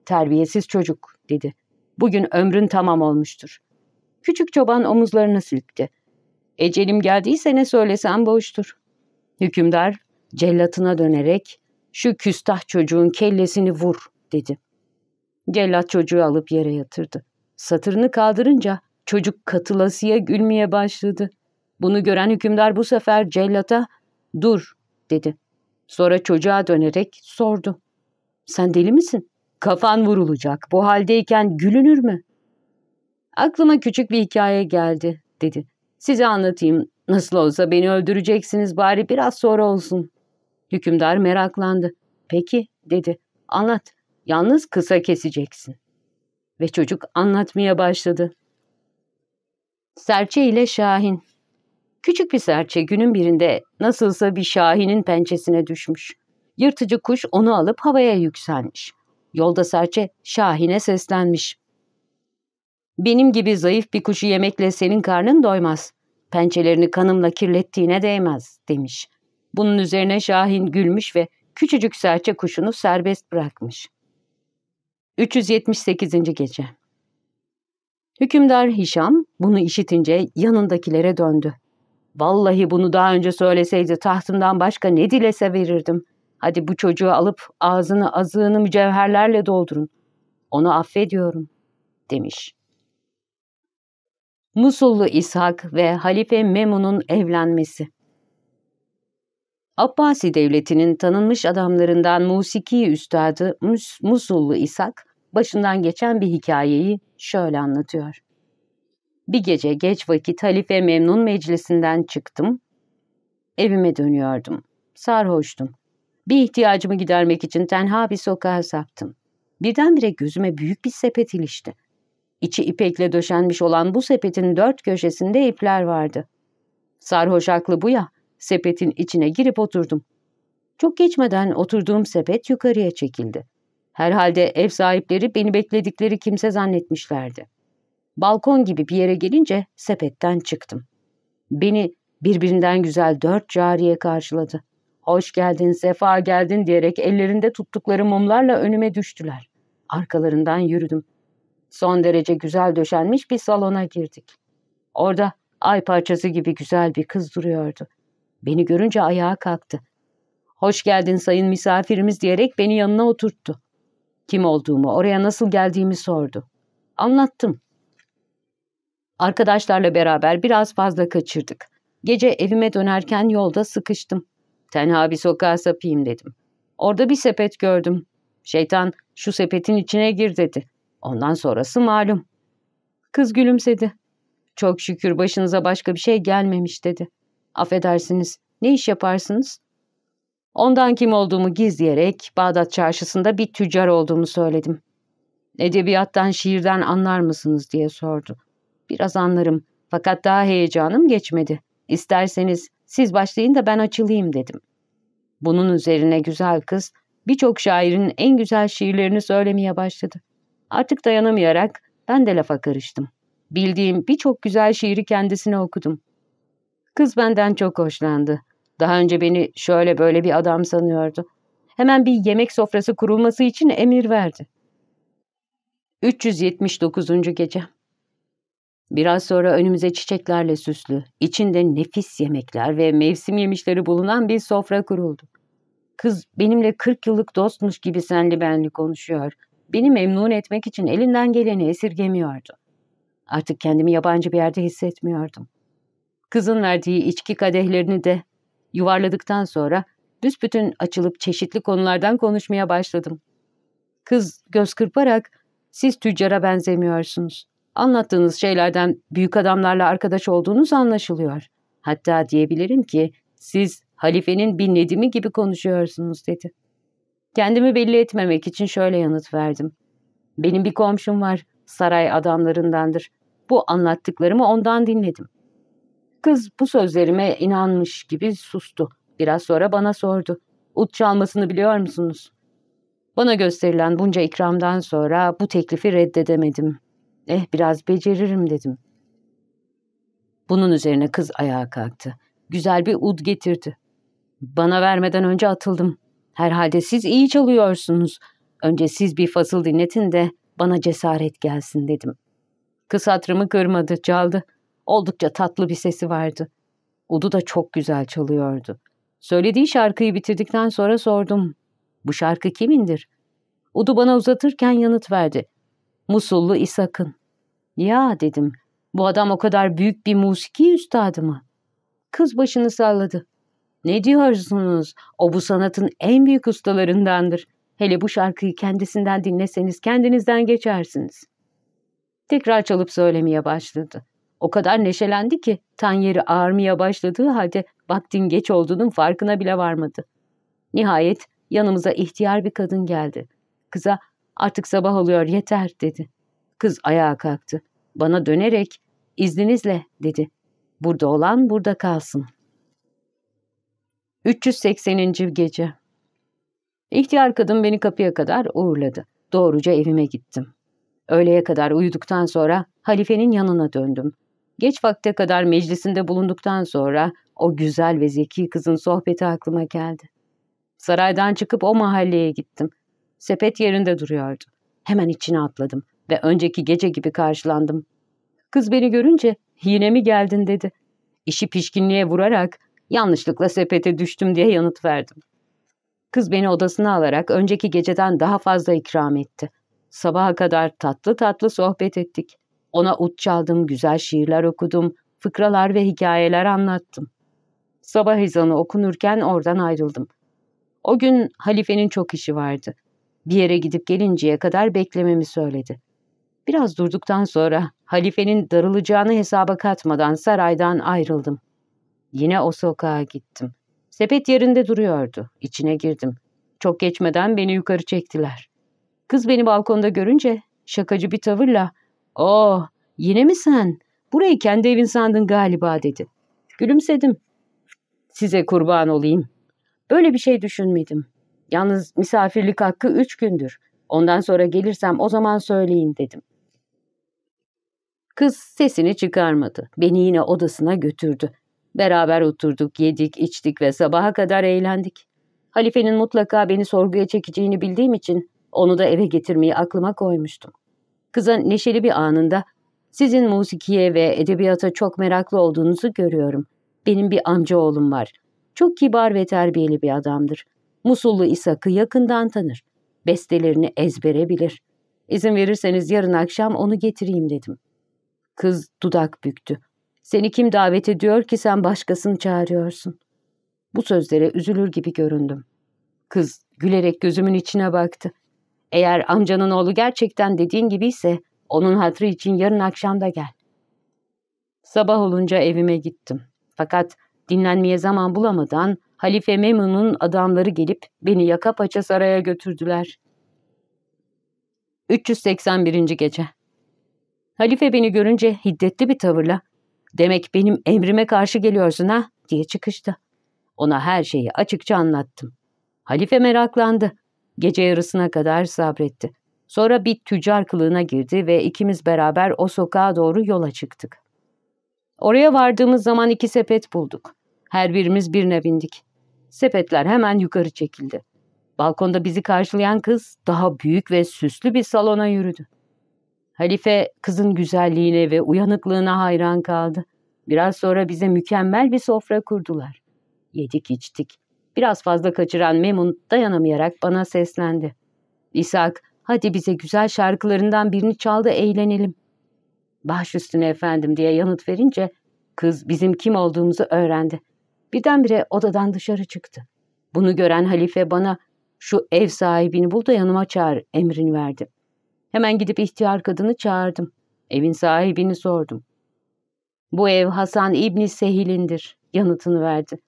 ''Terbiyesiz çocuk.'' dedi. ''Bugün ömrün tamam olmuştur.'' Küçük çoban omuzlarını silkti. ''Ecelim geldiyse ne söylesem boştur.'' Hükümdar cellatına dönerek ''Şu küstah çocuğun kellesini vur.'' dedi. Cellat çocuğu alıp yere yatırdı. Satırını kaldırınca çocuk katılasıya gülmeye başladı. Bunu gören hükümdar bu sefer cellata ''Dur'' dedi. Sonra çocuğa dönerek sordu. ''Sen deli misin? Kafan vurulacak. Bu haldeyken gülünür mü?'' ''Aklıma küçük bir hikaye geldi.'' dedi. ''Size anlatayım. Nasıl olsa beni öldüreceksiniz bari biraz sonra olsun.'' Hükümdar meraklandı. ''Peki'' dedi. ''Anlat. Yalnız kısa keseceksin.'' Ve çocuk anlatmaya başladı. Serçe ile Şahin Küçük bir serçe günün birinde nasılsa bir şahinin pençesine düşmüş. Yırtıcı kuş onu alıp havaya yükselmiş. Yolda serçe şahine seslenmiş. Benim gibi zayıf bir kuşu yemekle senin karnın doymaz. Pençelerini kanımla kirlettiğine değmez demiş. Bunun üzerine Şahin gülmüş ve küçücük serçe kuşunu serbest bırakmış. 378. Gece Hükümdar Hişam bunu işitince yanındakilere döndü. Vallahi bunu daha önce söyleseydi tahtımdan başka ne dilese verirdim. Hadi bu çocuğu alıp ağzını azığını mücevherlerle doldurun. Onu affediyorum, demiş. Musullu İshak ve Halife Memun'un evlenmesi Abbasi devletinin tanınmış adamlarından musiki üstadı Mus Musullu İshak, başından geçen bir hikayeyi şöyle anlatıyor. Bir gece geç vakit Halife Memnun meclisinden çıktım. Evime dönüyordum. Sarhoştum. Bir ihtiyacımı gidermek için tenha bir sokağa saptım. Birdenbire gözüme büyük bir sepet ilişti. İçi ipekle döşenmiş olan bu sepetin dört köşesinde ipler vardı. Sarhoş aklı bu ya, sepetin içine girip oturdum. Çok geçmeden oturduğum sepet yukarıya çekildi. Herhalde ev sahipleri beni bekledikleri kimse zannetmişlerdi. Balkon gibi bir yere gelince sepetten çıktım. Beni birbirinden güzel dört cariye karşıladı. Hoş geldin, sefa geldin diyerek ellerinde tuttukları mumlarla önüme düştüler. Arkalarından yürüdüm. Son derece güzel döşenmiş bir salona girdik. Orada ay parçası gibi güzel bir kız duruyordu. Beni görünce ayağa kalktı. Hoş geldin sayın misafirimiz diyerek beni yanına oturttu. Kim olduğumu, oraya nasıl geldiğimi sordu. Anlattım. Arkadaşlarla beraber biraz fazla kaçırdık. Gece evime dönerken yolda sıkıştım. Tenha bir sokağa sapayım dedim. Orada bir sepet gördüm. Şeytan şu sepetin içine gir dedi. Ondan sonrası malum. Kız gülümsedi. Çok şükür başınıza başka bir şey gelmemiş dedi. Affedersiniz, ne iş yaparsınız? Ondan kim olduğumu gizleyerek Bağdat çarşısında bir tüccar olduğumu söyledim. Edebiyattan, şiirden anlar mısınız diye sordu. Biraz anlarım fakat daha heyecanım geçmedi. İsterseniz siz başlayın da ben açılayım dedim. Bunun üzerine güzel kız birçok şairin en güzel şiirlerini söylemeye başladı. Artık dayanamayarak ben de lafa karıştım. Bildiğim birçok güzel şiiri kendisine okudum. Kız benden çok hoşlandı. Daha önce beni şöyle böyle bir adam sanıyordu. Hemen bir yemek sofrası kurulması için emir verdi. 379. Gece Biraz sonra önümüze çiçeklerle süslü, içinde nefis yemekler ve mevsim yemişleri bulunan bir sofra kuruldu. Kız benimle 40 yıllık dostmuş gibi senli benli konuşuyor. Beni memnun etmek için elinden geleni esirgemiyordu. Artık kendimi yabancı bir yerde hissetmiyordum. Kızın verdiği içki kadehlerini de yuvarladıktan sonra büsbütün açılıp çeşitli konulardan konuşmaya başladım. Kız göz kırparak siz tüccara benzemiyorsunuz. Anlattığınız şeylerden büyük adamlarla arkadaş olduğunuz anlaşılıyor. Hatta diyebilirim ki siz halifenin bir nedimi gibi konuşuyorsunuz dedi. Kendimi belli etmemek için şöyle yanıt verdim. Benim bir komşum var, saray adamlarındandır. Bu anlattıklarımı ondan dinledim. Kız bu sözlerime inanmış gibi sustu. Biraz sonra bana sordu. Ut çalmasını biliyor musunuz? Bana gösterilen bunca ikramdan sonra bu teklifi reddedemedim. Eh biraz beceririm dedim. Bunun üzerine kız ayağa kalktı. Güzel bir ud getirdi. Bana vermeden önce atıldım. Herhalde siz iyi çalıyorsunuz. Önce siz bir fasıl dinletin de bana cesaret gelsin dedim. Kız hatırımı kırmadı, çaldı. Oldukça tatlı bir sesi vardı. Udu da çok güzel çalıyordu. Söylediği şarkıyı bitirdikten sonra sordum. Bu şarkı kimindir? Udu bana uzatırken yanıt verdi. Musullu İshak'ın. Ya dedim, bu adam o kadar büyük bir musiki üstadı mı? Kız başını salladı. Ne diyorsunuz? O bu sanatın en büyük ustalarındandır. Hele bu şarkıyı kendisinden dinleseniz kendinizden geçersiniz. Tekrar çalıp söylemeye başladı. O kadar neşelendi ki tan yeri ağarmaya başladığı halde vaktin geç olduğunun farkına bile varmadı. Nihayet yanımıza ihtiyar bir kadın geldi. Kıza artık sabah oluyor yeter dedi. Kız ayağa kalktı. Bana dönerek izninizle dedi. Burada olan burada kalsın. 380. Gece İhtiyar kadın beni kapıya kadar uğurladı. Doğruca evime gittim. Öğleye kadar uyuduktan sonra halifenin yanına döndüm. Geç vakte kadar meclisinde bulunduktan sonra o güzel ve zeki kızın sohbeti aklıma geldi. Saraydan çıkıp o mahalleye gittim. Sepet yerinde duruyordu. Hemen içine atladım ve önceki gece gibi karşılandım. Kız beni görünce yine mi geldin dedi. İşi pişkinliğe vurarak yanlışlıkla sepete düştüm diye yanıt verdim. Kız beni odasına alarak önceki geceden daha fazla ikram etti. Sabaha kadar tatlı tatlı sohbet ettik. Ona ut çaldım, güzel şiirler okudum, fıkralar ve hikayeler anlattım. Sabah ezanı okunurken oradan ayrıldım. O gün halifenin çok işi vardı. Bir yere gidip gelinceye kadar beklememi söyledi. Biraz durduktan sonra halifenin darılacağını hesaba katmadan saraydan ayrıldım. Yine o sokağa gittim. Sepet yerinde duruyordu. İçine girdim. Çok geçmeden beni yukarı çektiler. Kız beni balkonda görünce şakacı bir tavırla ''Oh, yine mi sen? Burayı kendi evin sandın galiba.'' dedi. Gülümsedim. ''Size kurban olayım. Böyle bir şey düşünmedim. Yalnız misafirlik hakkı üç gündür. Ondan sonra gelirsem o zaman söyleyin.'' dedim. Kız sesini çıkarmadı. Beni yine odasına götürdü. Beraber oturduk, yedik, içtik ve sabaha kadar eğlendik. Halifenin mutlaka beni sorguya çekeceğini bildiğim için onu da eve getirmeyi aklıma koymuştum. Kıza neşeli bir anında sizin musikiye ve edebiyata çok meraklı olduğunuzu görüyorum. Benim bir amca oğlum var. Çok kibar ve terbiyeli bir adamdır. Musullu İshak'ı yakından tanır. Bestelerini ezbere bilir. İzin verirseniz yarın akşam onu getireyim dedim. Kız dudak büktü. Seni kim davet ediyor ki sen başkasını çağırıyorsun? Bu sözlere üzülür gibi göründüm. Kız gülerek gözümün içine baktı. Eğer amcanın oğlu gerçekten dediğin gibiyse onun hatırı için yarın akşam da gel. Sabah olunca evime gittim. Fakat dinlenmeye zaman bulamadan Halife Memun'un adamları gelip beni yaka paça saraya götürdüler. 381. Gece Halife beni görünce hiddetli bir tavırla ''Demek benim emrime karşı geliyorsun ha?'' diye çıkıştı. Ona her şeyi açıkça anlattım. Halife meraklandı. Gece yarısına kadar sabretti. Sonra bir tüccar kılığına girdi ve ikimiz beraber o sokağa doğru yola çıktık. Oraya vardığımız zaman iki sepet bulduk. Her birimiz birine bindik. Sepetler hemen yukarı çekildi. Balkonda bizi karşılayan kız daha büyük ve süslü bir salona yürüdü. Halife kızın güzelliğine ve uyanıklığına hayran kaldı. Biraz sonra bize mükemmel bir sofra kurdular. Yedik içtik. Biraz fazla kaçıran Memun dayanamayarak bana seslendi. İshak, hadi bize güzel şarkılarından birini çal da eğlenelim. Baş üstüne efendim diye yanıt verince kız bizim kim olduğumuzu öğrendi. Birdenbire odadan dışarı çıktı. Bunu gören halife bana şu ev sahibini bul da yanıma çağır emrini verdi. Hemen gidip ihtiyar kadını çağırdım. Evin sahibini sordum. Bu ev Hasan İbni Sehil'indir yanıtını verdi.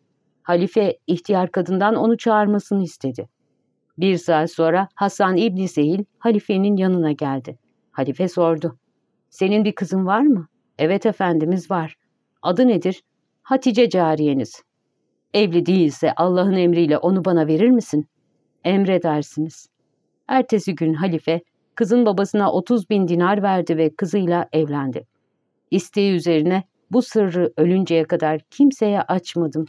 Halife ihtiyar kadından onu çağırmasını istedi. Bir saat sonra Hasan İbni Sehil halifenin yanına geldi. Halife sordu. Senin bir kızın var mı? Evet efendimiz var. Adı nedir? Hatice cariyeniz. Evli değilse Allah'ın emriyle onu bana verir misin? Emredersiniz. Ertesi gün halife kızın babasına 30 bin dinar verdi ve kızıyla evlendi. İsteği üzerine bu sırrı ölünceye kadar kimseye açmadım.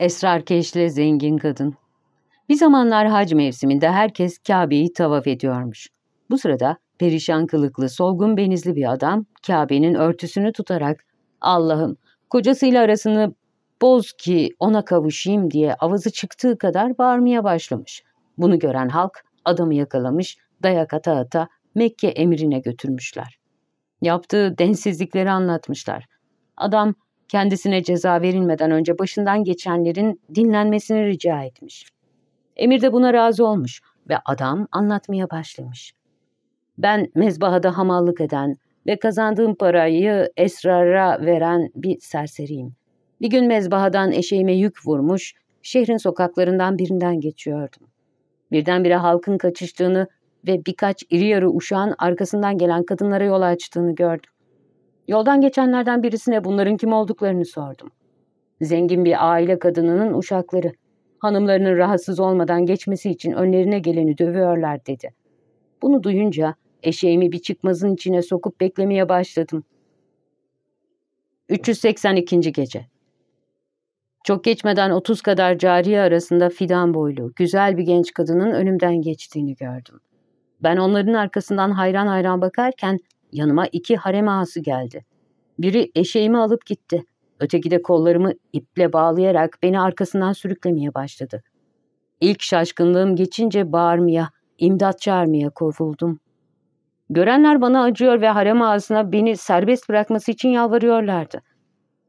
Esrarkeşle zengin kadın. Bir zamanlar hac mevsiminde herkes Kabe'yi tavaf ediyormuş. Bu sırada perişan kılıklı, solgun benizli bir adam Kabe'nin örtüsünü tutarak Allah'ım kocasıyla arasını boz ki ona kavuşayım diye avazı çıktığı kadar bağırmaya başlamış. Bunu gören halk adamı yakalamış, dayak ata ata Mekke emrine götürmüşler. Yaptığı densizlikleri anlatmışlar. Adam kendisine ceza verilmeden önce başından geçenlerin dinlenmesini rica etmiş. Emir de buna razı olmuş ve adam anlatmaya başlamış. Ben mezbahada hamallık eden ve kazandığım parayı esrara veren bir serseriyim. Bir gün mezbahadan eşeğime yük vurmuş, şehrin sokaklarından birinden geçiyordum. Birdenbire halkın kaçıştığını ve birkaç iri yarı uşağın arkasından gelen kadınlara yol açtığını gördüm. Yoldan geçenlerden birisine bunların kim olduklarını sordum. Zengin bir aile kadınının uşakları. Hanımlarının rahatsız olmadan geçmesi için önlerine geleni dövüyorlar dedi. Bunu duyunca eşeğimi bir çıkmazın içine sokup beklemeye başladım. 382. Gece Çok geçmeden 30 kadar cariye arasında fidan boylu, güzel bir genç kadının önümden geçtiğini gördüm. Ben onların arkasından hayran hayran bakarken yanıma iki harem ağası geldi. Biri eşeğimi alıp gitti. Öteki de kollarımı iple bağlayarak beni arkasından sürüklemeye başladı. İlk şaşkınlığım geçince bağırmaya, imdat çağırmaya kovuldum. Görenler bana acıyor ve harem ağasına beni serbest bırakması için yalvarıyorlardı.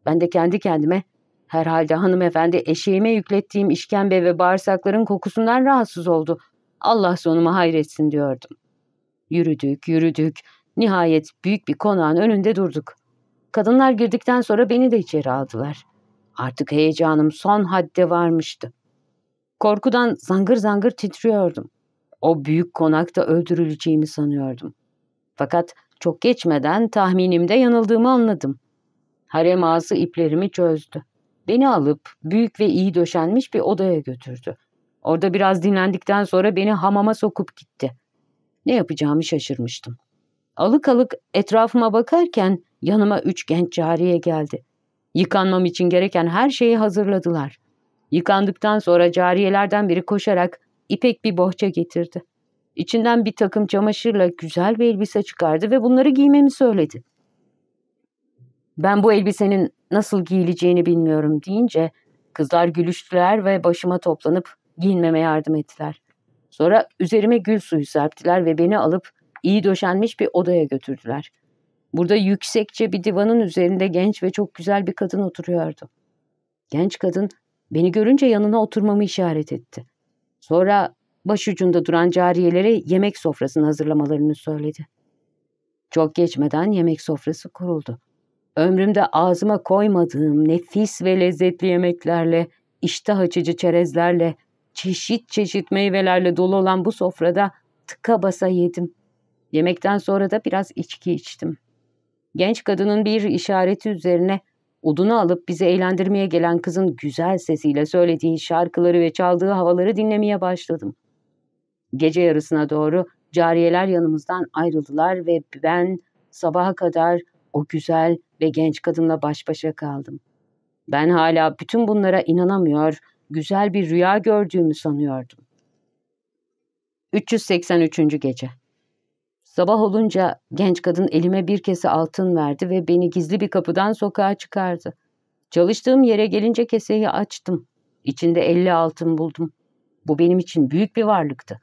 Ben de kendi kendime, herhalde hanımefendi eşeğime yüklettiğim işkembe ve bağırsakların kokusundan rahatsız oldu. Allah sonumu hayretsin diyordum. Yürüdük, yürüdük. Nihayet büyük bir konağın önünde durduk. Kadınlar girdikten sonra beni de içeri aldılar. Artık heyecanım son hadde varmıştı. Korkudan zangır zangır titriyordum. O büyük konakta öldürüleceğimi sanıyordum. Fakat çok geçmeden tahminimde yanıldığımı anladım. Harem ağası iplerimi çözdü. Beni alıp büyük ve iyi döşenmiş bir odaya götürdü. Orada biraz dinlendikten sonra beni hamama sokup gitti. Ne yapacağımı şaşırmıştım. Alık alık etrafıma bakarken yanıma üç genç cariye geldi. Yıkanmam için gereken her şeyi hazırladılar. Yıkandıktan sonra cariyelerden biri koşarak ipek bir bohça getirdi. İçinden bir takım çamaşırla güzel bir elbise çıkardı ve bunları giymemi söyledi. Ben bu elbisenin nasıl giyileceğini bilmiyorum deyince kızlar gülüştüler ve başıma toplanıp giyinmeme yardım ettiler. Sonra üzerime gül suyu serptiler ve beni alıp iyi döşenmiş bir odaya götürdüler. Burada yüksekçe bir divanın üzerinde genç ve çok güzel bir kadın oturuyordu. Genç kadın beni görünce yanına oturmamı işaret etti. Sonra başucunda duran cariyelere yemek sofrasını hazırlamalarını söyledi. Çok geçmeden yemek sofrası kuruldu. Ömrümde ağzıma koymadığım nefis ve lezzetli yemeklerle, iştah açıcı çerezlerle, çeşit çeşit meyvelerle dolu olan bu sofrada tıka basa yedim. Yemekten sonra da biraz içki içtim. Genç kadının bir işareti üzerine odunu alıp bizi eğlendirmeye gelen kızın güzel sesiyle söylediği şarkıları ve çaldığı havaları dinlemeye başladım. Gece yarısına doğru cariyeler yanımızdan ayrıldılar ve ben sabaha kadar o güzel ve genç kadınla baş başa kaldım. Ben hala bütün bunlara inanamıyor, güzel bir rüya gördüğümü sanıyordum. 383. Gece Sabah olunca genç kadın elime bir kese altın verdi ve beni gizli bir kapıdan sokağa çıkardı. Çalıştığım yere gelince keseyi açtım. İçinde elli altın buldum. Bu benim için büyük bir varlıktı.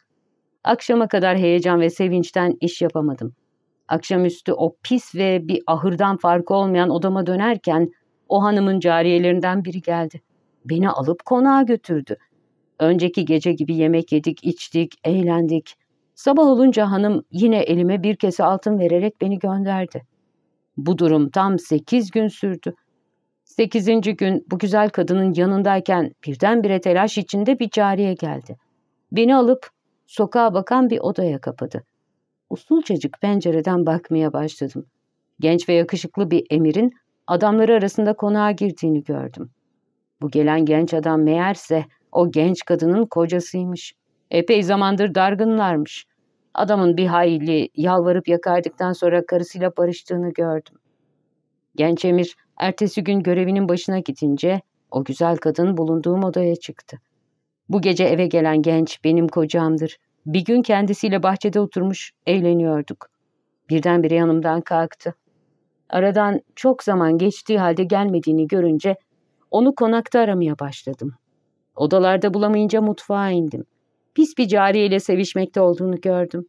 Akşama kadar heyecan ve sevinçten iş yapamadım. Akşamüstü o pis ve bir ahırdan farkı olmayan odama dönerken o hanımın cariyelerinden biri geldi. Beni alıp konağa götürdü. Önceki gece gibi yemek yedik, içtik, eğlendik. Sabah olunca hanım yine elime bir kese altın vererek beni gönderdi. Bu durum tam sekiz gün sürdü. Sekizinci gün bu güzel kadının yanındayken birdenbire telaş içinde bir cariye geldi. Beni alıp sokağa bakan bir odaya kapadı. Usulcacık pencereden bakmaya başladım. Genç ve yakışıklı bir emirin adamları arasında konağa girdiğini gördüm. Bu gelen genç adam meğerse o genç kadının kocasıymış. Epey zamandır dargınlarmış. Adamın bir hayli yalvarıp yakardıktan sonra karısıyla barıştığını gördüm. Genç emir ertesi gün görevinin başına gidince o güzel kadın bulunduğum odaya çıktı. Bu gece eve gelen genç benim kocamdır. Bir gün kendisiyle bahçede oturmuş eğleniyorduk. Birdenbire yanımdan kalktı. Aradan çok zaman geçtiği halde gelmediğini görünce onu konakta aramaya başladım. Odalarda bulamayınca mutfağa indim. Pis bir cariyeyle sevişmekte olduğunu gördüm.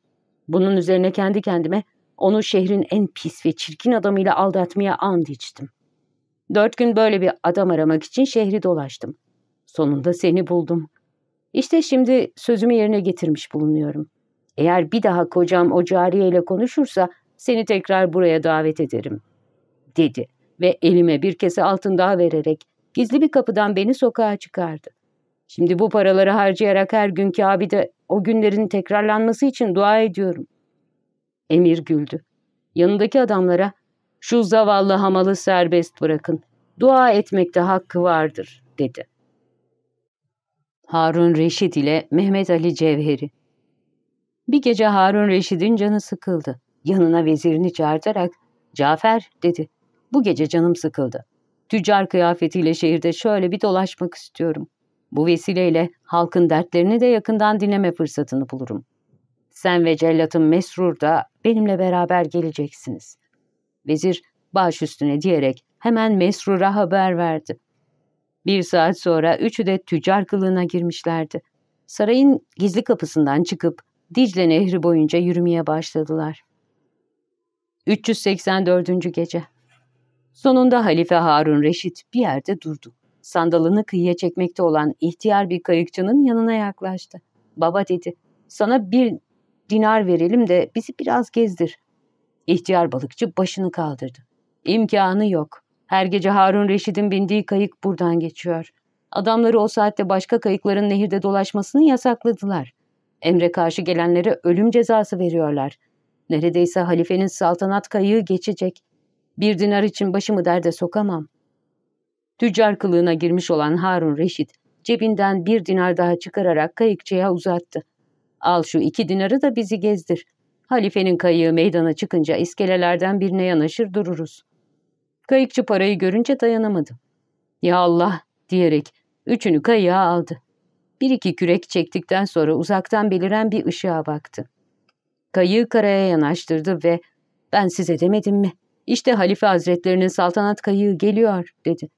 Bunun üzerine kendi kendime onu şehrin en pis ve çirkin adamıyla aldatmaya and içtim. Dört gün böyle bir adam aramak için şehri dolaştım. Sonunda seni buldum. İşte şimdi sözümü yerine getirmiş bulunuyorum. Eğer bir daha kocam o cariyeyle konuşursa seni tekrar buraya davet ederim, dedi ve elime bir kese altın daha vererek gizli bir kapıdan beni sokağa çıkardı. Şimdi bu paraları harcayarak her gün Kabe'de o günlerin tekrarlanması için dua ediyorum. Emir güldü. Yanındaki adamlara şu zavallı hamalı serbest bırakın. Dua etmekte hakkı vardır dedi. Harun Reşit ile Mehmet Ali Cevheri Bir gece Harun Reşid'in canı sıkıldı. Yanına vezirini çağırtarak, Cafer dedi, bu gece canım sıkıldı. Tüccar kıyafetiyle şehirde şöyle bir dolaşmak istiyorum. Bu vesileyle halkın dertlerini de yakından dinleme fırsatını bulurum. Sen ve cellatın Mesrur da benimle beraber geleceksiniz. Vezir baş üstüne diyerek hemen Mesrur'a haber verdi. Bir saat sonra üçü de tüccar kılığına girmişlerdi. Sarayın gizli kapısından çıkıp Dicle Nehri boyunca yürümeye başladılar. 384. Gece Sonunda Halife Harun Reşit bir yerde durdu. Sandalını kıyıya çekmekte olan ihtiyar bir kayıkçının yanına yaklaştı. Baba dedi, sana bir dinar verelim de bizi biraz gezdir. İhtiyar balıkçı başını kaldırdı. İmkanı yok. Her gece Harun Reşit'in bindiği kayık buradan geçiyor. Adamları o saatte başka kayıkların nehirde dolaşmasını yasakladılar. Emre karşı gelenlere ölüm cezası veriyorlar. Neredeyse halifenin saltanat kayığı geçecek. Bir dinar için başımı derde sokamam. Tüccar kılığına girmiş olan Harun Reşit cebinden bir dinar daha çıkararak kayıkçıya uzattı. Al şu iki dinarı da bizi gezdir. Halifenin kayığı meydana çıkınca iskelelerden birine yanaşır dururuz. Kayıkçı parayı görünce dayanamadı. Ya Allah diyerek üçünü kayığa aldı. Bir iki kürek çektikten sonra uzaktan beliren bir ışığa baktı. Kayığı karaya yanaştırdı ve ben size demedim mi? İşte Halife Hazretlerinin saltanat kayığı geliyor dedi.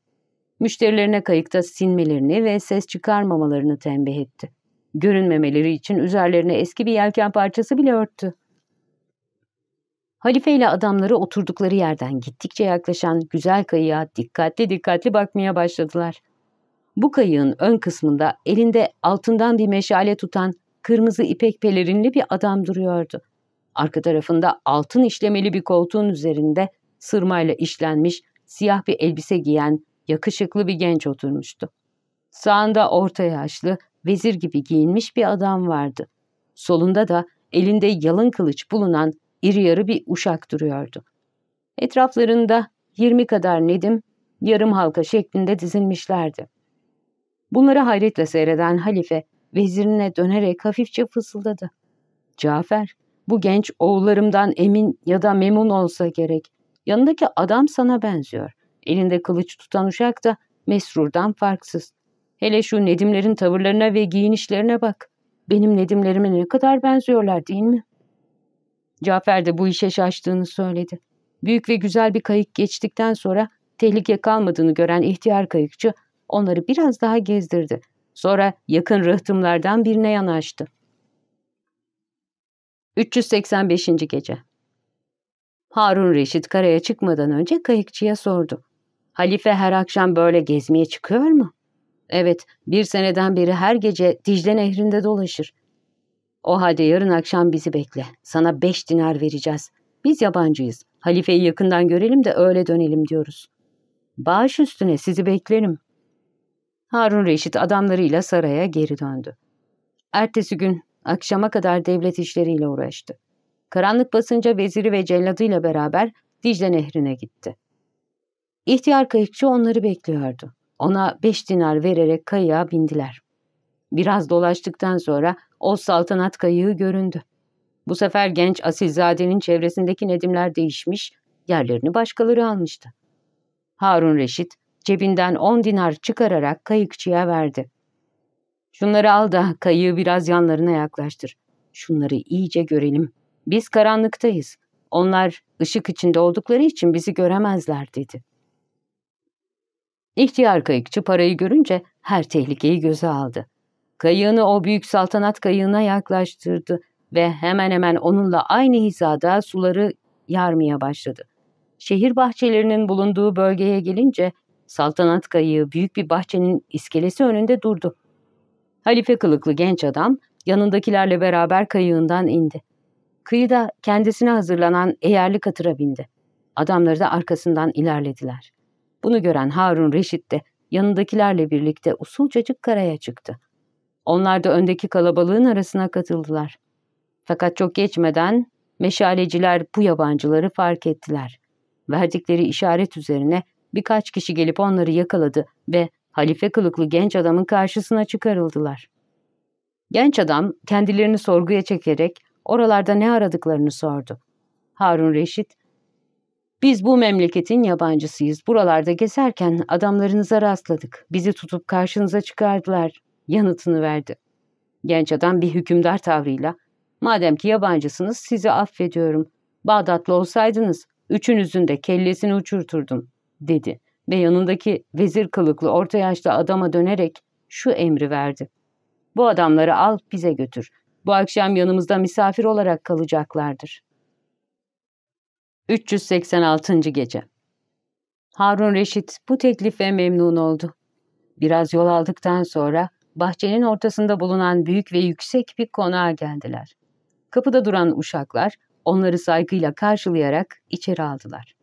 Müşterilerine kayıkta sinmelerini ve ses çıkarmamalarını tembih etti. Görünmemeleri için üzerlerine eski bir yelken parçası bile örttü. Halife ile adamları oturdukları yerden gittikçe yaklaşan güzel kayığa dikkatli dikkatli bakmaya başladılar. Bu kayığın ön kısmında elinde altından bir meşale tutan kırmızı ipek pelerinli bir adam duruyordu. Arka tarafında altın işlemeli bir koltuğun üzerinde sırmayla işlenmiş siyah bir elbise giyen yakışıklı bir genç oturmuştu. Sağında orta yaşlı, vezir gibi giyinmiş bir adam vardı. Solunda da elinde yalın kılıç bulunan iri yarı bir uşak duruyordu. Etraflarında yirmi kadar nedim yarım halka şeklinde dizilmişlerdi. Bunları hayretle seyreden halife vezirine dönerek hafifçe fısıldadı. Cafer, bu genç oğullarımdan emin ya da memun olsa gerek. Yanındaki adam sana benziyor. Elinde kılıç tutan uşak da Mesrur'dan farksız. Hele şu Nedimlerin tavırlarına ve giyinişlerine bak. Benim Nedimlerime ne kadar benziyorlar değil mi? Cafer de bu işe şaştığını söyledi. Büyük ve güzel bir kayık geçtikten sonra tehlike kalmadığını gören ihtiyar kayıkçı onları biraz daha gezdirdi. Sonra yakın rıhtımlardan birine yanaştı. 385. Gece Harun Reşit karaya çıkmadan önce kayıkçıya sordu. Halife her akşam böyle gezmeye çıkıyor mu? Evet, bir seneden beri her gece Dicle Nehri'nde dolaşır. O halde yarın akşam bizi bekle. Sana beş dinar vereceğiz. Biz yabancıyız. Halifeyi yakından görelim de öyle dönelim diyoruz. Bağış üstüne sizi beklerim. Harun Reşit adamlarıyla saraya geri döndü. Ertesi gün akşama kadar devlet işleriyle uğraştı. Karanlık basınca veziri ve celladıyla beraber Dicle Nehri'ne gitti. İhtiyar kayıkçı onları bekliyordu. Ona beş dinar vererek kayığa bindiler. Biraz dolaştıktan sonra o saltanat kayığı göründü. Bu sefer genç asilzadenin çevresindeki nedimler değişmiş, yerlerini başkaları almıştı. Harun Reşit cebinden on dinar çıkararak kayıkçıya verdi. Şunları al da kayığı biraz yanlarına yaklaştır. Şunları iyice görelim. Biz karanlıktayız. Onlar ışık içinde oldukları için bizi göremezler dedi. İhtiyar kayıkçı parayı görünce her tehlikeyi göze aldı. Kayığını o büyük saltanat kayığına yaklaştırdı ve hemen hemen onunla aynı hizada suları yarmaya başladı. Şehir bahçelerinin bulunduğu bölgeye gelince saltanat kayığı büyük bir bahçenin iskelesi önünde durdu. Halife kılıklı genç adam yanındakilerle beraber kayığından indi. Kıyıda kendisine hazırlanan eğerli katıra bindi. Adamları da arkasından ilerlediler. Bunu gören Harun Reşit de yanındakilerle birlikte usulcacık karaya çıktı. Onlar da öndeki kalabalığın arasına katıldılar. Fakat çok geçmeden meşaleciler bu yabancıları fark ettiler. Verdikleri işaret üzerine birkaç kişi gelip onları yakaladı ve halife kılıklı genç adamın karşısına çıkarıldılar. Genç adam kendilerini sorguya çekerek oralarda ne aradıklarını sordu. Harun Reşit, biz bu memleketin yabancısıyız. Buralarda gezerken adamlarınıza rastladık. Bizi tutup karşınıza çıkardılar. Yanıtını verdi. Genç adam bir hükümdar tavrıyla, madem ki yabancısınız sizi affediyorum. Bağdatlı olsaydınız üçünüzün de kellesini uçurturdum, dedi ve yanındaki vezir kılıklı orta yaşlı adama dönerek şu emri verdi. Bu adamları al bize götür. Bu akşam yanımızda misafir olarak kalacaklardır. 386. Gece Harun Reşit bu teklife memnun oldu. Biraz yol aldıktan sonra bahçenin ortasında bulunan büyük ve yüksek bir konağa geldiler. Kapıda duran uşaklar onları saygıyla karşılayarak içeri aldılar.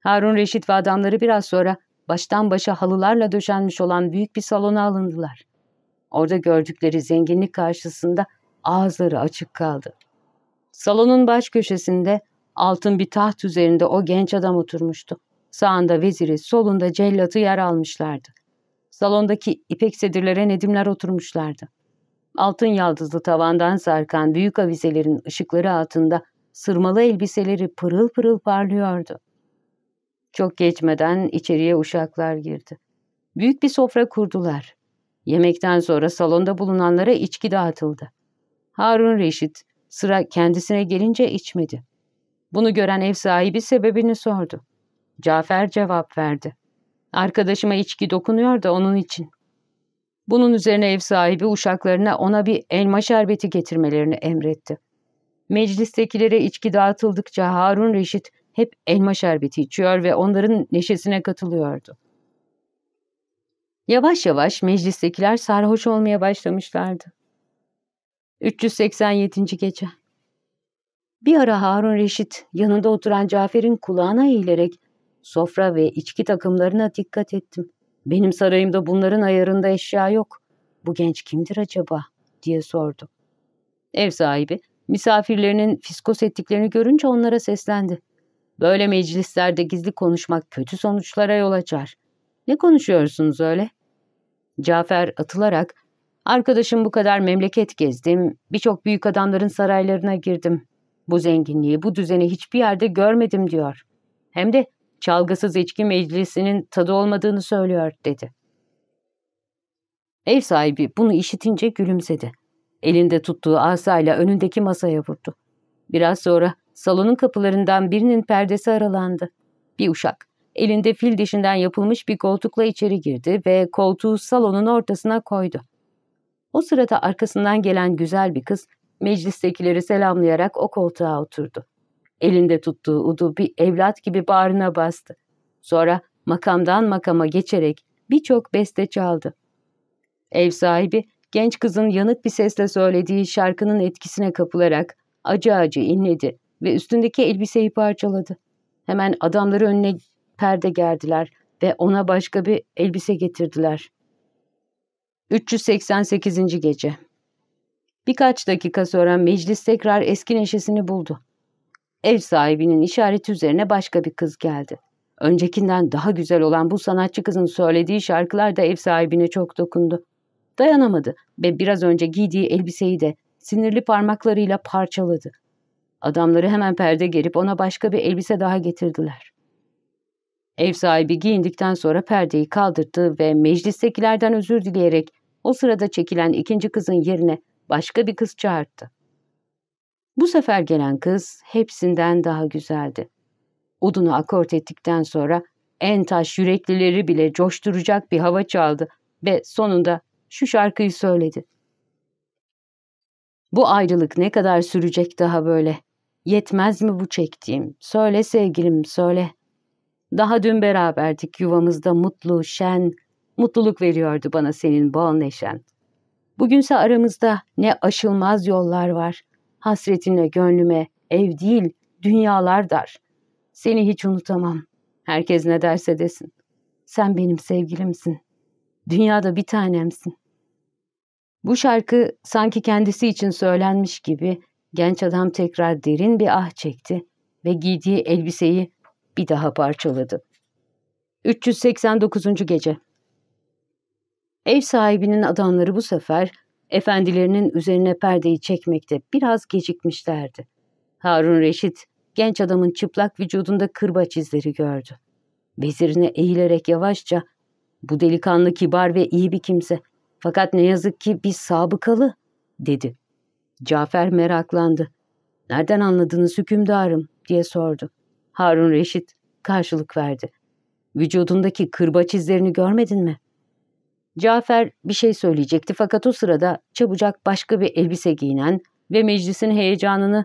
Harun Reşit ve adamları biraz sonra baştan başa halılarla döşenmiş olan büyük bir salona alındılar. Orada gördükleri zenginlik karşısında ağızları açık kaldı. Salonun baş köşesinde altın bir taht üzerinde o genç adam oturmuştu. Sağında veziri, solunda cellatı yer almışlardı. Salondaki ipek sedirlere nedimler oturmuşlardı. Altın yaldızlı tavandan sarkan büyük avizelerin ışıkları altında sırmalı elbiseleri pırıl pırıl parlıyordu. Çok geçmeden içeriye uşaklar girdi. Büyük bir sofra kurdular. Yemekten sonra salonda bulunanlara içki dağıtıldı. Harun Reşit sıra kendisine gelince içmedi. Bunu gören ev sahibi sebebini sordu. Cafer cevap verdi. Arkadaşıma içki dokunuyor da onun için. Bunun üzerine ev sahibi uşaklarına ona bir elma şerbeti getirmelerini emretti. Meclistekilere içki dağıtıldıkça Harun Reşit hep elma şerbeti içiyor ve onların neşesine katılıyordu. Yavaş yavaş meclistekiler sarhoş olmaya başlamışlardı. 387. Gece Bir ara Harun Reşit yanında oturan Cafer'in kulağına eğilerek sofra ve içki takımlarına dikkat ettim. Benim sarayımda bunların ayarında eşya yok. Bu genç kimdir acaba? diye sordu. Ev sahibi misafirlerinin fiskos ettiklerini görünce onlara seslendi. Böyle meclislerde gizli konuşmak kötü sonuçlara yol açar. Ne konuşuyorsunuz öyle? Cafer atılarak, arkadaşım bu kadar memleket gezdim, birçok büyük adamların saraylarına girdim. Bu zenginliği, bu düzeni hiçbir yerde görmedim diyor. Hem de çalgısız içki meclisinin tadı olmadığını söylüyor, dedi. Ev sahibi bunu işitince gülümsedi. Elinde tuttuğu asayla önündeki masaya vurdu. Biraz sonra salonun kapılarından birinin perdesi aralandı. Bir uşak elinde fil dişinden yapılmış bir koltukla içeri girdi ve koltuğu salonun ortasına koydu. O sırada arkasından gelen güzel bir kız meclistekileri selamlayarak o koltuğa oturdu. Elinde tuttuğu udu bir evlat gibi bağrına bastı. Sonra makamdan makama geçerek birçok beste çaldı. Ev sahibi genç kızın yanık bir sesle söylediği şarkının etkisine kapılarak acı acı inledi ve üstündeki elbiseyi parçaladı. Hemen adamları önüne perde gerdiler ve ona başka bir elbise getirdiler. 388. Gece Birkaç dakika sonra meclis tekrar eski neşesini buldu. Ev sahibinin işareti üzerine başka bir kız geldi. Öncekinden daha güzel olan bu sanatçı kızın söylediği şarkılar da ev sahibine çok dokundu. Dayanamadı ve biraz önce giydiği elbiseyi de sinirli parmaklarıyla parçaladı. Adamları hemen perde gerip ona başka bir elbise daha getirdiler. Ev sahibi giyindikten sonra perdeyi kaldırdı ve meclistekilerden özür dileyerek o sırada çekilen ikinci kızın yerine başka bir kız çağırdı. Bu sefer gelen kız hepsinden daha güzeldi. Udunu akort ettikten sonra en taş yüreklileri bile coşturacak bir hava çaldı ve sonunda şu şarkıyı söyledi. Bu ayrılık ne kadar sürecek daha böyle? Yetmez mi bu çektiğim? Söyle sevgilim, söyle. Daha dün beraberdik yuvamızda mutlu, şen, mutluluk veriyordu bana senin bol neşen. Bugünse aramızda ne aşılmaz yollar var. Hasretinle gönlüme ev değil, dünyalar dar. Seni hiç unutamam. Herkes ne derse desin. Sen benim sevgilimsin. Dünyada bir tanemsin. Bu şarkı sanki kendisi için söylenmiş gibi genç adam tekrar derin bir ah çekti ve giydiği elbiseyi bir daha parçaladı. 389. Gece Ev sahibinin adamları bu sefer efendilerinin üzerine perdeyi çekmekte biraz gecikmişlerdi. Harun Reşit, genç adamın çıplak vücudunda kırbaç izleri gördü. Vezirine eğilerek yavaşça, ''Bu delikanlı kibar ve iyi bir kimse. Fakat ne yazık ki bir sabıkalı.'' dedi. Cafer meraklandı. ''Nereden anladınız hükümdarım?'' diye sordu. Harun Reşit karşılık verdi. ''Vücudundaki kırbaç izlerini görmedin mi?'' Cafer bir şey söyleyecekti fakat o sırada çabucak başka bir elbise giyinen ve meclisin heyecanını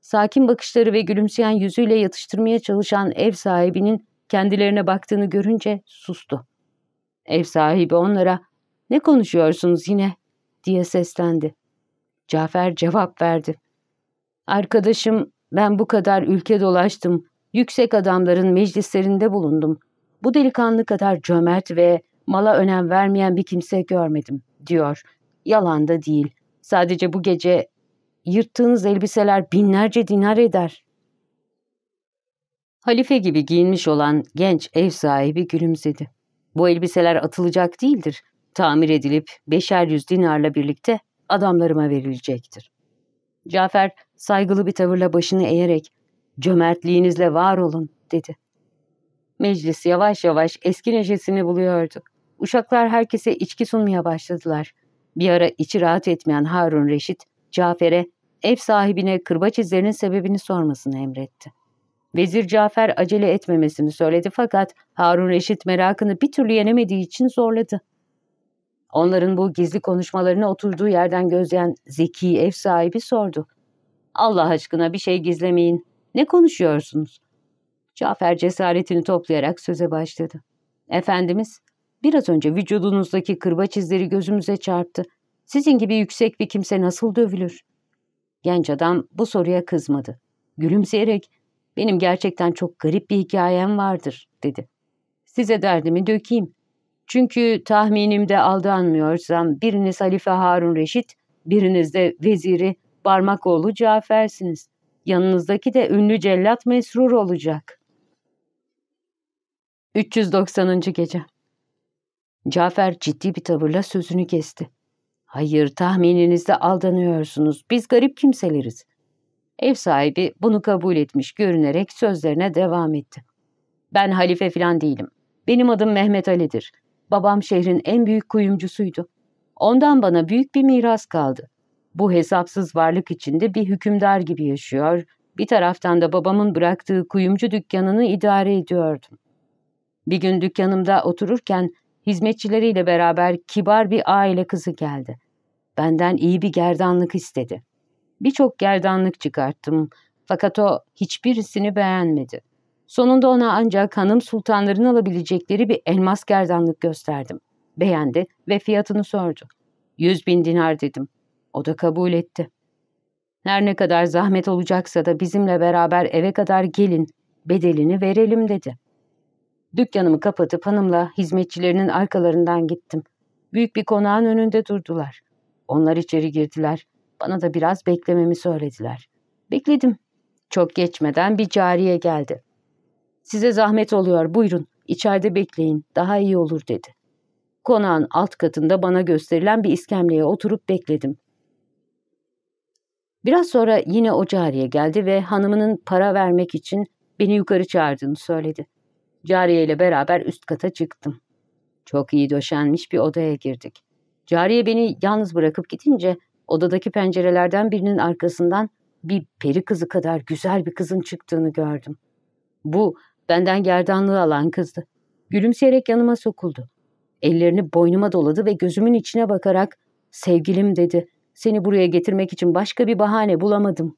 sakin bakışları ve gülümseyen yüzüyle yatıştırmaya çalışan ev sahibinin kendilerine baktığını görünce sustu. Ev sahibi onlara ''Ne konuşuyorsunuz yine?'' diye seslendi. Cafer cevap verdi. ''Arkadaşım ben bu kadar ülke dolaştım, yüksek adamların meclislerinde bulundum. Bu delikanlı kadar cömert ve mala önem vermeyen bir kimse görmedim, diyor. Yalan da değil. Sadece bu gece yırttığınız elbiseler binlerce dinar eder. Halife gibi giyinmiş olan genç ev sahibi gülümsedi. Bu elbiseler atılacak değildir. Tamir edilip beşer yüz dinarla birlikte adamlarıma verilecektir. Cafer saygılı bir tavırla başını eğerek cömertliğinizle var olun dedi. Meclis yavaş yavaş eski neşesini buluyordu. Uşaklar herkese içki sunmaya başladılar. Bir ara içi rahat etmeyen Harun Reşit, Cafer'e ev sahibine kırbaç izlerinin sebebini sormasını emretti. Vezir Cafer acele etmemesini söyledi fakat Harun Reşit merakını bir türlü yenemediği için zorladı. Onların bu gizli konuşmalarını oturduğu yerden gözleyen zeki ev sahibi sordu. Allah aşkına bir şey gizlemeyin. Ne konuşuyorsunuz? Cafer cesaretini toplayarak söze başladı. Efendimiz, Biraz önce vücudunuzdaki kırbaç izleri gözümüze çarptı. Sizin gibi yüksek bir kimse nasıl dövülür? Genç adam bu soruya kızmadı. Gülümseyerek, benim gerçekten çok garip bir hikayem vardır, dedi. Size derdimi dökeyim. Çünkü tahminimde aldanmıyorsam biriniz Halife Harun Reşit, biriniz de veziri Barmakoğlu Cafer'siniz. Yanınızdaki de ünlü cellat Mesrur olacak. 390. Gece Cafer ciddi bir tavırla sözünü kesti. Hayır tahmininizde aldanıyorsunuz. Biz garip kimseleriz. Ev sahibi bunu kabul etmiş görünerek sözlerine devam etti. Ben halife falan değilim. Benim adım Mehmet Ali'dir. Babam şehrin en büyük kuyumcusuydu. Ondan bana büyük bir miras kaldı. Bu hesapsız varlık içinde bir hükümdar gibi yaşıyor, bir taraftan da babamın bıraktığı kuyumcu dükkanını idare ediyordum. Bir gün dükkanımda otururken hizmetçileriyle beraber kibar bir aile kızı geldi. Benden iyi bir gerdanlık istedi. Birçok gerdanlık çıkarttım fakat o hiçbirisini beğenmedi. Sonunda ona ancak hanım sultanların alabilecekleri bir elmas gerdanlık gösterdim. Beğendi ve fiyatını sordu. Yüz bin dinar dedim. O da kabul etti. Her ne kadar zahmet olacaksa da bizimle beraber eve kadar gelin, bedelini verelim dedi. Dükkanımı kapatıp hanımla hizmetçilerinin arkalarından gittim. Büyük bir konağın önünde durdular. Onlar içeri girdiler. Bana da biraz beklememi söylediler. Bekledim. Çok geçmeden bir cariye geldi. Size zahmet oluyor buyurun. İçeride bekleyin. Daha iyi olur dedi. Konağın alt katında bana gösterilen bir iskemleye oturup bekledim. Biraz sonra yine o cariye geldi ve hanımının para vermek için beni yukarı çağırdığını söyledi. Cariye ile beraber üst kata çıktım. Çok iyi döşenmiş bir odaya girdik. Cariye beni yalnız bırakıp gidince odadaki pencerelerden birinin arkasından bir peri kızı kadar güzel bir kızın çıktığını gördüm. Bu benden gerdanlığı alan kızdı. Gülümseyerek yanıma sokuldu. Ellerini boynuma doladı ve gözümün içine bakarak sevgilim dedi. Seni buraya getirmek için başka bir bahane bulamadım.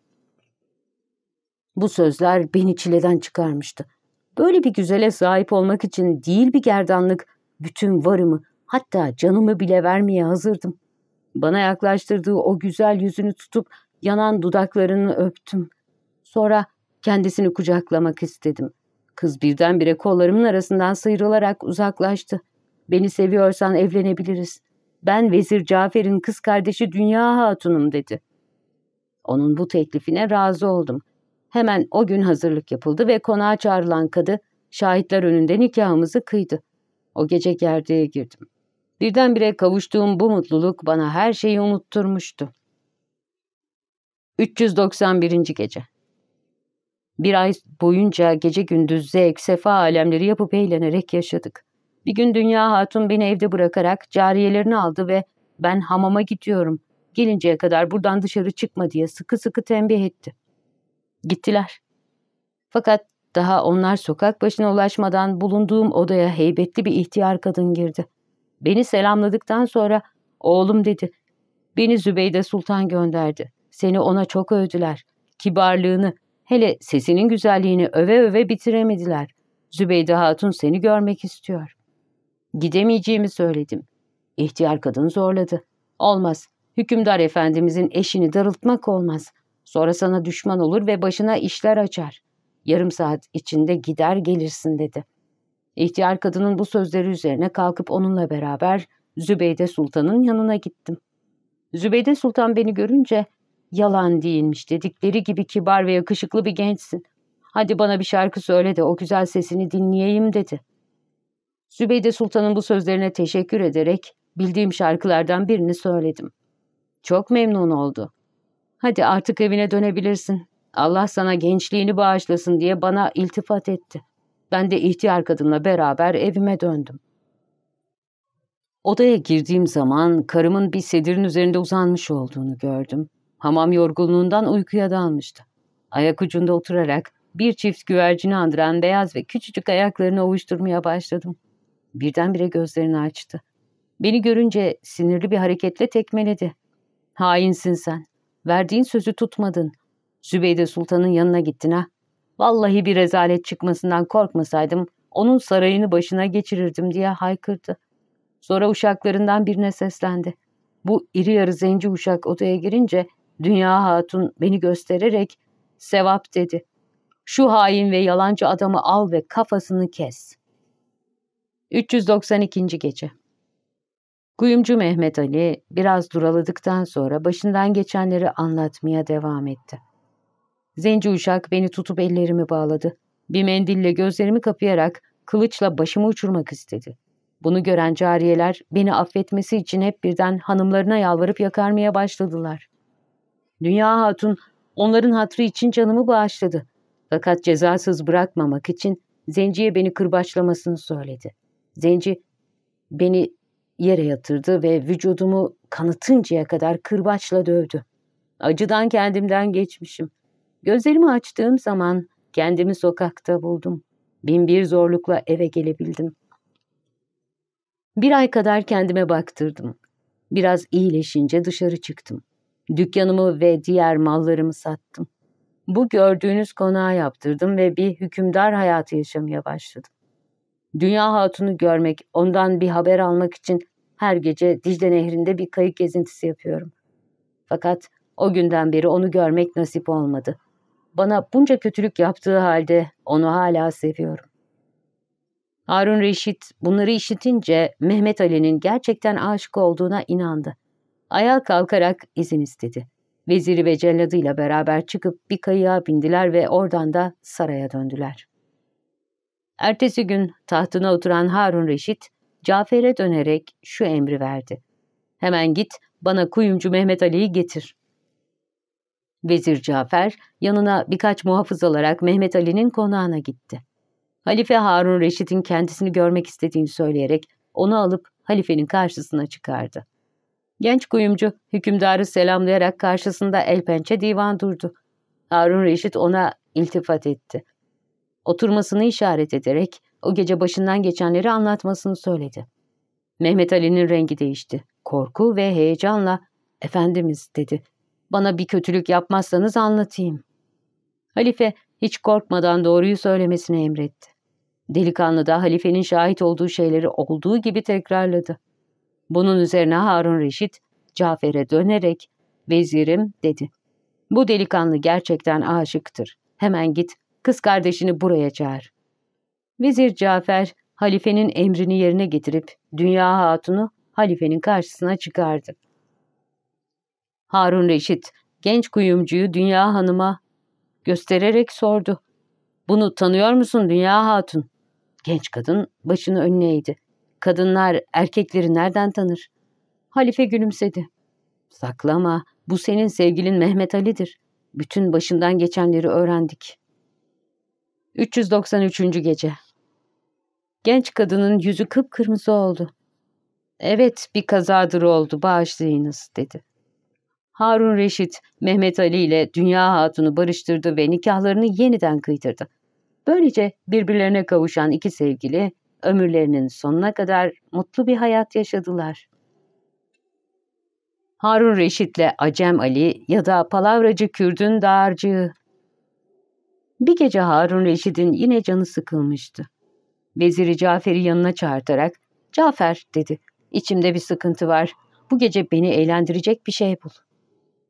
Bu sözler beni çileden çıkarmıştı. Böyle bir güzele sahip olmak için değil bir gerdanlık, bütün varımı, hatta canımı bile vermeye hazırdım. Bana yaklaştırdığı o güzel yüzünü tutup yanan dudaklarını öptüm. Sonra kendisini kucaklamak istedim. Kız birdenbire kollarımın arasından sıyrılarak uzaklaştı. Beni seviyorsan evlenebiliriz. Ben Vezir Cafer'in kız kardeşi Dünya Hatun'um dedi. Onun bu teklifine razı oldum. Hemen o gün hazırlık yapıldı ve konağa çağrılan kadı şahitler önünde nikahımızı kıydı. O gece gerdeğe girdim. Birdenbire kavuştuğum bu mutluluk bana her şeyi unutturmuştu. 391. Gece Bir ay boyunca gece gündüz zevk, sefa alemleri yapıp eğlenerek yaşadık. Bir gün Dünya Hatun beni evde bırakarak cariyelerini aldı ve ben hamama gidiyorum. Gelinceye kadar buradan dışarı çıkma diye sıkı sıkı tembih etti. Gittiler. Fakat daha onlar sokak başına ulaşmadan bulunduğum odaya heybetli bir ihtiyar kadın girdi. Beni selamladıktan sonra oğlum dedi. Beni Zübeyde Sultan gönderdi. Seni ona çok övdüler. Kibarlığını, hele sesinin güzelliğini öve öve bitiremediler. Zübeyde Hatun seni görmek istiyor. Gidemeyeceğimi söyledim. İhtiyar kadın zorladı. Olmaz. Hükümdar efendimizin eşini darıltmak olmaz. Sonra sana düşman olur ve başına işler açar. Yarım saat içinde gider gelirsin dedi. İhtiyar kadının bu sözleri üzerine kalkıp onunla beraber Zübeyde Sultan'ın yanına gittim. Zübeyde Sultan beni görünce yalan değilmiş dedikleri gibi kibar ve yakışıklı bir gençsin. Hadi bana bir şarkı söyle de o güzel sesini dinleyeyim dedi. Zübeyde Sultan'ın bu sözlerine teşekkür ederek bildiğim şarkılardan birini söyledim. Çok memnun oldu. Hadi artık evine dönebilirsin. Allah sana gençliğini bağışlasın diye bana iltifat etti. Ben de ihtiyar kadınla beraber evime döndüm. Odaya girdiğim zaman karımın bir sedirin üzerinde uzanmış olduğunu gördüm. Hamam yorgunluğundan uykuya dalmıştı. Ayak ucunda oturarak bir çift güvercini andıran beyaz ve küçücük ayaklarını ovuşturmaya başladım. Birdenbire gözlerini açtı. Beni görünce sinirli bir hareketle tekmeledi. Hainsin sen. Verdiğin sözü tutmadın. Zübeyde Sultan'ın yanına gittin ha. Vallahi bir rezalet çıkmasından korkmasaydım onun sarayını başına geçirirdim diye haykırdı. Sonra uşaklarından birine seslendi. Bu iri yarı zenci uşak odaya girince Dünya Hatun beni göstererek sevap dedi. Şu hain ve yalancı adamı al ve kafasını kes. 392. Gece Kuyumcu Mehmet Ali biraz duraladıktan sonra başından geçenleri anlatmaya devam etti. Zenci uşak beni tutup ellerimi bağladı. Bir mendille gözlerimi kapayarak kılıçla başımı uçurmak istedi. Bunu gören cariyeler beni affetmesi için hep birden hanımlarına yalvarıp yakarmaya başladılar. Dünya Hatun onların hatrı için canımı bağışladı. Fakat cezasız bırakmamak için Zenci'ye beni kırbaçlamasını söyledi. Zenci beni yere yatırdı ve vücudumu kanıtıncaya kadar kırbaçla dövdü. Acıdan kendimden geçmişim. Gözlerimi açtığım zaman kendimi sokakta buldum. Bin bir zorlukla eve gelebildim. Bir ay kadar kendime baktırdım. Biraz iyileşince dışarı çıktım. Dükkanımı ve diğer mallarımı sattım. Bu gördüğünüz konağı yaptırdım ve bir hükümdar hayatı yaşamaya başladım. Dünya Hatun'u görmek, ondan bir haber almak için her gece Dicle Nehri'nde bir kayık gezintisi yapıyorum. Fakat o günden beri onu görmek nasip olmadı. Bana bunca kötülük yaptığı halde onu hala seviyorum. Harun Reşit bunları işitince Mehmet Ali'nin gerçekten aşık olduğuna inandı. Ayağa kalkarak izin istedi. Veziri ve celladıyla beraber çıkıp bir kayığa bindiler ve oradan da saraya döndüler. Ertesi gün tahtına oturan Harun Reşit, Cafer'e dönerek şu emri verdi. Hemen git bana kuyumcu Mehmet Ali'yi getir. Vezir Cafer yanına birkaç muhafız alarak Mehmet Ali'nin konağına gitti. Halife Harun Reşit'in kendisini görmek istediğini söyleyerek onu alıp halifenin karşısına çıkardı. Genç kuyumcu hükümdarı selamlayarak karşısında el pençe divan durdu. Harun Reşit ona iltifat etti. Oturmasını işaret ederek o gece başından geçenleri anlatmasını söyledi. Mehmet Ali'nin rengi değişti. Korku ve heyecanla ''Efendimiz'' dedi. ''Bana bir kötülük yapmazsanız anlatayım.'' Halife hiç korkmadan doğruyu söylemesini emretti. Delikanlı da halifenin şahit olduğu şeyleri olduğu gibi tekrarladı. Bunun üzerine Harun Reşit Cafer'e dönerek ''Vezirim'' dedi. ''Bu delikanlı gerçekten aşıktır. Hemen git kız kardeşini buraya çağır.'' Vezir Cafer halifenin emrini yerine getirip Dünya Hatun'u halifenin karşısına çıkardı. Harun Reşit genç kuyumcuyu Dünya Hanım'a göstererek sordu. ''Bunu tanıyor musun Dünya Hatun?'' Genç kadın başını önüne eğdi. Kadınlar erkekleri nereden tanır? Halife gülümsedi. Saklama, bu senin sevgilin Mehmet Ali'dir. Bütün başından geçenleri öğrendik. 393. Gece Genç kadının yüzü kıpkırmızı oldu. Evet, bir kazadır oldu, bağışlayınız, dedi. Harun Reşit, Mehmet Ali ile Dünya Hatun'u barıştırdı ve nikahlarını yeniden kıydırdı. Böylece birbirlerine kavuşan iki sevgili, ömürlerinin sonuna kadar mutlu bir hayat yaşadılar. Harun Reşit'le Acem Ali ya da palavracı Kürdün dağarcığı. Bir gece Harun Reşit'in yine canı sıkılmıştı. Veziri Cafer'i yanına çağırtarak, ''Cafer'' dedi, ''içimde bir sıkıntı var. Bu gece beni eğlendirecek bir şey bul.''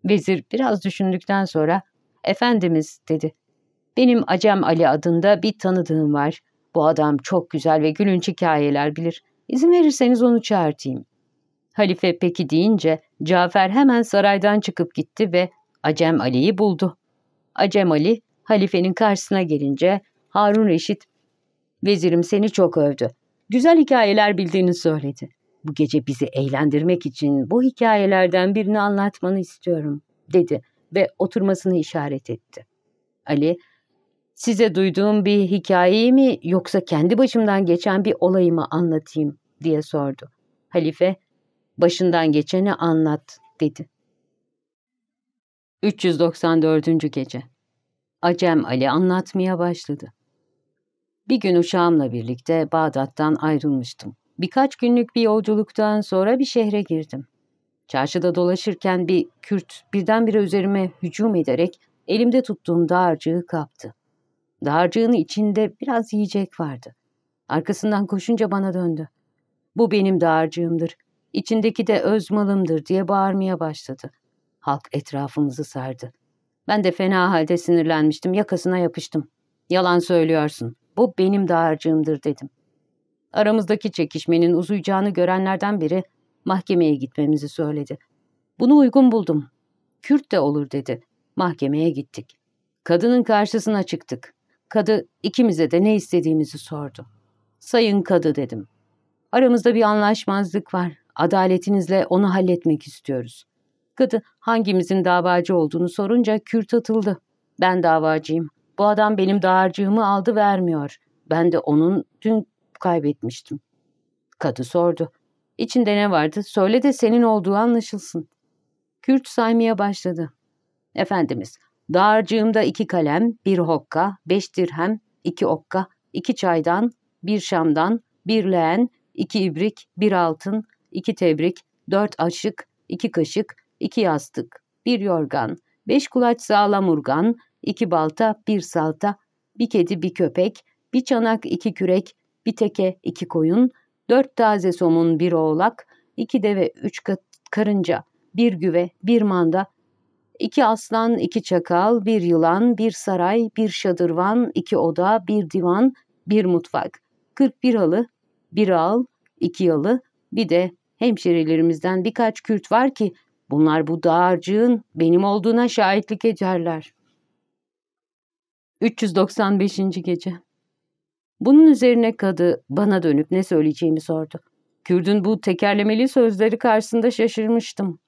Vezir biraz düşündükten sonra, ''Efendimiz'' dedi, ''benim Acem Ali adında bir tanıdığım var. Bu adam çok güzel ve gülünç hikayeler bilir. İzin verirseniz onu çağırtayım.'' Halife peki deyince Cafer hemen saraydan çıkıp gitti ve Acem Ali'yi buldu. Acem Ali halifenin karşısına gelince Harun Reşit Vezirim seni çok övdü. Güzel hikayeler bildiğini söyledi. Bu gece bizi eğlendirmek için bu hikayelerden birini anlatmanı istiyorum, dedi ve oturmasını işaret etti. Ali, size duyduğum bir hikayeyi mi yoksa kendi başımdan geçen bir olayı mı anlatayım diye sordu. Halife, başından geçeni anlat, dedi. 394. Gece Acem Ali anlatmaya başladı. Bir gün uşağımla birlikte Bağdat'tan ayrılmıştım. Birkaç günlük bir yolculuktan sonra bir şehre girdim. Çarşıda dolaşırken bir Kürt birdenbire üzerime hücum ederek elimde tuttuğum dağarcığı kaptı. Dağarcığın içinde biraz yiyecek vardı. Arkasından koşunca bana döndü. Bu benim dağarcığımdır. İçindeki de öz malımdır diye bağırmaya başladı. Halk etrafımızı sardı. Ben de fena halde sinirlenmiştim. Yakasına yapıştım. Yalan söylüyorsun. Bu benim dağarcığımdır dedim. Aramızdaki çekişmenin uzayacağını görenlerden biri mahkemeye gitmemizi söyledi. Bunu uygun buldum. Kürt de olur dedi. Mahkemeye gittik. Kadının karşısına çıktık. Kadı ikimize de ne istediğimizi sordu. Sayın kadı dedim. Aramızda bir anlaşmazlık var. Adaletinizle onu halletmek istiyoruz. Kadı hangimizin davacı olduğunu sorunca Kürt atıldı. Ben davacıyım. Bu adam benim dağarcığımı aldı vermiyor. Ben de onun dün kaybetmiştim. Kadı sordu. İçinde ne vardı? Söyle de senin olduğu anlaşılsın. Kürt saymaya başladı. Efendimiz, dağarcığımda iki kalem, bir hokka, beş dirhem, iki okka, iki çaydan, bir şamdan, bir leğen, iki ibrik, bir altın, iki tebrik, dört aşık, iki kaşık, iki yastık, bir yorgan, beş kulaç sağlam urgan, iki balta, bir salta, bir kedi, bir köpek, bir çanak, iki kürek, bir teke, iki koyun, dört taze somun, bir oğlak, iki deve, üç karınca, bir güve, bir manda, iki aslan, iki çakal, bir yılan, bir saray, bir şadırvan, iki oda, bir divan, bir mutfak, kırk bir halı, bir al, iki yalı, bir de hemşerilerimizden birkaç Kürt var ki bunlar bu dağarcığın benim olduğuna şahitlik ederler. 395. Gece Bunun üzerine kadı bana dönüp ne söyleyeceğimi sordu. Kürdün bu tekerlemeli sözleri karşısında şaşırmıştım.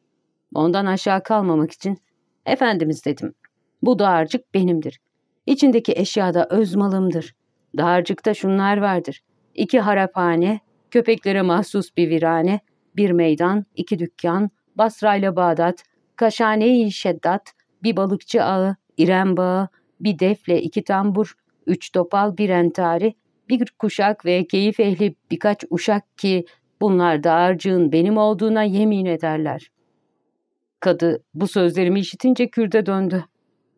Ondan aşağı kalmamak için, Efendimiz dedim, bu dağarcık benimdir. İçindeki eşyada öz malımdır. Dağarcıkta şunlar vardır. İki haraphane, köpeklere mahsus bir virane, bir meydan, iki dükkan, Basra ile Bağdat, Kaşhane-i Şeddat, bir balıkçı ağı, İrem Bağı, bir defle, iki tambur, üç topal, bir entari, bir kuşak ve keyif ehli birkaç uşak ki bunlar dağarcığın benim olduğuna yemin ederler. Kadı bu sözlerimi işitince Kürt'e döndü.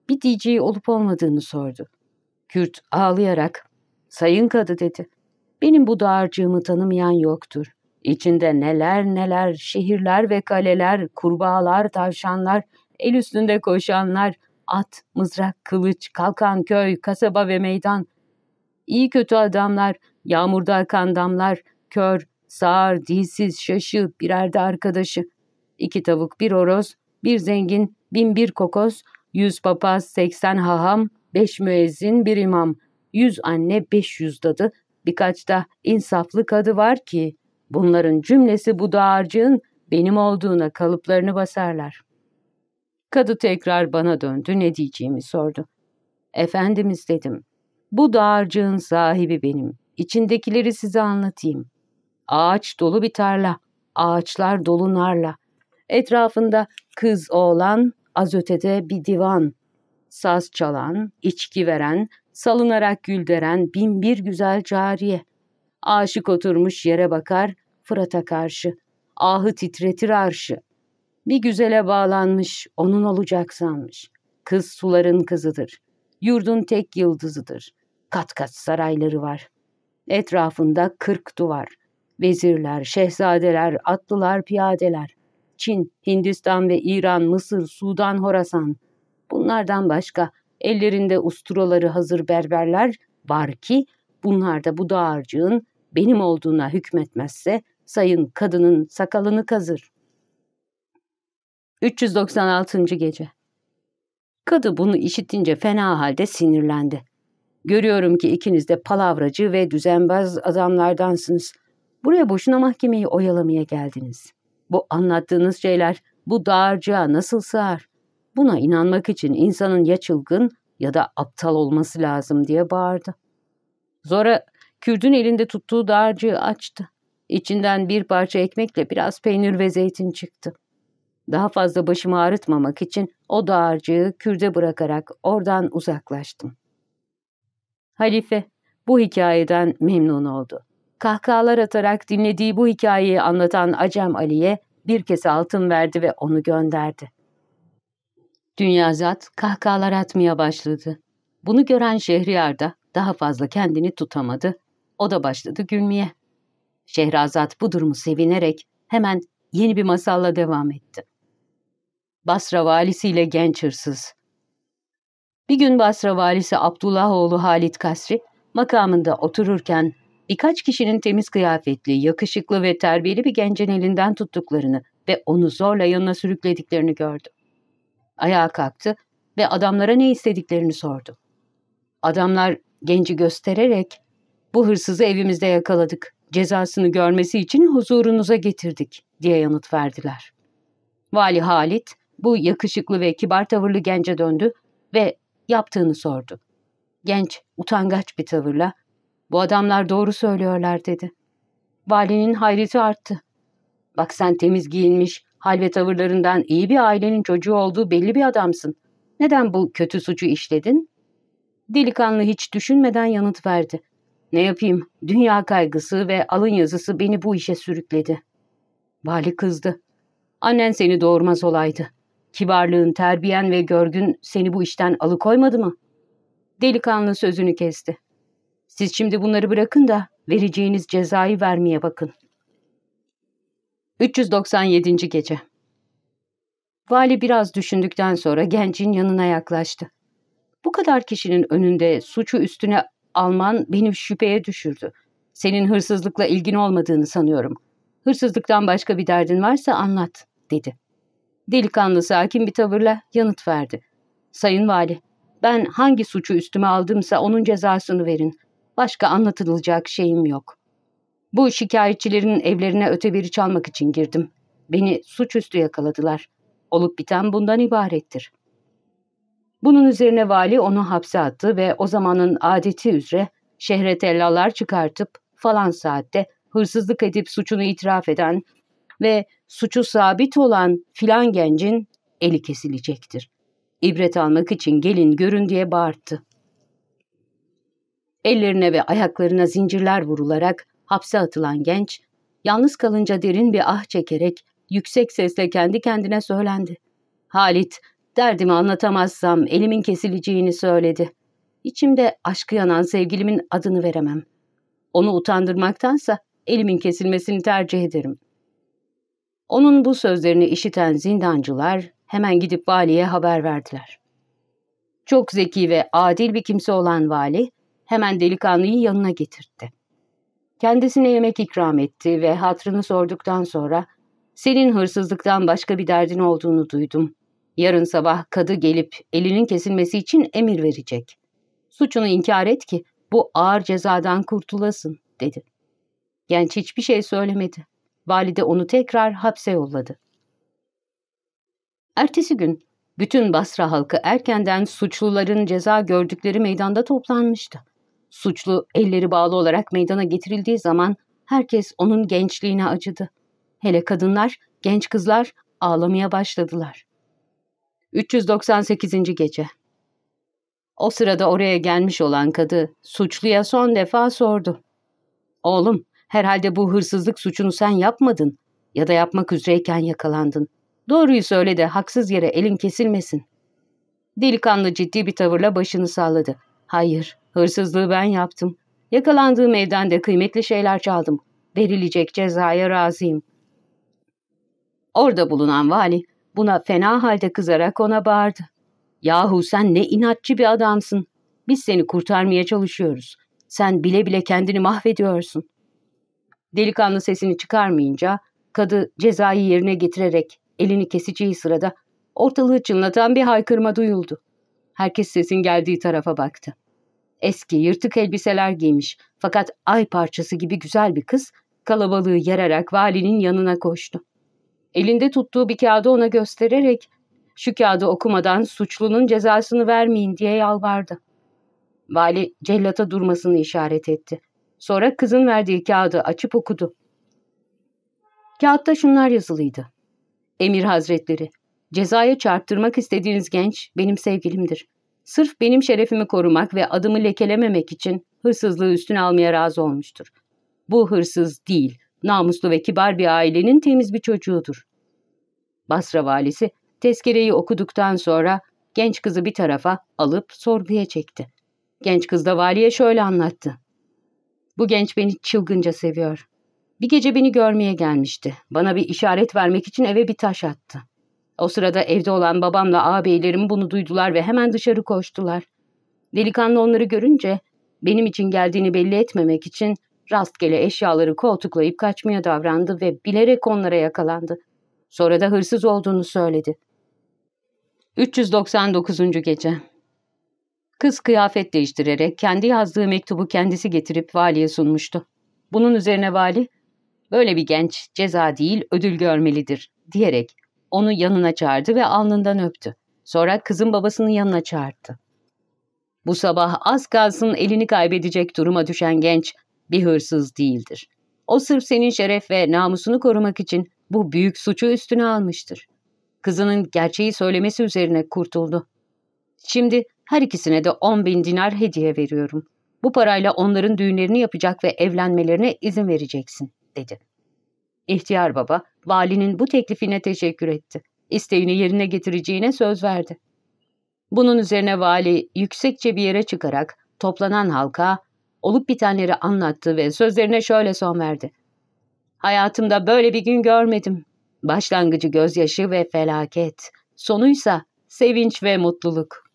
Bir diyeceği olup olmadığını sordu. Kürt ağlayarak, sayın kadı dedi. Benim bu dağarcığımı tanımayan yoktur. İçinde neler neler şehirler ve kaleler, kurbağalar, tavşanlar, el üstünde koşanlar, at, mızrak, kılıç, kalkan, köy, kasaba ve meydan. İyi kötü adamlar, yağmurda akan damlar, kör, sağır, dilsiz, şaşı, birer de arkadaşı. İki tavuk, bir horoz, bir zengin, bin bir kokoz, yüz papaz, seksen haham, beş müezzin, bir imam, yüz anne, beş yüz dadı, birkaç da insaflı kadı var ki, bunların cümlesi bu dağarcığın benim olduğuna kalıplarını basarlar. Kadı tekrar bana döndü ne diyeceğimi sordu. Efendimiz dedim. Bu dağarcığın sahibi benim. İçindekileri size anlatayım. Ağaç dolu bir tarla. Ağaçlar dolu narla. Etrafında kız oğlan, az ötede bir divan. Saz çalan, içki veren, salınarak gülderen bin bir güzel cariye. Aşık oturmuş yere bakar, Fırat'a karşı. Ahı titretir arşı. Bir güzele bağlanmış, onun olacak sanmış. Kız suların kızıdır. Yurdun tek yıldızıdır. Kat kat sarayları var. Etrafında kırk duvar. Vezirler, şehzadeler, atlılar, piyadeler. Çin, Hindistan ve İran, Mısır, Sudan, Horasan. Bunlardan başka ellerinde usturaları hazır berberler var ki bunlar da bu dağarcığın benim olduğuna hükmetmezse sayın kadının sakalını kazır. 396. Gece Kadı bunu işitince fena halde sinirlendi. Görüyorum ki ikiniz de palavracı ve düzenbaz adamlardansınız. Buraya boşuna mahkemeyi oyalamaya geldiniz. Bu anlattığınız şeyler bu dağarcığa nasıl sığar? Buna inanmak için insanın ya çılgın ya da aptal olması lazım diye bağırdı. Zora Kürdün elinde tuttuğu dağarcığı açtı. İçinden bir parça ekmekle biraz peynir ve zeytin çıktı. Daha fazla başımı ağrıtmamak için o dağarcığı kürde bırakarak oradan uzaklaştım. Halife bu hikayeden memnun oldu. Kahkahalar atarak dinlediği bu hikayeyi anlatan Acem Ali'ye bir kese altın verdi ve onu gönderdi. Dünyazat kahkahalar atmaya başladı. Bunu gören Şehriyar da daha fazla kendini tutamadı. O da başladı gülmeye. Şehrazat bu durumu sevinerek hemen yeni bir masalla devam etti. Basra valisiyle genç hırsız. Bir gün Basra valisi Abdullah oğlu Halit Kasri makamında otururken birkaç kişinin temiz kıyafetli, yakışıklı ve terbiyeli bir gencin elinden tuttuklarını ve onu zorla yanına sürüklediklerini gördü. Ayağa kalktı ve adamlara ne istediklerini sordu. Adamlar genci göstererek bu hırsızı evimizde yakaladık. Cezasını görmesi için huzurunuza getirdik diye yanıt verdiler. Vali Halit bu yakışıklı ve kibar tavırlı gence döndü ve yaptığını sordu. Genç utangaç bir tavırla bu adamlar doğru söylüyorlar dedi. Valinin hayreti arttı. Bak sen temiz giyinmiş, hal ve tavırlarından iyi bir ailenin çocuğu olduğu belli bir adamsın. Neden bu kötü suçu işledin? Delikanlı hiç düşünmeden yanıt verdi. Ne yapayım, dünya kaygısı ve alın yazısı beni bu işe sürükledi. Vali kızdı. Annen seni doğurmaz olaydı. Kibarlığın, terbiyen ve görgün seni bu işten alıkoymadı mı? Delikanlı sözünü kesti. Siz şimdi bunları bırakın da vereceğiniz cezayı vermeye bakın. 397. Gece Vali biraz düşündükten sonra gencin yanına yaklaştı. Bu kadar kişinin önünde suçu üstüne alman beni şüpheye düşürdü. Senin hırsızlıkla ilgin olmadığını sanıyorum. Hırsızlıktan başka bir derdin varsa anlat, dedi. Delikanlı sakin bir tavırla yanıt verdi. Sayın Vali, ben hangi suçu üstüme aldımsa onun cezasını verin. Başka anlatılacak şeyim yok. Bu şikayetçilerin evlerine öteberi çalmak için girdim. Beni suçüstü yakaladılar. Olup biten bundan ibarettir. Bunun üzerine vali onu hapse attı ve o zamanın adeti üzere şehre tellalar çıkartıp falan saatte hırsızlık edip suçunu itiraf eden ve suçu sabit olan filan gencin eli kesilecektir. İbret almak için gelin görün diye bağırttı. Ellerine ve ayaklarına zincirler vurularak hapse atılan genç, yalnız kalınca derin bir ah çekerek yüksek sesle kendi kendine söylendi. Halit, derdimi anlatamazsam elimin kesileceğini söyledi. İçimde aşkı yanan sevgilimin adını veremem. Onu utandırmaktansa elimin kesilmesini tercih ederim. Onun bu sözlerini işiten zindancılar hemen gidip valiye haber verdiler. Çok zeki ve adil bir kimse olan vali hemen delikanlıyı yanına getirtti. Kendisine yemek ikram etti ve hatrını sorduktan sonra senin hırsızlıktan başka bir derdin olduğunu duydum. Yarın sabah kadı gelip elinin kesilmesi için emir verecek. Suçunu inkar et ki bu ağır cezadan kurtulasın, dedi. Genç hiçbir şey söylemedi. Valide onu tekrar hapse yolladı. Ertesi gün bütün Basra halkı erkenden suçluların ceza gördükleri meydanda toplanmıştı. Suçlu elleri bağlı olarak meydana getirildiği zaman herkes onun gençliğine acıdı. Hele kadınlar, genç kızlar ağlamaya başladılar. 398. Gece O sırada oraya gelmiş olan kadı suçluya son defa sordu. Oğlum, herhalde bu hırsızlık suçunu sen yapmadın ya da yapmak üzereyken yakalandın. Doğruyu söyle de haksız yere elin kesilmesin. Delikanlı ciddi bir tavırla başını salladı. Hayır, hırsızlığı ben yaptım. Yakalandığım evden de kıymetli şeyler çaldım. Verilecek cezaya razıyım. Orada bulunan vali buna fena halde kızarak ona bağırdı. Yahu sen ne inatçı bir adamsın. Biz seni kurtarmaya çalışıyoruz. Sen bile bile kendini mahvediyorsun. Delikanlı sesini çıkarmayınca kadı cezayı yerine getirerek elini keseceği sırada ortalığı çınlatan bir haykırma duyuldu. Herkes sesin geldiği tarafa baktı. Eski yırtık elbiseler giymiş fakat ay parçası gibi güzel bir kız kalabalığı yararak valinin yanına koştu. Elinde tuttuğu bir kağıdı ona göstererek şu kağıdı okumadan suçlunun cezasını vermeyin diye yalvardı. Vali cellata durmasını işaret etti. Sonra kızın verdiği kağıdı açıp okudu. Kağıtta şunlar yazılıydı. Emir Hazretleri, cezaya çarptırmak istediğiniz genç benim sevgilimdir. Sırf benim şerefimi korumak ve adımı lekelememek için hırsızlığı üstüne almaya razı olmuştur. Bu hırsız değil, namuslu ve kibar bir ailenin temiz bir çocuğudur. Basra valisi tezkereyi okuduktan sonra genç kızı bir tarafa alıp sorguya çekti. Genç kız da valiye şöyle anlattı. Bu genç beni çılgınca seviyor. Bir gece beni görmeye gelmişti. Bana bir işaret vermek için eve bir taş attı. O sırada evde olan babamla ağabeylerim bunu duydular ve hemen dışarı koştular. Delikanlı onları görünce benim için geldiğini belli etmemek için rastgele eşyaları koltuklayıp kaçmaya davrandı ve bilerek onlara yakalandı. Sonra da hırsız olduğunu söyledi. 399. Gece Kız kıyafet değiştirerek kendi yazdığı mektubu kendisi getirip valiye sunmuştu. Bunun üzerine vali, böyle bir genç ceza değil ödül görmelidir diyerek onu yanına çağırdı ve alnından öptü. Sonra kızın babasının yanına çağırdı. Bu sabah az kalsın elini kaybedecek duruma düşen genç bir hırsız değildir. O sırf senin şeref ve namusunu korumak için bu büyük suçu üstüne almıştır. Kızının gerçeği söylemesi üzerine kurtuldu. Şimdi her ikisine de on bin dinar hediye veriyorum. Bu parayla onların düğünlerini yapacak ve evlenmelerine izin vereceksin, dedi. İhtiyar baba, valinin bu teklifine teşekkür etti. İsteğini yerine getireceğine söz verdi. Bunun üzerine vali yüksekçe bir yere çıkarak toplanan halka olup bitenleri anlattı ve sözlerine şöyle son verdi. Hayatımda böyle bir gün görmedim. Başlangıcı gözyaşı ve felaket, sonuysa sevinç ve mutluluk.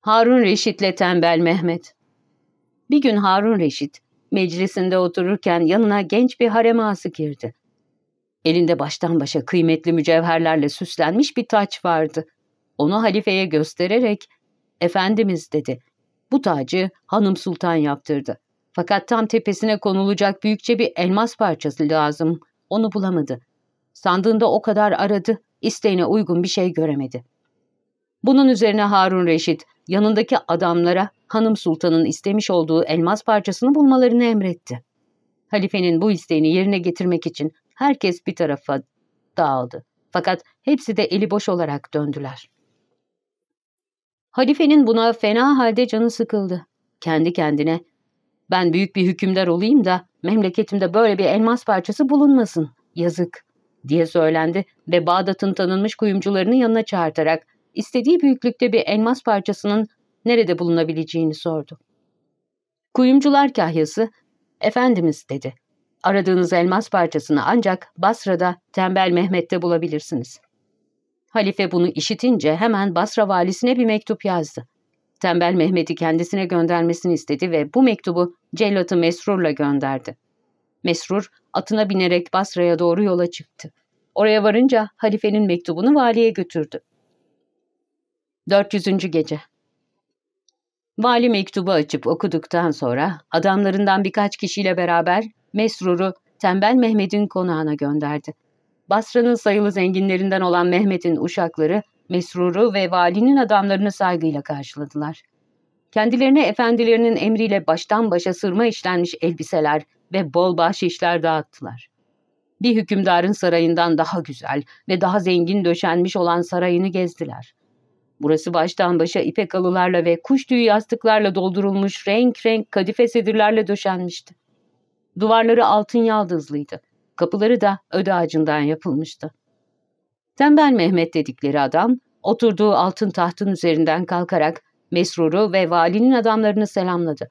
Harun Reşit'le Tembel Mehmet Bir gün Harun Reşit, meclisinde otururken yanına genç bir harem ağası girdi. Elinde baştan başa kıymetli mücevherlerle süslenmiş bir taç vardı. Onu halifeye göstererek, ''Efendimiz'' dedi. Bu tacı hanım sultan yaptırdı. Fakat tam tepesine konulacak büyükçe bir elmas parçası lazım. Onu bulamadı. Sandığında o kadar aradı, isteğine uygun bir şey göremedi. Bunun üzerine Harun Reşit yanındaki adamlara hanım sultanın istemiş olduğu elmas parçasını bulmalarını emretti. Halifenin bu isteğini yerine getirmek için herkes bir tarafa dağıldı. Fakat hepsi de eli boş olarak döndüler. Halifenin buna fena halde canı sıkıldı. Kendi kendine ben büyük bir hükümdar olayım da memleketimde böyle bir elmas parçası bulunmasın. Yazık diye söylendi ve Bağdat'ın tanınmış kuyumcularını yanına çağırtarak istediği büyüklükte bir elmas parçasının nerede bulunabileceğini sordu. Kuyumcular kahyası, Efendimiz dedi. Aradığınız elmas parçasını ancak Basra'da Tembel Mehmet'te bulabilirsiniz. Halife bunu işitince hemen Basra valisine bir mektup yazdı. Tembel Mehmet'i kendisine göndermesini istedi ve bu mektubu cellatı Mesrur'la gönderdi. Mesrur atına binerek Basra'ya doğru yola çıktı. Oraya varınca halifenin mektubunu valiye götürdü. 400. Gece Vali mektubu açıp okuduktan sonra adamlarından birkaç kişiyle beraber Mesrur'u Tembel Mehmet'in konağına gönderdi. Basra'nın sayılı zenginlerinden olan Mehmet'in uşakları Mesrur'u ve valinin adamlarını saygıyla karşıladılar. Kendilerine efendilerinin emriyle baştan başa sırma işlenmiş elbiseler ve bol bahşişler dağıttılar. Bir hükümdarın sarayından daha güzel ve daha zengin döşenmiş olan sarayını gezdiler. Burası baştan başa ipek alılarla ve kuş tüyü yastıklarla doldurulmuş renk renk kadife sedirlerle döşenmişti. Duvarları altın yaldızlıydı. Kapıları da öde ağacından yapılmıştı. Tembel Mehmet dedikleri adam, oturduğu altın tahtın üzerinden kalkarak Mesrur'u ve valinin adamlarını selamladı.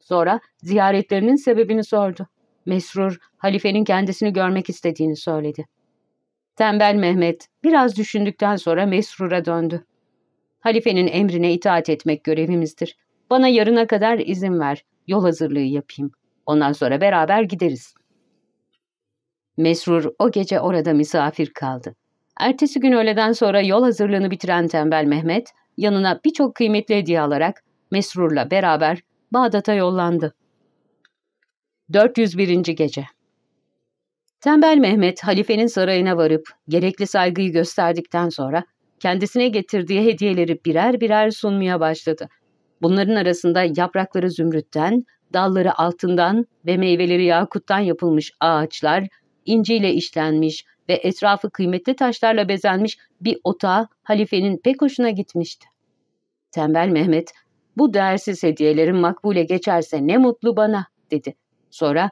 Sonra ziyaretlerinin sebebini sordu. Mesrur, halifenin kendisini görmek istediğini söyledi. Tembel Mehmet biraz düşündükten sonra Mesrur'a döndü. Halifenin emrine itaat etmek görevimizdir. Bana yarına kadar izin ver, yol hazırlığı yapayım. Ondan sonra beraber gideriz. Mesrur o gece orada misafir kaldı. Ertesi gün öğleden sonra yol hazırlığını bitiren tembel Mehmet, yanına birçok kıymetli hediye alarak Mesrur'la beraber Bağdat'a yollandı. 401. Gece Tembel Mehmet, halifenin sarayına varıp gerekli saygıyı gösterdikten sonra kendisine getirdiği hediyeleri birer birer sunmaya başladı. Bunların arasında yaprakları zümrütten, dalları altından ve meyveleri yakuttan yapılmış ağaçlar, inciyle işlenmiş ve etrafı kıymetli taşlarla bezenmiş bir otağı halifenin pek hoşuna gitmişti. Tembel Mehmet, bu değersiz hediyelerin makbule geçerse ne mutlu bana, dedi. Sonra,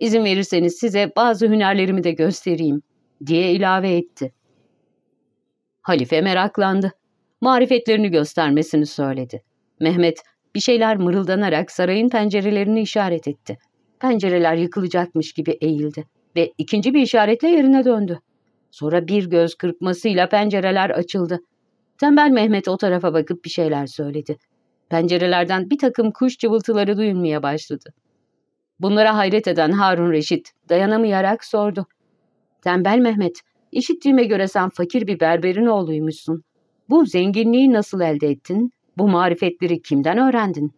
izin verirseniz size bazı hünerlerimi de göstereyim, diye ilave etti. Halife meraklandı. Marifetlerini göstermesini söyledi. Mehmet bir şeyler mırıldanarak sarayın pencerelerini işaret etti. Pencereler yıkılacakmış gibi eğildi ve ikinci bir işaretle yerine döndü. Sonra bir göz kırpmasıyla pencereler açıldı. Tembel Mehmet o tarafa bakıp bir şeyler söyledi. Pencerelerden bir takım kuş cıvıltıları duyulmaya başladı. Bunlara hayret eden Harun Reşit dayanamayarak sordu. Tembel Mehmet, işittiğime göre sen fakir bir berberin oğluymuşsun. Bu zenginliği nasıl elde ettin? Bu marifetleri kimden öğrendin?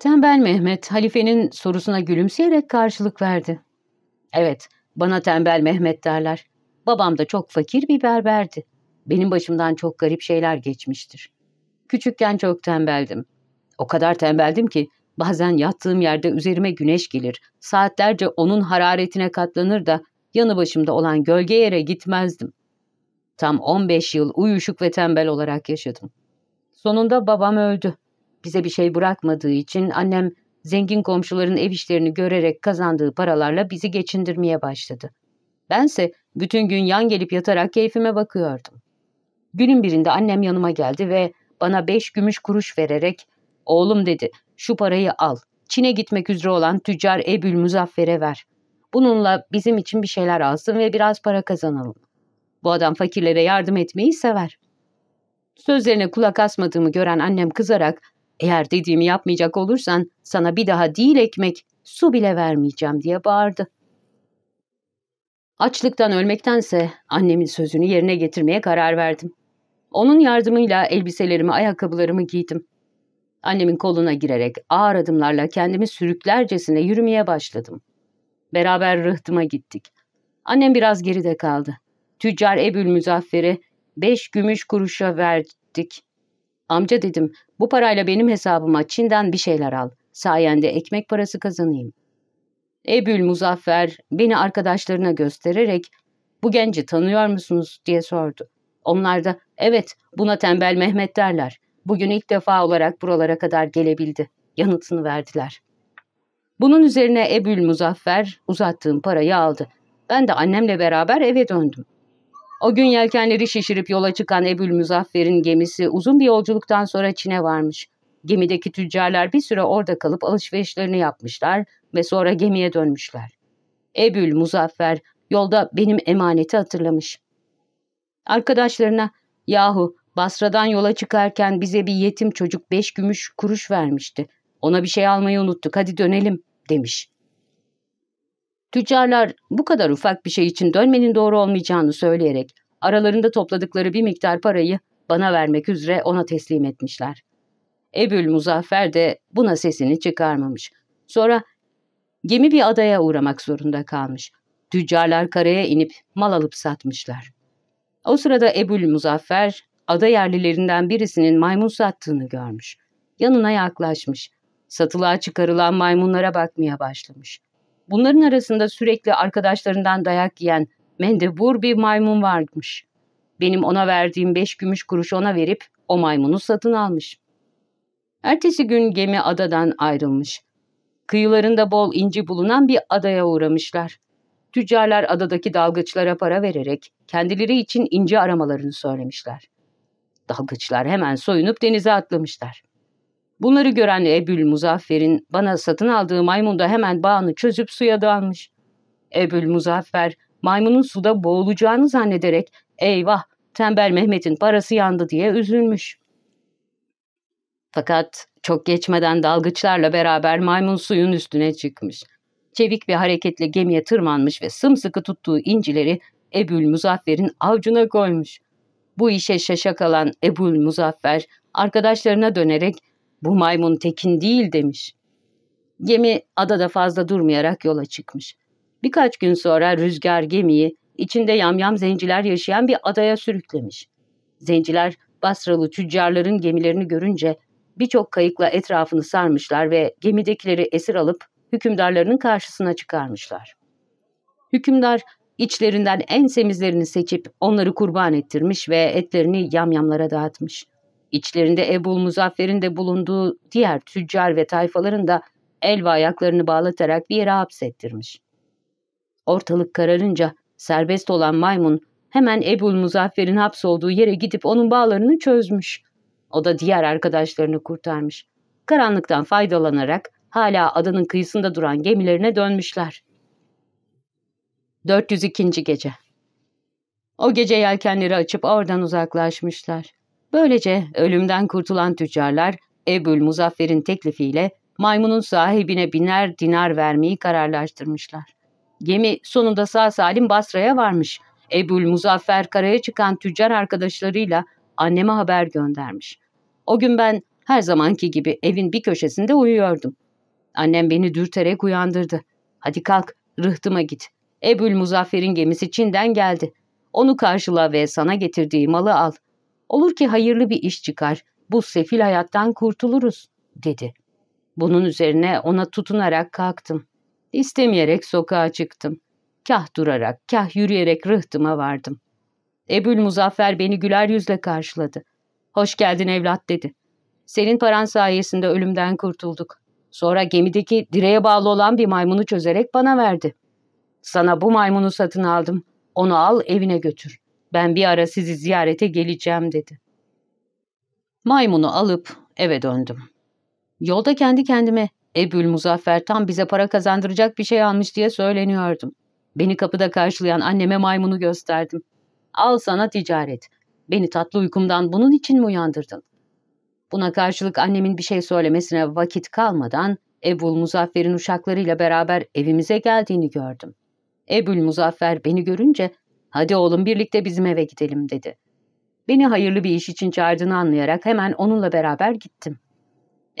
Tembel Mehmet, halifenin sorusuna gülümseyerek karşılık verdi. Evet, bana tembel Mehmet derler. Babam da çok fakir bir berberdi. Benim başımdan çok garip şeyler geçmiştir. Küçükken çok tembeldim. O kadar tembeldim ki bazen yattığım yerde üzerime güneş gelir, saatlerce onun hararetine katlanır da yanı başımda olan gölge yere gitmezdim. Tam 15 yıl uyuşuk ve tembel olarak yaşadım. Sonunda babam öldü. Bize bir şey bırakmadığı için annem zengin komşuların ev işlerini görerek kazandığı paralarla bizi geçindirmeye başladı. Bense bütün gün yan gelip yatarak keyfime bakıyordum. Günün birinde annem yanıma geldi ve bana beş gümüş kuruş vererek ''Oğlum'' dedi ''şu parayı al, Çin'e gitmek üzere olan tüccar Ebül Muzaffer'e ver. Bununla bizim için bir şeyler alsın ve biraz para kazanalım. Bu adam fakirlere yardım etmeyi sever.'' Sözlerine kulak asmadığımı gören annem kızarak eğer dediğimi yapmayacak olursan sana bir daha değil ekmek, su bile vermeyeceğim diye bağırdı. Açlıktan ölmektense annemin sözünü yerine getirmeye karar verdim. Onun yardımıyla elbiselerimi, ayakkabılarımı giydim. Annemin koluna girerek ağır adımlarla kendimi sürüklercesine yürümeye başladım. Beraber rıhtıma gittik. Annem biraz geride kaldı. Tüccar Ebül Müzaffer'i beş gümüş kuruşa verdik. Amca dedim, bu parayla benim hesabıma Çin'den bir şeyler al. Sayende ekmek parası kazanayım. Ebül Muzaffer beni arkadaşlarına göstererek bu genci tanıyor musunuz diye sordu. Onlar da evet buna tembel Mehmet derler. Bugün ilk defa olarak buralara kadar gelebildi. Yanıtını verdiler. Bunun üzerine Ebül Muzaffer uzattığım parayı aldı. Ben de annemle beraber eve döndüm. O gün yelkenleri şişirip yola çıkan Ebül Muzaffer'in gemisi uzun bir yolculuktan sonra Çin'e varmış. Gemideki tüccarlar bir süre orada kalıp alışverişlerini yapmışlar ve sonra gemiye dönmüşler. Ebül Muzaffer yolda benim emaneti hatırlamış. Arkadaşlarına yahu Basra'dan yola çıkarken bize bir yetim çocuk beş gümüş kuruş vermişti. Ona bir şey almayı unuttuk hadi dönelim demiş. Tüccarlar bu kadar ufak bir şey için dönmenin doğru olmayacağını söyleyerek aralarında topladıkları bir miktar parayı bana vermek üzere ona teslim etmişler. Ebül Muzaffer de buna sesini çıkarmamış. Sonra gemi bir adaya uğramak zorunda kalmış. Tüccarlar karaya inip mal alıp satmışlar. O sırada Ebul Muzaffer ada yerlilerinden birisinin maymun sattığını görmüş. Yanına yaklaşmış. Satılığa çıkarılan maymunlara bakmaya başlamış. Bunların arasında sürekli arkadaşlarından dayak yiyen mendebur bir maymun varmış. Benim ona verdiğim beş gümüş kuruş ona verip o maymunu satın almış. Ertesi gün gemi adadan ayrılmış. Kıyılarında bol inci bulunan bir adaya uğramışlar. Tüccarlar adadaki dalgıçlara para vererek kendileri için inci aramalarını söylemişler. Dalgıçlar hemen soyunup denize atlamışlar. Bunları gören Ebül Muzaffer'in bana satın aldığı maymun da hemen bağını çözüp suya dalmış. Ebül Muzaffer maymunun suda boğulacağını zannederek eyvah tembel Mehmet'in parası yandı diye üzülmüş. Fakat çok geçmeden dalgıçlarla beraber maymun suyun üstüne çıkmış. Çevik bir hareketle gemiye tırmanmış ve sımsıkı tuttuğu incileri Ebül Muzaffer'in avcuna koymuş. Bu işe şaşa kalan Ebul Muzaffer arkadaşlarına dönerek bu maymun tekin değil demiş. Gemi adada fazla durmayarak yola çıkmış. Birkaç gün sonra rüzgar gemiyi içinde yamyam zenciler yaşayan bir adaya sürüklemiş. Zenciler Basralı tüccarların gemilerini görünce birçok kayıkla etrafını sarmışlar ve gemidekileri esir alıp hükümdarlarının karşısına çıkarmışlar. Hükümdar içlerinden en semizlerini seçip onları kurban ettirmiş ve etlerini yamyamlara dağıtmış. İçlerinde Ebul Muzaffer'in de bulunduğu diğer tüccar ve tayfaların da el ve ayaklarını bağlatarak bir yere hapsettirmiş. Ortalık kararınca serbest olan maymun hemen Ebul Muzaffer'in hapsolduğu yere gidip onun bağlarını çözmüş. O da diğer arkadaşlarını kurtarmış. Karanlıktan faydalanarak hala adanın kıyısında duran gemilerine dönmüşler. 402. Gece O gece yelkenleri açıp oradan uzaklaşmışlar. Böylece ölümden kurtulan tüccarlar Ebul Muzaffer'in teklifiyle maymunun sahibine biner dinar vermeyi kararlaştırmışlar. Gemi sonunda sağ salim Basra'ya varmış. Ebul Muzaffer karaya çıkan tüccar arkadaşlarıyla anneme haber göndermiş. O gün ben her zamanki gibi evin bir köşesinde uyuyordum. Annem beni dürterek uyandırdı. Hadi kalk, rıhtıma git. Ebul Muzaffer'in gemisi Çin'den geldi. Onu karşıla ve sana getirdiği malı al. Olur ki hayırlı bir iş çıkar, bu sefil hayattan kurtuluruz, dedi. Bunun üzerine ona tutunarak kalktım. İstemeyerek sokağa çıktım. Kah durarak, kah yürüyerek rıhtıma vardım. Ebul Muzaffer beni güler yüzle karşıladı. Hoş geldin evlat dedi. Senin paran sayesinde ölümden kurtulduk. Sonra gemideki direğe bağlı olan bir maymunu çözerek bana verdi. Sana bu maymunu satın aldım. Onu al evine götür. Ben bir ara sizi ziyarete geleceğim dedi. Maymunu alıp eve döndüm. Yolda kendi kendime Ebül Muzaffer tam bize para kazandıracak bir şey almış diye söyleniyordum. Beni kapıda karşılayan anneme maymunu gösterdim. Al sana ticaret. Beni tatlı uykumdan bunun için mi uyandırdın? Buna karşılık annemin bir şey söylemesine vakit kalmadan Ebul Muzaffer'in uşaklarıyla beraber evimize geldiğini gördüm. Ebul Muzaffer beni görünce hadi oğlum birlikte bizim eve gidelim dedi. Beni hayırlı bir iş için çağırdığını anlayarak hemen onunla beraber gittim.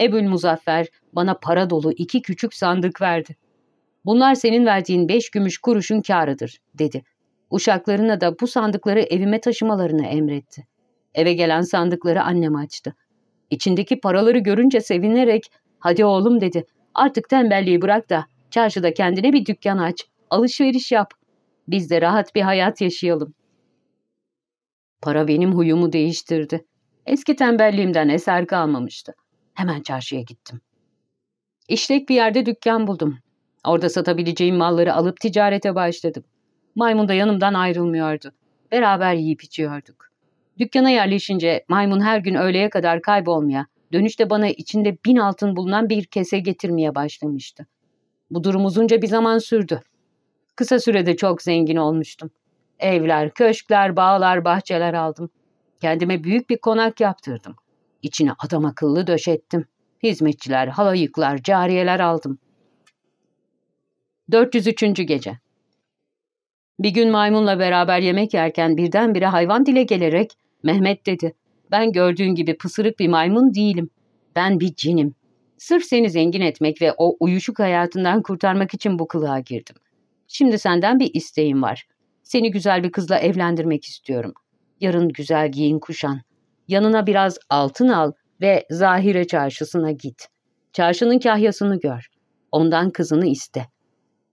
Ebul Muzaffer bana para dolu iki küçük sandık verdi. Bunlar senin verdiğin beş gümüş kuruşun kârıdır dedi. Uşaklarına da bu sandıkları evime taşımalarını emretti. Eve gelen sandıkları annem açtı. İçindeki paraları görünce sevinerek hadi oğlum dedi artık tembelliği bırak da çarşıda kendine bir dükkan aç, alışveriş yap. Biz de rahat bir hayat yaşayalım. Para benim huyumu değiştirdi. Eski tembelliğimden eser kalmamıştı. Hemen çarşıya gittim. İşlek bir yerde dükkan buldum. Orada satabileceğim malları alıp ticarete başladım. Maymun da yanımdan ayrılmıyordu. Beraber yiyip içiyorduk. Dükkana yerleşince maymun her gün öğleye kadar kaybolmaya, dönüşte bana içinde bin altın bulunan bir kese getirmeye başlamıştı. Bu durum uzunca bir zaman sürdü. Kısa sürede çok zengin olmuştum. Evler, köşkler, bağlar, bahçeler aldım. Kendime büyük bir konak yaptırdım. İçine adam akıllı döşettim. Hizmetçiler, halayıklar, cariyeler aldım. 403. Gece Bir gün maymunla beraber yemek yerken birdenbire hayvan dile gelerek Mehmet dedi. Ben gördüğün gibi pısırık bir maymun değilim. Ben bir cinim. Sırf seni zengin etmek ve o uyuşuk hayatından kurtarmak için bu kılığa girdim. Şimdi senden bir isteğim var. Seni güzel bir kızla evlendirmek istiyorum. Yarın güzel giyin kuşan. Yanına biraz altın al ve Zahire çarşısına git. Çarşının kahyasını gör. Ondan kızını iste.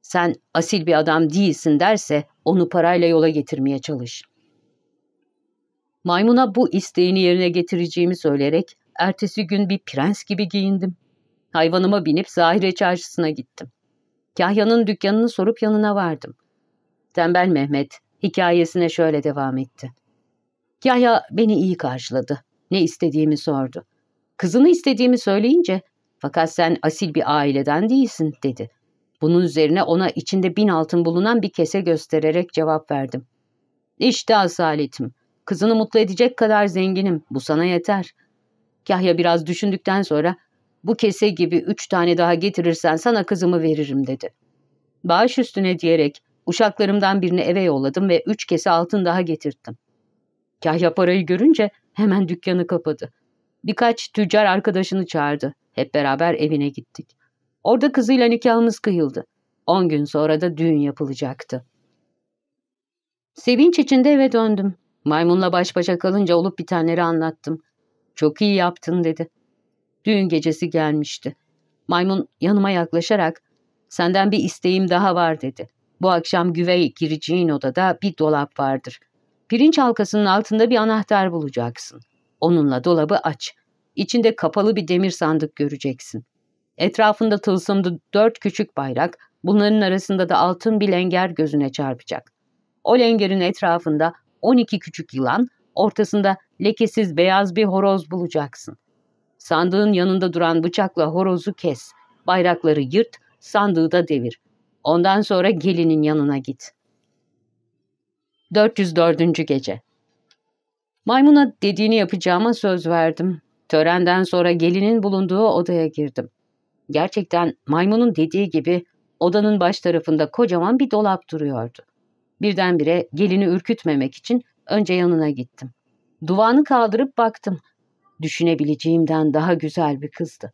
Sen asil bir adam değilsin derse onu parayla yola getirmeye çalış. Maymuna bu isteğini yerine getireceğimi söyleyerek ertesi gün bir prens gibi giyindim. Hayvanıma binip Zahire çarşısına gittim. Kahya'nın dükkanını sorup yanına vardım. Tembel Mehmet hikayesine şöyle devam etti. Kahya beni iyi karşıladı. Ne istediğimi sordu. Kızını istediğimi söyleyince fakat sen asil bir aileden değilsin dedi. Bunun üzerine ona içinde bin altın bulunan bir kese göstererek cevap verdim. İşte asaletim. Kızını mutlu edecek kadar zenginim. Bu sana yeter. Kahya biraz düşündükten sonra bu kese gibi üç tane daha getirirsen sana kızımı veririm dedi. Bağış üstüne diyerek uşaklarımdan birini eve yolladım ve üç kese altın daha getirttim. Kahya parayı görünce hemen dükkanı kapadı. Birkaç tüccar arkadaşını çağırdı. Hep beraber evine gittik. Orada kızıyla nikahımız kıyıldı. On gün sonra da düğün yapılacaktı. Sevinç içinde eve döndüm. Maymunla baş başa kalınca olup bitenleri anlattım. Çok iyi yaptın dedi. Düğün gecesi gelmişti. Maymun yanıma yaklaşarak senden bir isteğim daha var dedi. Bu akşam güvey gireceğin odada bir dolap vardır. Pirinç halkasının altında bir anahtar bulacaksın. Onunla dolabı aç. İçinde kapalı bir demir sandık göreceksin. Etrafında tılsımlı dört küçük bayrak, bunların arasında da altın bir lenger gözüne çarpacak. O lengerin etrafında on iki küçük yılan, ortasında lekesiz beyaz bir horoz bulacaksın. Sandığın yanında duran bıçakla horozu kes, bayrakları yırt, sandığı da devir. Ondan sonra gelinin yanına git. 404. Gece Maymuna dediğini yapacağıma söz verdim. Törenden sonra gelinin bulunduğu odaya girdim. Gerçekten maymunun dediği gibi odanın baş tarafında kocaman bir dolap duruyordu. Birdenbire gelini ürkütmemek için önce yanına gittim. Duvağını kaldırıp baktım. Düşünebileceğimden daha güzel bir kızdı.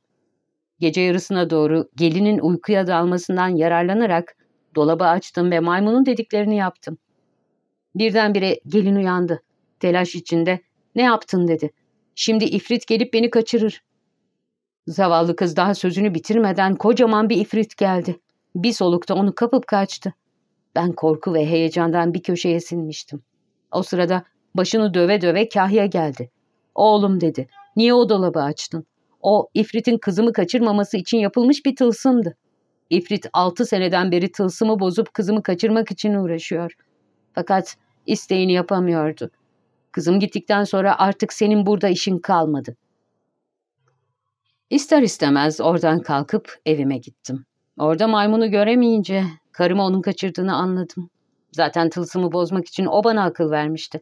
Gece yarısına doğru gelinin uykuya dalmasından yararlanarak dolabı açtım ve maymunun dediklerini yaptım. Birdenbire gelin uyandı. Telaş içinde ne yaptın dedi. Şimdi ifrit gelip beni kaçırır. Zavallı kız daha sözünü bitirmeden kocaman bir ifrit geldi. Bir solukta onu kapıp kaçtı. Ben korku ve heyecandan bir köşeye sinmiştim. O sırada başını döve döve kahya geldi. Oğlum dedi, niye o dolabı açtın? O ifritin kızımı kaçırmaması için yapılmış bir tılsımdı. İfrit altı seneden beri tılsımı bozup kızımı kaçırmak için uğraşıyor. Fakat isteğini yapamıyordu. Kızım gittikten sonra artık senin burada işin kalmadı. İster istemez oradan kalkıp evime gittim. Orada maymunu göremeyince karımı onun kaçırdığını anladım. Zaten tılsımı bozmak için o bana akıl vermişti.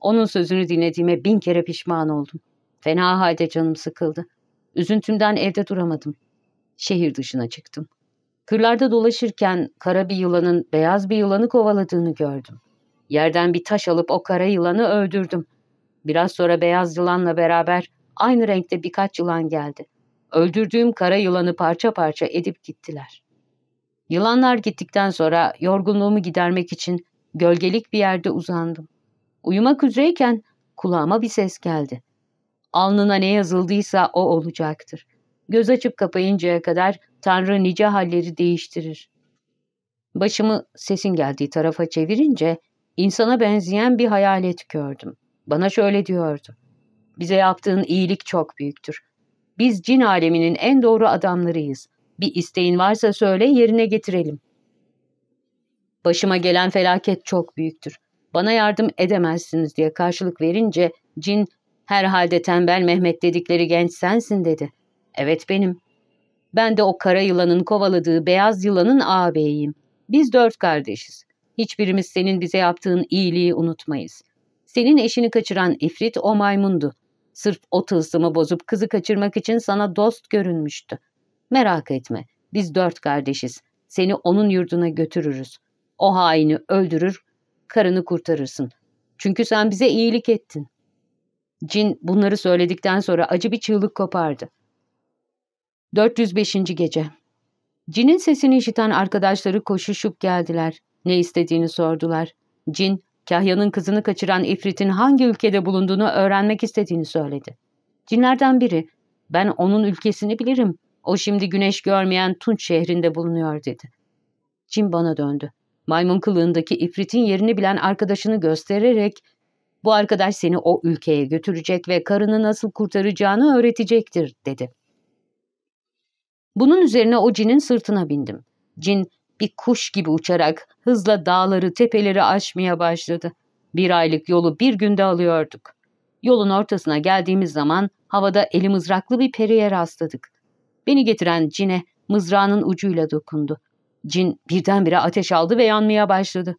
Onun sözünü dinlediğime bin kere pişman oldum. Fena halde canım sıkıldı. Üzüntümden evde duramadım. Şehir dışına çıktım. Kırlarda dolaşırken kara bir yılanın beyaz bir yılanı kovaladığını gördüm. Yerden bir taş alıp o kara yılanı öldürdüm. Biraz sonra beyaz yılanla beraber aynı renkte birkaç yılan geldi. Öldürdüğüm kara yılanı parça parça edip gittiler. Yılanlar gittikten sonra yorgunluğumu gidermek için gölgelik bir yerde uzandım. Uyumak üzereyken kulağıma bir ses geldi. Alnına ne yazıldıysa o olacaktır. Göz açıp kapayıncaya kadar Tanrı nice halleri değiştirir. Başımı sesin geldiği tarafa çevirince insana benzeyen bir hayalet gördüm. Bana şöyle diyordu. Bize yaptığın iyilik çok büyüktür. Biz cin aleminin en doğru adamlarıyız. Bir isteğin varsa söyle yerine getirelim. Başıma gelen felaket çok büyüktür. Bana yardım edemezsiniz diye karşılık verince cin herhalde tembel Mehmet dedikleri genç sensin dedi. Evet benim. Ben de o kara yılanın kovaladığı beyaz yılanın ağabeyiyim. Biz dört kardeşiz. Hiçbirimiz senin bize yaptığın iyiliği unutmayız. Senin eşini kaçıran ifrit o maymundu. Sırf o tılsımı bozup kızı kaçırmak için sana dost görünmüştü. Merak etme, biz dört kardeşiz. Seni onun yurduna götürürüz. O haini öldürür, karını kurtarırsın. Çünkü sen bize iyilik ettin. Cin bunları söyledikten sonra acı bir çığlık kopardı. 405. Gece Cin'in sesini işiten arkadaşları koşuşup geldiler. Ne istediğini sordular. Cin, Kahya'nın kızını kaçıran İfrit'in hangi ülkede bulunduğunu öğrenmek istediğini söyledi. Cinlerden biri, ben onun ülkesini bilirim. O şimdi güneş görmeyen Tunç şehrinde bulunuyor dedi. Cin bana döndü. Maymun kılığındaki İfrit'in yerini bilen arkadaşını göstererek bu arkadaş seni o ülkeye götürecek ve karını nasıl kurtaracağını öğretecektir dedi. Bunun üzerine o cinin sırtına bindim. Cin bir kuş gibi uçarak hızla dağları, tepeleri aşmaya başladı. Bir aylık yolu bir günde alıyorduk. Yolun ortasına geldiğimiz zaman havada eli mızraklı bir periye rastladık. Beni getiren cine mızrağının ucuyla dokundu. Cin birdenbire ateş aldı ve yanmaya başladı.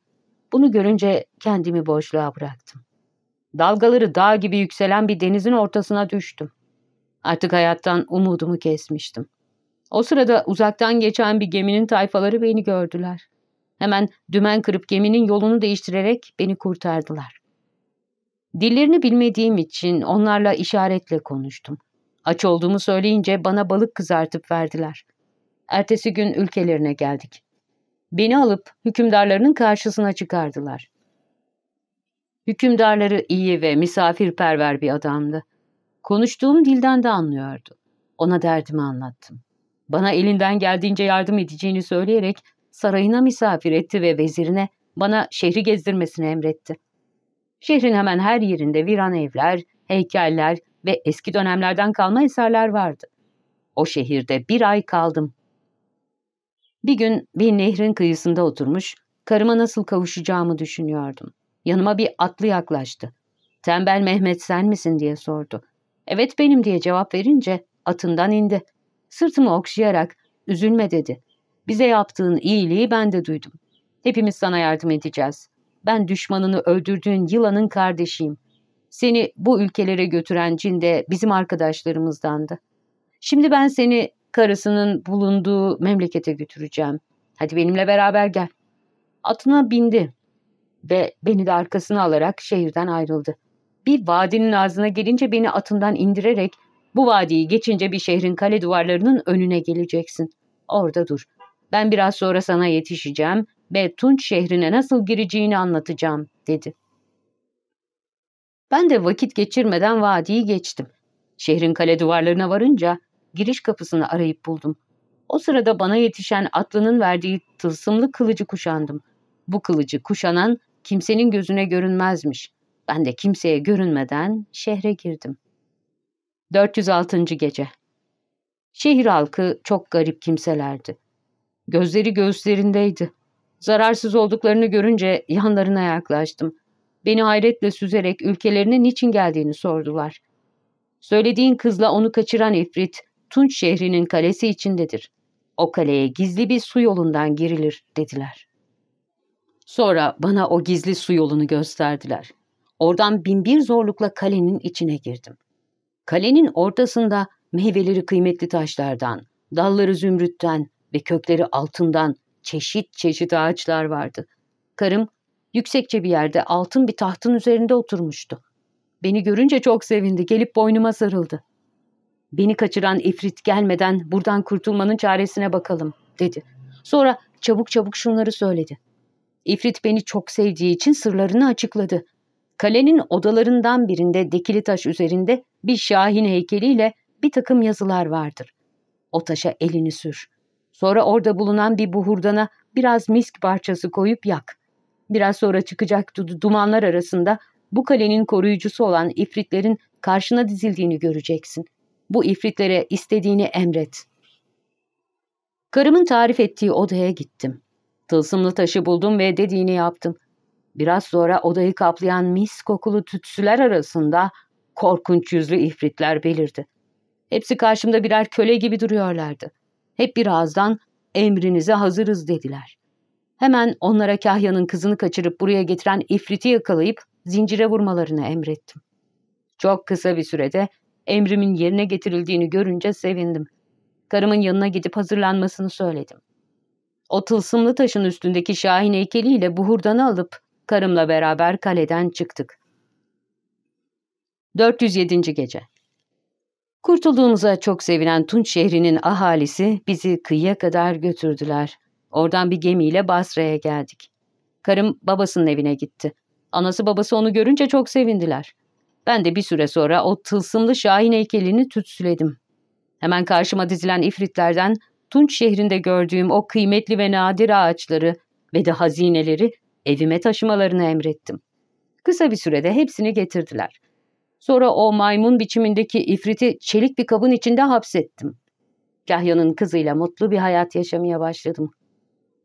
Bunu görünce kendimi boşluğa bıraktım. Dalgaları dağ gibi yükselen bir denizin ortasına düştüm. Artık hayattan umudumu kesmiştim. O sırada uzaktan geçen bir geminin tayfaları beni gördüler. Hemen dümen kırıp geminin yolunu değiştirerek beni kurtardılar. Dillerini bilmediğim için onlarla işaretle konuştum. Aç olduğumu söyleyince bana balık kızartıp verdiler. Ertesi gün ülkelerine geldik. Beni alıp hükümdarlarının karşısına çıkardılar. Hükümdarları iyi ve misafirperver bir adamdı. Konuştuğum dilden de anlıyordu. Ona derdimi anlattım. Bana elinden geldiğince yardım edeceğini söyleyerek sarayına misafir etti ve vezirine bana şehri gezdirmesini emretti. Şehrin hemen her yerinde viran evler, heykeller ve eski dönemlerden kalma eserler vardı. O şehirde bir ay kaldım. Bir gün bir nehrin kıyısında oturmuş, karıma nasıl kavuşacağımı düşünüyordum. Yanıma bir atlı yaklaştı. Tembel Mehmet sen misin diye sordu. Evet benim diye cevap verince atından indi. Sırtımı okşayarak üzülme dedi. Bize yaptığın iyiliği ben de duydum. Hepimiz sana yardım edeceğiz. Ben düşmanını öldürdüğün yılanın kardeşiyim. Seni bu ülkelere götüren cin de bizim arkadaşlarımızdandı. Şimdi ben seni karısının bulunduğu memlekete götüreceğim. Hadi benimle beraber gel. Atına bindi ve beni de arkasına alarak şehirden ayrıldı. Bir vadinin ağzına gelince beni atından indirerek bu vadiyi geçince bir şehrin kale duvarlarının önüne geleceksin. Orada dur. Ben biraz sonra sana yetişeceğim ve Tunç şehrine nasıl gireceğini anlatacağım, dedi. Ben de vakit geçirmeden vadiyi geçtim. Şehrin kale duvarlarına varınca giriş kapısını arayıp buldum. O sırada bana yetişen atlının verdiği tılsımlı kılıcı kuşandım. Bu kılıcı kuşanan kimsenin gözüne görünmezmiş. Ben de kimseye görünmeden şehre girdim. 406. Gece Şehir halkı çok garip kimselerdi. Gözleri göğüslerindeydi. Zararsız olduklarını görünce yanlarına yaklaştım. Beni hayretle süzerek ülkelerine niçin geldiğini sordular. Söylediğin kızla onu kaçıran ifrit, Tunç şehrinin kalesi içindedir. O kaleye gizli bir su yolundan girilir, dediler. Sonra bana o gizli su yolunu gösterdiler. Oradan binbir zorlukla kalenin içine girdim. Kalenin ortasında meyveleri kıymetli taşlardan, dalları zümrütten ve kökleri altından çeşit çeşit ağaçlar vardı. Karım yüksekçe bir yerde altın bir tahtın üzerinde oturmuştu. Beni görünce çok sevindi, gelip boynuma sarıldı. Beni kaçıran ifrit gelmeden buradan kurtulmanın çaresine bakalım, dedi. Sonra çabuk çabuk şunları söyledi. İfrit beni çok sevdiği için sırlarını açıkladı. Kalenin odalarından birinde dikili taş üzerinde bir şahin heykeliyle bir takım yazılar vardır. O taşa elini sür. Sonra orada bulunan bir buhurdana biraz misk parçası koyup yak. Biraz sonra çıkacak dumanlar arasında bu kalenin koruyucusu olan ifritlerin karşına dizildiğini göreceksin. Bu ifritlere istediğini emret. Karımın tarif ettiği odaya gittim. Tılsımlı taşı buldum ve dediğini yaptım. Biraz sonra odayı kaplayan mis kokulu tütsüler arasında korkunç yüzlü ifritler belirdi. Hepsi karşımda birer köle gibi duruyorlardı. Hep bir ağızdan emrinize hazırız dediler. Hemen onlara Kahya'nın kızını kaçırıp buraya getiren ifriti yakalayıp zincire vurmalarını emrettim. Çok kısa bir sürede emrimin yerine getirildiğini görünce sevindim. Karımın yanına gidip hazırlanmasını söyledim. O tılsımlı taşın üstündeki Şahin heykeliyle buhurdanı alıp karımla beraber kaleden çıktık. 407. Gece Kurtulduğumuza çok sevinen Tunç şehrinin ahalisi bizi kıyıya kadar götürdüler. Oradan bir gemiyle Basra'ya geldik. Karım babasının evine gitti. Anası babası onu görünce çok sevindiler. Ben de bir süre sonra o tılsımlı Şahin heykelini tütsüledim. Hemen karşıma dizilen ifritlerden Tunç şehrinde gördüğüm o kıymetli ve nadir ağaçları ve de hazineleri evime taşımalarını emrettim. Kısa bir sürede hepsini getirdiler. Sonra o maymun biçimindeki ifriti çelik bir kabın içinde hapsettim. Kahya'nın kızıyla mutlu bir hayat yaşamaya başladım.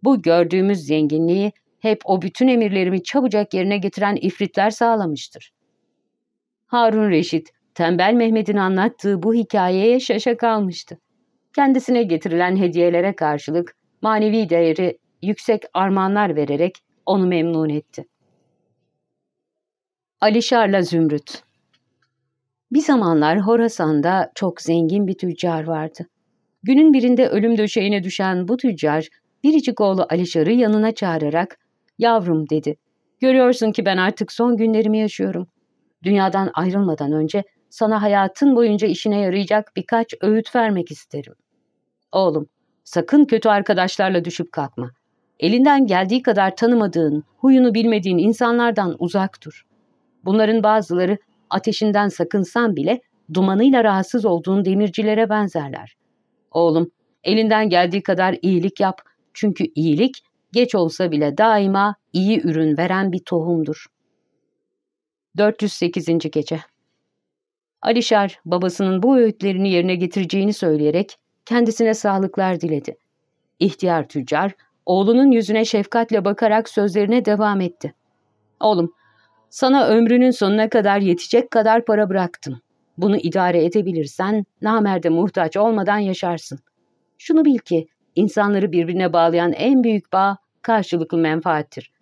Bu gördüğümüz zenginliği hep o bütün emirlerimi çabucak yerine getiren ifritler sağlamıştır. Harun Reşit, Tembel Mehmet'in anlattığı bu hikayeye şaşa kalmıştı. Kendisine getirilen hediyelere karşılık manevi değeri yüksek armağanlar vererek onu memnun etti. Alişar'la Zümrüt Bir zamanlar Horasan'da çok zengin bir tüccar vardı. Günün birinde ölüm döşeğine düşen bu tüccar, biricik oğlu Alişar'ı yanına çağırarak, ''Yavrum'' dedi, ''Görüyorsun ki ben artık son günlerimi yaşıyorum. Dünyadan ayrılmadan önce sana hayatın boyunca işine yarayacak birkaç öğüt vermek isterim. Oğlum, sakın kötü arkadaşlarla düşüp kalkma. Elinden geldiği kadar tanımadığın, huyunu bilmediğin insanlardan uzak dur. Bunların bazıları ateşinden sakınsan bile dumanıyla rahatsız olduğun demircilere benzerler. Oğlum, elinden geldiği kadar iyilik yap. Çünkü iyilik geç olsa bile daima iyi ürün veren bir tohumdur. 408. Gece Alişar, babasının bu öğütlerini yerine getireceğini söyleyerek kendisine sağlıklar diledi. İhtiyar tüccar, oğlunun yüzüne şefkatle bakarak sözlerine devam etti. Oğlum, sana ömrünün sonuna kadar yetecek kadar para bıraktım. Bunu idare edebilirsen namerde muhtaç olmadan yaşarsın. Şunu bil ki insanları birbirine bağlayan en büyük bağ karşılıklı menfaattir.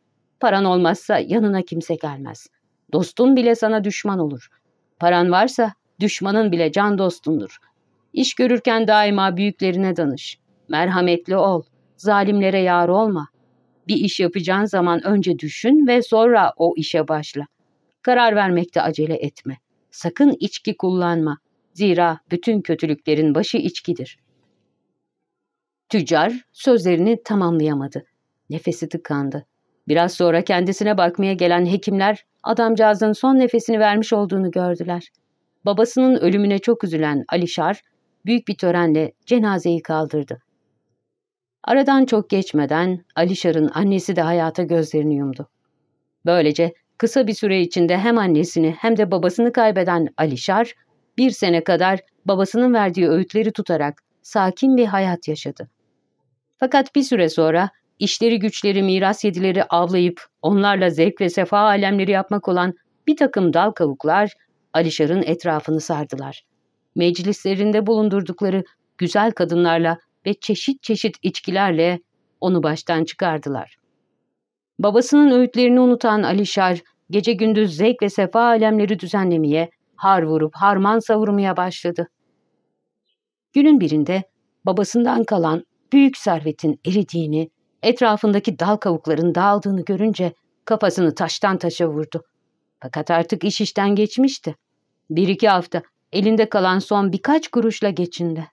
Paran olmazsa yanına kimse gelmez. Dostun bile sana düşman olur. Paran varsa düşmanın bile can dostundur. İş görürken daima büyüklerine danış. Merhametli ol. Zalimlere yar olma. Bir iş yapacağın zaman önce düşün ve sonra o işe başla. Karar vermekte acele etme. Sakın içki kullanma. Zira bütün kötülüklerin başı içkidir. Tüccar sözlerini tamamlayamadı. Nefesi tıkandı. Biraz sonra kendisine bakmaya gelen hekimler adamcağızın son nefesini vermiş olduğunu gördüler. Babasının ölümüne çok üzülen Alişar büyük bir törenle cenazeyi kaldırdı. Aradan çok geçmeden Alişar'ın annesi de hayata gözlerini yumdu. Böylece kısa bir süre içinde hem annesini hem de babasını kaybeden Alişar, bir sene kadar babasının verdiği öğütleri tutarak sakin bir hayat yaşadı. Fakat bir süre sonra işleri güçleri miras yedileri avlayıp onlarla zevk ve sefa alemleri yapmak olan bir takım dal kavuklar Alişar'ın etrafını sardılar. Meclislerinde bulundurdukları güzel kadınlarla ve çeşit çeşit içkilerle onu baştan çıkardılar. Babasının öğütlerini unutan Alişar, gece gündüz zevk ve sefa alemleri düzenlemeye, har vurup harman savurmaya başladı. Günün birinde babasından kalan büyük servetin eridiğini, etrafındaki dal kavukların dağıldığını görünce kafasını taştan taşa vurdu. Fakat artık iş işten geçmişti. Bir iki hafta elinde kalan son birkaç kuruşla geçindi.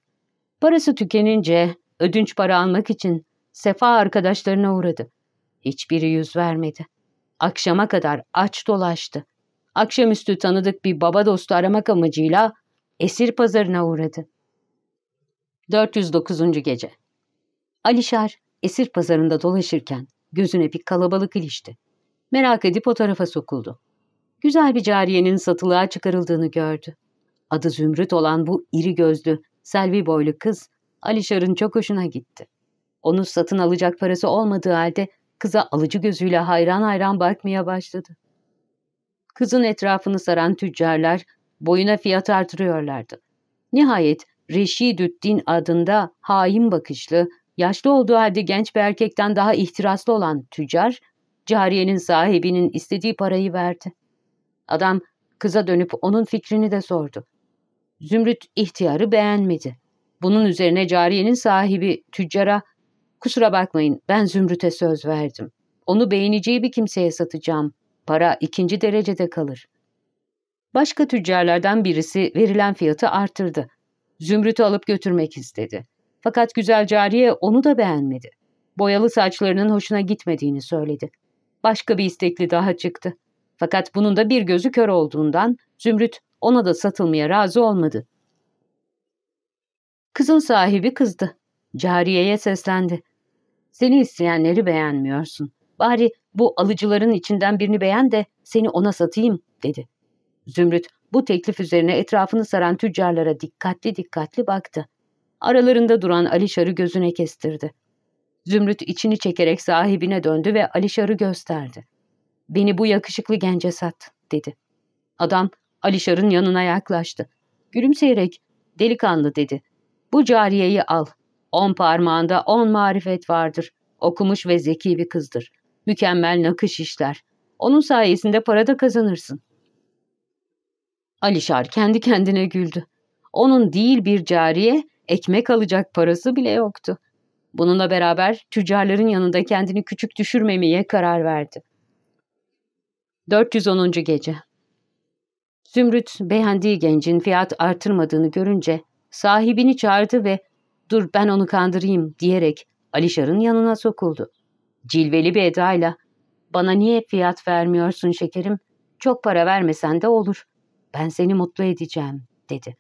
Parası tükenince ödünç para almak için sefa arkadaşlarına uğradı. Hiçbiri yüz vermedi. Akşama kadar aç dolaştı. Akşamüstü tanıdık bir baba dostu aramak amacıyla esir pazarına uğradı. 409. Gece Alişar esir pazarında dolaşırken gözüne bir kalabalık ilişti. Merak edip o tarafa sokuldu. Güzel bir cariyenin satılığa çıkarıldığını gördü. Adı Zümrüt olan bu iri gözlü, selvi boylu kız Alişar'ın çok hoşuna gitti. Onu satın alacak parası olmadığı halde kıza alıcı gözüyle hayran hayran bakmaya başladı. Kızın etrafını saran tüccarlar boyuna fiyat artırıyorlardı. Nihayet Reşidüddin adında hain bakışlı, yaşlı olduğu halde genç bir erkekten daha ihtiraslı olan tüccar, cariyenin sahibinin istediği parayı verdi. Adam kıza dönüp onun fikrini de sordu. Zümrüt ihtiyarı beğenmedi. Bunun üzerine cariyenin sahibi tüccara ''Kusura bakmayın ben Zümrüt'e söz verdim. Onu beğeneceği bir kimseye satacağım. Para ikinci derecede kalır.'' Başka tüccarlardan birisi verilen fiyatı artırdı. Zümrüt'ü alıp götürmek istedi. Fakat güzel cariye onu da beğenmedi. Boyalı saçlarının hoşuna gitmediğini söyledi. Başka bir istekli daha çıktı. Fakat bunun da bir gözü kör olduğundan Zümrüt ona da satılmaya razı olmadı. Kızın sahibi kızdı. Cariyeye seslendi. Seni isteyenleri beğenmiyorsun. Bari bu alıcıların içinden birini beğen de seni ona satayım dedi. Zümrüt bu teklif üzerine etrafını saran tüccarlara dikkatli dikkatli baktı. Aralarında duran Alişar'ı gözüne kestirdi. Zümrüt içini çekerek sahibine döndü ve Alişar'ı gösterdi. Beni bu yakışıklı gence sat, dedi. Adam Alişar'ın yanına yaklaştı. Gülümseyerek, delikanlı dedi. Bu cariyeyi al. On parmağında on marifet vardır. Okumuş ve zeki bir kızdır. Mükemmel nakış işler. Onun sayesinde para da kazanırsın. Alişar kendi kendine güldü. Onun değil bir cariye, ekmek alacak parası bile yoktu. Bununla beraber tüccarların yanında kendini küçük düşürmemeye karar verdi. 410. Gece Zümrüt beğendiği gencin fiyat artırmadığını görünce sahibini çağırdı ve ''Dur ben onu kandırayım'' diyerek Alişar'ın yanına sokuldu. Cilveli bir edayla ''Bana niye fiyat vermiyorsun şekerim? Çok para vermesen de olur. Ben seni mutlu edeceğim.'' dedi.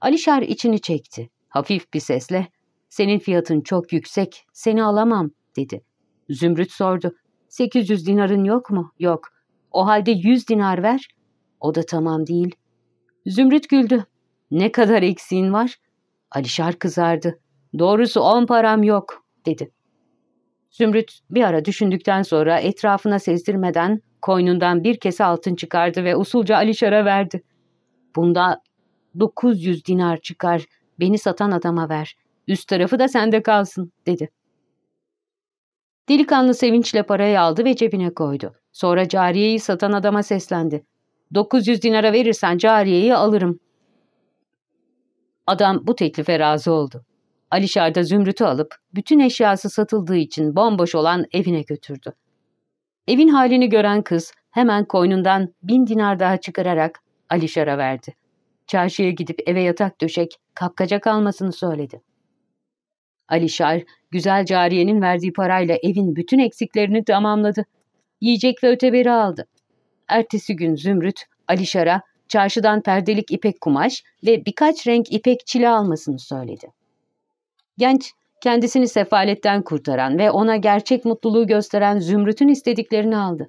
Alişar içini çekti. Hafif bir sesle ''Senin fiyatın çok yüksek, seni alamam.'' dedi. Zümrüt sordu. ''800 dinarın yok mu?'' ''Yok. O halde 100 dinar ver.'' O da tamam değil. Zümrüt güldü. ''Ne kadar eksiğin var?'' Alişar kızardı. ''Doğrusu on param yok.'' dedi. Zümrüt bir ara düşündükten sonra etrafına sezdirmeden koynundan bir kese altın çıkardı ve usulca Alişar'a verdi. Bunda 900 dinar çıkar, beni satan adama ver. Üst tarafı da sende kalsın, dedi. Delikanlı sevinçle parayı aldı ve cebine koydu. Sonra cariyeyi satan adama seslendi. 900 dinara verirsen cariyeyi alırım. Adam bu teklife razı oldu. Alişar da Zümrüt'ü alıp bütün eşyası satıldığı için bomboş olan evine götürdü. Evin halini gören kız hemen koynundan bin dinar daha çıkararak Alişar'a verdi. Çarşıya gidip eve yatak döşek, kapkacak almasını söyledi. Alişar, güzel cariyenin verdiği parayla evin bütün eksiklerini tamamladı. Yiyecek ve öteberi aldı. Ertesi gün Zümrüt, Alişar'a çarşıdan perdelik ipek kumaş ve birkaç renk ipek çile almasını söyledi. Genç, kendisini sefaletten kurtaran ve ona gerçek mutluluğu gösteren Zümrüt'ün istediklerini aldı.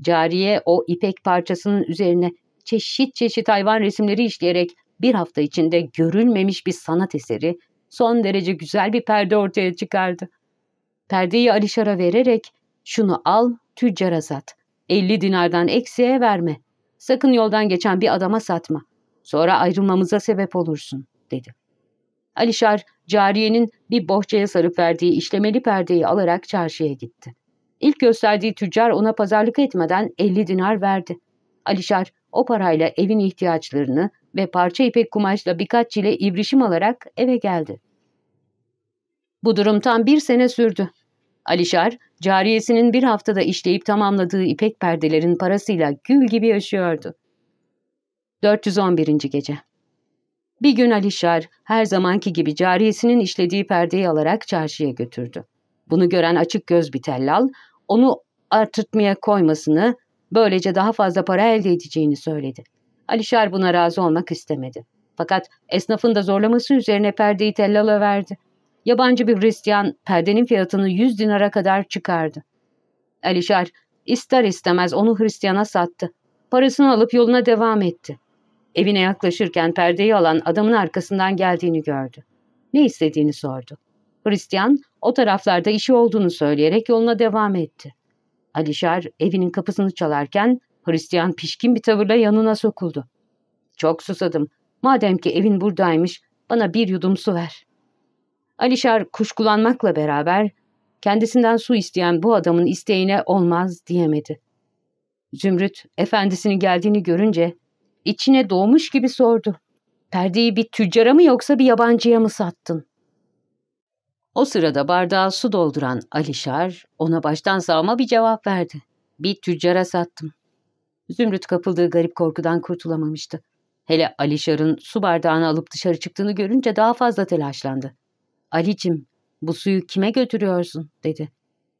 Cariye o ipek parçasının üzerine çeşit çeşit hayvan resimleri işleyerek bir hafta içinde görülmemiş bir sanat eseri, son derece güzel bir perde ortaya çıkardı. Perdeyi Alişar'a vererek, şunu al, tüccara sat. 50 dinardan eksiğe verme. Sakın yoldan geçen bir adama satma. Sonra ayrılmamıza sebep olursun, dedi. Alişar, cariyenin bir bohçaya sarıp verdiği işlemeli perdeyi alarak çarşıya gitti. İlk gösterdiği tüccar ona pazarlık etmeden 50 dinar verdi. Alişar o parayla evin ihtiyaçlarını ve parça ipek kumaşla birkaç çile ibrişim alarak eve geldi. Bu durum tam bir sene sürdü. Alişar, cariyesinin bir haftada işleyip tamamladığı ipek perdelerin parasıyla gül gibi yaşıyordu. 411. Gece Bir gün Alişar, her zamanki gibi cariyesinin işlediği perdeyi alarak çarşıya götürdü. Bunu gören açık göz bir tellal, onu artırtmaya koymasını, böylece daha fazla para elde edeceğini söyledi. Alişar buna razı olmak istemedi. Fakat esnafın da zorlaması üzerine perdeyi tellala verdi. Yabancı bir Hristiyan perdenin fiyatını 100 dinara kadar çıkardı. Alişar ister istemez onu Hristiyana sattı. Parasını alıp yoluna devam etti. Evine yaklaşırken perdeyi alan adamın arkasından geldiğini gördü. Ne istediğini sordu. Hristiyan o taraflarda işi olduğunu söyleyerek yoluna devam etti. Alişar evinin kapısını çalarken Hristiyan pişkin bir tavırla yanına sokuldu. Çok susadım. Madem ki evin buradaymış bana bir yudum su ver. Alişar kuşkulanmakla beraber kendisinden su isteyen bu adamın isteğine olmaz diyemedi. Zümrüt efendisinin geldiğini görünce içine doğmuş gibi sordu. Perdeyi bir tüccara mı yoksa bir yabancıya mı sattın? O sırada bardağa su dolduran Alişar ona baştan sağma bir cevap verdi. Bir tüccara sattım. Zümrüt kapıldığı garip korkudan kurtulamamıştı. Hele Alişar'ın su bardağını alıp dışarı çıktığını görünce daha fazla telaşlandı. Alicim, bu suyu kime götürüyorsun? dedi.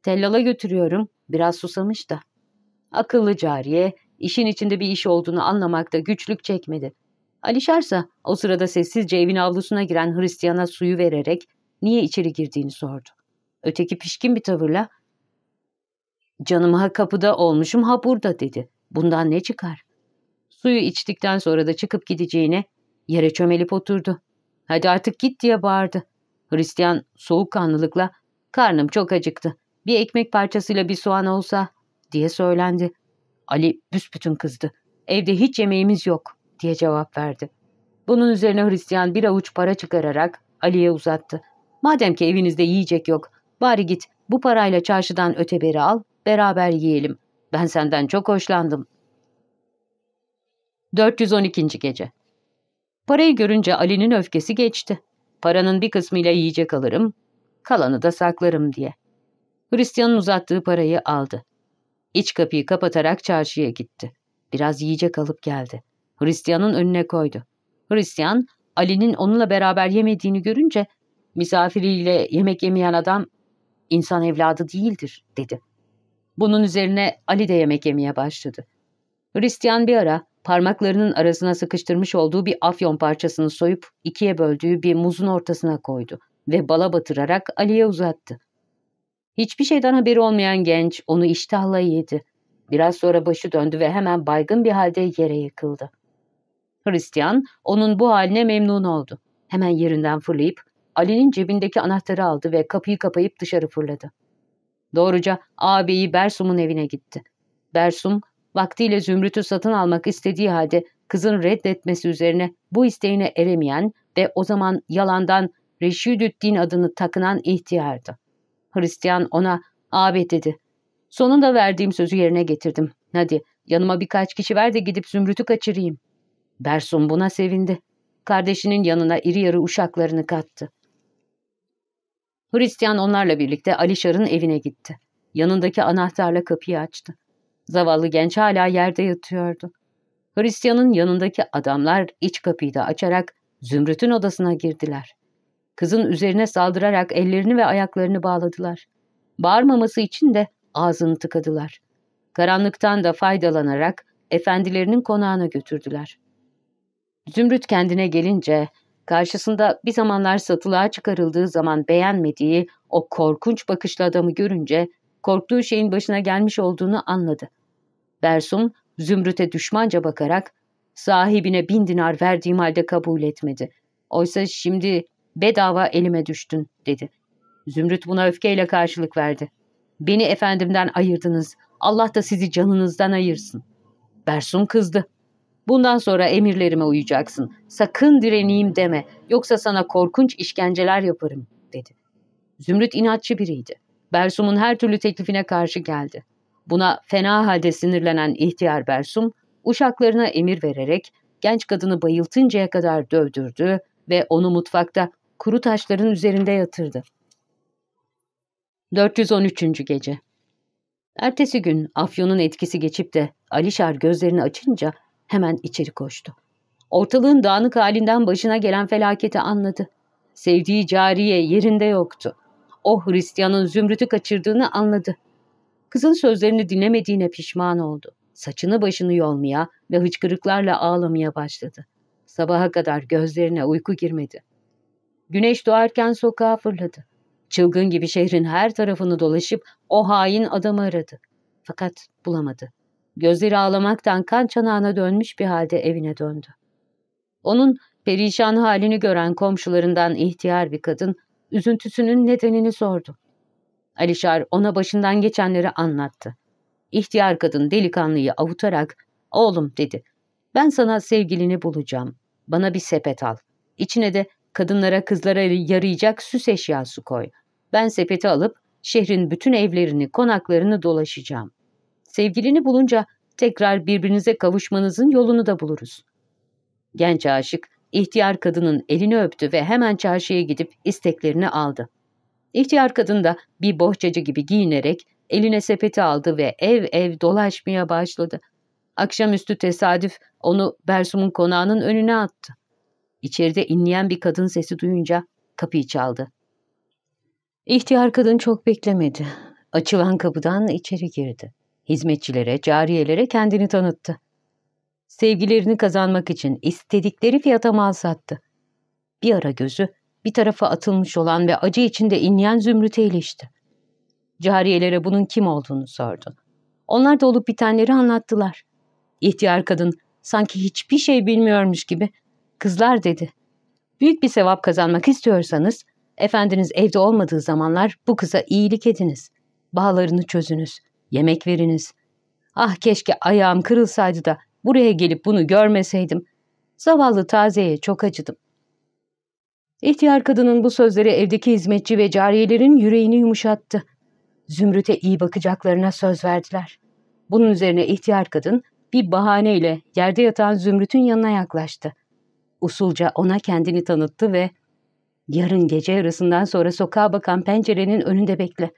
Tellal'a götürüyorum. Biraz susamış da. Akıllı cariye, işin içinde bir iş olduğunu anlamakta güçlük çekmedi. Alişarsa o sırada sessizce evin avlusuna giren Hristiyan'a suyu vererek niye içeri girdiğini sordu. Öteki pişkin bir tavırla ''Canım kapıda olmuşum ha burada'' dedi. ''Bundan ne çıkar?'' Suyu içtikten sonra da çıkıp gideceğine yere çömelip oturdu. ''Hadi artık git'' diye bağırdı. Hristiyan soğukkanlılıkla ''Karnım çok acıktı. Bir ekmek parçasıyla bir soğan olsa'' diye söylendi. Ali büsbütün kızdı. ''Evde hiç yemeğimiz yok.'' diye cevap verdi. Bunun üzerine Hristiyan bir avuç para çıkararak Ali'ye uzattı. ''Madem ki evinizde yiyecek yok, bari git bu parayla çarşıdan öteberi al, beraber yiyelim. Ben senden çok hoşlandım.'' 412. Gece Parayı görünce Ali'nin öfkesi geçti. Paranın bir kısmıyla yiyecek alırım, kalanı da saklarım diye. Hristiyan'ın uzattığı parayı aldı. İç kapıyı kapatarak çarşıya gitti. Biraz yiyecek alıp geldi. Hristiyan'ın önüne koydu. Hristiyan, Ali'nin onunla beraber yemediğini görünce misafiriyle yemek yemeyen adam insan evladı değildir dedi. Bunun üzerine Ali de yemek yemeye başladı. Hristiyan bir ara parmaklarının arasına sıkıştırmış olduğu bir afyon parçasını soyup ikiye böldüğü bir muzun ortasına koydu ve bala batırarak Ali'ye uzattı. Hiçbir şeyden haberi olmayan genç onu iştahla yedi. Biraz sonra başı döndü ve hemen baygın bir halde yere yıkıldı. Hristiyan onun bu haline memnun oldu. Hemen yerinden fırlayıp Ali'nin cebindeki anahtarı aldı ve kapıyı kapayıp dışarı fırladı. Doğruca ağabeyi Bersum'un evine gitti. Bersum vaktiyle Zümrüt'ü satın almak istediği halde kızın reddetmesi üzerine bu isteğine eremeyen ve o zaman yalandan Reşidüddin adını takınan ihtiyardı. Hristiyan ona ağabey dedi. Sonunda verdiğim sözü yerine getirdim. Hadi yanıma birkaç kişi ver de gidip Zümrüt'ü kaçırayım. Bersum buna sevindi. Kardeşinin yanına iri yarı uşaklarını kattı. Hristiyan onlarla birlikte Alişar'ın evine gitti. Yanındaki anahtarla kapıyı açtı. Zavallı genç hala yerde yatıyordu. Hristiyan'ın yanındaki adamlar iç kapıyı da açarak Zümrüt'ün odasına girdiler. Kızın üzerine saldırarak ellerini ve ayaklarını bağladılar. Bağırmaması için de ağzını tıkadılar. Karanlıktan da faydalanarak efendilerinin konağına götürdüler. Zümrüt kendine gelince karşısında bir zamanlar satılığa çıkarıldığı zaman beğenmediği o korkunç bakışlı adamı görünce korktuğu şeyin başına gelmiş olduğunu anladı. Bersum Zümrüt'e düşmanca bakarak sahibine bin dinar verdiğim halde kabul etmedi. Oysa şimdi bedava elime düştün dedi. Zümrüt buna öfkeyle karşılık verdi. Beni efendimden ayırdınız. Allah da sizi canınızdan ayırsın. Bersum kızdı. Bundan sonra emirlerime uyacaksın. Sakın direneyim deme. Yoksa sana korkunç işkenceler yaparım dedi. Zümrüt inatçı biriydi. Bersum'un her türlü teklifine karşı geldi. Buna fena halde sinirlenen ihtiyar Bersum, uşaklarına emir vererek genç kadını bayıltıncaya kadar dövdürdü ve onu mutfakta kuru taşların üzerinde yatırdı. 413. Gece Ertesi gün afyonun etkisi geçip de Alişar gözlerini açınca hemen içeri koştu. Ortalığın dağınık halinden başına gelen felaketi anladı. Sevdiği cariye yerinde yoktu. O Hristiyanın zümrütü kaçırdığını anladı. Kızın sözlerini dinlemediğine pişman oldu. Saçını başını yolmaya ve hıçkırıklarla ağlamaya başladı. Sabaha kadar gözlerine uyku girmedi. Güneş doğarken sokağa fırladı. Çılgın gibi şehrin her tarafını dolaşıp o hain adamı aradı. Fakat bulamadı. Gözleri ağlamaktan kan çanağına dönmüş bir halde evine döndü. Onun perişan halini gören komşularından ihtiyar bir kadın üzüntüsünün nedenini sordu. Alişar ona başından geçenleri anlattı. İhtiyar kadın delikanlıyı avutarak ''Oğlum'' dedi. ''Ben sana sevgilini bulacağım. Bana bir sepet al. İçine de kadınlara kızlara yarayacak süs eşyası koy. Ben sepeti alıp şehrin bütün evlerini, konaklarını dolaşacağım. Sevgilini bulunca tekrar birbirinize kavuşmanızın yolunu da buluruz. Genç aşık, ihtiyar kadının elini öptü ve hemen çarşıya gidip isteklerini aldı. İhtiyar kadın da bir bohçacı gibi giyinerek eline sepeti aldı ve ev ev dolaşmaya başladı. Akşamüstü tesadüf onu Bersum'un konağının önüne attı. İçeride inleyen bir kadın sesi duyunca kapıyı çaldı. İhtiyar kadın çok beklemedi. Açılan kapıdan içeri girdi. Hizmetçilere, cariyelere kendini tanıttı. Sevgilerini kazanmak için istedikleri fiyata mal sattı. Bir ara gözü bir tarafa atılmış olan ve acı içinde inleyen Zümrüt'e ilişti. Cariyelere bunun kim olduğunu sordu. Onlar da olup bitenleri anlattılar. İhtiyar kadın sanki hiçbir şey bilmiyormuş gibi kızlar dedi. Büyük bir sevap kazanmak istiyorsanız efendiniz evde olmadığı zamanlar bu kıza iyilik ediniz. Bağlarını çözünüz. Yemek veriniz. Ah keşke ayağım kırılsaydı da buraya gelip bunu görmeseydim. Zavallı tazeye çok acıdım. İhtiyar kadının bu sözleri evdeki hizmetçi ve cariyelerin yüreğini yumuşattı. Zümrüt'e iyi bakacaklarına söz verdiler. Bunun üzerine ihtiyar kadın bir bahaneyle yerde yatan Zümrüt'ün yanına yaklaştı. Usulca ona kendini tanıttı ve ''Yarın gece yarısından sonra sokağa bakan pencerenin önünde bekle.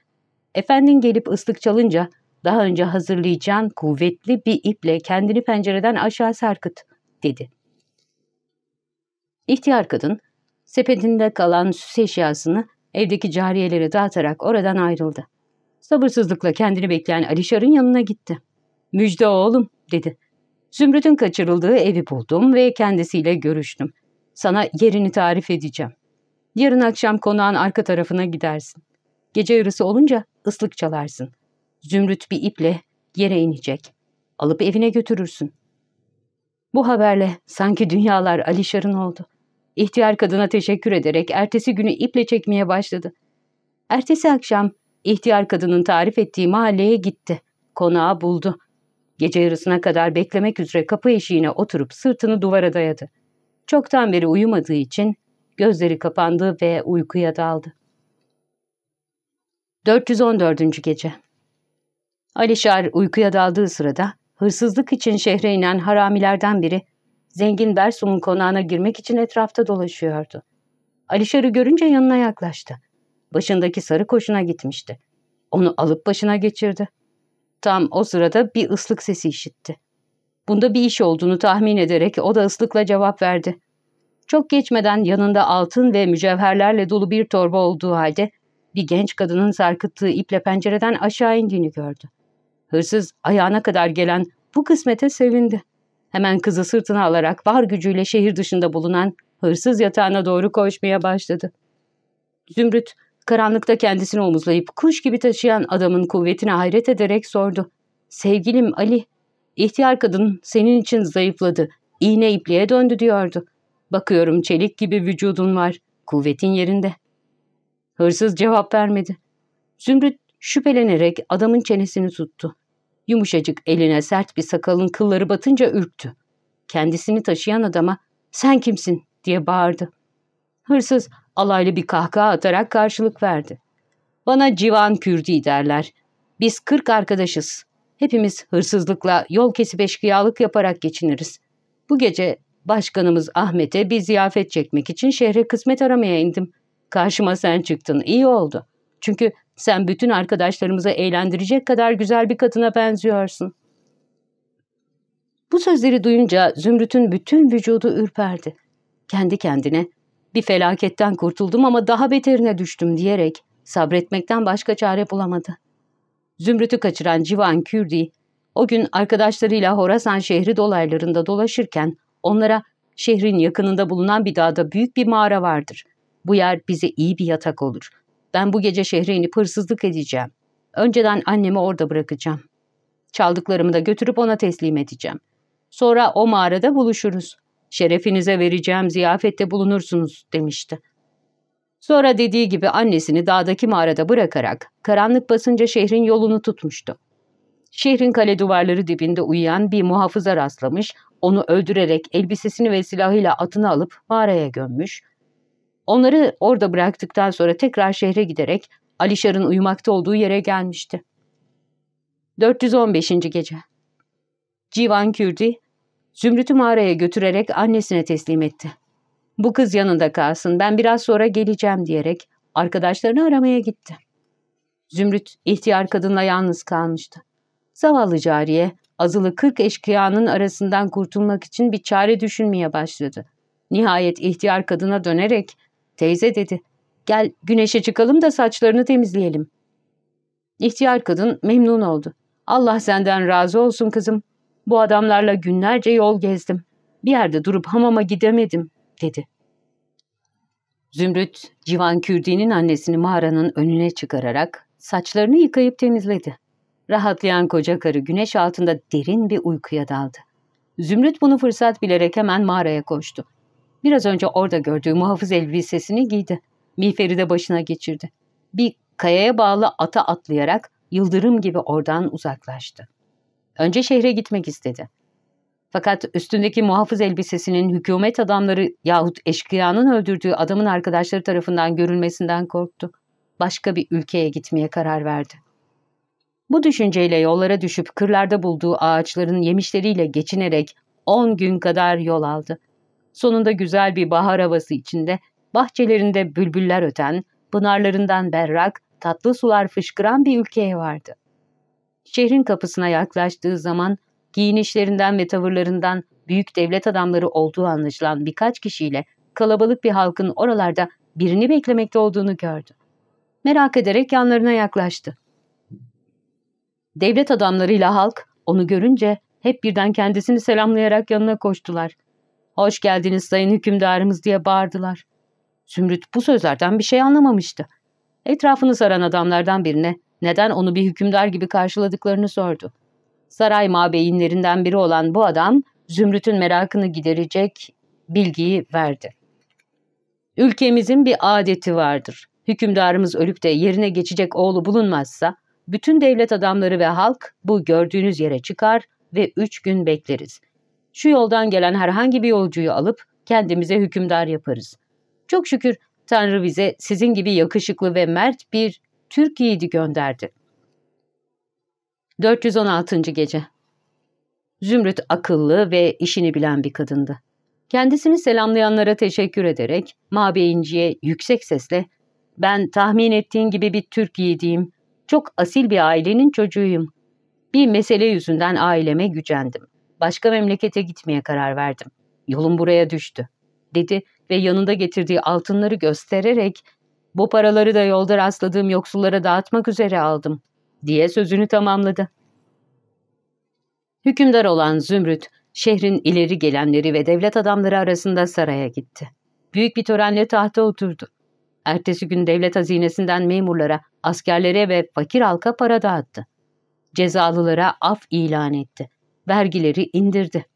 Efendin gelip ıslık çalınca daha önce hazırlayacağın kuvvetli bir iple kendini pencereden aşağı sarkıt.'' dedi. İhtiyar kadın sepetinde kalan süs eşyasını evdeki cariyelere dağıtarak oradan ayrıldı. Sabırsızlıkla kendini bekleyen Alişar'ın yanına gitti. ''Müjde oğlum'' dedi. ''Zümrüt'ün kaçırıldığı evi buldum ve kendisiyle görüştüm. Sana yerini tarif edeceğim. Yarın akşam konağın arka tarafına gidersin. Gece yarısı olunca ıslık çalarsın. Zümrüt bir iple yere inecek. Alıp evine götürürsün. Bu haberle sanki dünyalar Alişar'ın oldu. İhtiyar kadına teşekkür ederek ertesi günü iple çekmeye başladı. Ertesi akşam ihtiyar kadının tarif ettiği mahalleye gitti. Konağı buldu. Gece yarısına kadar beklemek üzere kapı eşiğine oturup sırtını duvara dayadı. Çoktan beri uyumadığı için gözleri kapandı ve uykuya daldı. 414. Gece Alişar uykuya daldığı sırada hırsızlık için şehre inen haramilerden biri zengin Bersum'un konağına girmek için etrafta dolaşıyordu. Alişar'ı görünce yanına yaklaştı. Başındaki sarı koşuna gitmişti. Onu alıp başına geçirdi. Tam o sırada bir ıslık sesi işitti. Bunda bir iş olduğunu tahmin ederek o da ıslıkla cevap verdi. Çok geçmeden yanında altın ve mücevherlerle dolu bir torba olduğu halde bir genç kadının sarkıttığı iple pencereden aşağı indiğini gördü. Hırsız ayağına kadar gelen bu kısmete sevindi. Hemen kızı sırtına alarak var gücüyle şehir dışında bulunan hırsız yatağına doğru koşmaya başladı. Zümrüt karanlıkta kendisini omuzlayıp kuş gibi taşıyan adamın kuvvetine hayret ederek sordu. Sevgilim Ali, ihtiyar kadın senin için zayıfladı, iğne ipliğe döndü diyordu. Bakıyorum çelik gibi vücudun var, kuvvetin yerinde. Hırsız cevap vermedi. Zümrüt şüphelenerek adamın çenesini tuttu. Yumuşacık eline sert bir sakalın kılları batınca ürktü. Kendisini taşıyan adama sen kimsin diye bağırdı. Hırsız alaylı bir kahkaha atarak karşılık verdi. Bana civan kürdi derler. Biz kırk arkadaşız. Hepimiz hırsızlıkla yol kesip eşkıyalık yaparak geçiniriz. Bu gece başkanımız Ahmet'e bir ziyafet çekmek için şehre kısmet aramaya indim. Karşıma sen çıktın, iyi oldu. Çünkü sen bütün arkadaşlarımızı eğlendirecek kadar güzel bir kadına benziyorsun. Bu sözleri duyunca Zümrüt'ün bütün vücudu ürperdi. Kendi kendine bir felaketten kurtuldum ama daha beterine düştüm diyerek sabretmekten başka çare bulamadı. Zümrüt'ü kaçıran Civan Kürdi o gün arkadaşlarıyla Horasan şehri dolaylarında dolaşırken onlara şehrin yakınında bulunan bir dağda büyük bir mağara vardır. Bu yer bize iyi bir yatak olur. Ben bu gece şehre inip hırsızlık edeceğim. Önceden annemi orada bırakacağım. Çaldıklarımı da götürüp ona teslim edeceğim. Sonra o mağarada buluşuruz. Şerefinize vereceğim ziyafette bulunursunuz demişti. Sonra dediği gibi annesini dağdaki mağarada bırakarak karanlık basınca şehrin yolunu tutmuştu. Şehrin kale duvarları dibinde uyuyan bir muhafıza rastlamış, onu öldürerek elbisesini ve silahıyla atını alıp mağaraya gömmüş, Onları orada bıraktıktan sonra tekrar şehre giderek Alişar'ın uyumakta olduğu yere gelmişti. 415. Gece Civan Kürdi, Zümrüt'ü mağaraya götürerek annesine teslim etti. Bu kız yanında kalsın, ben biraz sonra geleceğim diyerek arkadaşlarını aramaya gitti. Zümrüt ihtiyar kadınla yalnız kalmıştı. Zavallı cariye azılı kırk eşkıyanın arasından kurtulmak için bir çare düşünmeye başladı. Nihayet ihtiyar kadına dönerek, teyze dedi, gel güneşe çıkalım da saçlarını temizleyelim. İhtiyar kadın memnun oldu. Allah senden razı olsun kızım. Bu adamlarla günlerce yol gezdim. Bir yerde durup hamama gidemedim, dedi. Zümrüt, Civan Kürdi'nin annesini mağaranın önüne çıkararak saçlarını yıkayıp temizledi. Rahatlayan koca karı güneş altında derin bir uykuya daldı. Zümrüt bunu fırsat bilerek hemen mağaraya koştu. Biraz önce orada gördüğü muhafız elbisesini giydi. Miğferi de başına geçirdi. Bir kayaya bağlı ata atlayarak yıldırım gibi oradan uzaklaştı. Önce şehre gitmek istedi. Fakat üstündeki muhafız elbisesinin hükümet adamları yahut eşkıyanın öldürdüğü adamın arkadaşları tarafından görülmesinden korktu. Başka bir ülkeye gitmeye karar verdi. Bu düşünceyle yollara düşüp kırlarda bulduğu ağaçların yemişleriyle geçinerek on gün kadar yol aldı. Sonunda güzel bir bahar havası içinde, bahçelerinde bülbüller öten, pınarlarından berrak, tatlı sular fışkıran bir ülkeye vardı. Şehrin kapısına yaklaştığı zaman giyinişlerinden ve tavırlarından büyük devlet adamları olduğu anlaşılan birkaç kişiyle kalabalık bir halkın oralarda birini beklemekte olduğunu gördü. Merak ederek yanlarına yaklaştı. Devlet adamlarıyla halk onu görünce hep birden kendisini selamlayarak yanına koştular. ''Hoş geldiniz sayın hükümdarımız'' diye bağırdılar. Zümrüt bu sözlerden bir şey anlamamıştı. Etrafını saran adamlardan birine neden onu bir hükümdar gibi karşıladıklarını sordu. Saray mabeyinlerinden biri olan bu adam Zümrüt'ün merakını giderecek bilgiyi verdi. Ülkemizin bir adeti vardır. Hükümdarımız ölüp de yerine geçecek oğlu bulunmazsa bütün devlet adamları ve halk bu gördüğünüz yere çıkar ve üç gün bekleriz. Şu yoldan gelen herhangi bir yolcuyu alıp kendimize hükümdar yaparız. Çok şükür Tanrı bize sizin gibi yakışıklı ve mert bir Türk yiğidi gönderdi. 416. Gece Zümrüt akıllı ve işini bilen bir kadındı. Kendisini selamlayanlara teşekkür ederek Mabeyinci'ye yüksek sesle ''Ben tahmin ettiğin gibi bir Türk yiğidiyim. Çok asil bir ailenin çocuğuyum. Bir mesele yüzünden aileme gücendim. Başka memlekete gitmeye karar verdim. Yolum buraya düştü.'' dedi ve yanında getirdiği altınları göstererek ''Bu paraları da yolda rastladığım yoksullara dağıtmak üzere aldım.'' diye sözünü tamamladı. Hükümdar olan Zümrüt, şehrin ileri gelenleri ve devlet adamları arasında saraya gitti. Büyük bir törenle tahta oturdu. Ertesi gün devlet hazinesinden memurlara, askerlere ve fakir halka para dağıttı. Cezalılara af ilan etti. Vergileri indirdi.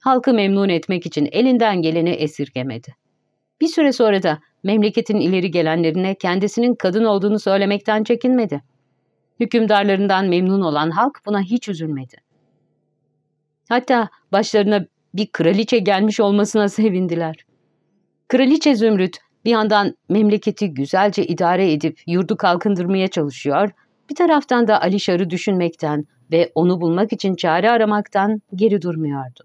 Halkı memnun etmek için elinden geleni esirgemedi. Bir süre sonra da memleketin ileri gelenlerine kendisinin kadın olduğunu söylemekten çekinmedi. Hükümdarlarından memnun olan halk buna hiç üzülmedi. Hatta başlarına bir kraliçe gelmiş olmasına sevindiler. Kraliçe Zümrüt bir yandan memleketi güzelce idare edip yurdu kalkındırmaya çalışıyor, bir taraftan da Alişar'ı düşünmekten ve onu bulmak için çare aramaktan geri durmuyordu.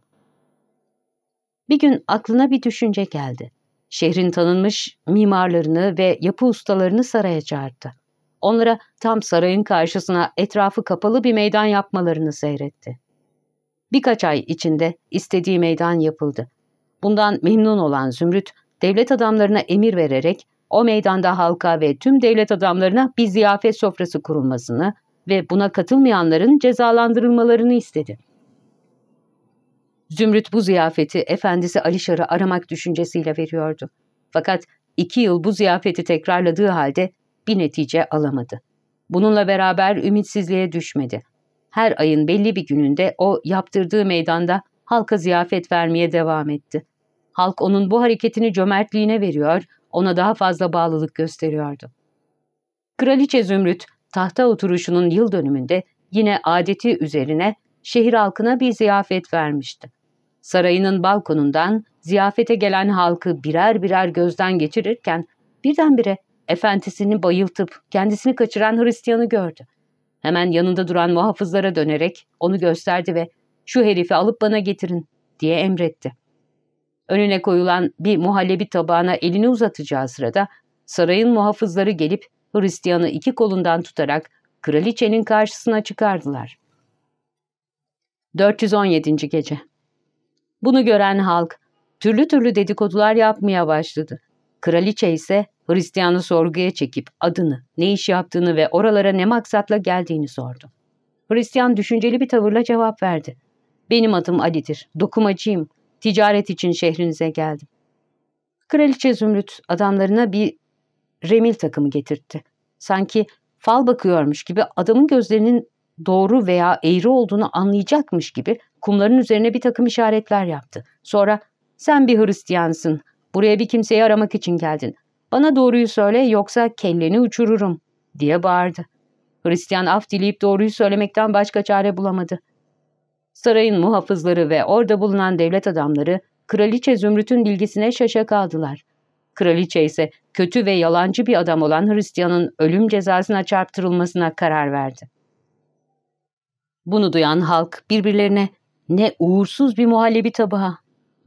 Bir gün aklına bir düşünce geldi. Şehrin tanınmış mimarlarını ve yapı ustalarını saraya çağırdı. Onlara tam sarayın karşısına etrafı kapalı bir meydan yapmalarını seyretti. Birkaç ay içinde istediği meydan yapıldı. Bundan memnun olan Zümrüt, devlet adamlarına emir vererek o meydanda halka ve tüm devlet adamlarına bir ziyafet sofrası kurulmasını ve buna katılmayanların cezalandırılmalarını istedi. Zümrüt bu ziyafeti efendisi Alişar'ı aramak düşüncesiyle veriyordu. Fakat iki yıl bu ziyafeti tekrarladığı halde bir netice alamadı. Bununla beraber ümitsizliğe düşmedi. Her ayın belli bir gününde o yaptırdığı meydanda halka ziyafet vermeye devam etti. Halk onun bu hareketini cömertliğine veriyor, ona daha fazla bağlılık gösteriyordu. Kraliçe Zümrüt, tahta oturuşunun yıl dönümünde yine adeti üzerine şehir halkına bir ziyafet vermişti. Sarayının balkonundan ziyafete gelen halkı birer birer gözden geçirirken birdenbire efendisini bayıltıp kendisini kaçıran Hristiyanı gördü. Hemen yanında duran muhafızlara dönerek onu gösterdi ve şu herifi alıp bana getirin diye emretti. Önüne koyulan bir muhallebi tabağına elini uzatacağı sırada sarayın muhafızları gelip Hristiyanı iki kolundan tutarak kraliçenin karşısına çıkardılar. 417. Gece Bunu gören halk türlü türlü dedikodular yapmaya başladı. Kraliçe ise Hristiyan'ı sorguya çekip adını, ne iş yaptığını ve oralara ne maksatla geldiğini sordu. Hristiyan düşünceli bir tavırla cevap verdi. Benim adım Ali'dir, dokumacıyım, ticaret için şehrinize geldim. Kraliçe Zümrüt adamlarına bir remil takımı getirtti. Sanki fal bakıyormuş gibi adamın gözlerinin doğru veya eğri olduğunu anlayacakmış gibi kumların üzerine bir takım işaretler yaptı. Sonra sen bir Hristiyansın, buraya bir kimseyi aramak için geldin. Bana doğruyu söyle yoksa kelleni uçururum diye bağırdı. Hristiyan af dileyip doğruyu söylemekten başka çare bulamadı. Sarayın muhafızları ve orada bulunan devlet adamları Kraliçe Zümrüt'ün bilgisine şaşa kaldılar. Kraliçe ise kötü ve yalancı bir adam olan Hristiyan'ın ölüm cezasına çarptırılmasına karar verdi. Bunu duyan halk birbirlerine ne uğursuz bir muhallebi tabağı.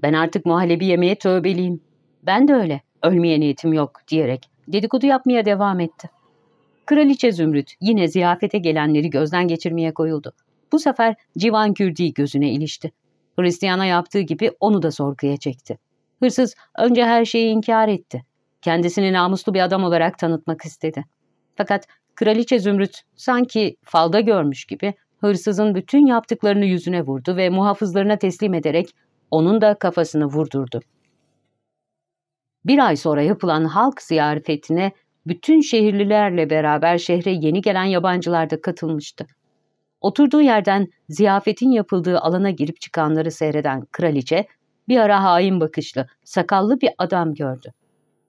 Ben artık muhallebi yemeye tövbeliyim. Ben de öyle. Ölmeye niyetim yok diyerek dedikodu yapmaya devam etti. Kraliçe Zümrüt yine ziyafete gelenleri gözden geçirmeye koyuldu. Bu sefer Civan Kürdi gözüne ilişti. Hristiyan'a yaptığı gibi onu da sorguya çekti. Hırsız önce her şeyi inkar etti. Kendisini namuslu bir adam olarak tanıtmak istedi. Fakat Kraliçe Zümrüt sanki falda görmüş gibi hırsızın bütün yaptıklarını yüzüne vurdu ve muhafızlarına teslim ederek onun da kafasını vurdurdu. Bir ay sonra yapılan halk ziyafetine bütün şehirlilerle beraber şehre yeni gelen yabancılar da katılmıştı. Oturduğu yerden ziyafetin yapıldığı alana girip çıkanları seyreden kraliçe bir ara hain bakışlı, sakallı bir adam gördü.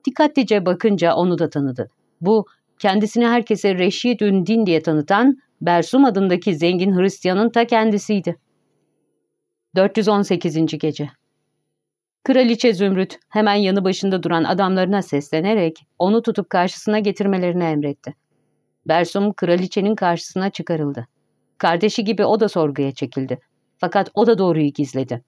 Dikkatlice bakınca onu da tanıdı. Bu kendisini herkese Reşidün Din diye tanıtan Bersum adındaki zengin Hristiyanın ta kendisiydi. 418. Gece Kraliçe Zümrüt hemen yanı başında duran adamlarına seslenerek onu tutup karşısına getirmelerini emretti. Bersum kraliçenin karşısına çıkarıldı. Kardeşi gibi o da sorguya çekildi. Fakat o da doğruyu gizledi.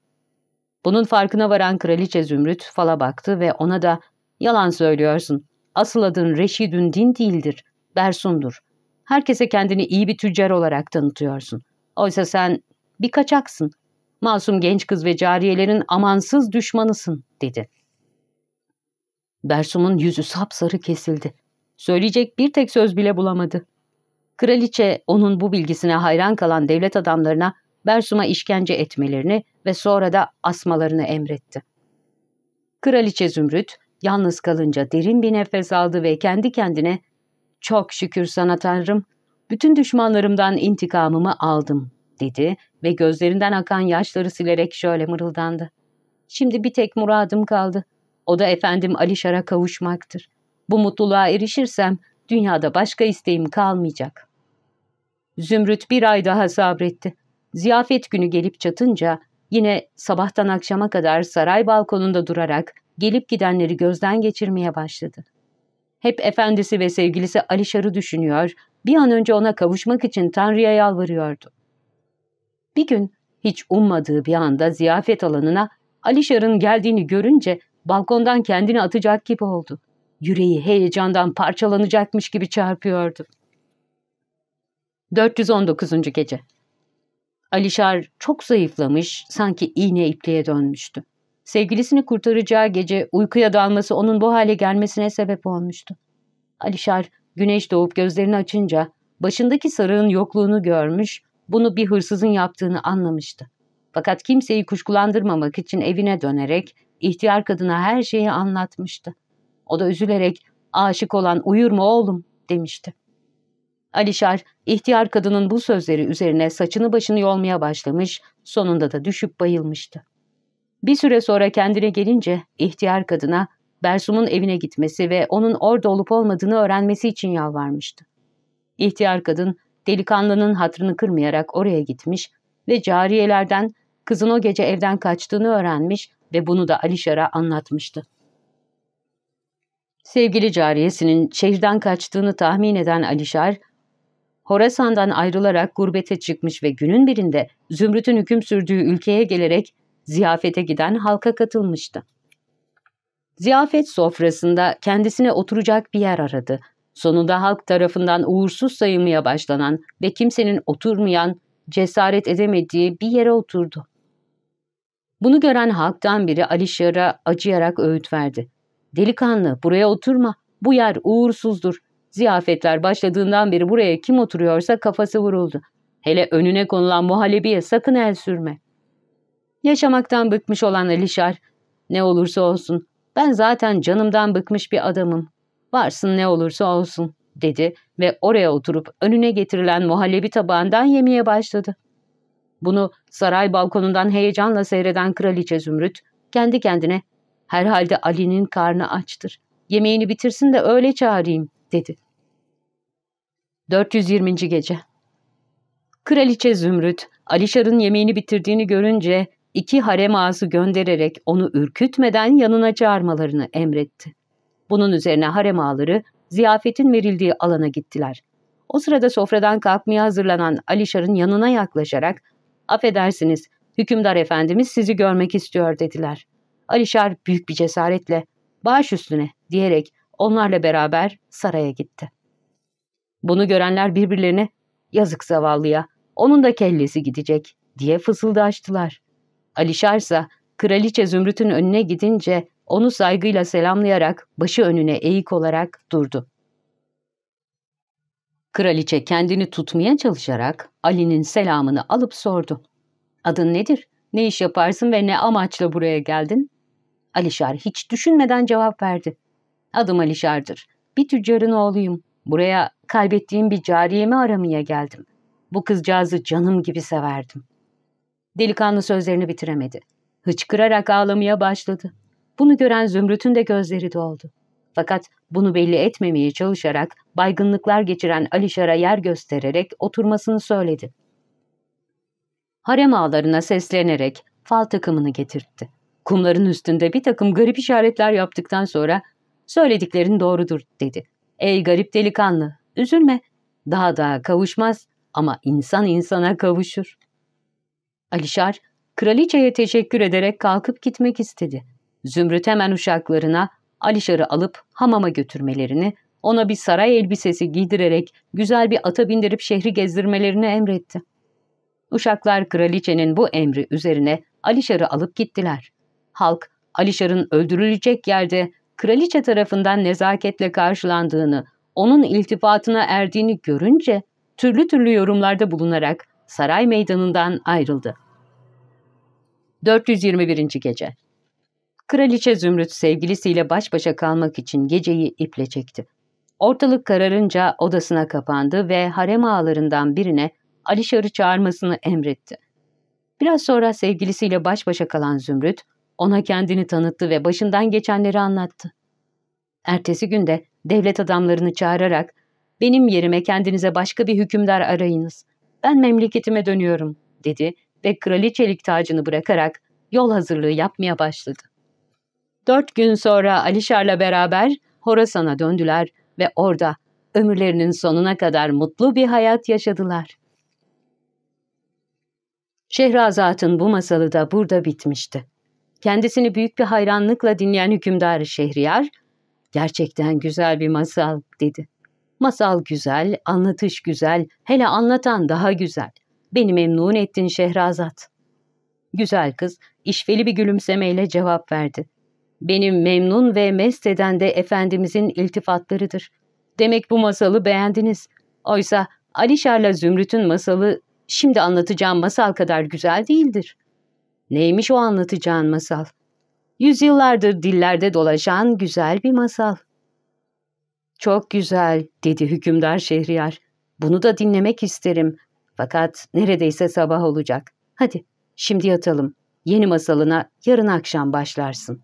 Bunun farkına varan kraliçe Zümrüt fala baktı ve ona da ''Yalan söylüyorsun. Asıl adın Reşidün Din değildir. Bersum'dur. Herkese kendini iyi bir tüccar olarak tanıtıyorsun. Oysa sen bir kaçaksın. Masum genç kız ve cariyelerin amansız düşmanısın, dedi. Bersum'un yüzü sapsarı kesildi. Söyleyecek bir tek söz bile bulamadı. Kraliçe onun bu bilgisine hayran kalan devlet adamlarına Bersum'a işkence etmelerini ve sonra da asmalarını emretti. Kraliçe Zümrüt yalnız kalınca derin bir nefes aldı ve kendi kendine ''Çok şükür sana Tanrım, bütün düşmanlarımdan intikamımı aldım.'' dedi ve gözlerinden akan yaşları silerek şöyle mırıldandı. Şimdi bir tek muradım kaldı. O da efendim Alişar'a kavuşmaktır. Bu mutluluğa erişirsem dünyada başka isteğim kalmayacak. Zümrüt bir ay daha sabretti. Ziyafet günü gelip çatınca yine sabahtan akşama kadar saray balkonunda durarak gelip gidenleri gözden geçirmeye başladı. Hep efendisi ve sevgilisi Alişar'ı düşünüyor, bir an önce ona kavuşmak için Tanrı'ya yalvarıyordu. Bir gün hiç ummadığı bir anda ziyafet alanına Alişar'ın geldiğini görünce balkondan kendini atacak gibi oldu. Yüreği heyecandan parçalanacakmış gibi çarpıyordu. 419. Gece Alişar çok zayıflamış, sanki iğne ipliğe dönmüştü. Sevgilisini kurtaracağı gece uykuya dalması onun bu hale gelmesine sebep olmuştu. Alişar güneş doğup gözlerini açınca başındaki sarığın yokluğunu görmüş, bunu bir hırsızın yaptığını anlamıştı. Fakat kimseyi kuşkulandırmamak için evine dönerek ihtiyar kadına her şeyi anlatmıştı. O da üzülerek aşık olan uyur mu oğlum demişti. Alişar ihtiyar kadının bu sözleri üzerine saçını başını yolmaya başlamış, sonunda da düşüp bayılmıştı. Bir süre sonra kendine gelince ihtiyar kadına Bersum'un evine gitmesi ve onun orada olup olmadığını öğrenmesi için yalvarmıştı. İhtiyar kadın delikanlının hatrını kırmayarak oraya gitmiş ve cariyelerden kızın o gece evden kaçtığını öğrenmiş ve bunu da Alişar'a anlatmıştı. Sevgili cariyesinin şehirden kaçtığını tahmin eden Alişar, Horasan'dan ayrılarak gurbete çıkmış ve günün birinde Zümrüt'ün hüküm sürdüğü ülkeye gelerek ziyafete giden halka katılmıştı. Ziyafet sofrasında kendisine oturacak bir yer aradı. Sonunda halk tarafından uğursuz sayılmaya başlanan ve kimsenin oturmayan cesaret edemediği bir yere oturdu. Bunu gören halktan biri Alişar'a acıyarak öğüt verdi. Delikanlı buraya oturma. Bu yer uğursuzdur. Ziyafetler başladığından beri buraya kim oturuyorsa kafası vuruldu. Hele önüne konulan muhallebiye sakın el sürme. Yaşamaktan bıkmış olan Alişar, ne olursa olsun, ben zaten canımdan bıkmış bir adamım. Varsın ne olursa olsun, dedi ve oraya oturup önüne getirilen muhallebi tabağından yemeye başladı. Bunu saray balkonundan heyecanla seyreden kraliçe Zümrüt, kendi kendine, herhalde Ali'nin karnı açtır. Yemeğini bitirsin de öyle çağırayım, dedi. 420. Gece Kraliçe Zümrüt, Alişar'ın yemeğini bitirdiğini görünce iki harem ağası göndererek onu ürkütmeden yanına çağırmalarını emretti. Bunun üzerine harem ağaları ziyafetin verildiği alana gittiler. O sırada sofradan kalkmaya hazırlanan Alişar'ın yanına yaklaşarak ''Affedersiniz, hükümdar efendimiz sizi görmek istiyor.'' dediler. Alişar büyük bir cesaretle ''Baş üstüne'' diyerek onlarla beraber saraya gitti. Bunu görenler birbirlerine ''Yazık zavallıya, onun da kellesi gidecek.'' diye fısıldaştılar. Alişar ise kraliçe Zümrüt'ün önüne gidince onu saygıyla selamlayarak başı önüne eğik olarak durdu. Kraliçe kendini tutmaya çalışarak Ali'nin selamını alıp sordu. Adın nedir? Ne iş yaparsın ve ne amaçla buraya geldin? Alişar hiç düşünmeden cevap verdi. Adım Alişar'dır. Bir tüccarın oğluyum. Buraya kaybettiğim bir cariyemi aramaya geldim. Bu kızcağızı canım gibi severdim. Delikanlı sözlerini bitiremedi. Hıçkırarak ağlamaya başladı. Bunu gören Zümrüt'ün de gözleri doldu. Fakat bunu belli etmemeye çalışarak baygınlıklar geçiren Alişar'a yer göstererek oturmasını söyledi. Harem ağlarına seslenerek fal takımını getirtti. Kumların üstünde bir takım garip işaretler yaptıktan sonra söylediklerin doğrudur dedi. Ey garip delikanlı üzülme daha da kavuşmaz ama insan insana kavuşur. Alişar kraliçeye teşekkür ederek kalkıp gitmek istedi. Zümrüt hemen uşaklarına Alişar'ı alıp hamama götürmelerini, ona bir saray elbisesi giydirerek güzel bir ata bindirip şehri gezdirmelerini emretti. Uşaklar kraliçenin bu emri üzerine Alişar'ı alıp gittiler. Halk, Alişar'ın öldürülecek yerde kraliçe tarafından nezaketle karşılandığını, onun iltifatına erdiğini görünce türlü türlü yorumlarda bulunarak saray meydanından ayrıldı. 421. Gece Kraliçe Zümrüt sevgilisiyle baş başa kalmak için geceyi iple çekti. Ortalık kararınca odasına kapandı ve harem ağalarından birine Alişar'ı çağırmasını emretti. Biraz sonra sevgilisiyle baş başa kalan Zümrüt, ona kendini tanıttı ve başından geçenleri anlattı. Ertesi günde devlet adamlarını çağırarak, ''Benim yerime kendinize başka bir hükümdar arayınız. Ben memleketime dönüyorum.'' dedi ve kraliçelik tacını bırakarak yol hazırlığı yapmaya başladı. Dört gün sonra Alişar'la beraber Horasan'a döndüler ve orada ömürlerinin sonuna kadar mutlu bir hayat yaşadılar. Şehrazat'ın bu masalı da burada bitmişti. Kendisini büyük bir hayranlıkla dinleyen hükümdar Şehriyar, ''Gerçekten güzel bir masal.'' dedi. ''Masal güzel, anlatış güzel, hele anlatan daha güzel. Beni memnun ettin Şehrazat.'' Güzel kız işveli bir gülümsemeyle cevap verdi. Benim memnun ve mest eden de Efendimizin iltifatlarıdır. Demek bu masalı beğendiniz. Oysa Alişar'la Zümrüt'ün masalı şimdi anlatacağım masal kadar güzel değildir. Neymiş o anlatacağın masal? Yüzyıllardır dillerde dolaşan güzel bir masal. Çok güzel, dedi hükümdar Şehriyar. Bunu da dinlemek isterim. Fakat neredeyse sabah olacak. Hadi, şimdi yatalım. Yeni masalına yarın akşam başlarsın.